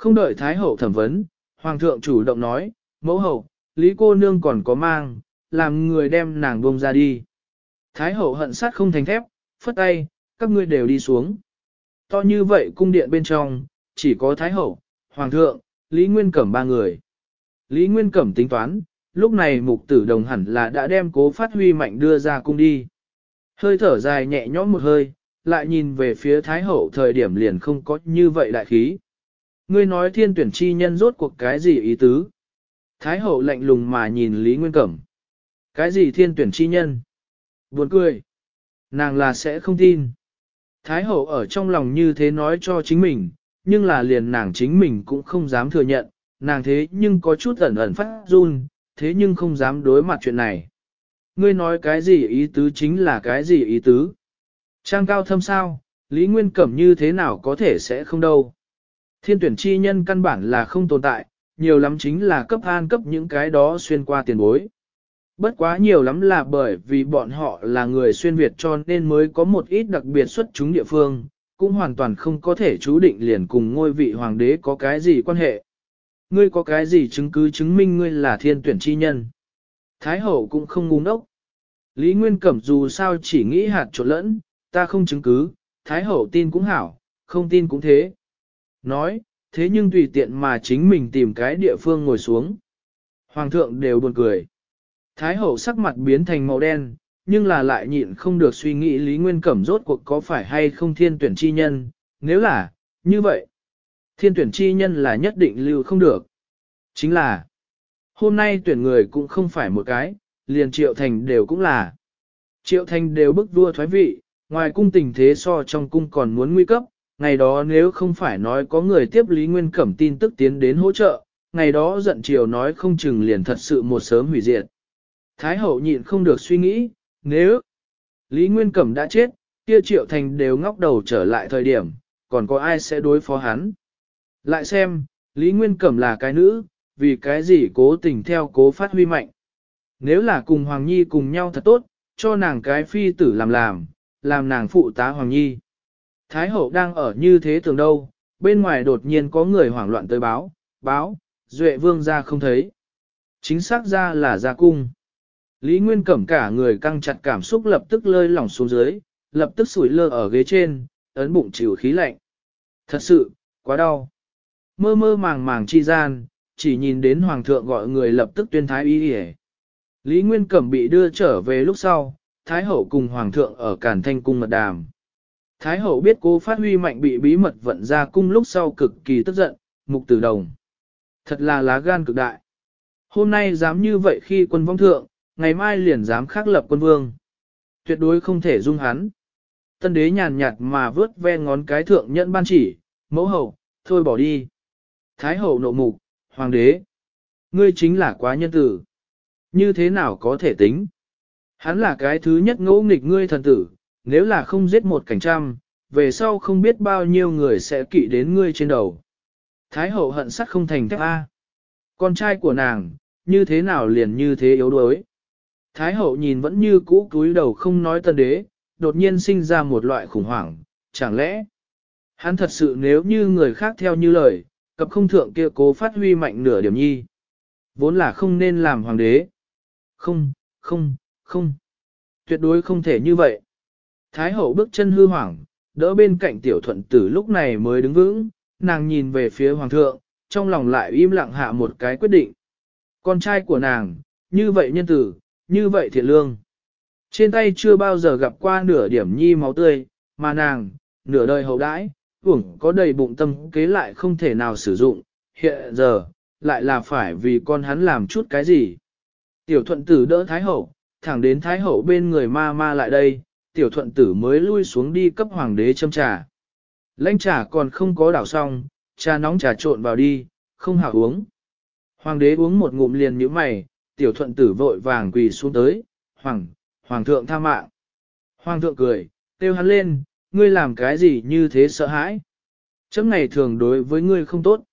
Không đợi Thái Hậu thẩm vấn, Hoàng thượng chủ động nói, mẫu hậu, Lý cô nương còn có mang, làm người đem nàng buông ra đi. Thái Hậu hận sát không thành thép, phất tay, các ngươi đều đi xuống. To như vậy cung điện bên trong, chỉ có Thái Hậu, Hoàng thượng, Lý Nguyên Cẩm ba người. Lý Nguyên Cẩm tính toán, lúc này mục tử đồng hẳn là đã đem cố phát huy mạnh đưa ra cung đi. Hơi thở dài nhẹ nhõm một hơi, lại nhìn về phía Thái Hậu thời điểm liền không có như vậy đại khí ngươi nói thiên tuyển chi nhân rốt cuộc cái gì ý tứ? Thái hậu lạnh lùng mà nhìn Lý Nguyên Cẩm. Cái gì thiên tuyển chi nhân? Buồn cười. Nàng là sẽ không tin. Thái hậu ở trong lòng như thế nói cho chính mình, nhưng là liền nàng chính mình cũng không dám thừa nhận, nàng thế nhưng có chút ẩn ẩn phát run, thế nhưng không dám đối mặt chuyện này. Ngươi nói cái gì ý tứ chính là cái gì ý tứ? Trang cao thâm sao, Lý Nguyên Cẩm như thế nào có thể sẽ không đâu. Thiên tuyển chi nhân căn bản là không tồn tại, nhiều lắm chính là cấp an cấp những cái đó xuyên qua tiền bối. Bất quá nhiều lắm là bởi vì bọn họ là người xuyên Việt cho nên mới có một ít đặc biệt xuất chúng địa phương, cũng hoàn toàn không có thể chú định liền cùng ngôi vị hoàng đế có cái gì quan hệ. Ngươi có cái gì chứng cứ chứng minh ngươi là thiên tuyển chi nhân? Thái hậu cũng không ngu ngốc. Lý Nguyên Cẩm dù sao chỉ nghĩ hạt trộn lẫn, ta không chứng cứ, Thái hậu tin cũng hảo, không tin cũng thế. Nói, thế nhưng tùy tiện mà chính mình tìm cái địa phương ngồi xuống. Hoàng thượng đều buồn cười. Thái hậu sắc mặt biến thành màu đen, nhưng là lại nhịn không được suy nghĩ Lý Nguyên Cẩm rốt cuộc có phải hay không thiên tuyển chi nhân, nếu là, như vậy. Thiên tuyển chi nhân là nhất định lưu không được. Chính là, hôm nay tuyển người cũng không phải một cái, liền Triệu Thành đều cũng là. Triệu Thành đều bức vua thoái vị, ngoài cung tình thế so trong cung còn muốn nguy cấp, ngày đó nếu không phải nói có người tiếp Lý Nguyên Cẩm tin tức tiến đến hỗ trợ, ngày đó giận chiều nói không chừng liền thật sự một sớm hủy diệt. Thái hậu nhịn không được suy nghĩ, nếu Lý Nguyên Cẩm đã chết, kia triệu thành đều ngóc đầu trở lại thời điểm, còn có ai sẽ đối phó hắn. Lại xem, Lý Nguyên Cẩm là cái nữ, vì cái gì cố tình theo cố phát huy mạnh. Nếu là cùng Hoàng Nhi cùng nhau thật tốt, cho nàng cái phi tử làm làm, làm nàng phụ tá Hoàng Nhi. Thái hậu đang ở như thế tường đâu, bên ngoài đột nhiên có người hoảng loạn tới báo, báo, duệ vương ra không thấy. Chính xác ra là ra cung. Lý Nguyên cẩm cả người căng chặt cảm xúc lập tức lơi lỏng xuống dưới, lập tức sủi lơ ở ghế trên, ấn bụng chịu khí lạnh. Thật sự, quá đau. Mơ mơ màng màng chi gian, chỉ nhìn đến hoàng thượng gọi người lập tức tuyên thái y hề. Lý Nguyên Cẩm bị đưa trở về lúc sau, thái hậu cùng hoàng thượng ở Cản Thanh Cung mật đàm. Thái hậu biết cô phát huy mạnh bị bí mật vận ra cung lúc sau cực kỳ tức giận, mục tử đồng. Thật là lá gan cực đại. Hôm nay dám như vậy khi quân vong thượng, ngày mai liền dám khắc lập quân vương. Tuyệt đối không thể dung hắn. Tân đế nhàn nhạt mà vớt ve ngón cái thượng nhận ban chỉ, mẫu hậu, thôi bỏ đi. Thái hậu nộ mục, hoàng đế. Ngươi chính là quá nhân tử. Như thế nào có thể tính? Hắn là cái thứ nhất ngỗ nghịch ngươi thần tử, nếu là không giết một cảnh trăm, về sau không biết bao nhiêu người sẽ kỵ đến ngươi trên đầu. Thái hậu hận sắt không thành thép A. Con trai của nàng, như thế nào liền như thế yếu đuối. Thái hậu nhìn vẫn như cũ cúi đầu không nói tân đế, đột nhiên sinh ra một loại khủng hoảng, chẳng lẽ hắn thật sự nếu như người khác theo như lời, cập không thượng kia cố phát huy mạnh nửa điểm nhi. Vốn là không nên làm hoàng đế. Không, không, không. Tuyệt đối không thể như vậy. Thái hậu bước chân hư hoảng, đỡ bên cạnh tiểu thuận tử lúc này mới đứng vững, nàng nhìn về phía hoàng thượng, trong lòng lại im lặng hạ một cái quyết định. Con trai của nàng, như vậy nhân tử, như vậy thiện lương. Trên tay chưa bao giờ gặp qua nửa điểm nhi máu tươi, mà nàng, nửa đời hậu đãi, hưởng có đầy bụng tâm kế lại không thể nào sử dụng, hiện giờ, lại là phải vì con hắn làm chút cái gì. Tiểu thuận tử đỡ Thái Hậu, thẳng đến Thái Hậu bên người ma ma lại đây, tiểu thuận tử mới lui xuống đi cấp hoàng đế châm trà. Lanh trà còn không có đảo xong, trà nóng trà trộn vào đi, không hạ uống. Hoàng đế uống một ngụm liền nhíu mày, tiểu thuận tử vội vàng quỳ xuống tới, hoàng, hoàng thượng tha mạng. Hoàng thượng cười, kêu hắn lên, ngươi làm cái gì như thế sợ hãi. Chấm ngày thường đối với ngươi không tốt.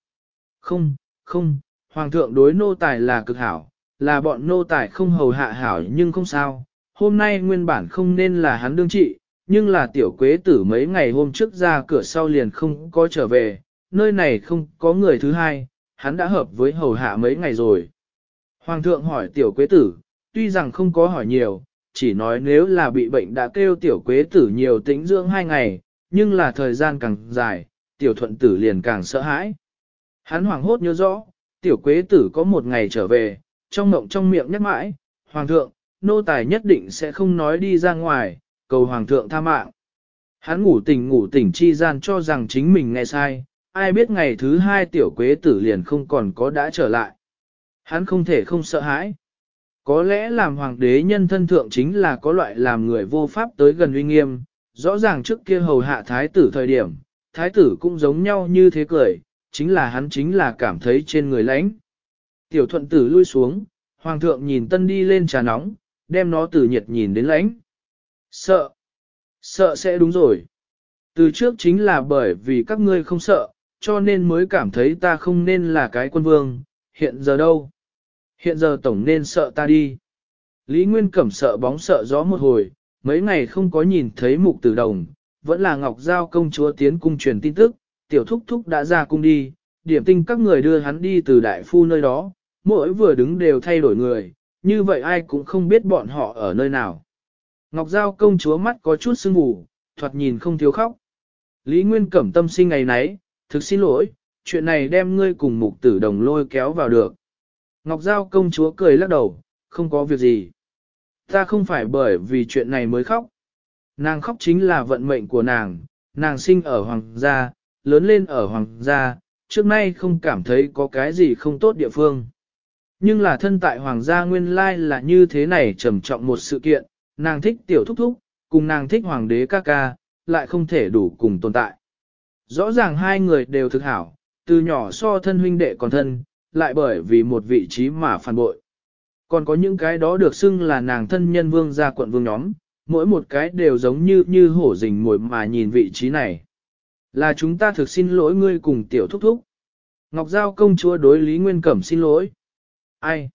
Không, không, hoàng thượng đối nô tài là cực hảo, là bọn nô tài không hầu hạ hảo nhưng không sao, hôm nay nguyên bản không nên là hắn đương trị, nhưng là tiểu quế tử mấy ngày hôm trước ra cửa sau liền không có trở về, nơi này không có người thứ hai, hắn đã hợp với hầu hạ mấy ngày rồi. Hoàng thượng hỏi tiểu quế tử, tuy rằng không có hỏi nhiều, chỉ nói nếu là bị bệnh đã kêu tiểu quế tử nhiều tĩnh dưỡng hai ngày, nhưng là thời gian càng dài, tiểu thuận tử liền càng sợ hãi. Hắn hoảng hốt nhớ rõ, tiểu quế tử có một ngày trở về, trong mộng trong miệng nhắc mãi, Hoàng thượng, nô tài nhất định sẽ không nói đi ra ngoài, cầu hoàng thượng tha mạng. Hắn ngủ tỉnh ngủ tỉnh chi gian cho rằng chính mình nghe sai, ai biết ngày thứ hai tiểu quế tử liền không còn có đã trở lại. Hắn không thể không sợ hãi. Có lẽ làm hoàng đế nhân thân thượng chính là có loại làm người vô pháp tới gần uy nghiêm, rõ ràng trước kia hầu hạ thái tử thời điểm, thái tử cũng giống nhau như thế cười, chính là hắn chính là cảm thấy trên người lãnh. Tiểu thuận tử lui xuống, hoàng thượng nhìn tân đi lên trà nóng, đem nó từ nhiệt nhìn đến lãnh. Sợ. Sợ sẽ đúng rồi. Từ trước chính là bởi vì các ngươi không sợ, cho nên mới cảm thấy ta không nên là cái quân vương, hiện giờ đâu? Hiện giờ tổng nên sợ ta đi. Lý Nguyên Cẩm sợ bóng sợ gió một hồi, mấy ngày không có nhìn thấy mục tử đồng, vẫn là Ngọc Giao công chúa tiến cung truyền tin tức, tiểu thúc thúc đã ra cung đi, điểm tinh các người đưa hắn đi từ đại phu nơi đó, mỗi vừa đứng đều thay đổi người, như vậy ai cũng không biết bọn họ ở nơi nào. Ngọc Giao công chúa mắt có chút sưng ngủ, thoạt nhìn không thiếu khóc. Lý Nguyên Cẩm tâm sinh ngày nấy, thực xin lỗi, chuyện này đem ngươi cùng mục tử đồng lôi kéo vào được. Ngọc Giao công chúa cười lắc đầu, không có việc gì. Ta không phải bởi vì chuyện này mới khóc. Nàng khóc chính là vận mệnh của nàng, nàng sinh ở hoàng gia, lớn lên ở hoàng gia, trước nay không cảm thấy có cái gì không tốt địa phương. Nhưng là thân tại hoàng gia nguyên lai là như thế này trầm trọng một sự kiện, nàng thích tiểu thúc thúc, cùng nàng thích hoàng đế ca ca, lại không thể đủ cùng tồn tại. Rõ ràng hai người đều thực hảo, từ nhỏ so thân huynh đệ còn thân, lại bởi vì một vị trí mà phản bội. Còn có những cái đó được xưng là nàng thân nhân vương gia quận vương nhóm, mỗi một cái đều giống như như hổ rình mồi mà nhìn vị trí này. Là chúng ta thực xin lỗi ngươi cùng tiểu thúc thúc. Ngọc Giao công chúa đối Lý Nguyên Cẩm xin lỗi. Ai?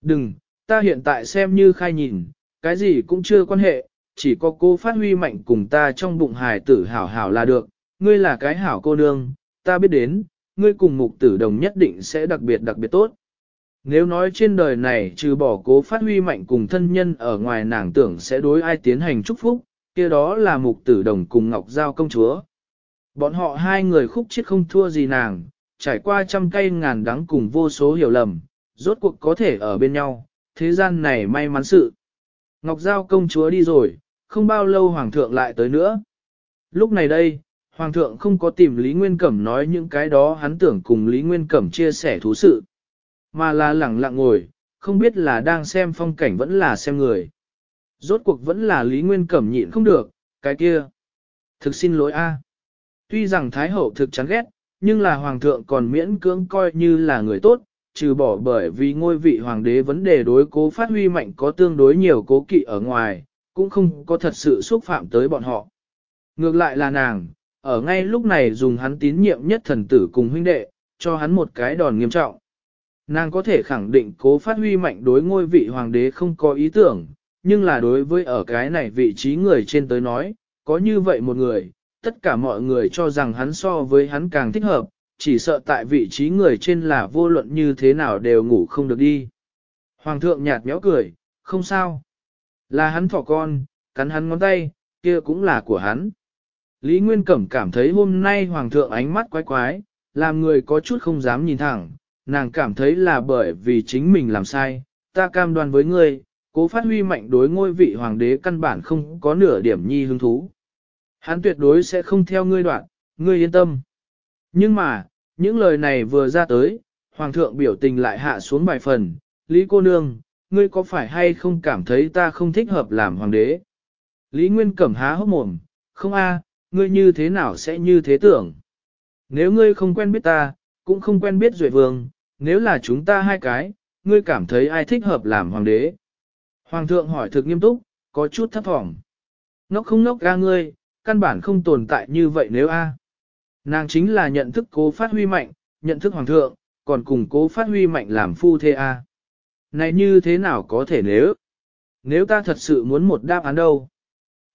Đừng, ta hiện tại xem như khai nhìn, cái gì cũng chưa quan hệ, chỉ có cô phát huy mạnh cùng ta trong bụng hài tử hảo hảo là được, ngươi là cái hảo cô nương, ta biết đến, ngươi cùng mục tử đồng nhất định sẽ đặc biệt đặc biệt tốt. Nếu nói trên đời này trừ bỏ cố phát huy mạnh cùng thân nhân ở ngoài nàng tưởng sẽ đối ai tiến hành chúc phúc, kia đó là mục tử đồng cùng Ngọc Giao công chúa. Bọn họ hai người khúc chết không thua gì nàng, trải qua trăm cây ngàn đắng cùng vô số hiểu lầm, rốt cuộc có thể ở bên nhau, thế gian này may mắn sự. Ngọc Giao công chúa đi rồi, không bao lâu Hoàng thượng lại tới nữa. Lúc này đây, Hoàng thượng không có tìm Lý Nguyên Cẩm nói những cái đó hắn tưởng cùng Lý Nguyên Cẩm chia sẻ thú sự, mà là lẳng lặng ngồi, không biết là đang xem phong cảnh vẫn là xem người. Rốt cuộc vẫn là Lý Nguyên Cẩm nhịn không được, cái kia. Thực xin lỗi a à. Tuy rằng Thái Hậu thực chán ghét, nhưng là Hoàng thượng còn miễn cưỡng coi như là người tốt, trừ bỏ bởi vì ngôi vị hoàng đế vấn đề đối cố phát huy mạnh có tương đối nhiều cố kỵ ở ngoài, cũng không có thật sự xúc phạm tới bọn họ. Ngược lại là nàng, ở ngay lúc này dùng hắn tín nhiệm nhất thần tử cùng huynh đệ, cho hắn một cái đòn nghiêm trọng. Nàng có thể khẳng định cố phát huy mạnh đối ngôi vị hoàng đế không có ý tưởng, nhưng là đối với ở cái này vị trí người trên tới nói, có như vậy một người, tất cả mọi người cho rằng hắn so với hắn càng thích hợp, chỉ sợ tại vị trí người trên là vô luận như thế nào đều ngủ không được đi. Hoàng thượng nhạt méo cười, không sao. Là hắn thỏ con, cắn hắn ngón tay, kia cũng là của hắn. Lý Nguyên Cẩm cảm thấy hôm nay Hoàng thượng ánh mắt quái quái, làm người có chút không dám nhìn thẳng, nàng cảm thấy là bởi vì chính mình làm sai, ta cam đoan với ngươi, cố phát huy mạnh đối ngôi vị Hoàng đế căn bản không có nửa điểm nhi hứng thú. Hắn tuyệt đối sẽ không theo ngươi đoạn, ngươi yên tâm. Nhưng mà, những lời này vừa ra tới, Hoàng thượng biểu tình lại hạ xuống vài phần, Lý cô nương, ngươi có phải hay không cảm thấy ta không thích hợp làm hoàng đế? Lý Nguyên Cẩm há hốc mồm, không a ngươi như thế nào sẽ như thế tưởng? Nếu ngươi không quen biết ta, cũng không quen biết rưỡi Vương, nếu là chúng ta hai cái, ngươi cảm thấy ai thích hợp làm hoàng đế? Hoàng thượng hỏi thực nghiêm túc, có chút thấp thỏm. Ngốc không nốc ra ngươi, căn bản không tồn tại như vậy nếu a. Nàng chính là nhận thức cố phát huy mạnh, nhận thức hoàng thượng, còn cùng cố phát huy mạnh làm phu thê A. À. Này như thế nào có thể nếu? Nếu ta thật sự muốn một đáp án đâu?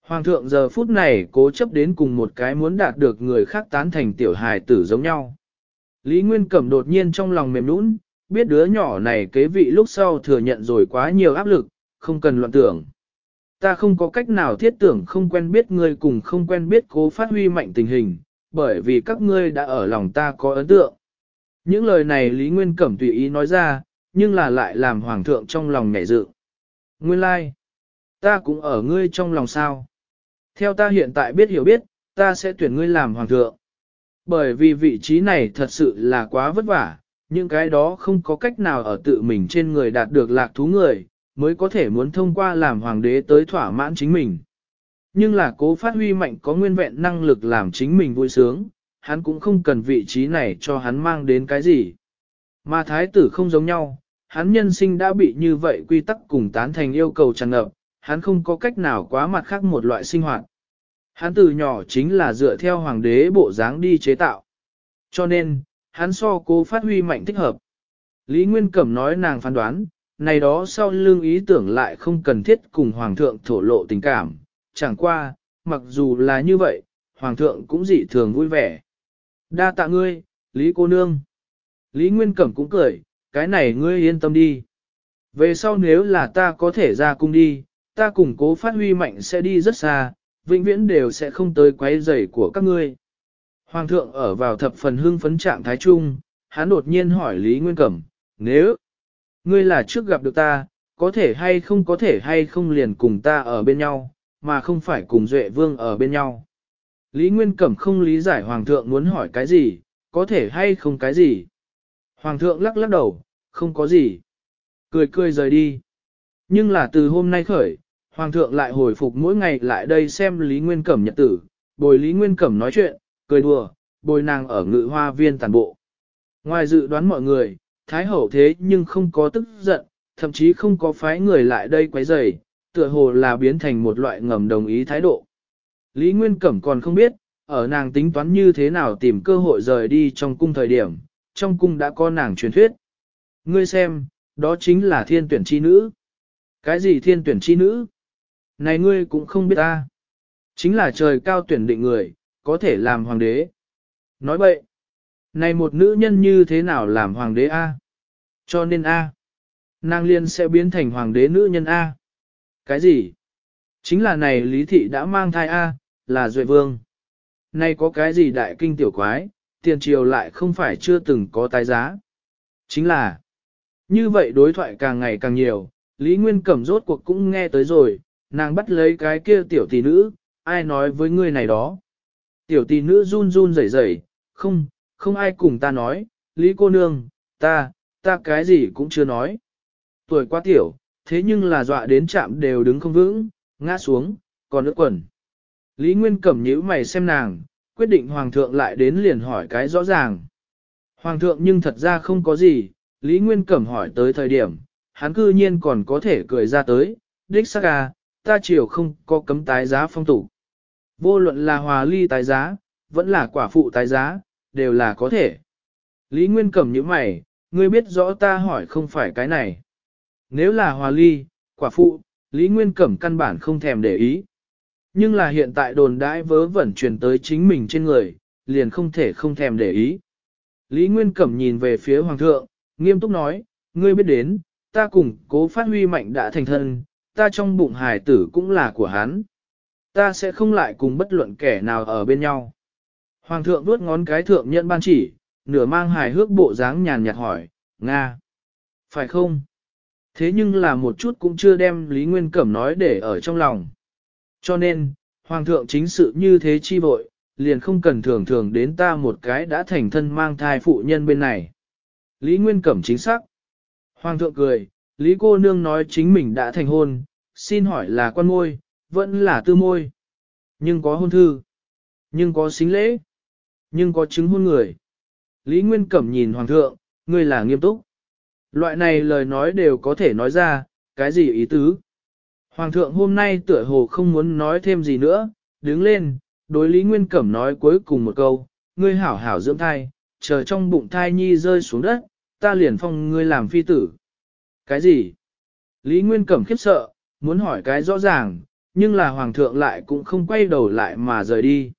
Hoàng thượng giờ phút này cố chấp đến cùng một cái muốn đạt được người khác tán thành tiểu hài tử giống nhau. Lý Nguyên Cẩm đột nhiên trong lòng mềm nũng, biết đứa nhỏ này kế vị lúc sau thừa nhận rồi quá nhiều áp lực, không cần loạn tưởng. Ta không có cách nào thiết tưởng không quen biết người cùng không quen biết cố phát huy mạnh tình hình, bởi vì các ngươi đã ở lòng ta có ấn tượng. Những lời này Lý Nguyên Cẩm tùy ý nói ra, nhưng là lại làm Hoàng thượng trong lòng ngảy dự. Nguyên lai, ta cũng ở ngươi trong lòng sao. Theo ta hiện tại biết hiểu biết, ta sẽ tuyển ngươi làm Hoàng thượng. Bởi vì vị trí này thật sự là quá vất vả, những cái đó không có cách nào ở tự mình trên người đạt được lạc thú người, mới có thể muốn thông qua làm Hoàng đế tới thỏa mãn chính mình. Nhưng là cố phát huy mạnh có nguyên vẹn năng lực làm chính mình vui sướng, hắn cũng không cần vị trí này cho hắn mang đến cái gì. Mà thái tử không giống nhau, hắn nhân sinh đã bị như vậy quy tắc cùng tán thành yêu cầu tràn ngập, hắn không có cách nào quá mặt khác một loại sinh hoạt. Hắn từ nhỏ chính là dựa theo hoàng đế bộ dáng đi chế tạo. Cho nên, hắn so cố phát huy mạnh thích hợp. Lý Nguyên Cẩm nói nàng phán đoán, này đó sau lương ý tưởng lại không cần thiết cùng hoàng thượng thổ lộ tình cảm, chẳng qua, mặc dù là như vậy, hoàng thượng cũng dị thường vui vẻ. Đa tạ ngươi, Lý cô nương. Lý Nguyên Cẩm cũng cười, cái này ngươi yên tâm đi. Về sau nếu là ta có thể ra cung đi, ta cùng cố phát huy mạnh sẽ đi rất xa, vĩnh viễn đều sẽ không tới quấy rầy của các ngươi. Hoàng thượng ở vào thập phần hương phấn trạng thái trung, hắn đột nhiên hỏi Lý Nguyên Cẩm, nếu ngươi là trước gặp được ta, có thể hay không có thể hay không liền cùng ta ở bên nhau, mà không phải cùng Duệ Vương ở bên nhau. Lý Nguyên Cẩm không lý giải Hoàng thượng muốn hỏi cái gì, có thể hay không cái gì. Hoàng thượng lắc lắc đầu, không có gì. Cười cười rời đi. Nhưng là từ hôm nay khởi, Hoàng thượng lại hồi phục mỗi ngày lại đây xem Lý Nguyên Cẩm nhật tử, bồi Lý Nguyên Cẩm nói chuyện, cười đùa, bồi nàng ở ngự hoa viên tàn bộ. Ngoài dự đoán mọi người, Thái Hậu thế nhưng không có tức giận, thậm chí không có phái người lại đây quấy rầy, tựa hồ là biến thành một loại ngầm đồng ý thái độ. Lý Nguyên Cẩm còn không biết, ở nàng tính toán như thế nào tìm cơ hội rời đi trong cung thời điểm, trong cung đã có nàng truyền thuyết. Ngươi xem, đó chính là thiên tuyển chi nữ. Cái gì thiên tuyển chi nữ? Này ngươi cũng không biết ta. Chính là trời cao tuyển định người, có thể làm hoàng đế. Nói vậy, này một nữ nhân như thế nào làm hoàng đế A? À? Cho nên A. Nàng liên sẽ biến thành hoàng đế nữ nhân A. Cái gì? Chính là này Lý Thị đã mang thai A, là Duệ Vương. Nay có cái gì đại kinh tiểu quái, tiền triều lại không phải chưa từng có tái giá. Chính là, như vậy đối thoại càng ngày càng nhiều, Lý Nguyên Cẩm rốt cuộc cũng nghe tới rồi, nàng bắt lấy cái kia tiểu tỷ nữ, ai nói với ngươi này đó. Tiểu tỷ nữ run run rẩy rẩy, không, không ai cùng ta nói, Lý cô nương, ta, ta cái gì cũng chưa nói. Tuổi quá tiểu, thế nhưng là dọa đến chạm đều đứng không vững, ngã xuống, còn ướt quần. Lý Nguyên Cẩm nhíu mày xem nàng, quyết định Hoàng thượng lại đến liền hỏi cái rõ ràng. Hoàng thượng nhưng thật ra không có gì, Lý Nguyên Cẩm hỏi tới thời điểm, hắn cư nhiên còn có thể cười ra tới, đích xác à, ta chiều không có cấm tái giá phong tủ. Vô luận là hòa ly tái giá, vẫn là quả phụ tái giá, đều là có thể. Lý Nguyên Cẩm như mày, ngươi biết rõ ta hỏi không phải cái này. Nếu là hòa ly, quả phụ, Lý Nguyên Cẩm căn bản không thèm để ý. Nhưng là hiện tại đồn đãi vớ vẩn truyền tới chính mình trên người, liền không thể không thèm để ý. Lý Nguyên Cẩm nhìn về phía Hoàng thượng, nghiêm túc nói, ngươi biết đến, ta cùng cố phát huy mạnh đã thành thân, ta trong bụng hài tử cũng là của hắn. Ta sẽ không lại cùng bất luận kẻ nào ở bên nhau. Hoàng thượng đuốt ngón cái thượng nhận ban chỉ, nửa mang hài hước bộ dáng nhàn nhạt hỏi, Nga. Phải không? thế nhưng là một chút cũng chưa đem Lý Nguyên Cẩm nói để ở trong lòng. Cho nên, Hoàng thượng chính sự như thế chi vội, liền không cần thường thường đến ta một cái đã thành thân mang thai phụ nhân bên này. Lý Nguyên Cẩm chính xác. Hoàng thượng cười, Lý cô nương nói chính mình đã thành hôn, xin hỏi là quan ngôi, vẫn là tư môi. Nhưng có hôn thư, nhưng có xính lễ, nhưng có chứng hôn người. Lý Nguyên Cẩm nhìn Hoàng thượng, người là nghiêm túc loại này lời nói đều có thể nói ra, cái gì ý tứ. Hoàng thượng hôm nay tựa hồ không muốn nói thêm gì nữa, đứng lên, đối Lý Nguyên Cẩm nói cuối cùng một câu, ngươi hảo hảo dưỡng thai, chờ trong bụng thai nhi rơi xuống đất, ta liền phong ngươi làm phi tử. Cái gì? Lý Nguyên Cẩm khiếp sợ, muốn hỏi cái rõ ràng, nhưng là Hoàng thượng lại cũng không quay đầu lại mà rời đi.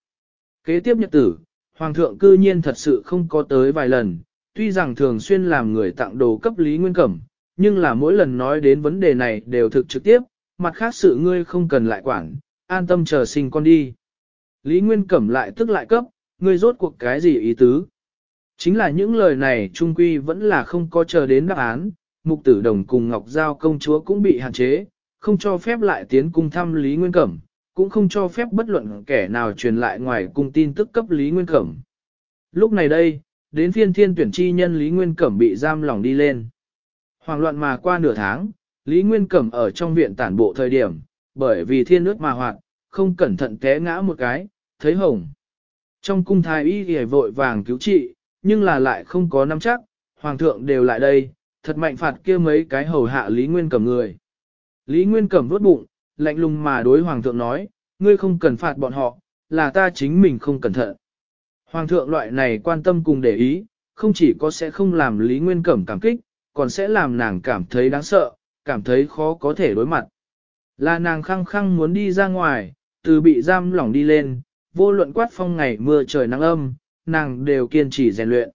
Kế tiếp nhật tử, Hoàng thượng cư nhiên thật sự không có tới vài lần, tuy rằng thường xuyên làm người tặng đồ cấp Lý Nguyên Cẩm, nhưng là mỗi lần nói đến vấn đề này đều thực trực tiếp, mặt khác sự ngươi không cần lại quản, an tâm chờ sinh con đi. Lý Nguyên Cẩm lại tức lại cấp, ngươi rốt cuộc cái gì ý tứ? Chính là những lời này trung quy vẫn là không có chờ đến đáp án, mục tử đồng cùng Ngọc Giao công chúa cũng bị hạn chế, không cho phép lại tiến cung thăm Lý Nguyên Cẩm, cũng không cho phép bất luận kẻ nào truyền lại ngoài cung tin tức cấp Lý Nguyên Cẩm. Lúc này đây, đến phiên thiên tuyển chi nhân Lý Nguyên Cẩm bị giam lòng đi lên. Hoàng loạn mà qua nửa tháng, Lý Nguyên Cẩm ở trong viện tản bộ thời điểm, bởi vì thiên ướt mà hoạt, không cẩn thận té ngã một cái, thấy hồng. Trong cung thái y thì vội vàng cứu trị, nhưng là lại không có nắm chắc, hoàng thượng đều lại đây, thật mạnh phạt kia mấy cái hầu hạ Lý Nguyên Cẩm người. Lý Nguyên Cẩm vốt bụng, lạnh lùng mà đối hoàng thượng nói, ngươi không cần phạt bọn họ, là ta chính mình không cẩn thận. Hoàng thượng loại này quan tâm cùng để ý, không chỉ có sẽ không làm Lý Nguyên Cẩm cảm kích, còn sẽ làm nàng cảm thấy đáng sợ, cảm thấy khó có thể đối mặt. Là nàng khăng khăng muốn đi ra ngoài, từ bị giam lỏng đi lên, vô luận quát phong ngày mưa trời nắng âm, nàng đều kiên trì rèn luyện.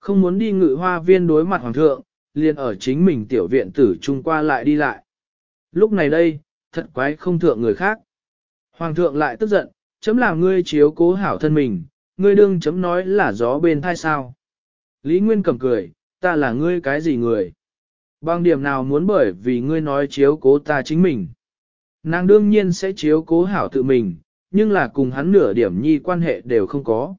Không muốn đi ngự hoa viên đối mặt hoàng thượng, liền ở chính mình tiểu viện tử trung qua lại đi lại. Lúc này đây, thật quái không thượng người khác. Hoàng thượng lại tức giận, chấm làm ngươi chiếu cố hảo thân mình, ngươi đương chấm nói là gió bên thai sao. Lý Nguyên cầm cười, ta là ngươi cái gì người? Bằng điểm nào muốn bởi vì ngươi nói chiếu cố ta chính mình? Nàng đương nhiên sẽ chiếu cố hảo tự mình, nhưng là cùng hắn nửa điểm nhi quan hệ đều không có.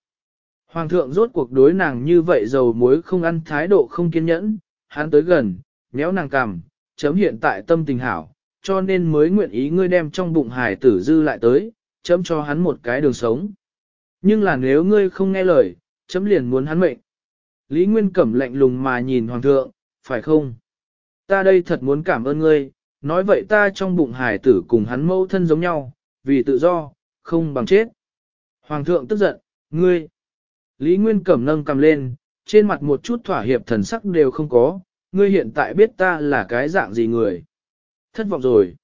Hoàng thượng rốt cuộc đối nàng như vậy dầu muối không ăn thái độ không kiên nhẫn, hắn tới gần, nhéo nàng cằm, chấm hiện tại tâm tình hảo, cho nên mới nguyện ý ngươi đem trong bụng hải tử dư lại tới, chấm cho hắn một cái đường sống. Nhưng là nếu ngươi không nghe lời, chấm liền muốn hắn mệnh. Lý Nguyên Cẩm lạnh lùng mà nhìn Hoàng thượng, phải không? Ta đây thật muốn cảm ơn ngươi, nói vậy ta trong bụng hải tử cùng hắn mâu thân giống nhau, vì tự do, không bằng chết. Hoàng thượng tức giận, ngươi. Lý Nguyên Cẩm nâng cầm lên, trên mặt một chút thỏa hiệp thần sắc đều không có, ngươi hiện tại biết ta là cái dạng gì người. Thất vọng rồi.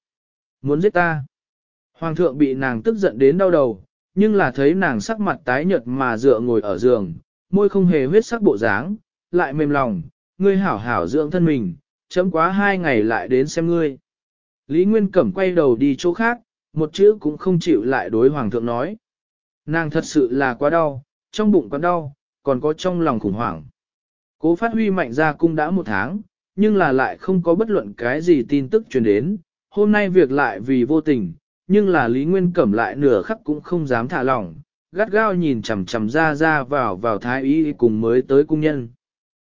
Muốn giết ta. Hoàng thượng bị nàng tức giận đến đau đầu, nhưng là thấy nàng sắc mặt tái nhợt mà dựa ngồi ở giường, môi không hề huyết sắc bộ dáng, lại mềm lòng, ngươi hảo hảo dưỡng thân mình, chấm quá hai ngày lại đến xem ngươi. Lý Nguyên Cẩm quay đầu đi chỗ khác, một chữ cũng không chịu lại đối hoàng thượng nói. Nàng thật sự là quá đau, trong bụng còn đau, còn có trong lòng khủng hoảng. Cố phát huy mạnh ra cung đã một tháng, nhưng là lại không có bất luận cái gì tin tức truyền đến, hôm nay việc lại vì vô tình, nhưng là Lý Nguyên Cẩm lại nửa khắc cũng không dám thả lỏng, gắt gao nhìn chằm chằm ra ra vào vào thái y cùng mới tới cung nhân.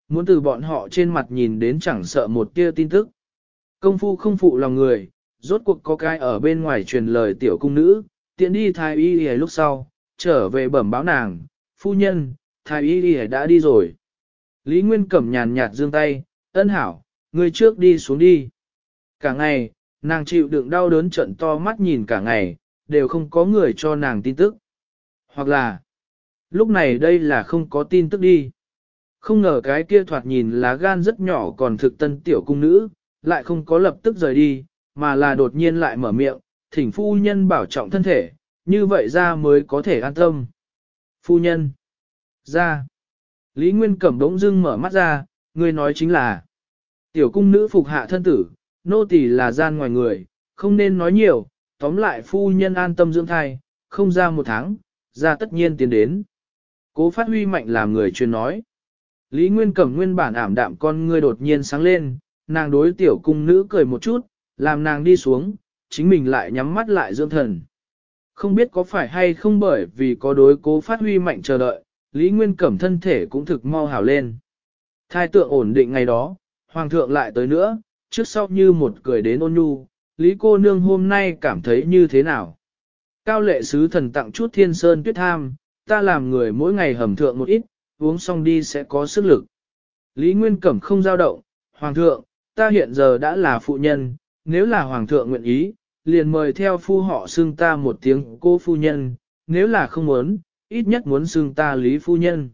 Muốn từ bọn họ trên mặt nhìn đến chẳng sợ một tia tin tức. Công phu không phụ lòng người, rốt cuộc có cái ở bên ngoài truyền lời tiểu cung nữ, tiện đi thái y lúc sau, trở về bẩm báo nàng, phu nhân, thái y đã đi rồi. Lý Nguyên Cẩm nhàn nhạt dương tay, ân hảo, ngươi trước đi xuống đi. Cả ngày, Nàng chịu đựng đau đớn trận to mắt nhìn cả ngày, đều không có người cho nàng tin tức. Hoặc là, lúc này đây là không có tin tức đi. Không ngờ cái kia thoạt nhìn lá gan rất nhỏ còn thực tân tiểu cung nữ, lại không có lập tức rời đi, mà là đột nhiên lại mở miệng, thỉnh phu nhân bảo trọng thân thể, như vậy ra mới có thể an tâm. Phu nhân, ra. Lý Nguyên Cẩm đống dưng mở mắt ra, người nói chính là tiểu cung nữ phục hạ thân tử, nô tỳ là gian ngoài người, không nên nói nhiều, tóm lại phu nhân an tâm dưỡng thai, không ra một tháng, ra tất nhiên tiến đến. Cố phát huy mạnh làm người chuyên nói. Lý Nguyên Cẩm nguyên bản ảm đạm con ngươi đột nhiên sáng lên, nàng đối tiểu cung nữ cười một chút, làm nàng đi xuống, chính mình lại nhắm mắt lại dưỡng thần. Không biết có phải hay không bởi vì có đối cố phát huy mạnh chờ đợi, Lý Nguyên Cẩm thân thể cũng thực mau hảo lên. Thai tượng ổn định ngày đó, Hoàng thượng lại tới nữa, trước sau như một cười đến ôn nhu, Lý cô nương hôm nay cảm thấy như thế nào? Cao lệ sứ thần tặng chút thiên sơn tuyết tham, ta làm người mỗi ngày hầm thượng một ít, uống xong đi sẽ có sức lực. Lý Nguyên Cẩm không dao động, Hoàng thượng, ta hiện giờ đã là phụ nhân, nếu là Hoàng thượng nguyện ý, liền mời theo phu họ xưng ta một tiếng cô phu nhân, nếu là không muốn, ít nhất muốn xưng ta Lý phu nhân.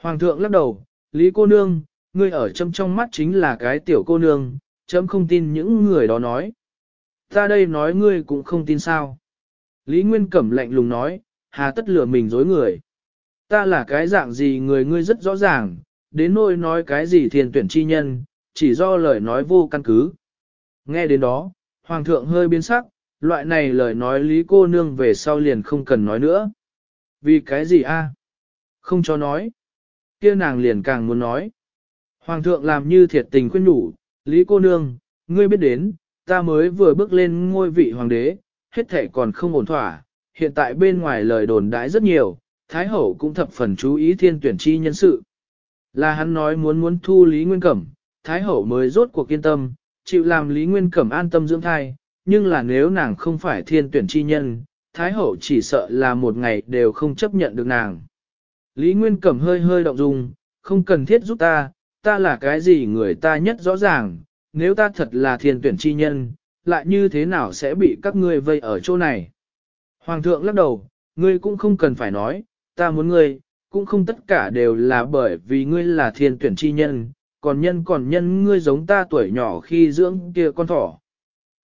Hoàng thượng lắc đầu, Lý cô nương, ngươi ở trong trong mắt chính là cái tiểu cô nương, chấm không tin những người đó nói. Ta đây nói ngươi cũng không tin sao. Lý Nguyên Cẩm lạnh lùng nói, hà tất lừa mình dối người. Ta là cái dạng gì người ngươi rất rõ ràng, đến nỗi nói cái gì thiền tuyển chi nhân, chỉ do lời nói vô căn cứ. Nghe đến đó, Hoàng thượng hơi biến sắc, loại này lời nói Lý cô nương về sau liền không cần nói nữa. Vì cái gì a? Không cho nói. kia nàng liền càng muốn nói. Hoàng thượng làm như thiệt tình khuyên nhủ, Lý cô nương, ngươi biết đến, ta mới vừa bước lên ngôi vị hoàng đế, hết thể còn không ổn thỏa, hiện tại bên ngoài lời đồn đãi rất nhiều, Thái Hậu cũng thập phần chú ý thiên tuyển chi nhân sự. Là hắn nói muốn muốn thu Lý Nguyên Cẩm, Thái Hậu mới rốt cuộc kiên tâm, chịu làm Lý Nguyên Cẩm an tâm dưỡng thai, nhưng là nếu nàng không phải thiên tuyển chi nhân, Thái Hậu chỉ sợ là một ngày đều không chấp nhận được nàng. Lý Nguyên Cẩm hơi hơi động dung, không cần thiết giúp ta, ta là cái gì người ta nhất rõ ràng, nếu ta thật là thiên tuyển chi nhân, lại như thế nào sẽ bị các ngươi vây ở chỗ này. Hoàng thượng lắc đầu, ngươi cũng không cần phải nói, ta muốn ngươi, cũng không tất cả đều là bởi vì ngươi là thiên tuyển chi nhân, còn nhân còn nhân ngươi giống ta tuổi nhỏ khi dưỡng kia con thỏ.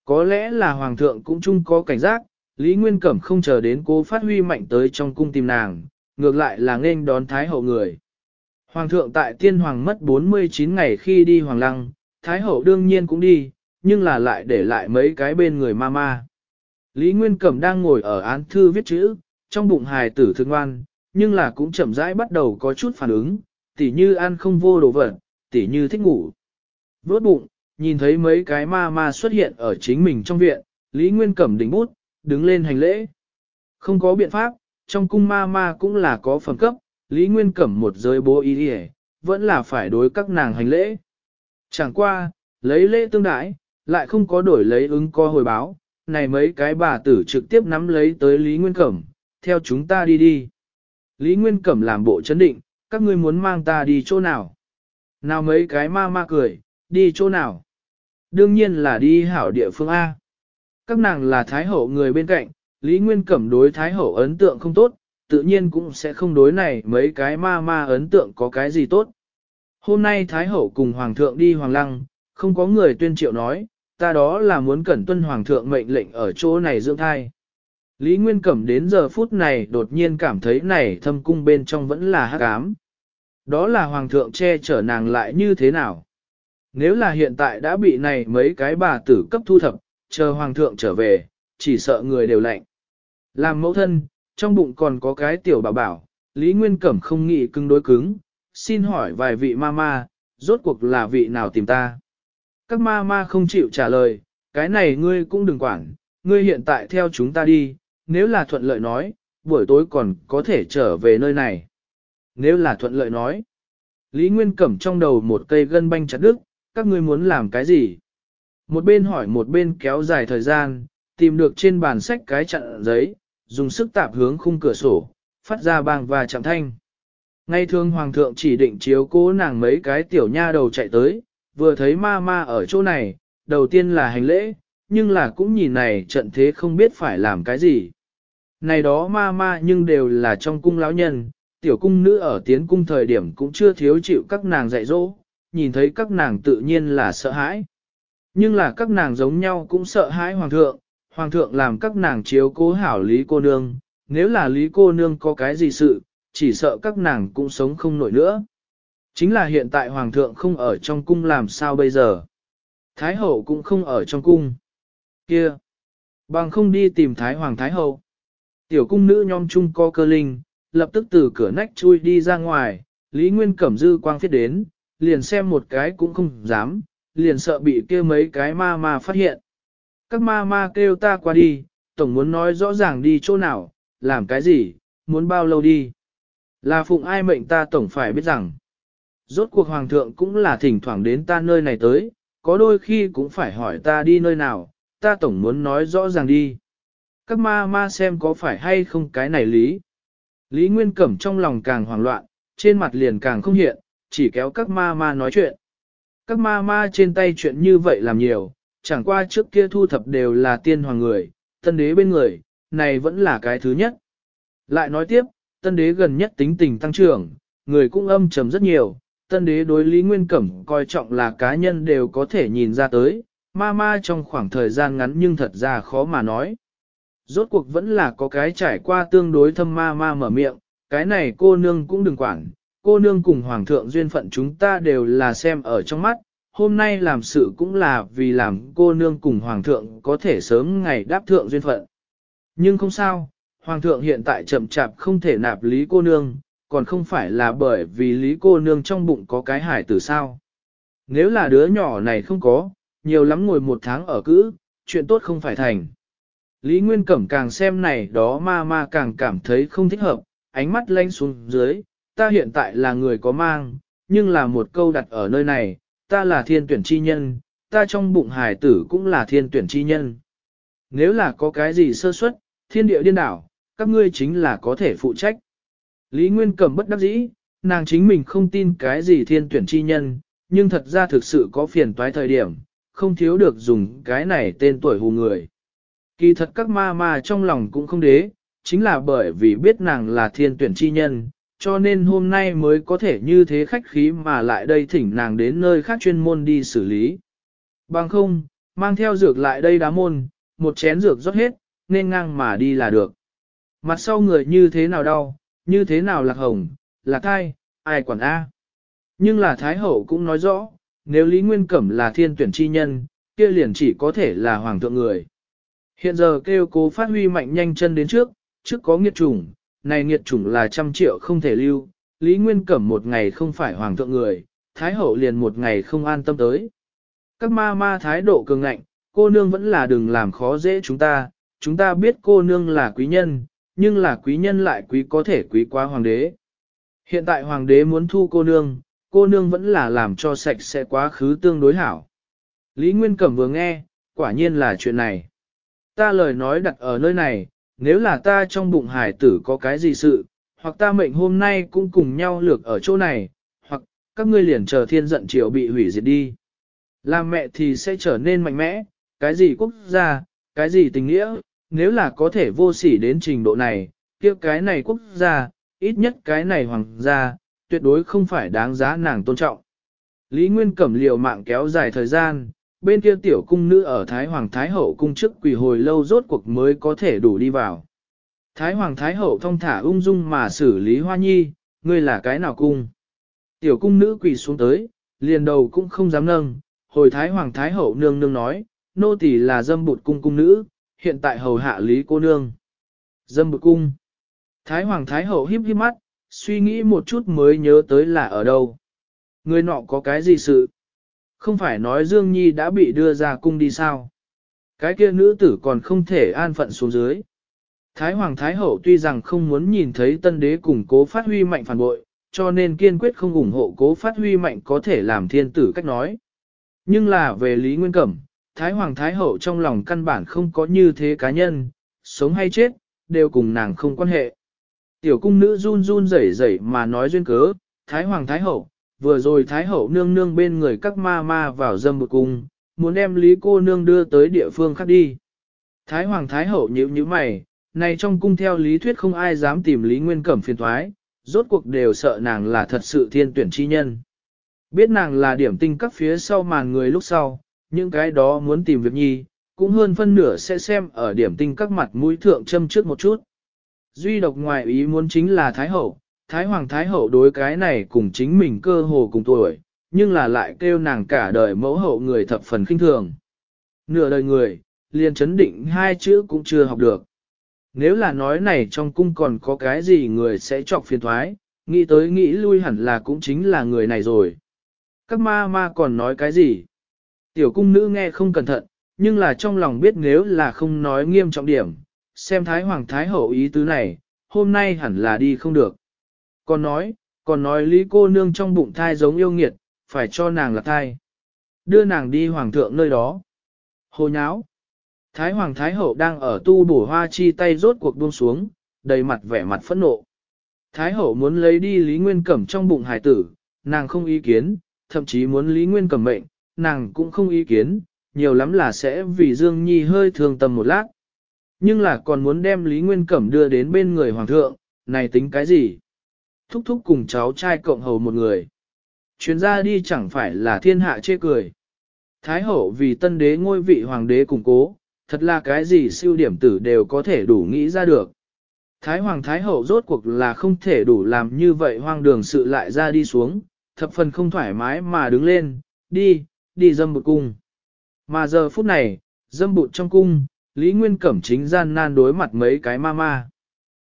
Có lẽ là hoàng thượng cũng chung có cảnh giác, Lý Nguyên Cẩm không chờ đến cố phát huy mạnh tới trong cung tìm nàng, ngược lại là nên đón thái hậu người. Hoàng thượng tại tiên hoàng mất 49 ngày khi đi hoàng lăng, Thái hậu đương nhiên cũng đi, nhưng là lại để lại mấy cái bên người ma ma. Lý Nguyên Cẩm đang ngồi ở án thư viết chữ, trong bụng hài tử thương ngoan, nhưng là cũng chậm rãi bắt đầu có chút phản ứng, tỉ như ăn không vô đồ vật, tỉ như thích ngủ. Vốt bụng, nhìn thấy mấy cái ma ma xuất hiện ở chính mình trong viện, Lý Nguyên Cẩm đỉnh bút, đứng lên hành lễ. Không có biện pháp, trong cung ma ma cũng là có phẩm cấp, Lý Nguyên Cẩm một giới bố ý đi vẫn là phải đối các nàng hành lễ. Chẳng qua, lấy lễ tương đãi lại không có đổi lấy ứng co hồi báo, này mấy cái bà tử trực tiếp nắm lấy tới Lý Nguyên Cẩm, theo chúng ta đi đi. Lý Nguyên Cẩm làm bộ chấn định, các ngươi muốn mang ta đi chỗ nào? Nào mấy cái ma ma cười, đi chỗ nào? Đương nhiên là đi hảo địa phương A. Các nàng là Thái Hậu người bên cạnh, Lý Nguyên Cẩm đối Thái Hậu ấn tượng không tốt, tự nhiên cũng sẽ không đối này mấy cái ma ma ấn tượng có cái gì tốt. Hôm nay Thái Hậu cùng Hoàng thượng đi Hoàng Lăng, không có người tuyên triệu nói, ta đó là muốn cẩn tuân Hoàng thượng mệnh lệnh ở chỗ này dưỡng thai. Lý Nguyên Cẩm đến giờ phút này đột nhiên cảm thấy này thâm cung bên trong vẫn là hát ám. Đó là Hoàng thượng che chở nàng lại như thế nào? Nếu là hiện tại đã bị này mấy cái bà tử cấp thu thập, chờ Hoàng thượng trở về, chỉ sợ người đều lạnh. Làm mẫu thân, trong bụng còn có cái tiểu bảo bảo, Lý Nguyên Cẩm không nghĩ cứng đối cứng, xin hỏi vài vị ma ma, rốt cuộc là vị nào tìm ta? Các ma ma không chịu trả lời, cái này ngươi cũng đừng quản, ngươi hiện tại theo chúng ta đi, nếu là thuận lợi nói, buổi tối còn có thể trở về nơi này. Nếu là thuận lợi nói, Lý Nguyên Cẩm trong đầu một cây gân banh chặt đứt, các ngươi muốn làm cái gì? Một bên hỏi một bên kéo dài thời gian, tìm được trên bàn sách cái chặn giấy, dùng sức tạp hướng khung cửa sổ, phát ra bang và chạm thanh. Ngay thường hoàng thượng chỉ định chiếu cố nàng mấy cái tiểu nha đầu chạy tới, vừa thấy ma ma ở chỗ này, đầu tiên là hành lễ, nhưng là cũng nhìn này trận thế không biết phải làm cái gì. Này đó ma ma nhưng đều là trong cung lão nhân, tiểu cung nữ ở tiến cung thời điểm cũng chưa thiếu chịu các nàng dạy dỗ, nhìn thấy các nàng tự nhiên là sợ hãi. Nhưng là các nàng giống nhau cũng sợ hãi hoàng thượng, Hoàng thượng làm các nàng chiếu cố hảo Lý cô nương, nếu là Lý cô nương có cái gì sự, chỉ sợ các nàng cũng sống không nổi nữa. Chính là hiện tại Hoàng thượng không ở trong cung làm sao bây giờ. Thái hậu cũng không ở trong cung. Kia! Bằng không đi tìm Thái Hoàng Thái hậu. Tiểu cung nữ nhom chung co cơ linh, lập tức từ cửa nách chui đi ra ngoài, Lý Nguyên Cẩm Dư quang phiết đến, liền xem một cái cũng không dám, liền sợ bị kia mấy cái ma ma phát hiện các ma ma kêu ta qua đi, tổng muốn nói rõ ràng đi chỗ nào, làm cái gì, muốn bao lâu đi. Là phụng ai mệnh ta tổng phải biết rằng, rốt cuộc hoàng thượng cũng là thỉnh thoảng đến ta nơi này tới, có đôi khi cũng phải hỏi ta đi nơi nào, ta tổng muốn nói rõ ràng đi. Các ma ma xem có phải hay không cái này lý. Lý Nguyên Cẩm trong lòng càng hoảng loạn, trên mặt liền càng không hiện, chỉ kéo các ma ma nói chuyện. Các ma ma trên tay chuyện như vậy làm nhiều, chẳng qua trước kia thu thập đều là tiên hoàng người, tân đế bên người, này vẫn là cái thứ nhất. Lại nói tiếp, tân đế gần nhất tính tình tăng trưởng, người cũng âm trầm rất nhiều, tân đế đối Lý Nguyên Cẩm coi trọng là cá nhân đều có thể nhìn ra tới, ma ma trong khoảng thời gian ngắn nhưng thật ra khó mà nói. Rốt cuộc vẫn là có cái trải qua tương đối thâm ma ma mở miệng, cái này cô nương cũng đừng quản, cô nương cùng hoàng thượng duyên phận chúng ta đều là xem ở trong mắt, hôm nay làm sự cũng là vì làm cô nương cùng hoàng thượng có thể sớm ngày đáp thượng duyên phận. Nhưng không sao, hoàng thượng hiện tại chậm chạp không thể nạp lý cô nương, còn không phải là bởi vì lý cô nương trong bụng có cái hải tử sao. Nếu là đứa nhỏ này không có, nhiều lắm ngồi một tháng ở cữ, chuyện tốt không phải thành. Lý Nguyên Cẩm càng xem này đó ma ma càng cảm thấy không thích hợp, ánh mắt lanh xuống dưới, ta hiện tại là người có mang, nhưng là một câu đặt ở nơi này, ta là thiên tuyển chi nhân, ta trong bụng hải tử cũng là thiên tuyển chi nhân. Nếu là có cái gì sơ suất, thiên địa điên đảo, các ngươi chính là có thể phụ trách. Lý Nguyên cầm bất đắc dĩ, nàng chính mình không tin cái gì thiên tuyển chi nhân, nhưng thật ra thực sự có phiền toái thời điểm, không thiếu được dùng cái này tên tuổi hù người. Kỳ thật các ma ma trong lòng cũng không đế, chính là bởi vì biết nàng là thiên tuyển chi nhân, cho nên hôm nay mới có thể như thế khách khí mà lại đây thỉnh nàng đến nơi khác chuyên môn đi xử lý. Bằng không, mang theo dược lại đây đá môn, một chén dược rót hết, nên ngang mà đi là được. Mặt sau người như thế nào đau, như thế nào lạc hồng, lạc thai, ai quản A. Nhưng là Thái Hậu cũng nói rõ, nếu Lý Nguyên Cẩm là thiên tuyển chi nhân, kia liền chỉ có thể là hoàng thượng người. Hiện giờ kêu cố phát huy mạnh nhanh chân đến trước, trước có nghiệt chủng, này nghiệt chủng là trăm triệu không thể lưu, Lý Nguyên Cẩm một ngày không phải hoàng thượng người, Thái Hậu liền một ngày không an tâm tới. Các ma ma thái độ cường ngạnh, cô nương vẫn là đừng làm khó dễ chúng ta, chúng ta biết cô nương là quý nhân, nhưng là quý nhân lại quý có thể quý quá hoàng đế. Hiện tại hoàng đế muốn thu cô nương, cô nương vẫn là làm cho sạch sẽ quá khứ tương đối hảo. Lý Nguyên Cẩm vừa nghe, quả nhiên là chuyện này. Ta lời nói đặt ở nơi này, nếu là ta trong bụng hải tử có cái gì sự, hoặc ta mệnh hôm nay cũng cùng nhau lược ở chỗ này, hoặc các ngươi liền chờ thiên giận triều bị hủy diệt đi. Làm mẹ thì sẽ trở nên mạnh mẽ, cái gì quốc gia, cái gì tình nghĩa, nếu là có thể vô sỉ đến trình độ này, kia cái này quốc gia, ít nhất cái này hoàng gia, tuyệt đối không phải đáng giá nàng tôn trọng. Lý Nguyên Cẩm liều mạng kéo dài thời gian, bên kia tiểu cung nữ ở Thái Hoàng Thái Hậu cung chức quỳ hồi lâu rốt cuộc mới có thể đủ đi vào. Thái Hoàng Thái Hậu thông thả ung dung mà xử lý hoa nhi, ngươi là cái nào cung. Tiểu cung nữ quỳ xuống tới, liền đầu cũng không dám nâng, hồi Thái Hoàng Thái Hậu nương nương nói, nô tỳ là dâm bụt cung cung nữ, hiện tại hầu hạ lý cô nương. Dâm bụt cung. Thái Hoàng Thái Hậu híp híp mắt, suy nghĩ một chút mới nhớ tới là ở đâu. Người nọ có cái gì sự? Không phải nói Dương Nhi đã bị đưa ra cung đi sao? Cái kia nữ tử còn không thể an phận xuống dưới. Thái Hoàng Thái Hậu tuy rằng không muốn nhìn thấy tân đế cùng cố phát huy mạnh phản bội, cho nên kiên quyết không ủng hộ cố phát huy mạnh có thể làm thiên tử cách nói. Nhưng là về Lý Nguyên Cẩm, Thái Hoàng Thái Hậu trong lòng căn bản không có như thế cá nhân, sống hay chết, đều cùng nàng không quan hệ. Tiểu cung nữ run run rẩy rẩy mà nói duyên cớ, Thái Hoàng Thái Hậu, vừa rồi Thái Hậu nương nương bên người các ma ma vào dâm một cung, muốn đem Lý cô nương đưa tới địa phương khác đi. Thái Hoàng Thái Hậu nhíu nhíu mày, này trong cung theo lý thuyết không ai dám tìm Lý Nguyên Cẩm phiền thoái, rốt cuộc đều sợ nàng là thật sự thiên tuyển chi nhân. Biết nàng là điểm tinh các phía sau màn người lúc sau, những cái đó muốn tìm việc nhi, cũng hơn phân nửa sẽ xem ở điểm tinh các mặt mũi thượng châm trước một chút. Duy độc ngoại ý muốn chính là Thái Hậu, Thái Hoàng Thái Hậu đối cái này cùng chính mình cơ hồ cùng tuổi, nhưng là lại kêu nàng cả đời mẫu hậu người thập phần khinh thường. Nửa đời người, liền chấn định hai chữ cũng chưa học được. Nếu là nói này trong cung còn có cái gì người sẽ chọc phiền thoái, nghĩ tới nghĩ lui hẳn là cũng chính là người này rồi. Các ma ma còn nói cái gì? Tiểu cung nữ nghe không cẩn thận, nhưng là trong lòng biết nếu là không nói nghiêm trọng điểm, xem Thái Hoàng Thái Hậu ý tứ này, hôm nay hẳn là đi không được. Còn nói, còn nói lý cô nương trong bụng thai giống yêu nghiệt, phải cho nàng là thai. Đưa nàng đi hoàng thượng nơi đó. Hồ nháo. Thái hoàng thái hậu đang ở tu bổ hoa chi tay rốt cuộc buông xuống, đầy mặt vẻ mặt phẫn nộ. Thái hậu muốn lấy đi Lý Nguyên Cẩm trong bụng hải tử, nàng không ý kiến, thậm chí muốn Lý Nguyên Cẩm mệnh, nàng cũng không ý kiến, nhiều lắm là sẽ vì Dương Nhi hơi thường tâm một lát. Nhưng là còn muốn đem Lý Nguyên Cẩm đưa đến bên người hoàng thượng, này tính cái gì? thúc thúc cùng cháu trai cộng hầu một người. Chuyến ra đi chẳng phải là thiên hạ chê cười. Thái hậu vì tân đế ngôi vị hoàng đế củng cố, thật là cái gì siêu điểm tử đều có thể đủ nghĩ ra được. Thái hoàng thái hậu rốt cuộc là không thể đủ làm như vậy hoang đường sự lại ra đi xuống, thập phần không thoải mái mà đứng lên, đi, đi dâm bụt cung. Mà giờ phút này, dâm bụt trong cung, Lý Nguyên Cẩm chính gian nan đối mặt mấy cái ma ma.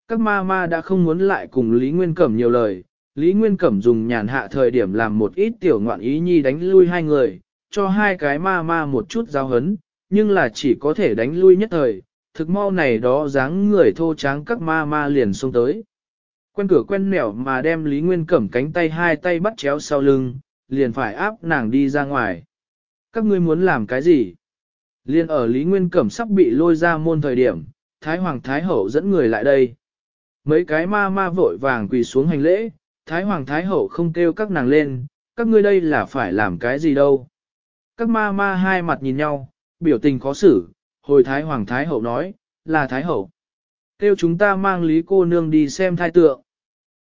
Các ma ma đã không muốn lại cùng Lý Nguyên Cẩm nhiều lời, Lý Nguyên Cẩm dùng nhàn hạ thời điểm làm một ít tiểu ngoạn ý nhi đánh lui hai người, cho hai cái ma ma một chút giao hấn, nhưng là chỉ có thể đánh lui nhất thời, thực mau này đó dáng người thô tráng các ma ma liền xuống tới. Quen cửa quen nẻo mà đem Lý Nguyên Cẩm cánh tay hai tay bắt chéo sau lưng, liền phải áp nàng đi ra ngoài. Các ngươi muốn làm cái gì? Liên ở Lý Nguyên Cẩm sắp bị lôi ra môn thời điểm, Thái Hoàng Thái Hậu dẫn người lại đây mấy cái ma ma vội vàng quỳ xuống hành lễ, Thái Hoàng Thái Hậu không kêu các nàng lên, các ngươi đây là phải làm cái gì đâu. Các ma ma hai mặt nhìn nhau, biểu tình khó xử, hồi Thái Hoàng Thái Hậu nói, là Thái Hậu. Kêu chúng ta mang Lý cô nương đi xem thai tượng.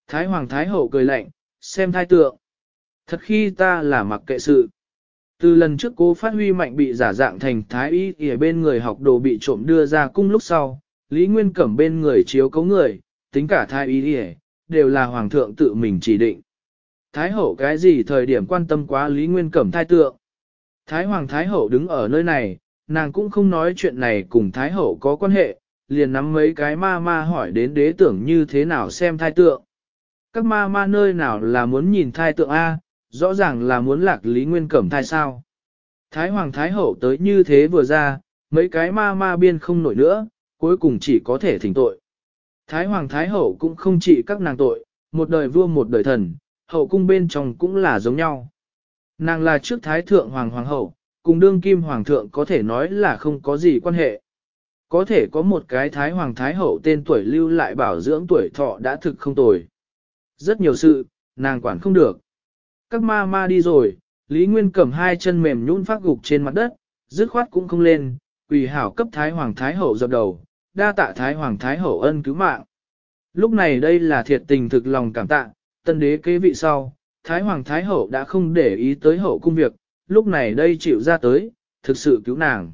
Thái Hoàng Thái Hậu cười lạnh, xem thai tượng. Thật khi ta là mặc kệ sự. Từ lần trước cô phát huy mạnh bị giả dạng thành thái y ở bên người học đồ bị trộm đưa ra cung lúc sau, Lý Nguyên Cẩm bên người chiếu cấu người, tính cả thái y đi đều là hoàng thượng tự mình chỉ định. Thái hậu cái gì thời điểm quan tâm quá Lý Nguyên Cẩm thai tượng. Thái hoàng thái hậu đứng ở nơi này, nàng cũng không nói chuyện này cùng thái hậu có quan hệ, liền nắm mấy cái ma ma hỏi đến đế tưởng như thế nào xem thai tượng. Các ma ma nơi nào là muốn nhìn thai tượng A, rõ ràng là muốn lạc Lý Nguyên Cẩm thai sao. Thái hoàng thái hậu tới như thế vừa ra, mấy cái ma ma biên không nổi nữa, cuối cùng chỉ có thể thỉnh tội. Thái Hoàng Thái Hậu cũng không trị các nàng tội, một đời vua một đời thần, hậu cung bên trong cũng là giống nhau. Nàng là trước Thái Thượng Hoàng Hoàng Hậu, cùng đương kim Hoàng Thượng có thể nói là không có gì quan hệ. Có thể có một cái Thái Hoàng Thái Hậu tên tuổi lưu lại bảo dưỡng tuổi thọ đã thực không tồi. Rất nhiều sự, nàng quản không được. Các ma ma đi rồi, Lý Nguyên cầm hai chân mềm nhũn phát gục trên mặt đất, dứt khoát cũng không lên, quỳ hảo cấp Thái Hoàng Thái Hậu dập đầu, đa tạ Thái Hoàng Thái Hậu ân cứu mạng. Lúc này đây là thiệt tình thực lòng cảm tạ, tân đế kế vị sau, Thái Hoàng Thái Hậu đã không để ý tới hậu cung việc, lúc này đây chịu ra tới, thực sự cứu nàng.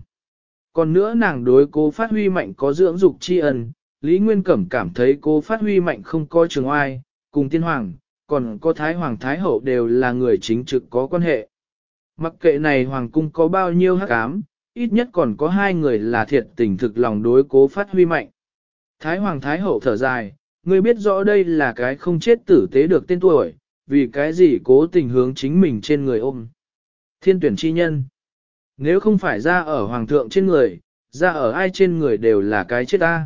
Còn nữa nàng đối cố phát huy mạnh có dưỡng dục tri ân, Lý Nguyên Cẩm cảm thấy cố phát huy mạnh không coi trường oai, cùng tiên hoàng, còn có Thái Hoàng Thái Hậu đều là người chính trực có quan hệ. Mặc kệ này hoàng cung có bao nhiêu hắc ám, ít nhất còn có hai người là thiệt tình thực lòng đối cố phát huy mạnh. Thái Hoàng Thái Hậu thở dài, ngươi biết rõ đây là cái không chết tử tế được tên tuổi, vì cái gì cố tình hướng chính mình trên người ôm. Thiên tuyển chi nhân, nếu không phải ra ở Hoàng thượng trên người, ra ở ai trên người đều là cái chết ta.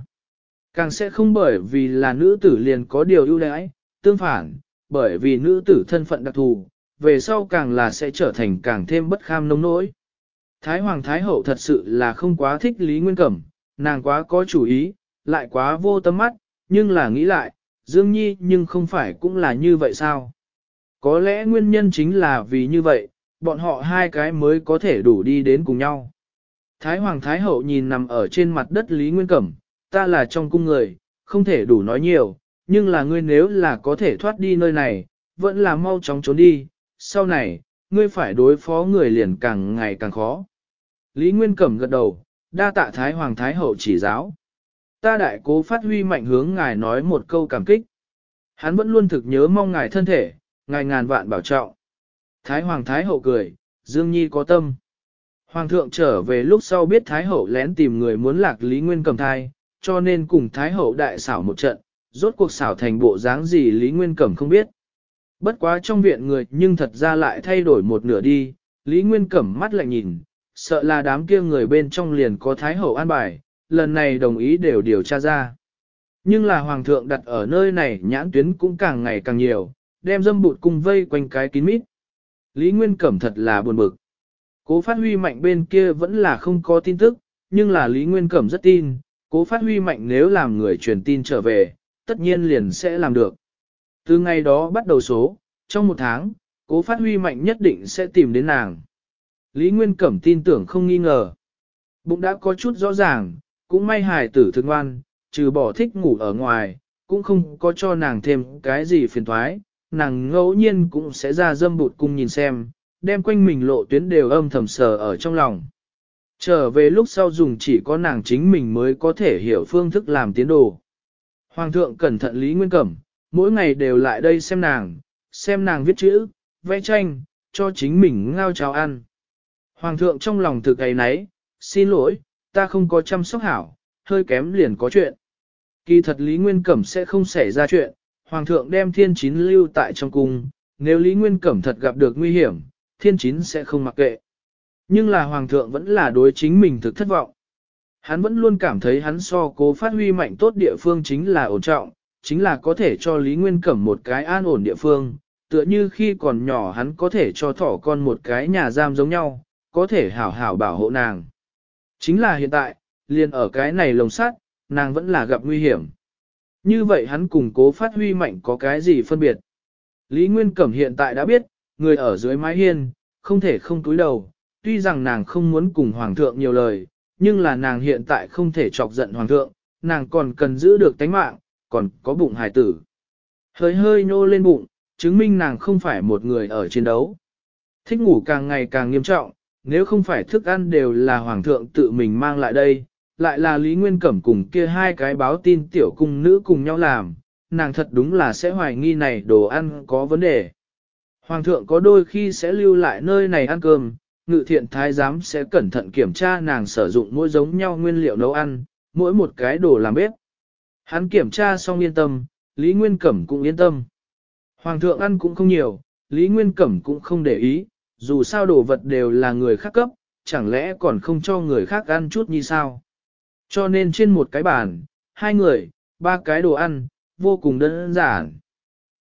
Càng sẽ không bởi vì là nữ tử liền có điều ưu đãi, tương phản, bởi vì nữ tử thân phận đặc thù, về sau càng là sẽ trở thành càng thêm bất kham nông nỗi. Thái Hoàng Thái Hậu thật sự là không quá thích Lý Nguyên Cẩm, nàng quá có chủ ý, lại quá vô tâm mắt, nhưng là nghĩ lại, Dương Nhi nhưng không phải cũng là như vậy sao? Có lẽ nguyên nhân chính là vì như vậy, bọn họ hai cái mới có thể đủ đi đến cùng nhau. Thái Hoàng Thái Hậu nhìn nằm ở trên mặt đất Lý Nguyên Cẩm, ta là trong cung người, không thể đủ nói nhiều, nhưng là ngươi nếu là có thể thoát đi nơi này, vẫn là mau chóng trốn đi, sau này, ngươi phải đối phó người liền càng ngày càng khó. Lý Nguyên Cẩm gật đầu, đa tạ Thái Hoàng Thái Hậu chỉ giáo. Ta đại cố phát huy mạnh hướng ngài nói một câu cảm kích. Hắn vẫn luôn thực nhớ mong ngài thân thể, ngài ngàn vạn bảo trọng. Thái Hoàng Thái Hậu cười, Dương Nhi có tâm. Hoàng thượng trở về lúc sau biết Thái Hậu lén tìm người muốn lạc Lý Nguyên Cẩm thai, cho nên cùng Thái Hậu đại xảo một trận, rốt cuộc xảo thành bộ dáng gì Lý Nguyên Cẩm không biết. Bất quá trong viện người nhưng thật ra lại thay đổi một nửa đi, Lý Nguyên cẩm mắt lạnh nhìn, sợ là đám kia người bên trong liền có Thái Hậu an bài, lần này đồng ý đều điều tra ra. Nhưng là Hoàng thượng đặt ở nơi này nhãn tuyến cũng càng ngày càng nhiều, đem dâm bụt cung vây quanh cái kín mít. Lý Nguyên cẩm thật là buồn bực. Cố phát huy mạnh bên kia vẫn là không có tin tức, nhưng là Lý Nguyên cẩm rất tin, cố phát huy mạnh nếu làm người truyền tin trở về, tất nhiên liền sẽ làm được. Từ ngày đó bắt đầu số, trong một tháng, cố phát huy mạnh nhất định sẽ tìm đến nàng. Lý Nguyên Cẩm tin tưởng không nghi ngờ. Bụng đã có chút rõ ràng, cũng may hài tử thương ngoan, trừ bỏ thích ngủ ở ngoài, cũng không có cho nàng thêm cái gì phiền thoái, nàng ngẫu nhiên cũng sẽ ra dâm bụt cung nhìn xem, đem quanh mình lộ tuyến đều âm thầm sờ ở trong lòng. Trở về lúc sau dùng chỉ có nàng chính mình mới có thể hiểu phương thức làm tiến đồ. Hoàng thượng cẩn thận Lý Nguyên Cẩm, mỗi ngày đều lại đây xem nàng, xem nàng viết chữ, vẽ tranh, cho chính mình ngao cháo ăn. Hoàng thượng trong lòng thực ấy nấy, xin lỗi, ta không có chăm sóc hảo, hơi kém liền có chuyện. Kỳ thật Lý Nguyên Cẩm sẽ không xảy ra chuyện, Hoàng thượng đem thiên chín lưu tại trong cung, nếu Lý Nguyên Cẩm thật gặp được nguy hiểm, thiên chín sẽ không mặc kệ. Nhưng là Hoàng thượng vẫn là đối chính mình thực thất vọng. Hắn vẫn luôn cảm thấy hắn so cố phát huy mạnh tốt địa phương chính là ổn trọng, chính là có thể cho Lý Nguyên Cẩm một cái an ổn địa phương, tựa như khi còn nhỏ hắn có thể cho thỏ con một cái nhà giam giống nhau, có thể hảo hảo bảo hộ nàng. Chính là hiện tại, liền ở cái này lồng sắt, nàng vẫn là gặp nguy hiểm. Như vậy hắn cùng cố phát huy mạnh có cái gì phân biệt? Lý Nguyên Cẩm hiện tại đã biết, người ở dưới mái hiên, không thể không túi đầu, tuy rằng nàng không muốn cùng Hoàng thượng nhiều lời, nhưng là nàng hiện tại không thể chọc giận Hoàng thượng, nàng còn cần giữ được tánh mạng, còn có bụng hài tử. Hơi hơi nô lên bụng, chứng minh nàng không phải một người ở chiến đấu. Thích ngủ càng ngày càng nghiêm trọng, nếu không phải thức ăn đều là hoàng thượng tự mình mang lại đây, lại là Lý Nguyên Cẩm cùng kia hai cái báo tin tiểu cung nữ cùng nhau làm, nàng thật đúng là sẽ hoài nghi này đồ ăn có vấn đề. Hoàng thượng có đôi khi sẽ lưu lại nơi này ăn cơm, ngự thiện thái giám sẽ cẩn thận kiểm tra nàng sử dụng mỗi giống nhau nguyên liệu nấu ăn, mỗi một cái đồ làm bếp. Hắn kiểm tra xong yên tâm, Lý Nguyên Cẩm cũng yên tâm. Hoàng thượng ăn cũng không nhiều, Lý Nguyên Cẩm cũng không để ý, dù sao đồ vật đều là người khác cấp, chẳng lẽ còn không cho người khác ăn chút như sao. Cho nên trên một cái bàn, hai người, ba cái đồ ăn, vô cùng đơn giản.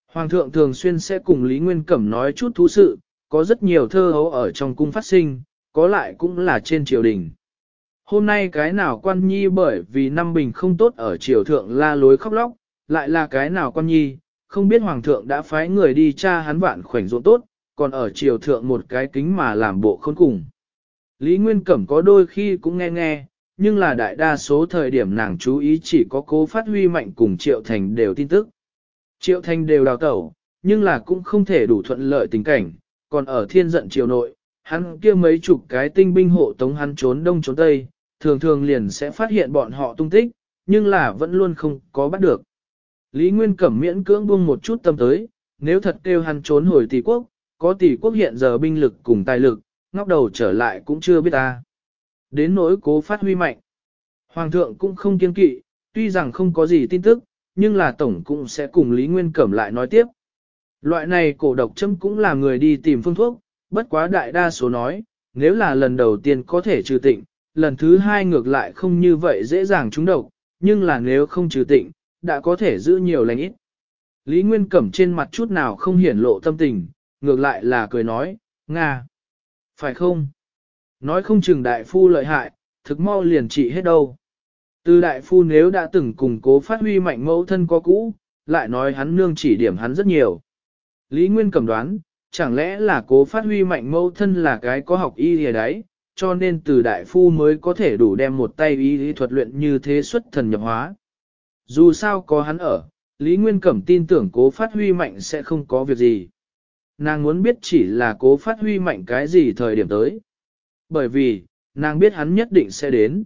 Hoàng thượng thường xuyên sẽ cùng Lý Nguyên Cẩm nói chút thú sự, có rất nhiều thơ hấu ở trong cung phát sinh, có lại cũng là trên triều đình. Hôm nay cái nào quan nhi bởi vì năm bình không tốt ở triều thượng la lối khóc lóc, lại là cái nào quan nhi, không biết hoàng thượng đã phái người đi tra hắn vạn khoảnh ruộng tốt, còn ở triều thượng một cái kính mà làm bộ khôn cùng. Lý Nguyên Cẩm có đôi khi cũng nghe nghe, nhưng là đại đa số thời điểm nàng chú ý chỉ có cố phát huy mạnh cùng Triệu Thành đều tin tức. Triệu Thành đều đào tẩu, nhưng là cũng không thể đủ thuận lợi tình cảnh, còn ở thiên giận triều nội, hắn kia mấy chục cái tinh binh hộ tống hắn trốn đông trốn tây, thường thường liền sẽ phát hiện bọn họ tung tích, nhưng là vẫn luôn không có bắt được. Lý Nguyên Cẩm miễn cưỡng buông một chút tâm tới, nếu thật kêu hắn trốn hồi tỷ quốc, có tỷ quốc hiện giờ binh lực cùng tài lực, ngóc đầu trở lại cũng chưa biết ta. Đến nỗi cố phát huy mạnh. Hoàng thượng cũng không kiên kỵ, tuy rằng không có gì tin tức, nhưng là tổng cũng sẽ cùng Lý Nguyên Cẩm lại nói tiếp. Loại này cổ độc châm cũng là người đi tìm phương thuốc, bất quá đại đa số nói, nếu là lần đầu tiên có thể trừ tịnh, lần thứ hai ngược lại không như vậy dễ dàng trúng độc, nhưng là nếu không trừ tịnh, đã có thể giữ nhiều lành ít. Lý Nguyên Cẩm trên mặt chút nào không hiển lộ tâm tình, ngược lại là cười nói, Nga, phải không? Nói không chừng đại phu lợi hại, thực mau liền trị hết đâu. Từ đại phu nếu đã từng cùng cố phát huy mạnh mẫu thân có cũ, lại nói hắn nương chỉ điểm hắn rất nhiều. Lý Nguyên Cẩm đoán, chẳng lẽ là cố phát huy mạnh mẫu thân là cái có học y gì đấy, cho nên từ đại phu mới có thể đủ đem một tay ý lý thuật luyện như thế xuất thần nhập hóa. Dù sao có hắn ở, Lý Nguyên Cẩm tin tưởng cố phát huy mạnh sẽ không có việc gì. Nàng muốn biết chỉ là cố phát huy mạnh cái gì thời điểm tới. Bởi vì, nàng biết hắn nhất định sẽ đến.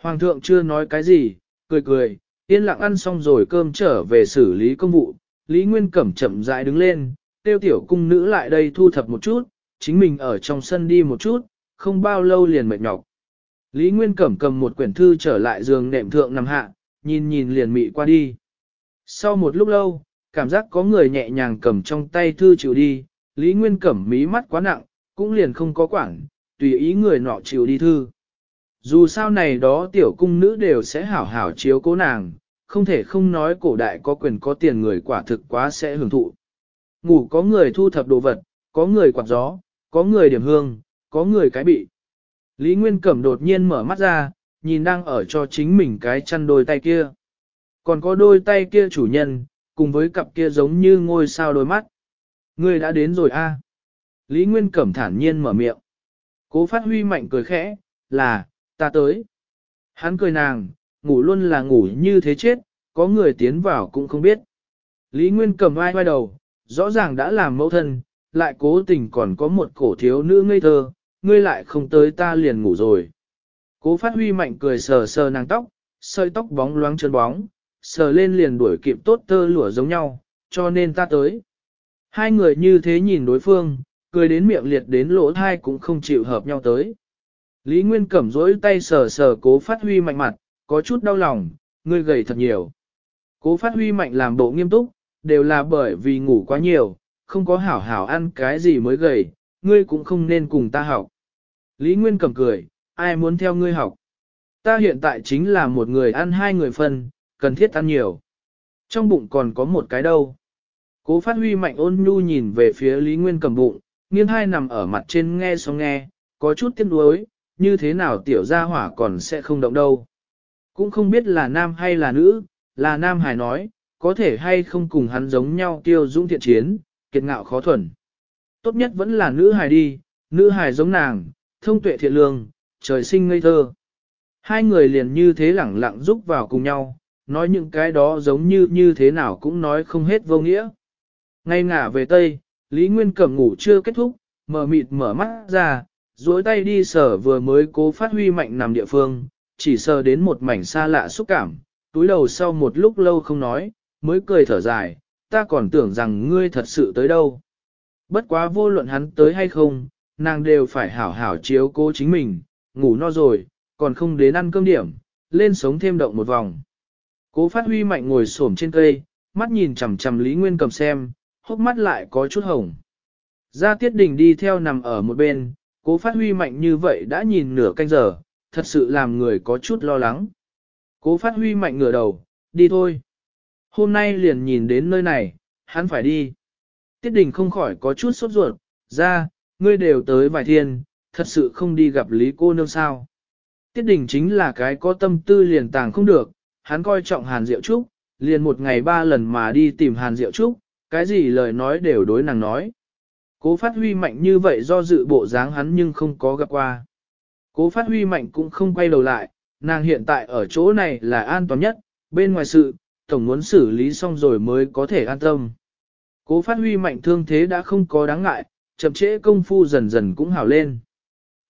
Hoàng thượng chưa nói cái gì, cười cười, yên lặng ăn xong rồi cơm trở về xử lý công vụ. Lý Nguyên Cẩm chậm rãi đứng lên, tiêu tiểu cung nữ lại đây thu thập một chút, chính mình ở trong sân đi một chút, không bao lâu liền mệt nhọc. Lý Nguyên Cẩm cầm một quyển thư trở lại giường nệm thượng nằm hạ, nhìn nhìn liền mị qua đi. Sau một lúc lâu, cảm giác có người nhẹ nhàng cầm trong tay thư chịu đi, Lý Nguyên Cẩm mí mắt quá nặng, cũng liền không có quảng, tùy ý người nọ chịu đi thư. Dù sao này đó tiểu cung nữ đều sẽ hảo hảo chiếu cố nàng, không thể không nói cổ đại có quyền có tiền người quả thực quá sẽ hưởng thụ. Ngủ có người thu thập đồ vật, có người quạt gió, có người điểm hương, có người cái bị. Lý Nguyên Cẩm đột nhiên mở mắt ra, nhìn đang ở cho chính mình cái chăn đôi tay kia. Còn có đôi tay kia chủ nhân, cùng với cặp kia giống như ngôi sao đôi mắt. Người đã đến rồi a? Lý Nguyên Cẩm thản nhiên mở miệng. Cố phát huy mạnh cười khẽ, là, ta tới. Hắn cười nàng, ngủ luôn là ngủ như thế chết, có người tiến vào cũng không biết. Lý Nguyên Cẩm ai vai đầu, rõ ràng đã làm mẫu thân, lại cố tình còn có một cổ thiếu nữ ngây thơ, ngươi lại không tới ta liền ngủ rồi. Cố phát huy mạnh cười sờ sờ nàng tóc, sợi tóc bóng loáng trơn bóng, sờ lên liền đuổi kịp tốt tơ lụa giống nhau, cho nên ta tới. Hai người như thế nhìn đối phương, cười đến miệng liệt đến lỗ thai cũng không chịu hợp nhau tới. Lý Nguyên cẩm rỗi tay sờ sờ cố phát huy mạnh mặt, có chút đau lòng, ngươi gầy thật nhiều. Cố phát huy mạnh làm bộ nghiêm túc, đều là bởi vì ngủ quá nhiều, không có hảo hảo ăn cái gì mới gầy, ngươi cũng không nên cùng ta học. Lý Nguyên cầm cười, ai muốn theo ngươi học. Ta hiện tại chính là một người ăn hai người phân, cần thiết ăn nhiều. Trong bụng còn có một cái đâu. Cố phát huy mạnh ôn nhu nhìn về phía Lý Nguyên cầm bụng, nghiêng hai nằm ở mặt trên nghe xong nghe, có chút tiếc nuối, như thế nào tiểu gia hỏa còn sẽ không động đâu. Cũng không biết là nam hay là nữ, là nam hài nói, có thể hay không cùng hắn giống nhau tiêu dũng thiện chiến, kiệt ngạo khó thuần. Tốt nhất vẫn là nữ hài đi, nữ hài giống nàng, thông tuệ thiện lương, trời sinh ngây thơ. Hai người liền như thế lẳng lặng giúp vào cùng nhau, nói những cái đó giống như như thế nào cũng nói không hết vô nghĩa. Ngay ngả về Tây, Lý Nguyên Cẩm ngủ chưa kết thúc, mở mịt mở mắt ra, dối tay đi sở vừa mới cố phát huy mạnh nằm địa phương, chỉ sờ đến một mảnh xa lạ xúc cảm, túi đầu sau một lúc lâu không nói, mới cười thở dài, ta còn tưởng rằng ngươi thật sự tới đâu bất quá vô luận hắn tới hay không, nàng đều phải hảo hảo chiếu cố chính mình, ngủ no rồi, còn không đến ăn cơm điểm, lên sống thêm động một vòng. Cố phát huy mạnh ngồi xổm trên cây, mắt nhìn chằm chằm Lý Nguyên cầm xem, hốc mắt lại có chút hồng. Gia Tiết Đình đi theo nằm ở một bên, cố phát huy mạnh như vậy đã nhìn nửa canh giờ, thật sự làm người có chút lo lắng. Cố phát huy mạnh ngửa đầu, đi thôi. Hôm nay liền nhìn đến nơi này, hắn phải đi. Tiết đình không khỏi có chút sốt ruột, ra, ngươi đều tới vài thiên, thật sự không đi gặp Lý cô nương sao. Tiết đình chính là cái có tâm tư liền tàng không được, hắn coi trọng Hàn Diệu Trúc, liền một ngày ba lần mà đi tìm Hàn Diệu Trúc, cái gì lời nói đều đối nàng nói. Cố phát huy mạnh như vậy do dự bộ dáng hắn nhưng không có gặp qua. Cố phát huy mạnh cũng không quay đầu lại, nàng hiện tại ở chỗ này là an toàn nhất, bên ngoài sự, tổng muốn xử lý xong rồi mới có thể an tâm. Cố phát huy mạnh thương thế đã không có đáng ngại, chậm trễ công phu dần dần cũng hảo lên.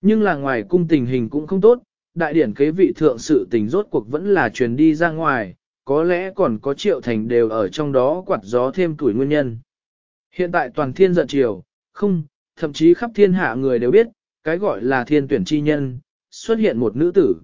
Nhưng là ngoài cung tình hình cũng không tốt, đại điển kế vị thượng sự tình rốt cuộc vẫn là truyền đi ra ngoài, có lẽ còn có triệu thành đều ở trong đó quạt gió thêm tuổi nguyên nhân. Hiện tại toàn thiên giận triều, không, thậm chí khắp thiên hạ người đều biết, cái gọi là thiên tuyển chi nhân, xuất hiện một nữ tử.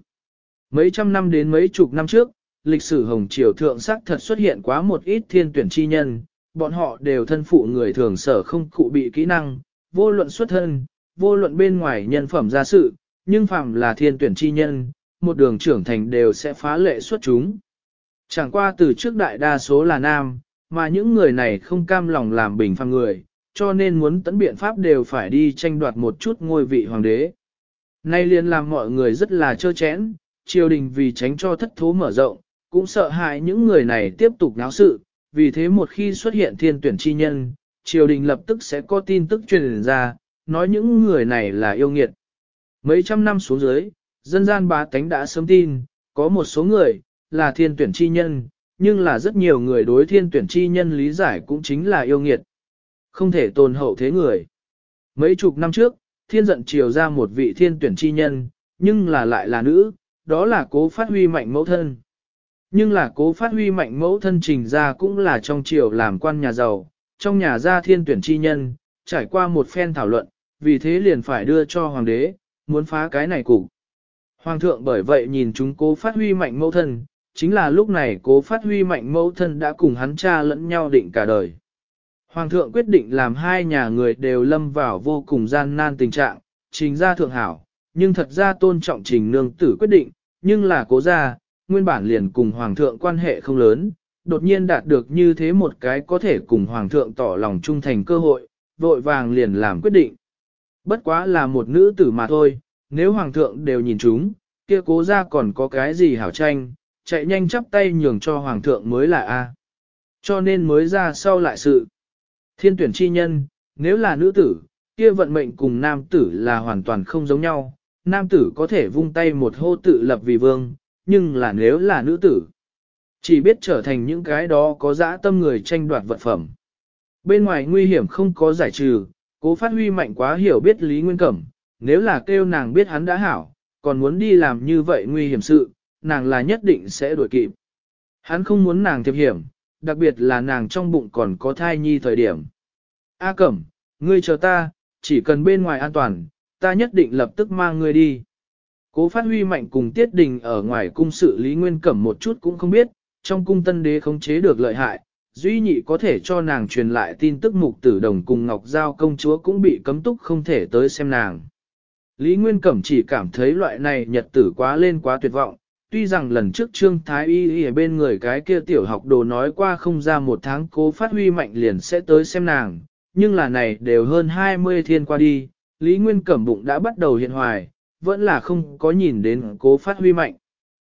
Mấy trăm năm đến mấy chục năm trước, lịch sử Hồng Triều Thượng sắc thật xuất hiện quá một ít thiên tuyển chi nhân, bọn họ đều thân phụ người thường sở không cụ bị kỹ năng, vô luận xuất thân, vô luận bên ngoài nhân phẩm gia sự, nhưng phàm là thiên tuyển chi nhân, một đường trưởng thành đều sẽ phá lệ xuất chúng. Chẳng qua từ trước đại đa số là nam, mà những người này không cam lòng làm bình phàm người, cho nên muốn tấn biện pháp đều phải đi tranh đoạt một chút ngôi vị hoàng đế. Nay liền làm mọi người rất là trơ chẽn, triều đình vì tránh cho thất thố mở rộng, cũng sợ hại những người này tiếp tục náo sự, vì thế một khi xuất hiện thiên tuyển chi nhân, triều đình lập tức sẽ có tin tức truyền ra, nói những người này là yêu nghiệt. Mấy trăm năm xuống dưới, dân gian bá tánh đã sớm tin, có một số người, là thiên tuyển chi nhân, nhưng là rất nhiều người đối thiên tuyển chi nhân lý giải cũng chính là yêu nghiệt. Không thể tồn hậu thế người. Mấy chục năm trước, thiên giận triều ra một vị thiên tuyển chi nhân, nhưng là lại là nữ, đó là cố phát huy mạnh mẫu thân. Nhưng là cố phát huy mạnh mẫu thân trình ra cũng là trong chiều làm quan nhà giàu, trong nhà gia thiên tuyển chi nhân, trải qua một phen thảo luận, vì thế liền phải đưa cho hoàng đế, muốn phá cái này cục. Hoàng thượng bởi vậy nhìn chúng cố phát huy mạnh mẫu thân, chính là lúc này cố phát huy mạnh mẫu thân đã cùng hắn cha lẫn nhau định cả đời. Hoàng thượng quyết định làm hai nhà người đều lâm vào vô cùng gian nan tình trạng, trình ra thượng hảo, nhưng thật ra tôn trọng trình nương tử quyết định, nhưng là cố gia nguyên bản liền cùng hoàng thượng quan hệ không lớn, đột nhiên đạt được như thế một cái có thể cùng hoàng thượng tỏ lòng trung thành cơ hội, vội vàng liền làm quyết định. Bất quá là một nữ tử mà thôi, nếu hoàng thượng đều nhìn chúng, kia cố ra còn có cái gì hảo tranh, chạy nhanh chắp tay nhường cho hoàng thượng mới là A. Cho nên mới ra sau lại sự. Thiên tuyển chi nhân, nếu là nữ tử, kia vận mệnh cùng nam tử là hoàn toàn không giống nhau, nam tử có thể vung tay một hô tự lập vì vương, nhưng là nếu là nữ tử, chỉ biết trở thành những cái đó có dã tâm người tranh đoạt vật phẩm. Bên ngoài nguy hiểm không có giải trừ, cố phát huy mạnh quá hiểu biết Lý Nguyên Cẩm, nếu là kêu nàng biết hắn đã hảo, còn muốn đi làm như vậy nguy hiểm sự, nàng là nhất định sẽ đuổi kịp. Hắn không muốn nàng thiệp hiểm, đặc biệt là nàng trong bụng còn có thai nhi thời điểm. A Cẩm, ngươi chờ ta, chỉ cần bên ngoài an toàn, ta nhất định lập tức mang ngươi đi. Cố phát huy mạnh cùng tiết đình ở ngoài cung sự lý nguyên cẩm một chút cũng không biết, trong cung tân đế không chế được lợi hại, duy nhị có thể cho nàng truyền lại tin tức mục tử đồng cùng Ngọc Giao công chúa cũng bị cấm túc không thể tới xem nàng. Lý Nguyên Cẩm chỉ cảm thấy loại này nhật tử quá lên quá tuyệt vọng, tuy rằng lần trước Trương Thái Y Y ở bên người cái kia tiểu học đồ nói qua không ra một tháng cố phát huy mạnh liền sẽ tới xem nàng, nhưng là này đều hơn 20 thiên qua đi, Lý Nguyên Cẩm bụng đã bắt đầu hiện hoài, vẫn là không có nhìn đến cố phát huy mạnh.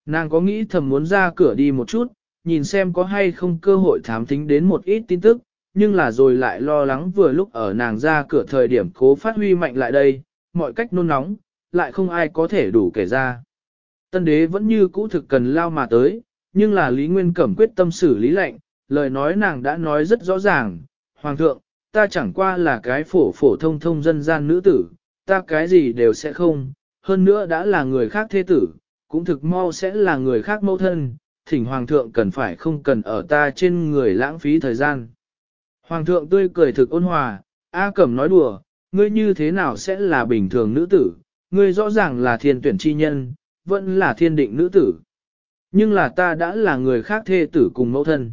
Nàng có nghĩ thầm muốn ra cửa đi một chút, nhìn xem có hay không cơ hội thám tính đến một ít tin tức, nhưng là rồi lại lo lắng vừa lúc ở nàng ra cửa thời điểm cố phát huy mạnh lại đây, mọi cách nôn nóng, lại không ai có thể đủ kể ra. Tân đế vẫn như cũ thực cần lao mà tới, nhưng là Lý Nguyên Cẩm quyết tâm xử lý lệnh, lời nói nàng đã nói rất rõ ràng, Hoàng thượng, ta chẳng qua là cái phổ phổ thông thông dân gian nữ tử, ta cái gì đều sẽ không, hơn nữa đã là người khác thế tử, cũng thực mau sẽ là người khác mẫu thân, thỉnh hoàng thượng cần phải không cần ở ta trên người lãng phí thời gian. Hoàng thượng tươi cười thực ôn hòa, A Cẩm nói đùa, ngươi như thế nào sẽ là bình thường nữ tử, ngươi rõ ràng là thiên tuyển chi nhân, vẫn là thiên định nữ tử. Nhưng là ta đã là người khác thê tử cùng mẫu thân.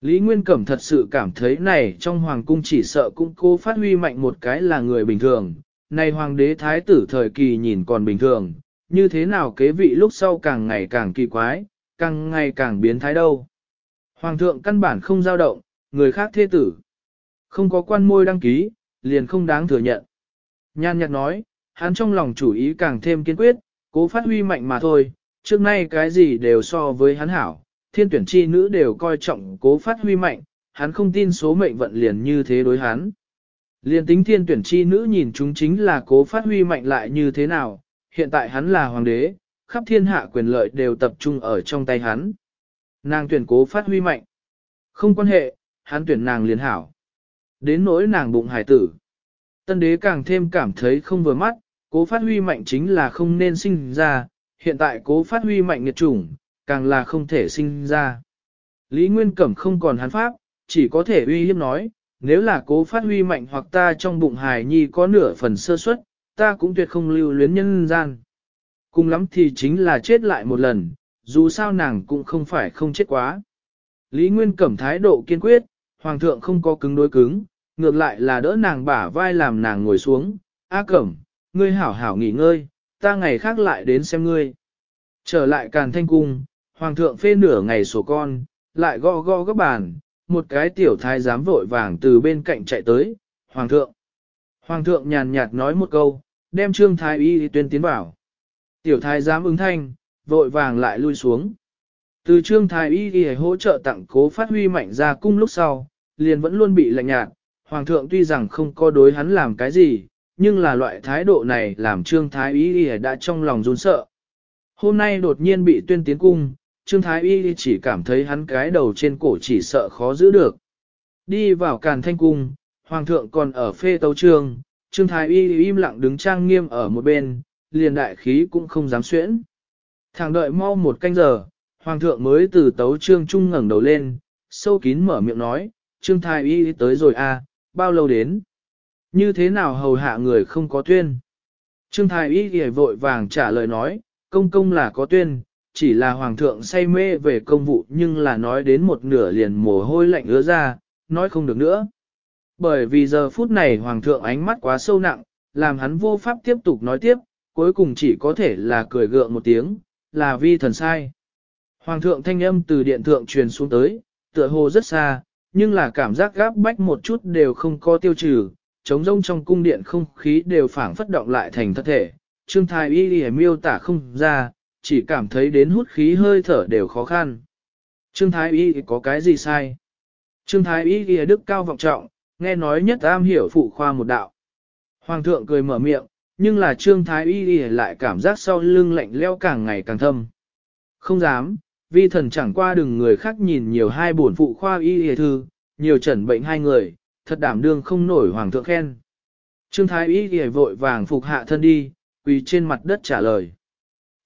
Lý Nguyên Cẩm thật sự cảm thấy này trong hoàng cung chỉ sợ cũng cô phát huy mạnh một cái là người bình thường, này hoàng đế thái tử thời kỳ nhìn còn bình thường, như thế nào kế vị lúc sau càng ngày càng kỳ quái, càng ngày càng biến thái đâu. Hoàng thượng căn bản không giao động, người khác thế tử. Không có quan môi đăng ký, liền không đáng thừa nhận. Nhan nhạc nói, hắn trong lòng chủ ý càng thêm kiên quyết, cố phát huy mạnh mà thôi, trước nay cái gì đều so với hắn hảo, thiên tuyển chi nữ đều coi trọng cố phát huy mạnh, hắn không tin số mệnh vận liền như thế đối hắn. Liên tính thiên tuyển chi nữ nhìn chúng chính là cố phát huy mạnh lại như thế nào, hiện tại hắn là hoàng đế, khắp thiên hạ quyền lợi đều tập trung ở trong tay hắn. Nàng tuyển cố phát huy mạnh. Không quan hệ, hắn tuyển nàng liền hảo. Đến nỗi nàng bụng hải tử. Tân đế càng thêm cảm thấy không vừa mắt, cố phát huy mạnh chính là không nên sinh ra, hiện tại cố phát huy mạnh nghiệt chủng, càng là không thể sinh ra. Lý Nguyên Cẩm không còn hắn pháp, chỉ có thể uy hiếp nói, nếu là cố phát huy mạnh hoặc ta trong bụng hài nhi có nửa phần sơ suất, ta cũng tuyệt không lưu luyến nhân gian. Cùng lắm thì chính là chết lại một lần, dù sao nàng cũng không phải không chết quá. Lý Nguyên Cẩm thái độ kiên quyết, Hoàng thượng không có cứng đối cứng, ngược lại là đỡ nàng bả vai làm nàng ngồi xuống. A Cẩm, ngươi hảo hảo nghỉ ngơi, ta ngày khác lại đến xem ngươi. Trở lại càn thanh cung, Hoàng thượng phê nửa ngày sổ con, lại gõ gõ góc bàn, một cái tiểu thái giám vội vàng từ bên cạnh chạy tới, hoàng thượng. Hoàng thượng nhàn nhạt nói một câu, đem trương thái y tuyên tiến vào. Tiểu thái giám ứng thanh, vội vàng lại lui xuống. Từ trương thái y y hỗ trợ tặng cố phát huy mạnh ra cung lúc sau, liền vẫn luôn bị lạnh nhạt, hoàng thượng tuy rằng không có đối hắn làm cái gì, nhưng là loại thái độ này làm trương thái y y đã trong lòng run sợ. Hôm nay đột nhiên bị tuyên tiến cung, Trương Thái Y chỉ cảm thấy hắn cái đầu trên cổ chỉ sợ khó giữ được. Đi vào càn thanh cung, Hoàng thượng còn ở phê tấu trương, Trương Thái Y im lặng đứng trang nghiêm ở một bên, liền đại khí cũng không dám xuyễn. Thẳng đợi mau một canh giờ, Hoàng thượng mới từ tấu trương trung ngẩng đầu lên, sâu kín mở miệng nói, Trương Thái Y tới rồi à, bao lâu đến? Như thế nào hầu hạ người không có tuyên? Trương Thái Y vội vàng trả lời nói, công công là có tuyên, chỉ là hoàng thượng say mê về công vụ nhưng là nói đến một nửa liền mồ hôi lạnh ứa ra, nói không được nữa. Bởi vì giờ phút này hoàng thượng ánh mắt quá sâu nặng, làm hắn vô pháp tiếp tục nói tiếp, cuối cùng chỉ có thể là cười gượng một tiếng, là vi thần sai. Hoàng thượng thanh âm từ điện thượng truyền xuống tới, tựa hồ rất xa, nhưng là cảm giác gáp bách một chút đều không có tiêu trừ, trống rông trong cung điện không khí đều phản phất động lại thành thất thể. Trương Thái Y Y miêu tả không ra, chỉ cảm thấy đến hút khí hơi thở đều khó khăn. Trương Thái Y có cái gì sai? Trương Thái Y kia đức cao vọng trọng, nghe nói nhất am hiểu phụ khoa một đạo. Hoàng thượng cười mở miệng, nhưng là Trương Thái Y lại cảm giác sau lưng lạnh leo càng ngày càng thâm. Không dám, vi thần chẳng qua đừng người khác nhìn nhiều hai bổn phụ khoa y y thư, nhiều chẩn bệnh hai người, thật đảm đương không nổi hoàng thượng khen. Trương Thái Y y vội vàng phục hạ thân đi, quỳ trên mặt đất trả lời.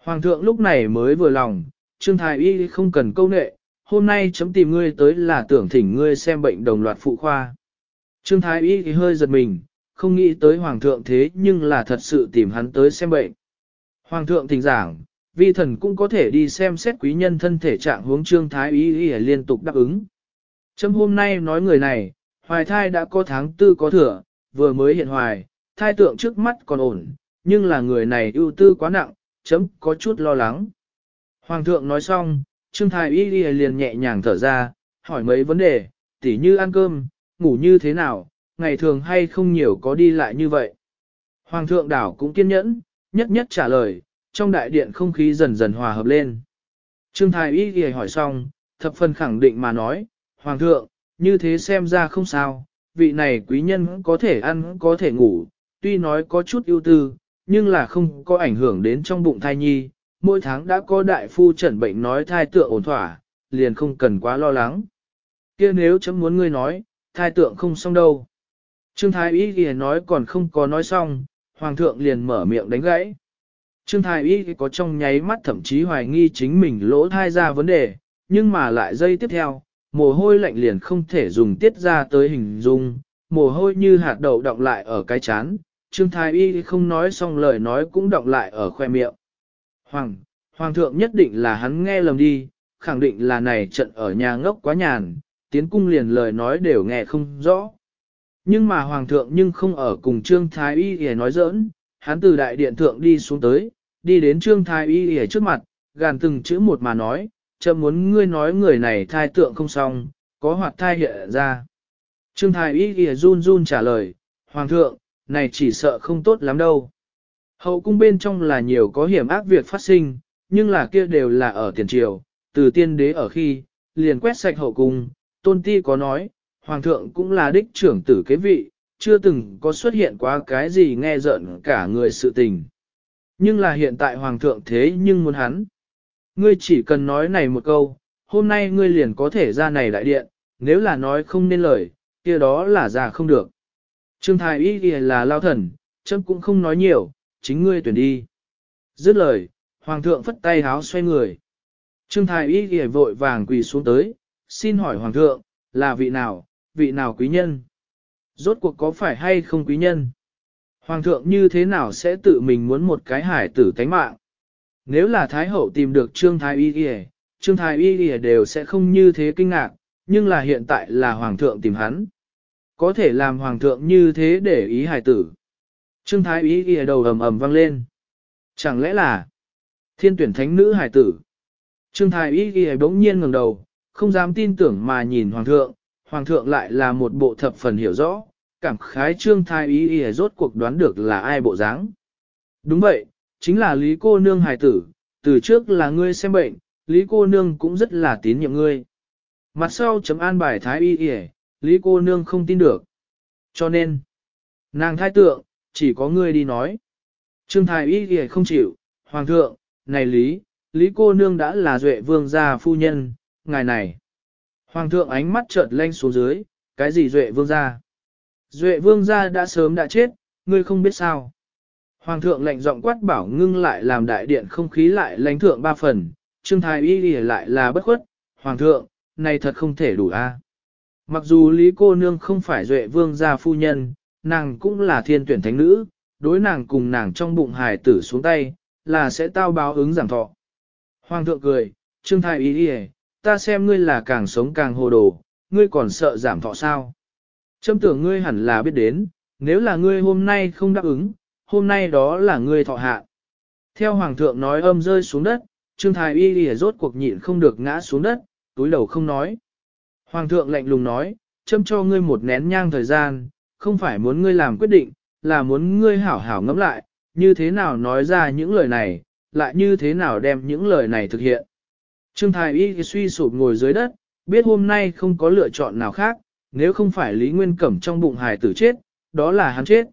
Hoàng thượng lúc này mới vừa lòng, Trương Thái Y không cần câu nệ, hôm nay chấm tìm ngươi tới là tưởng thỉnh ngươi xem bệnh đồng loạt phụ khoa. Trương Thái Y thì hơi giật mình, không nghĩ tới Hoàng thượng thế nhưng là thật sự tìm hắn tới xem bệnh. Hoàng thượng thỉnh giảng, vi thần cũng có thể đi xem xét quý nhân thân thể trạng huống Trương Thái Y thì liên tục đáp ứng. Chấm hôm nay nói người này, hoài thai đã có tháng tư có thừa, vừa mới hiện hoài, thai tượng trước mắt còn ổn, nhưng là người này ưu tư quá nặng, chấm có chút lo lắng. Hoàng thượng nói xong, Trương Thái Y liền nhẹ nhàng thở ra, hỏi mấy vấn đề, tỉ như ăn cơm, ngủ như thế nào, ngày thường hay không nhiều có đi lại như vậy. Hoàng thượng đảo cũng kiên nhẫn, nhất nhất trả lời, trong đại điện không khí dần dần hòa hợp lên. Trương Thái Y ghi hỏi xong, thập phần khẳng định mà nói, Hoàng thượng, như thế xem ra không sao, vị này quý nhân có thể ăn có thể ngủ, tuy nói có chút ưu tư, nhưng là không có ảnh hưởng đến trong bụng thai nhi, mỗi tháng đã có đại phu chẩn bệnh nói thai tượng ổn thỏa, liền không cần quá lo lắng. Kia nếu chấm muốn ngươi nói, thai tượng không xong đâu. Trương Thái Y thì nói còn không có nói xong, Hoàng thượng liền mở miệng đánh gãy. Trương Thái Y có trong nháy mắt thậm chí hoài nghi chính mình lỗ thai ra vấn đề, nhưng mà lại dây tiếp theo, mồ hôi lạnh liền không thể dùng tiết ra tới hình dung, mồ hôi như hạt đậu động lại ở cái chán, Trương Thái Y không nói xong lời nói cũng động lại ở khoe miệng. Hoàng, Hoàng thượng nhất định là hắn nghe lầm đi, khẳng định là này trận ở nhà ngốc quá nhàn, tiến cung liền lời nói đều nghe không rõ. Nhưng mà Hoàng thượng nhưng không ở cùng Trương Thái Y để nói giỡn, hắn từ đại điện thượng đi xuống tới, đi đến Trương Thái Y để trước mặt, gàn từng chữ một mà nói, chậm muốn ngươi nói người này thai tượng không xong, có hoạt thai hiện ra. Trương Thái Y để run run trả lời, Hoàng thượng, này chỉ sợ không tốt lắm đâu. Hậu cung bên trong là nhiều có hiểm ác việc phát sinh, nhưng là kia đều là ở tiền triều, từ tiên đế ở khi, liền quét sạch hậu cung, tôn ti có nói, hoàng thượng cũng là đích trưởng tử kế vị, chưa từng có xuất hiện quá cái gì nghe giận cả người sự tình. Nhưng là hiện tại hoàng thượng thế nhưng muốn hắn. Ngươi chỉ cần nói này một câu, hôm nay ngươi liền có thể ra này đại điện, nếu là nói không nên lời, kia đó là ra không được. Trương Thái Y kìa là lao thần, chấm cũng không nói nhiều, chính ngươi tuyển đi. Dứt lời, Hoàng thượng phất tay háo xoay người. Trương Thái Y kìa vội vàng quỳ xuống tới, xin hỏi Hoàng thượng, là vị nào, vị nào quý nhân? Rốt cuộc có phải hay không quý nhân? Hoàng thượng như thế nào sẽ tự mình muốn một cái hải tử tánh mạng? Nếu là Thái Hậu tìm được Trương Thái Y kìa, Trương Thái Y kìa đều sẽ không như thế kinh ngạc, nhưng là hiện tại là Hoàng thượng tìm hắn. Có thể làm hoàng thượng như thế để ý hài tử. Trương Thái Ý ghi đầu ầm ầm vang lên. Chẳng lẽ là thiên tuyển thánh nữ hài tử. Trương Thái Ý ghi bỗng nhiên ngẩng đầu, không dám tin tưởng mà nhìn hoàng thượng, hoàng thượng lại là một bộ thập phần hiểu rõ, cảm khái Trương Thái Ý ghi rốt cuộc đoán được là ai bộ dáng. Đúng vậy, chính là Lý cô nương hài tử, từ trước là ngươi xem bệnh, Lý cô nương cũng rất là tín nhiệm ngươi. Mặt sau chấm an bài Thái Y Y, Lý cô nương không tin được. Cho nên, nàng thái tượng, chỉ có ngươi đi nói. Trương Thái Y thì không chịu, Hoàng thượng, này Lý, Lý cô nương đã là duệ vương gia phu nhân, ngài này. Hoàng thượng ánh mắt chợt lanh xuống dưới, cái gì duệ vương gia? Duệ vương gia đã sớm đã chết, ngươi không biết sao. Hoàng thượng lệnh giọng quát bảo ngưng lại làm đại điện không khí lại lãnh thượng ba phần, Trương Thái Y thì lại là bất khuất, Hoàng thượng, này thật không thể đủ a. Mặc dù Lý cô nương không phải duệ vương gia phu nhân, nàng cũng là thiên tuyển thánh nữ, đối nàng cùng nàng trong bụng hài tử xuống tay, là sẽ tao báo ứng giảm thọ. Hoàng thượng cười, trương thái ý đi ta xem ngươi là càng sống càng hồ đồ, ngươi còn sợ giảm thọ sao? Châm tưởng ngươi hẳn là biết đến, nếu là ngươi hôm nay không đáp ứng, hôm nay đó là ngươi thọ hạ. Theo hoàng thượng nói âm rơi xuống đất, trương thái y lìa rốt cuộc nhịn không được ngã xuống đất, túi đầu không nói. Hoàng thượng lạnh lùng nói, châm cho ngươi một nén nhang thời gian, không phải muốn ngươi làm quyết định, là muốn ngươi hảo hảo ngẫm lại, như thế nào nói ra những lời này, lại như thế nào đem những lời này thực hiện. Trương Thái Y suy sụp ngồi dưới đất, biết hôm nay không có lựa chọn nào khác, nếu không phải Lý Nguyên Cẩm trong bụng hài tử chết, đó là hắn chết.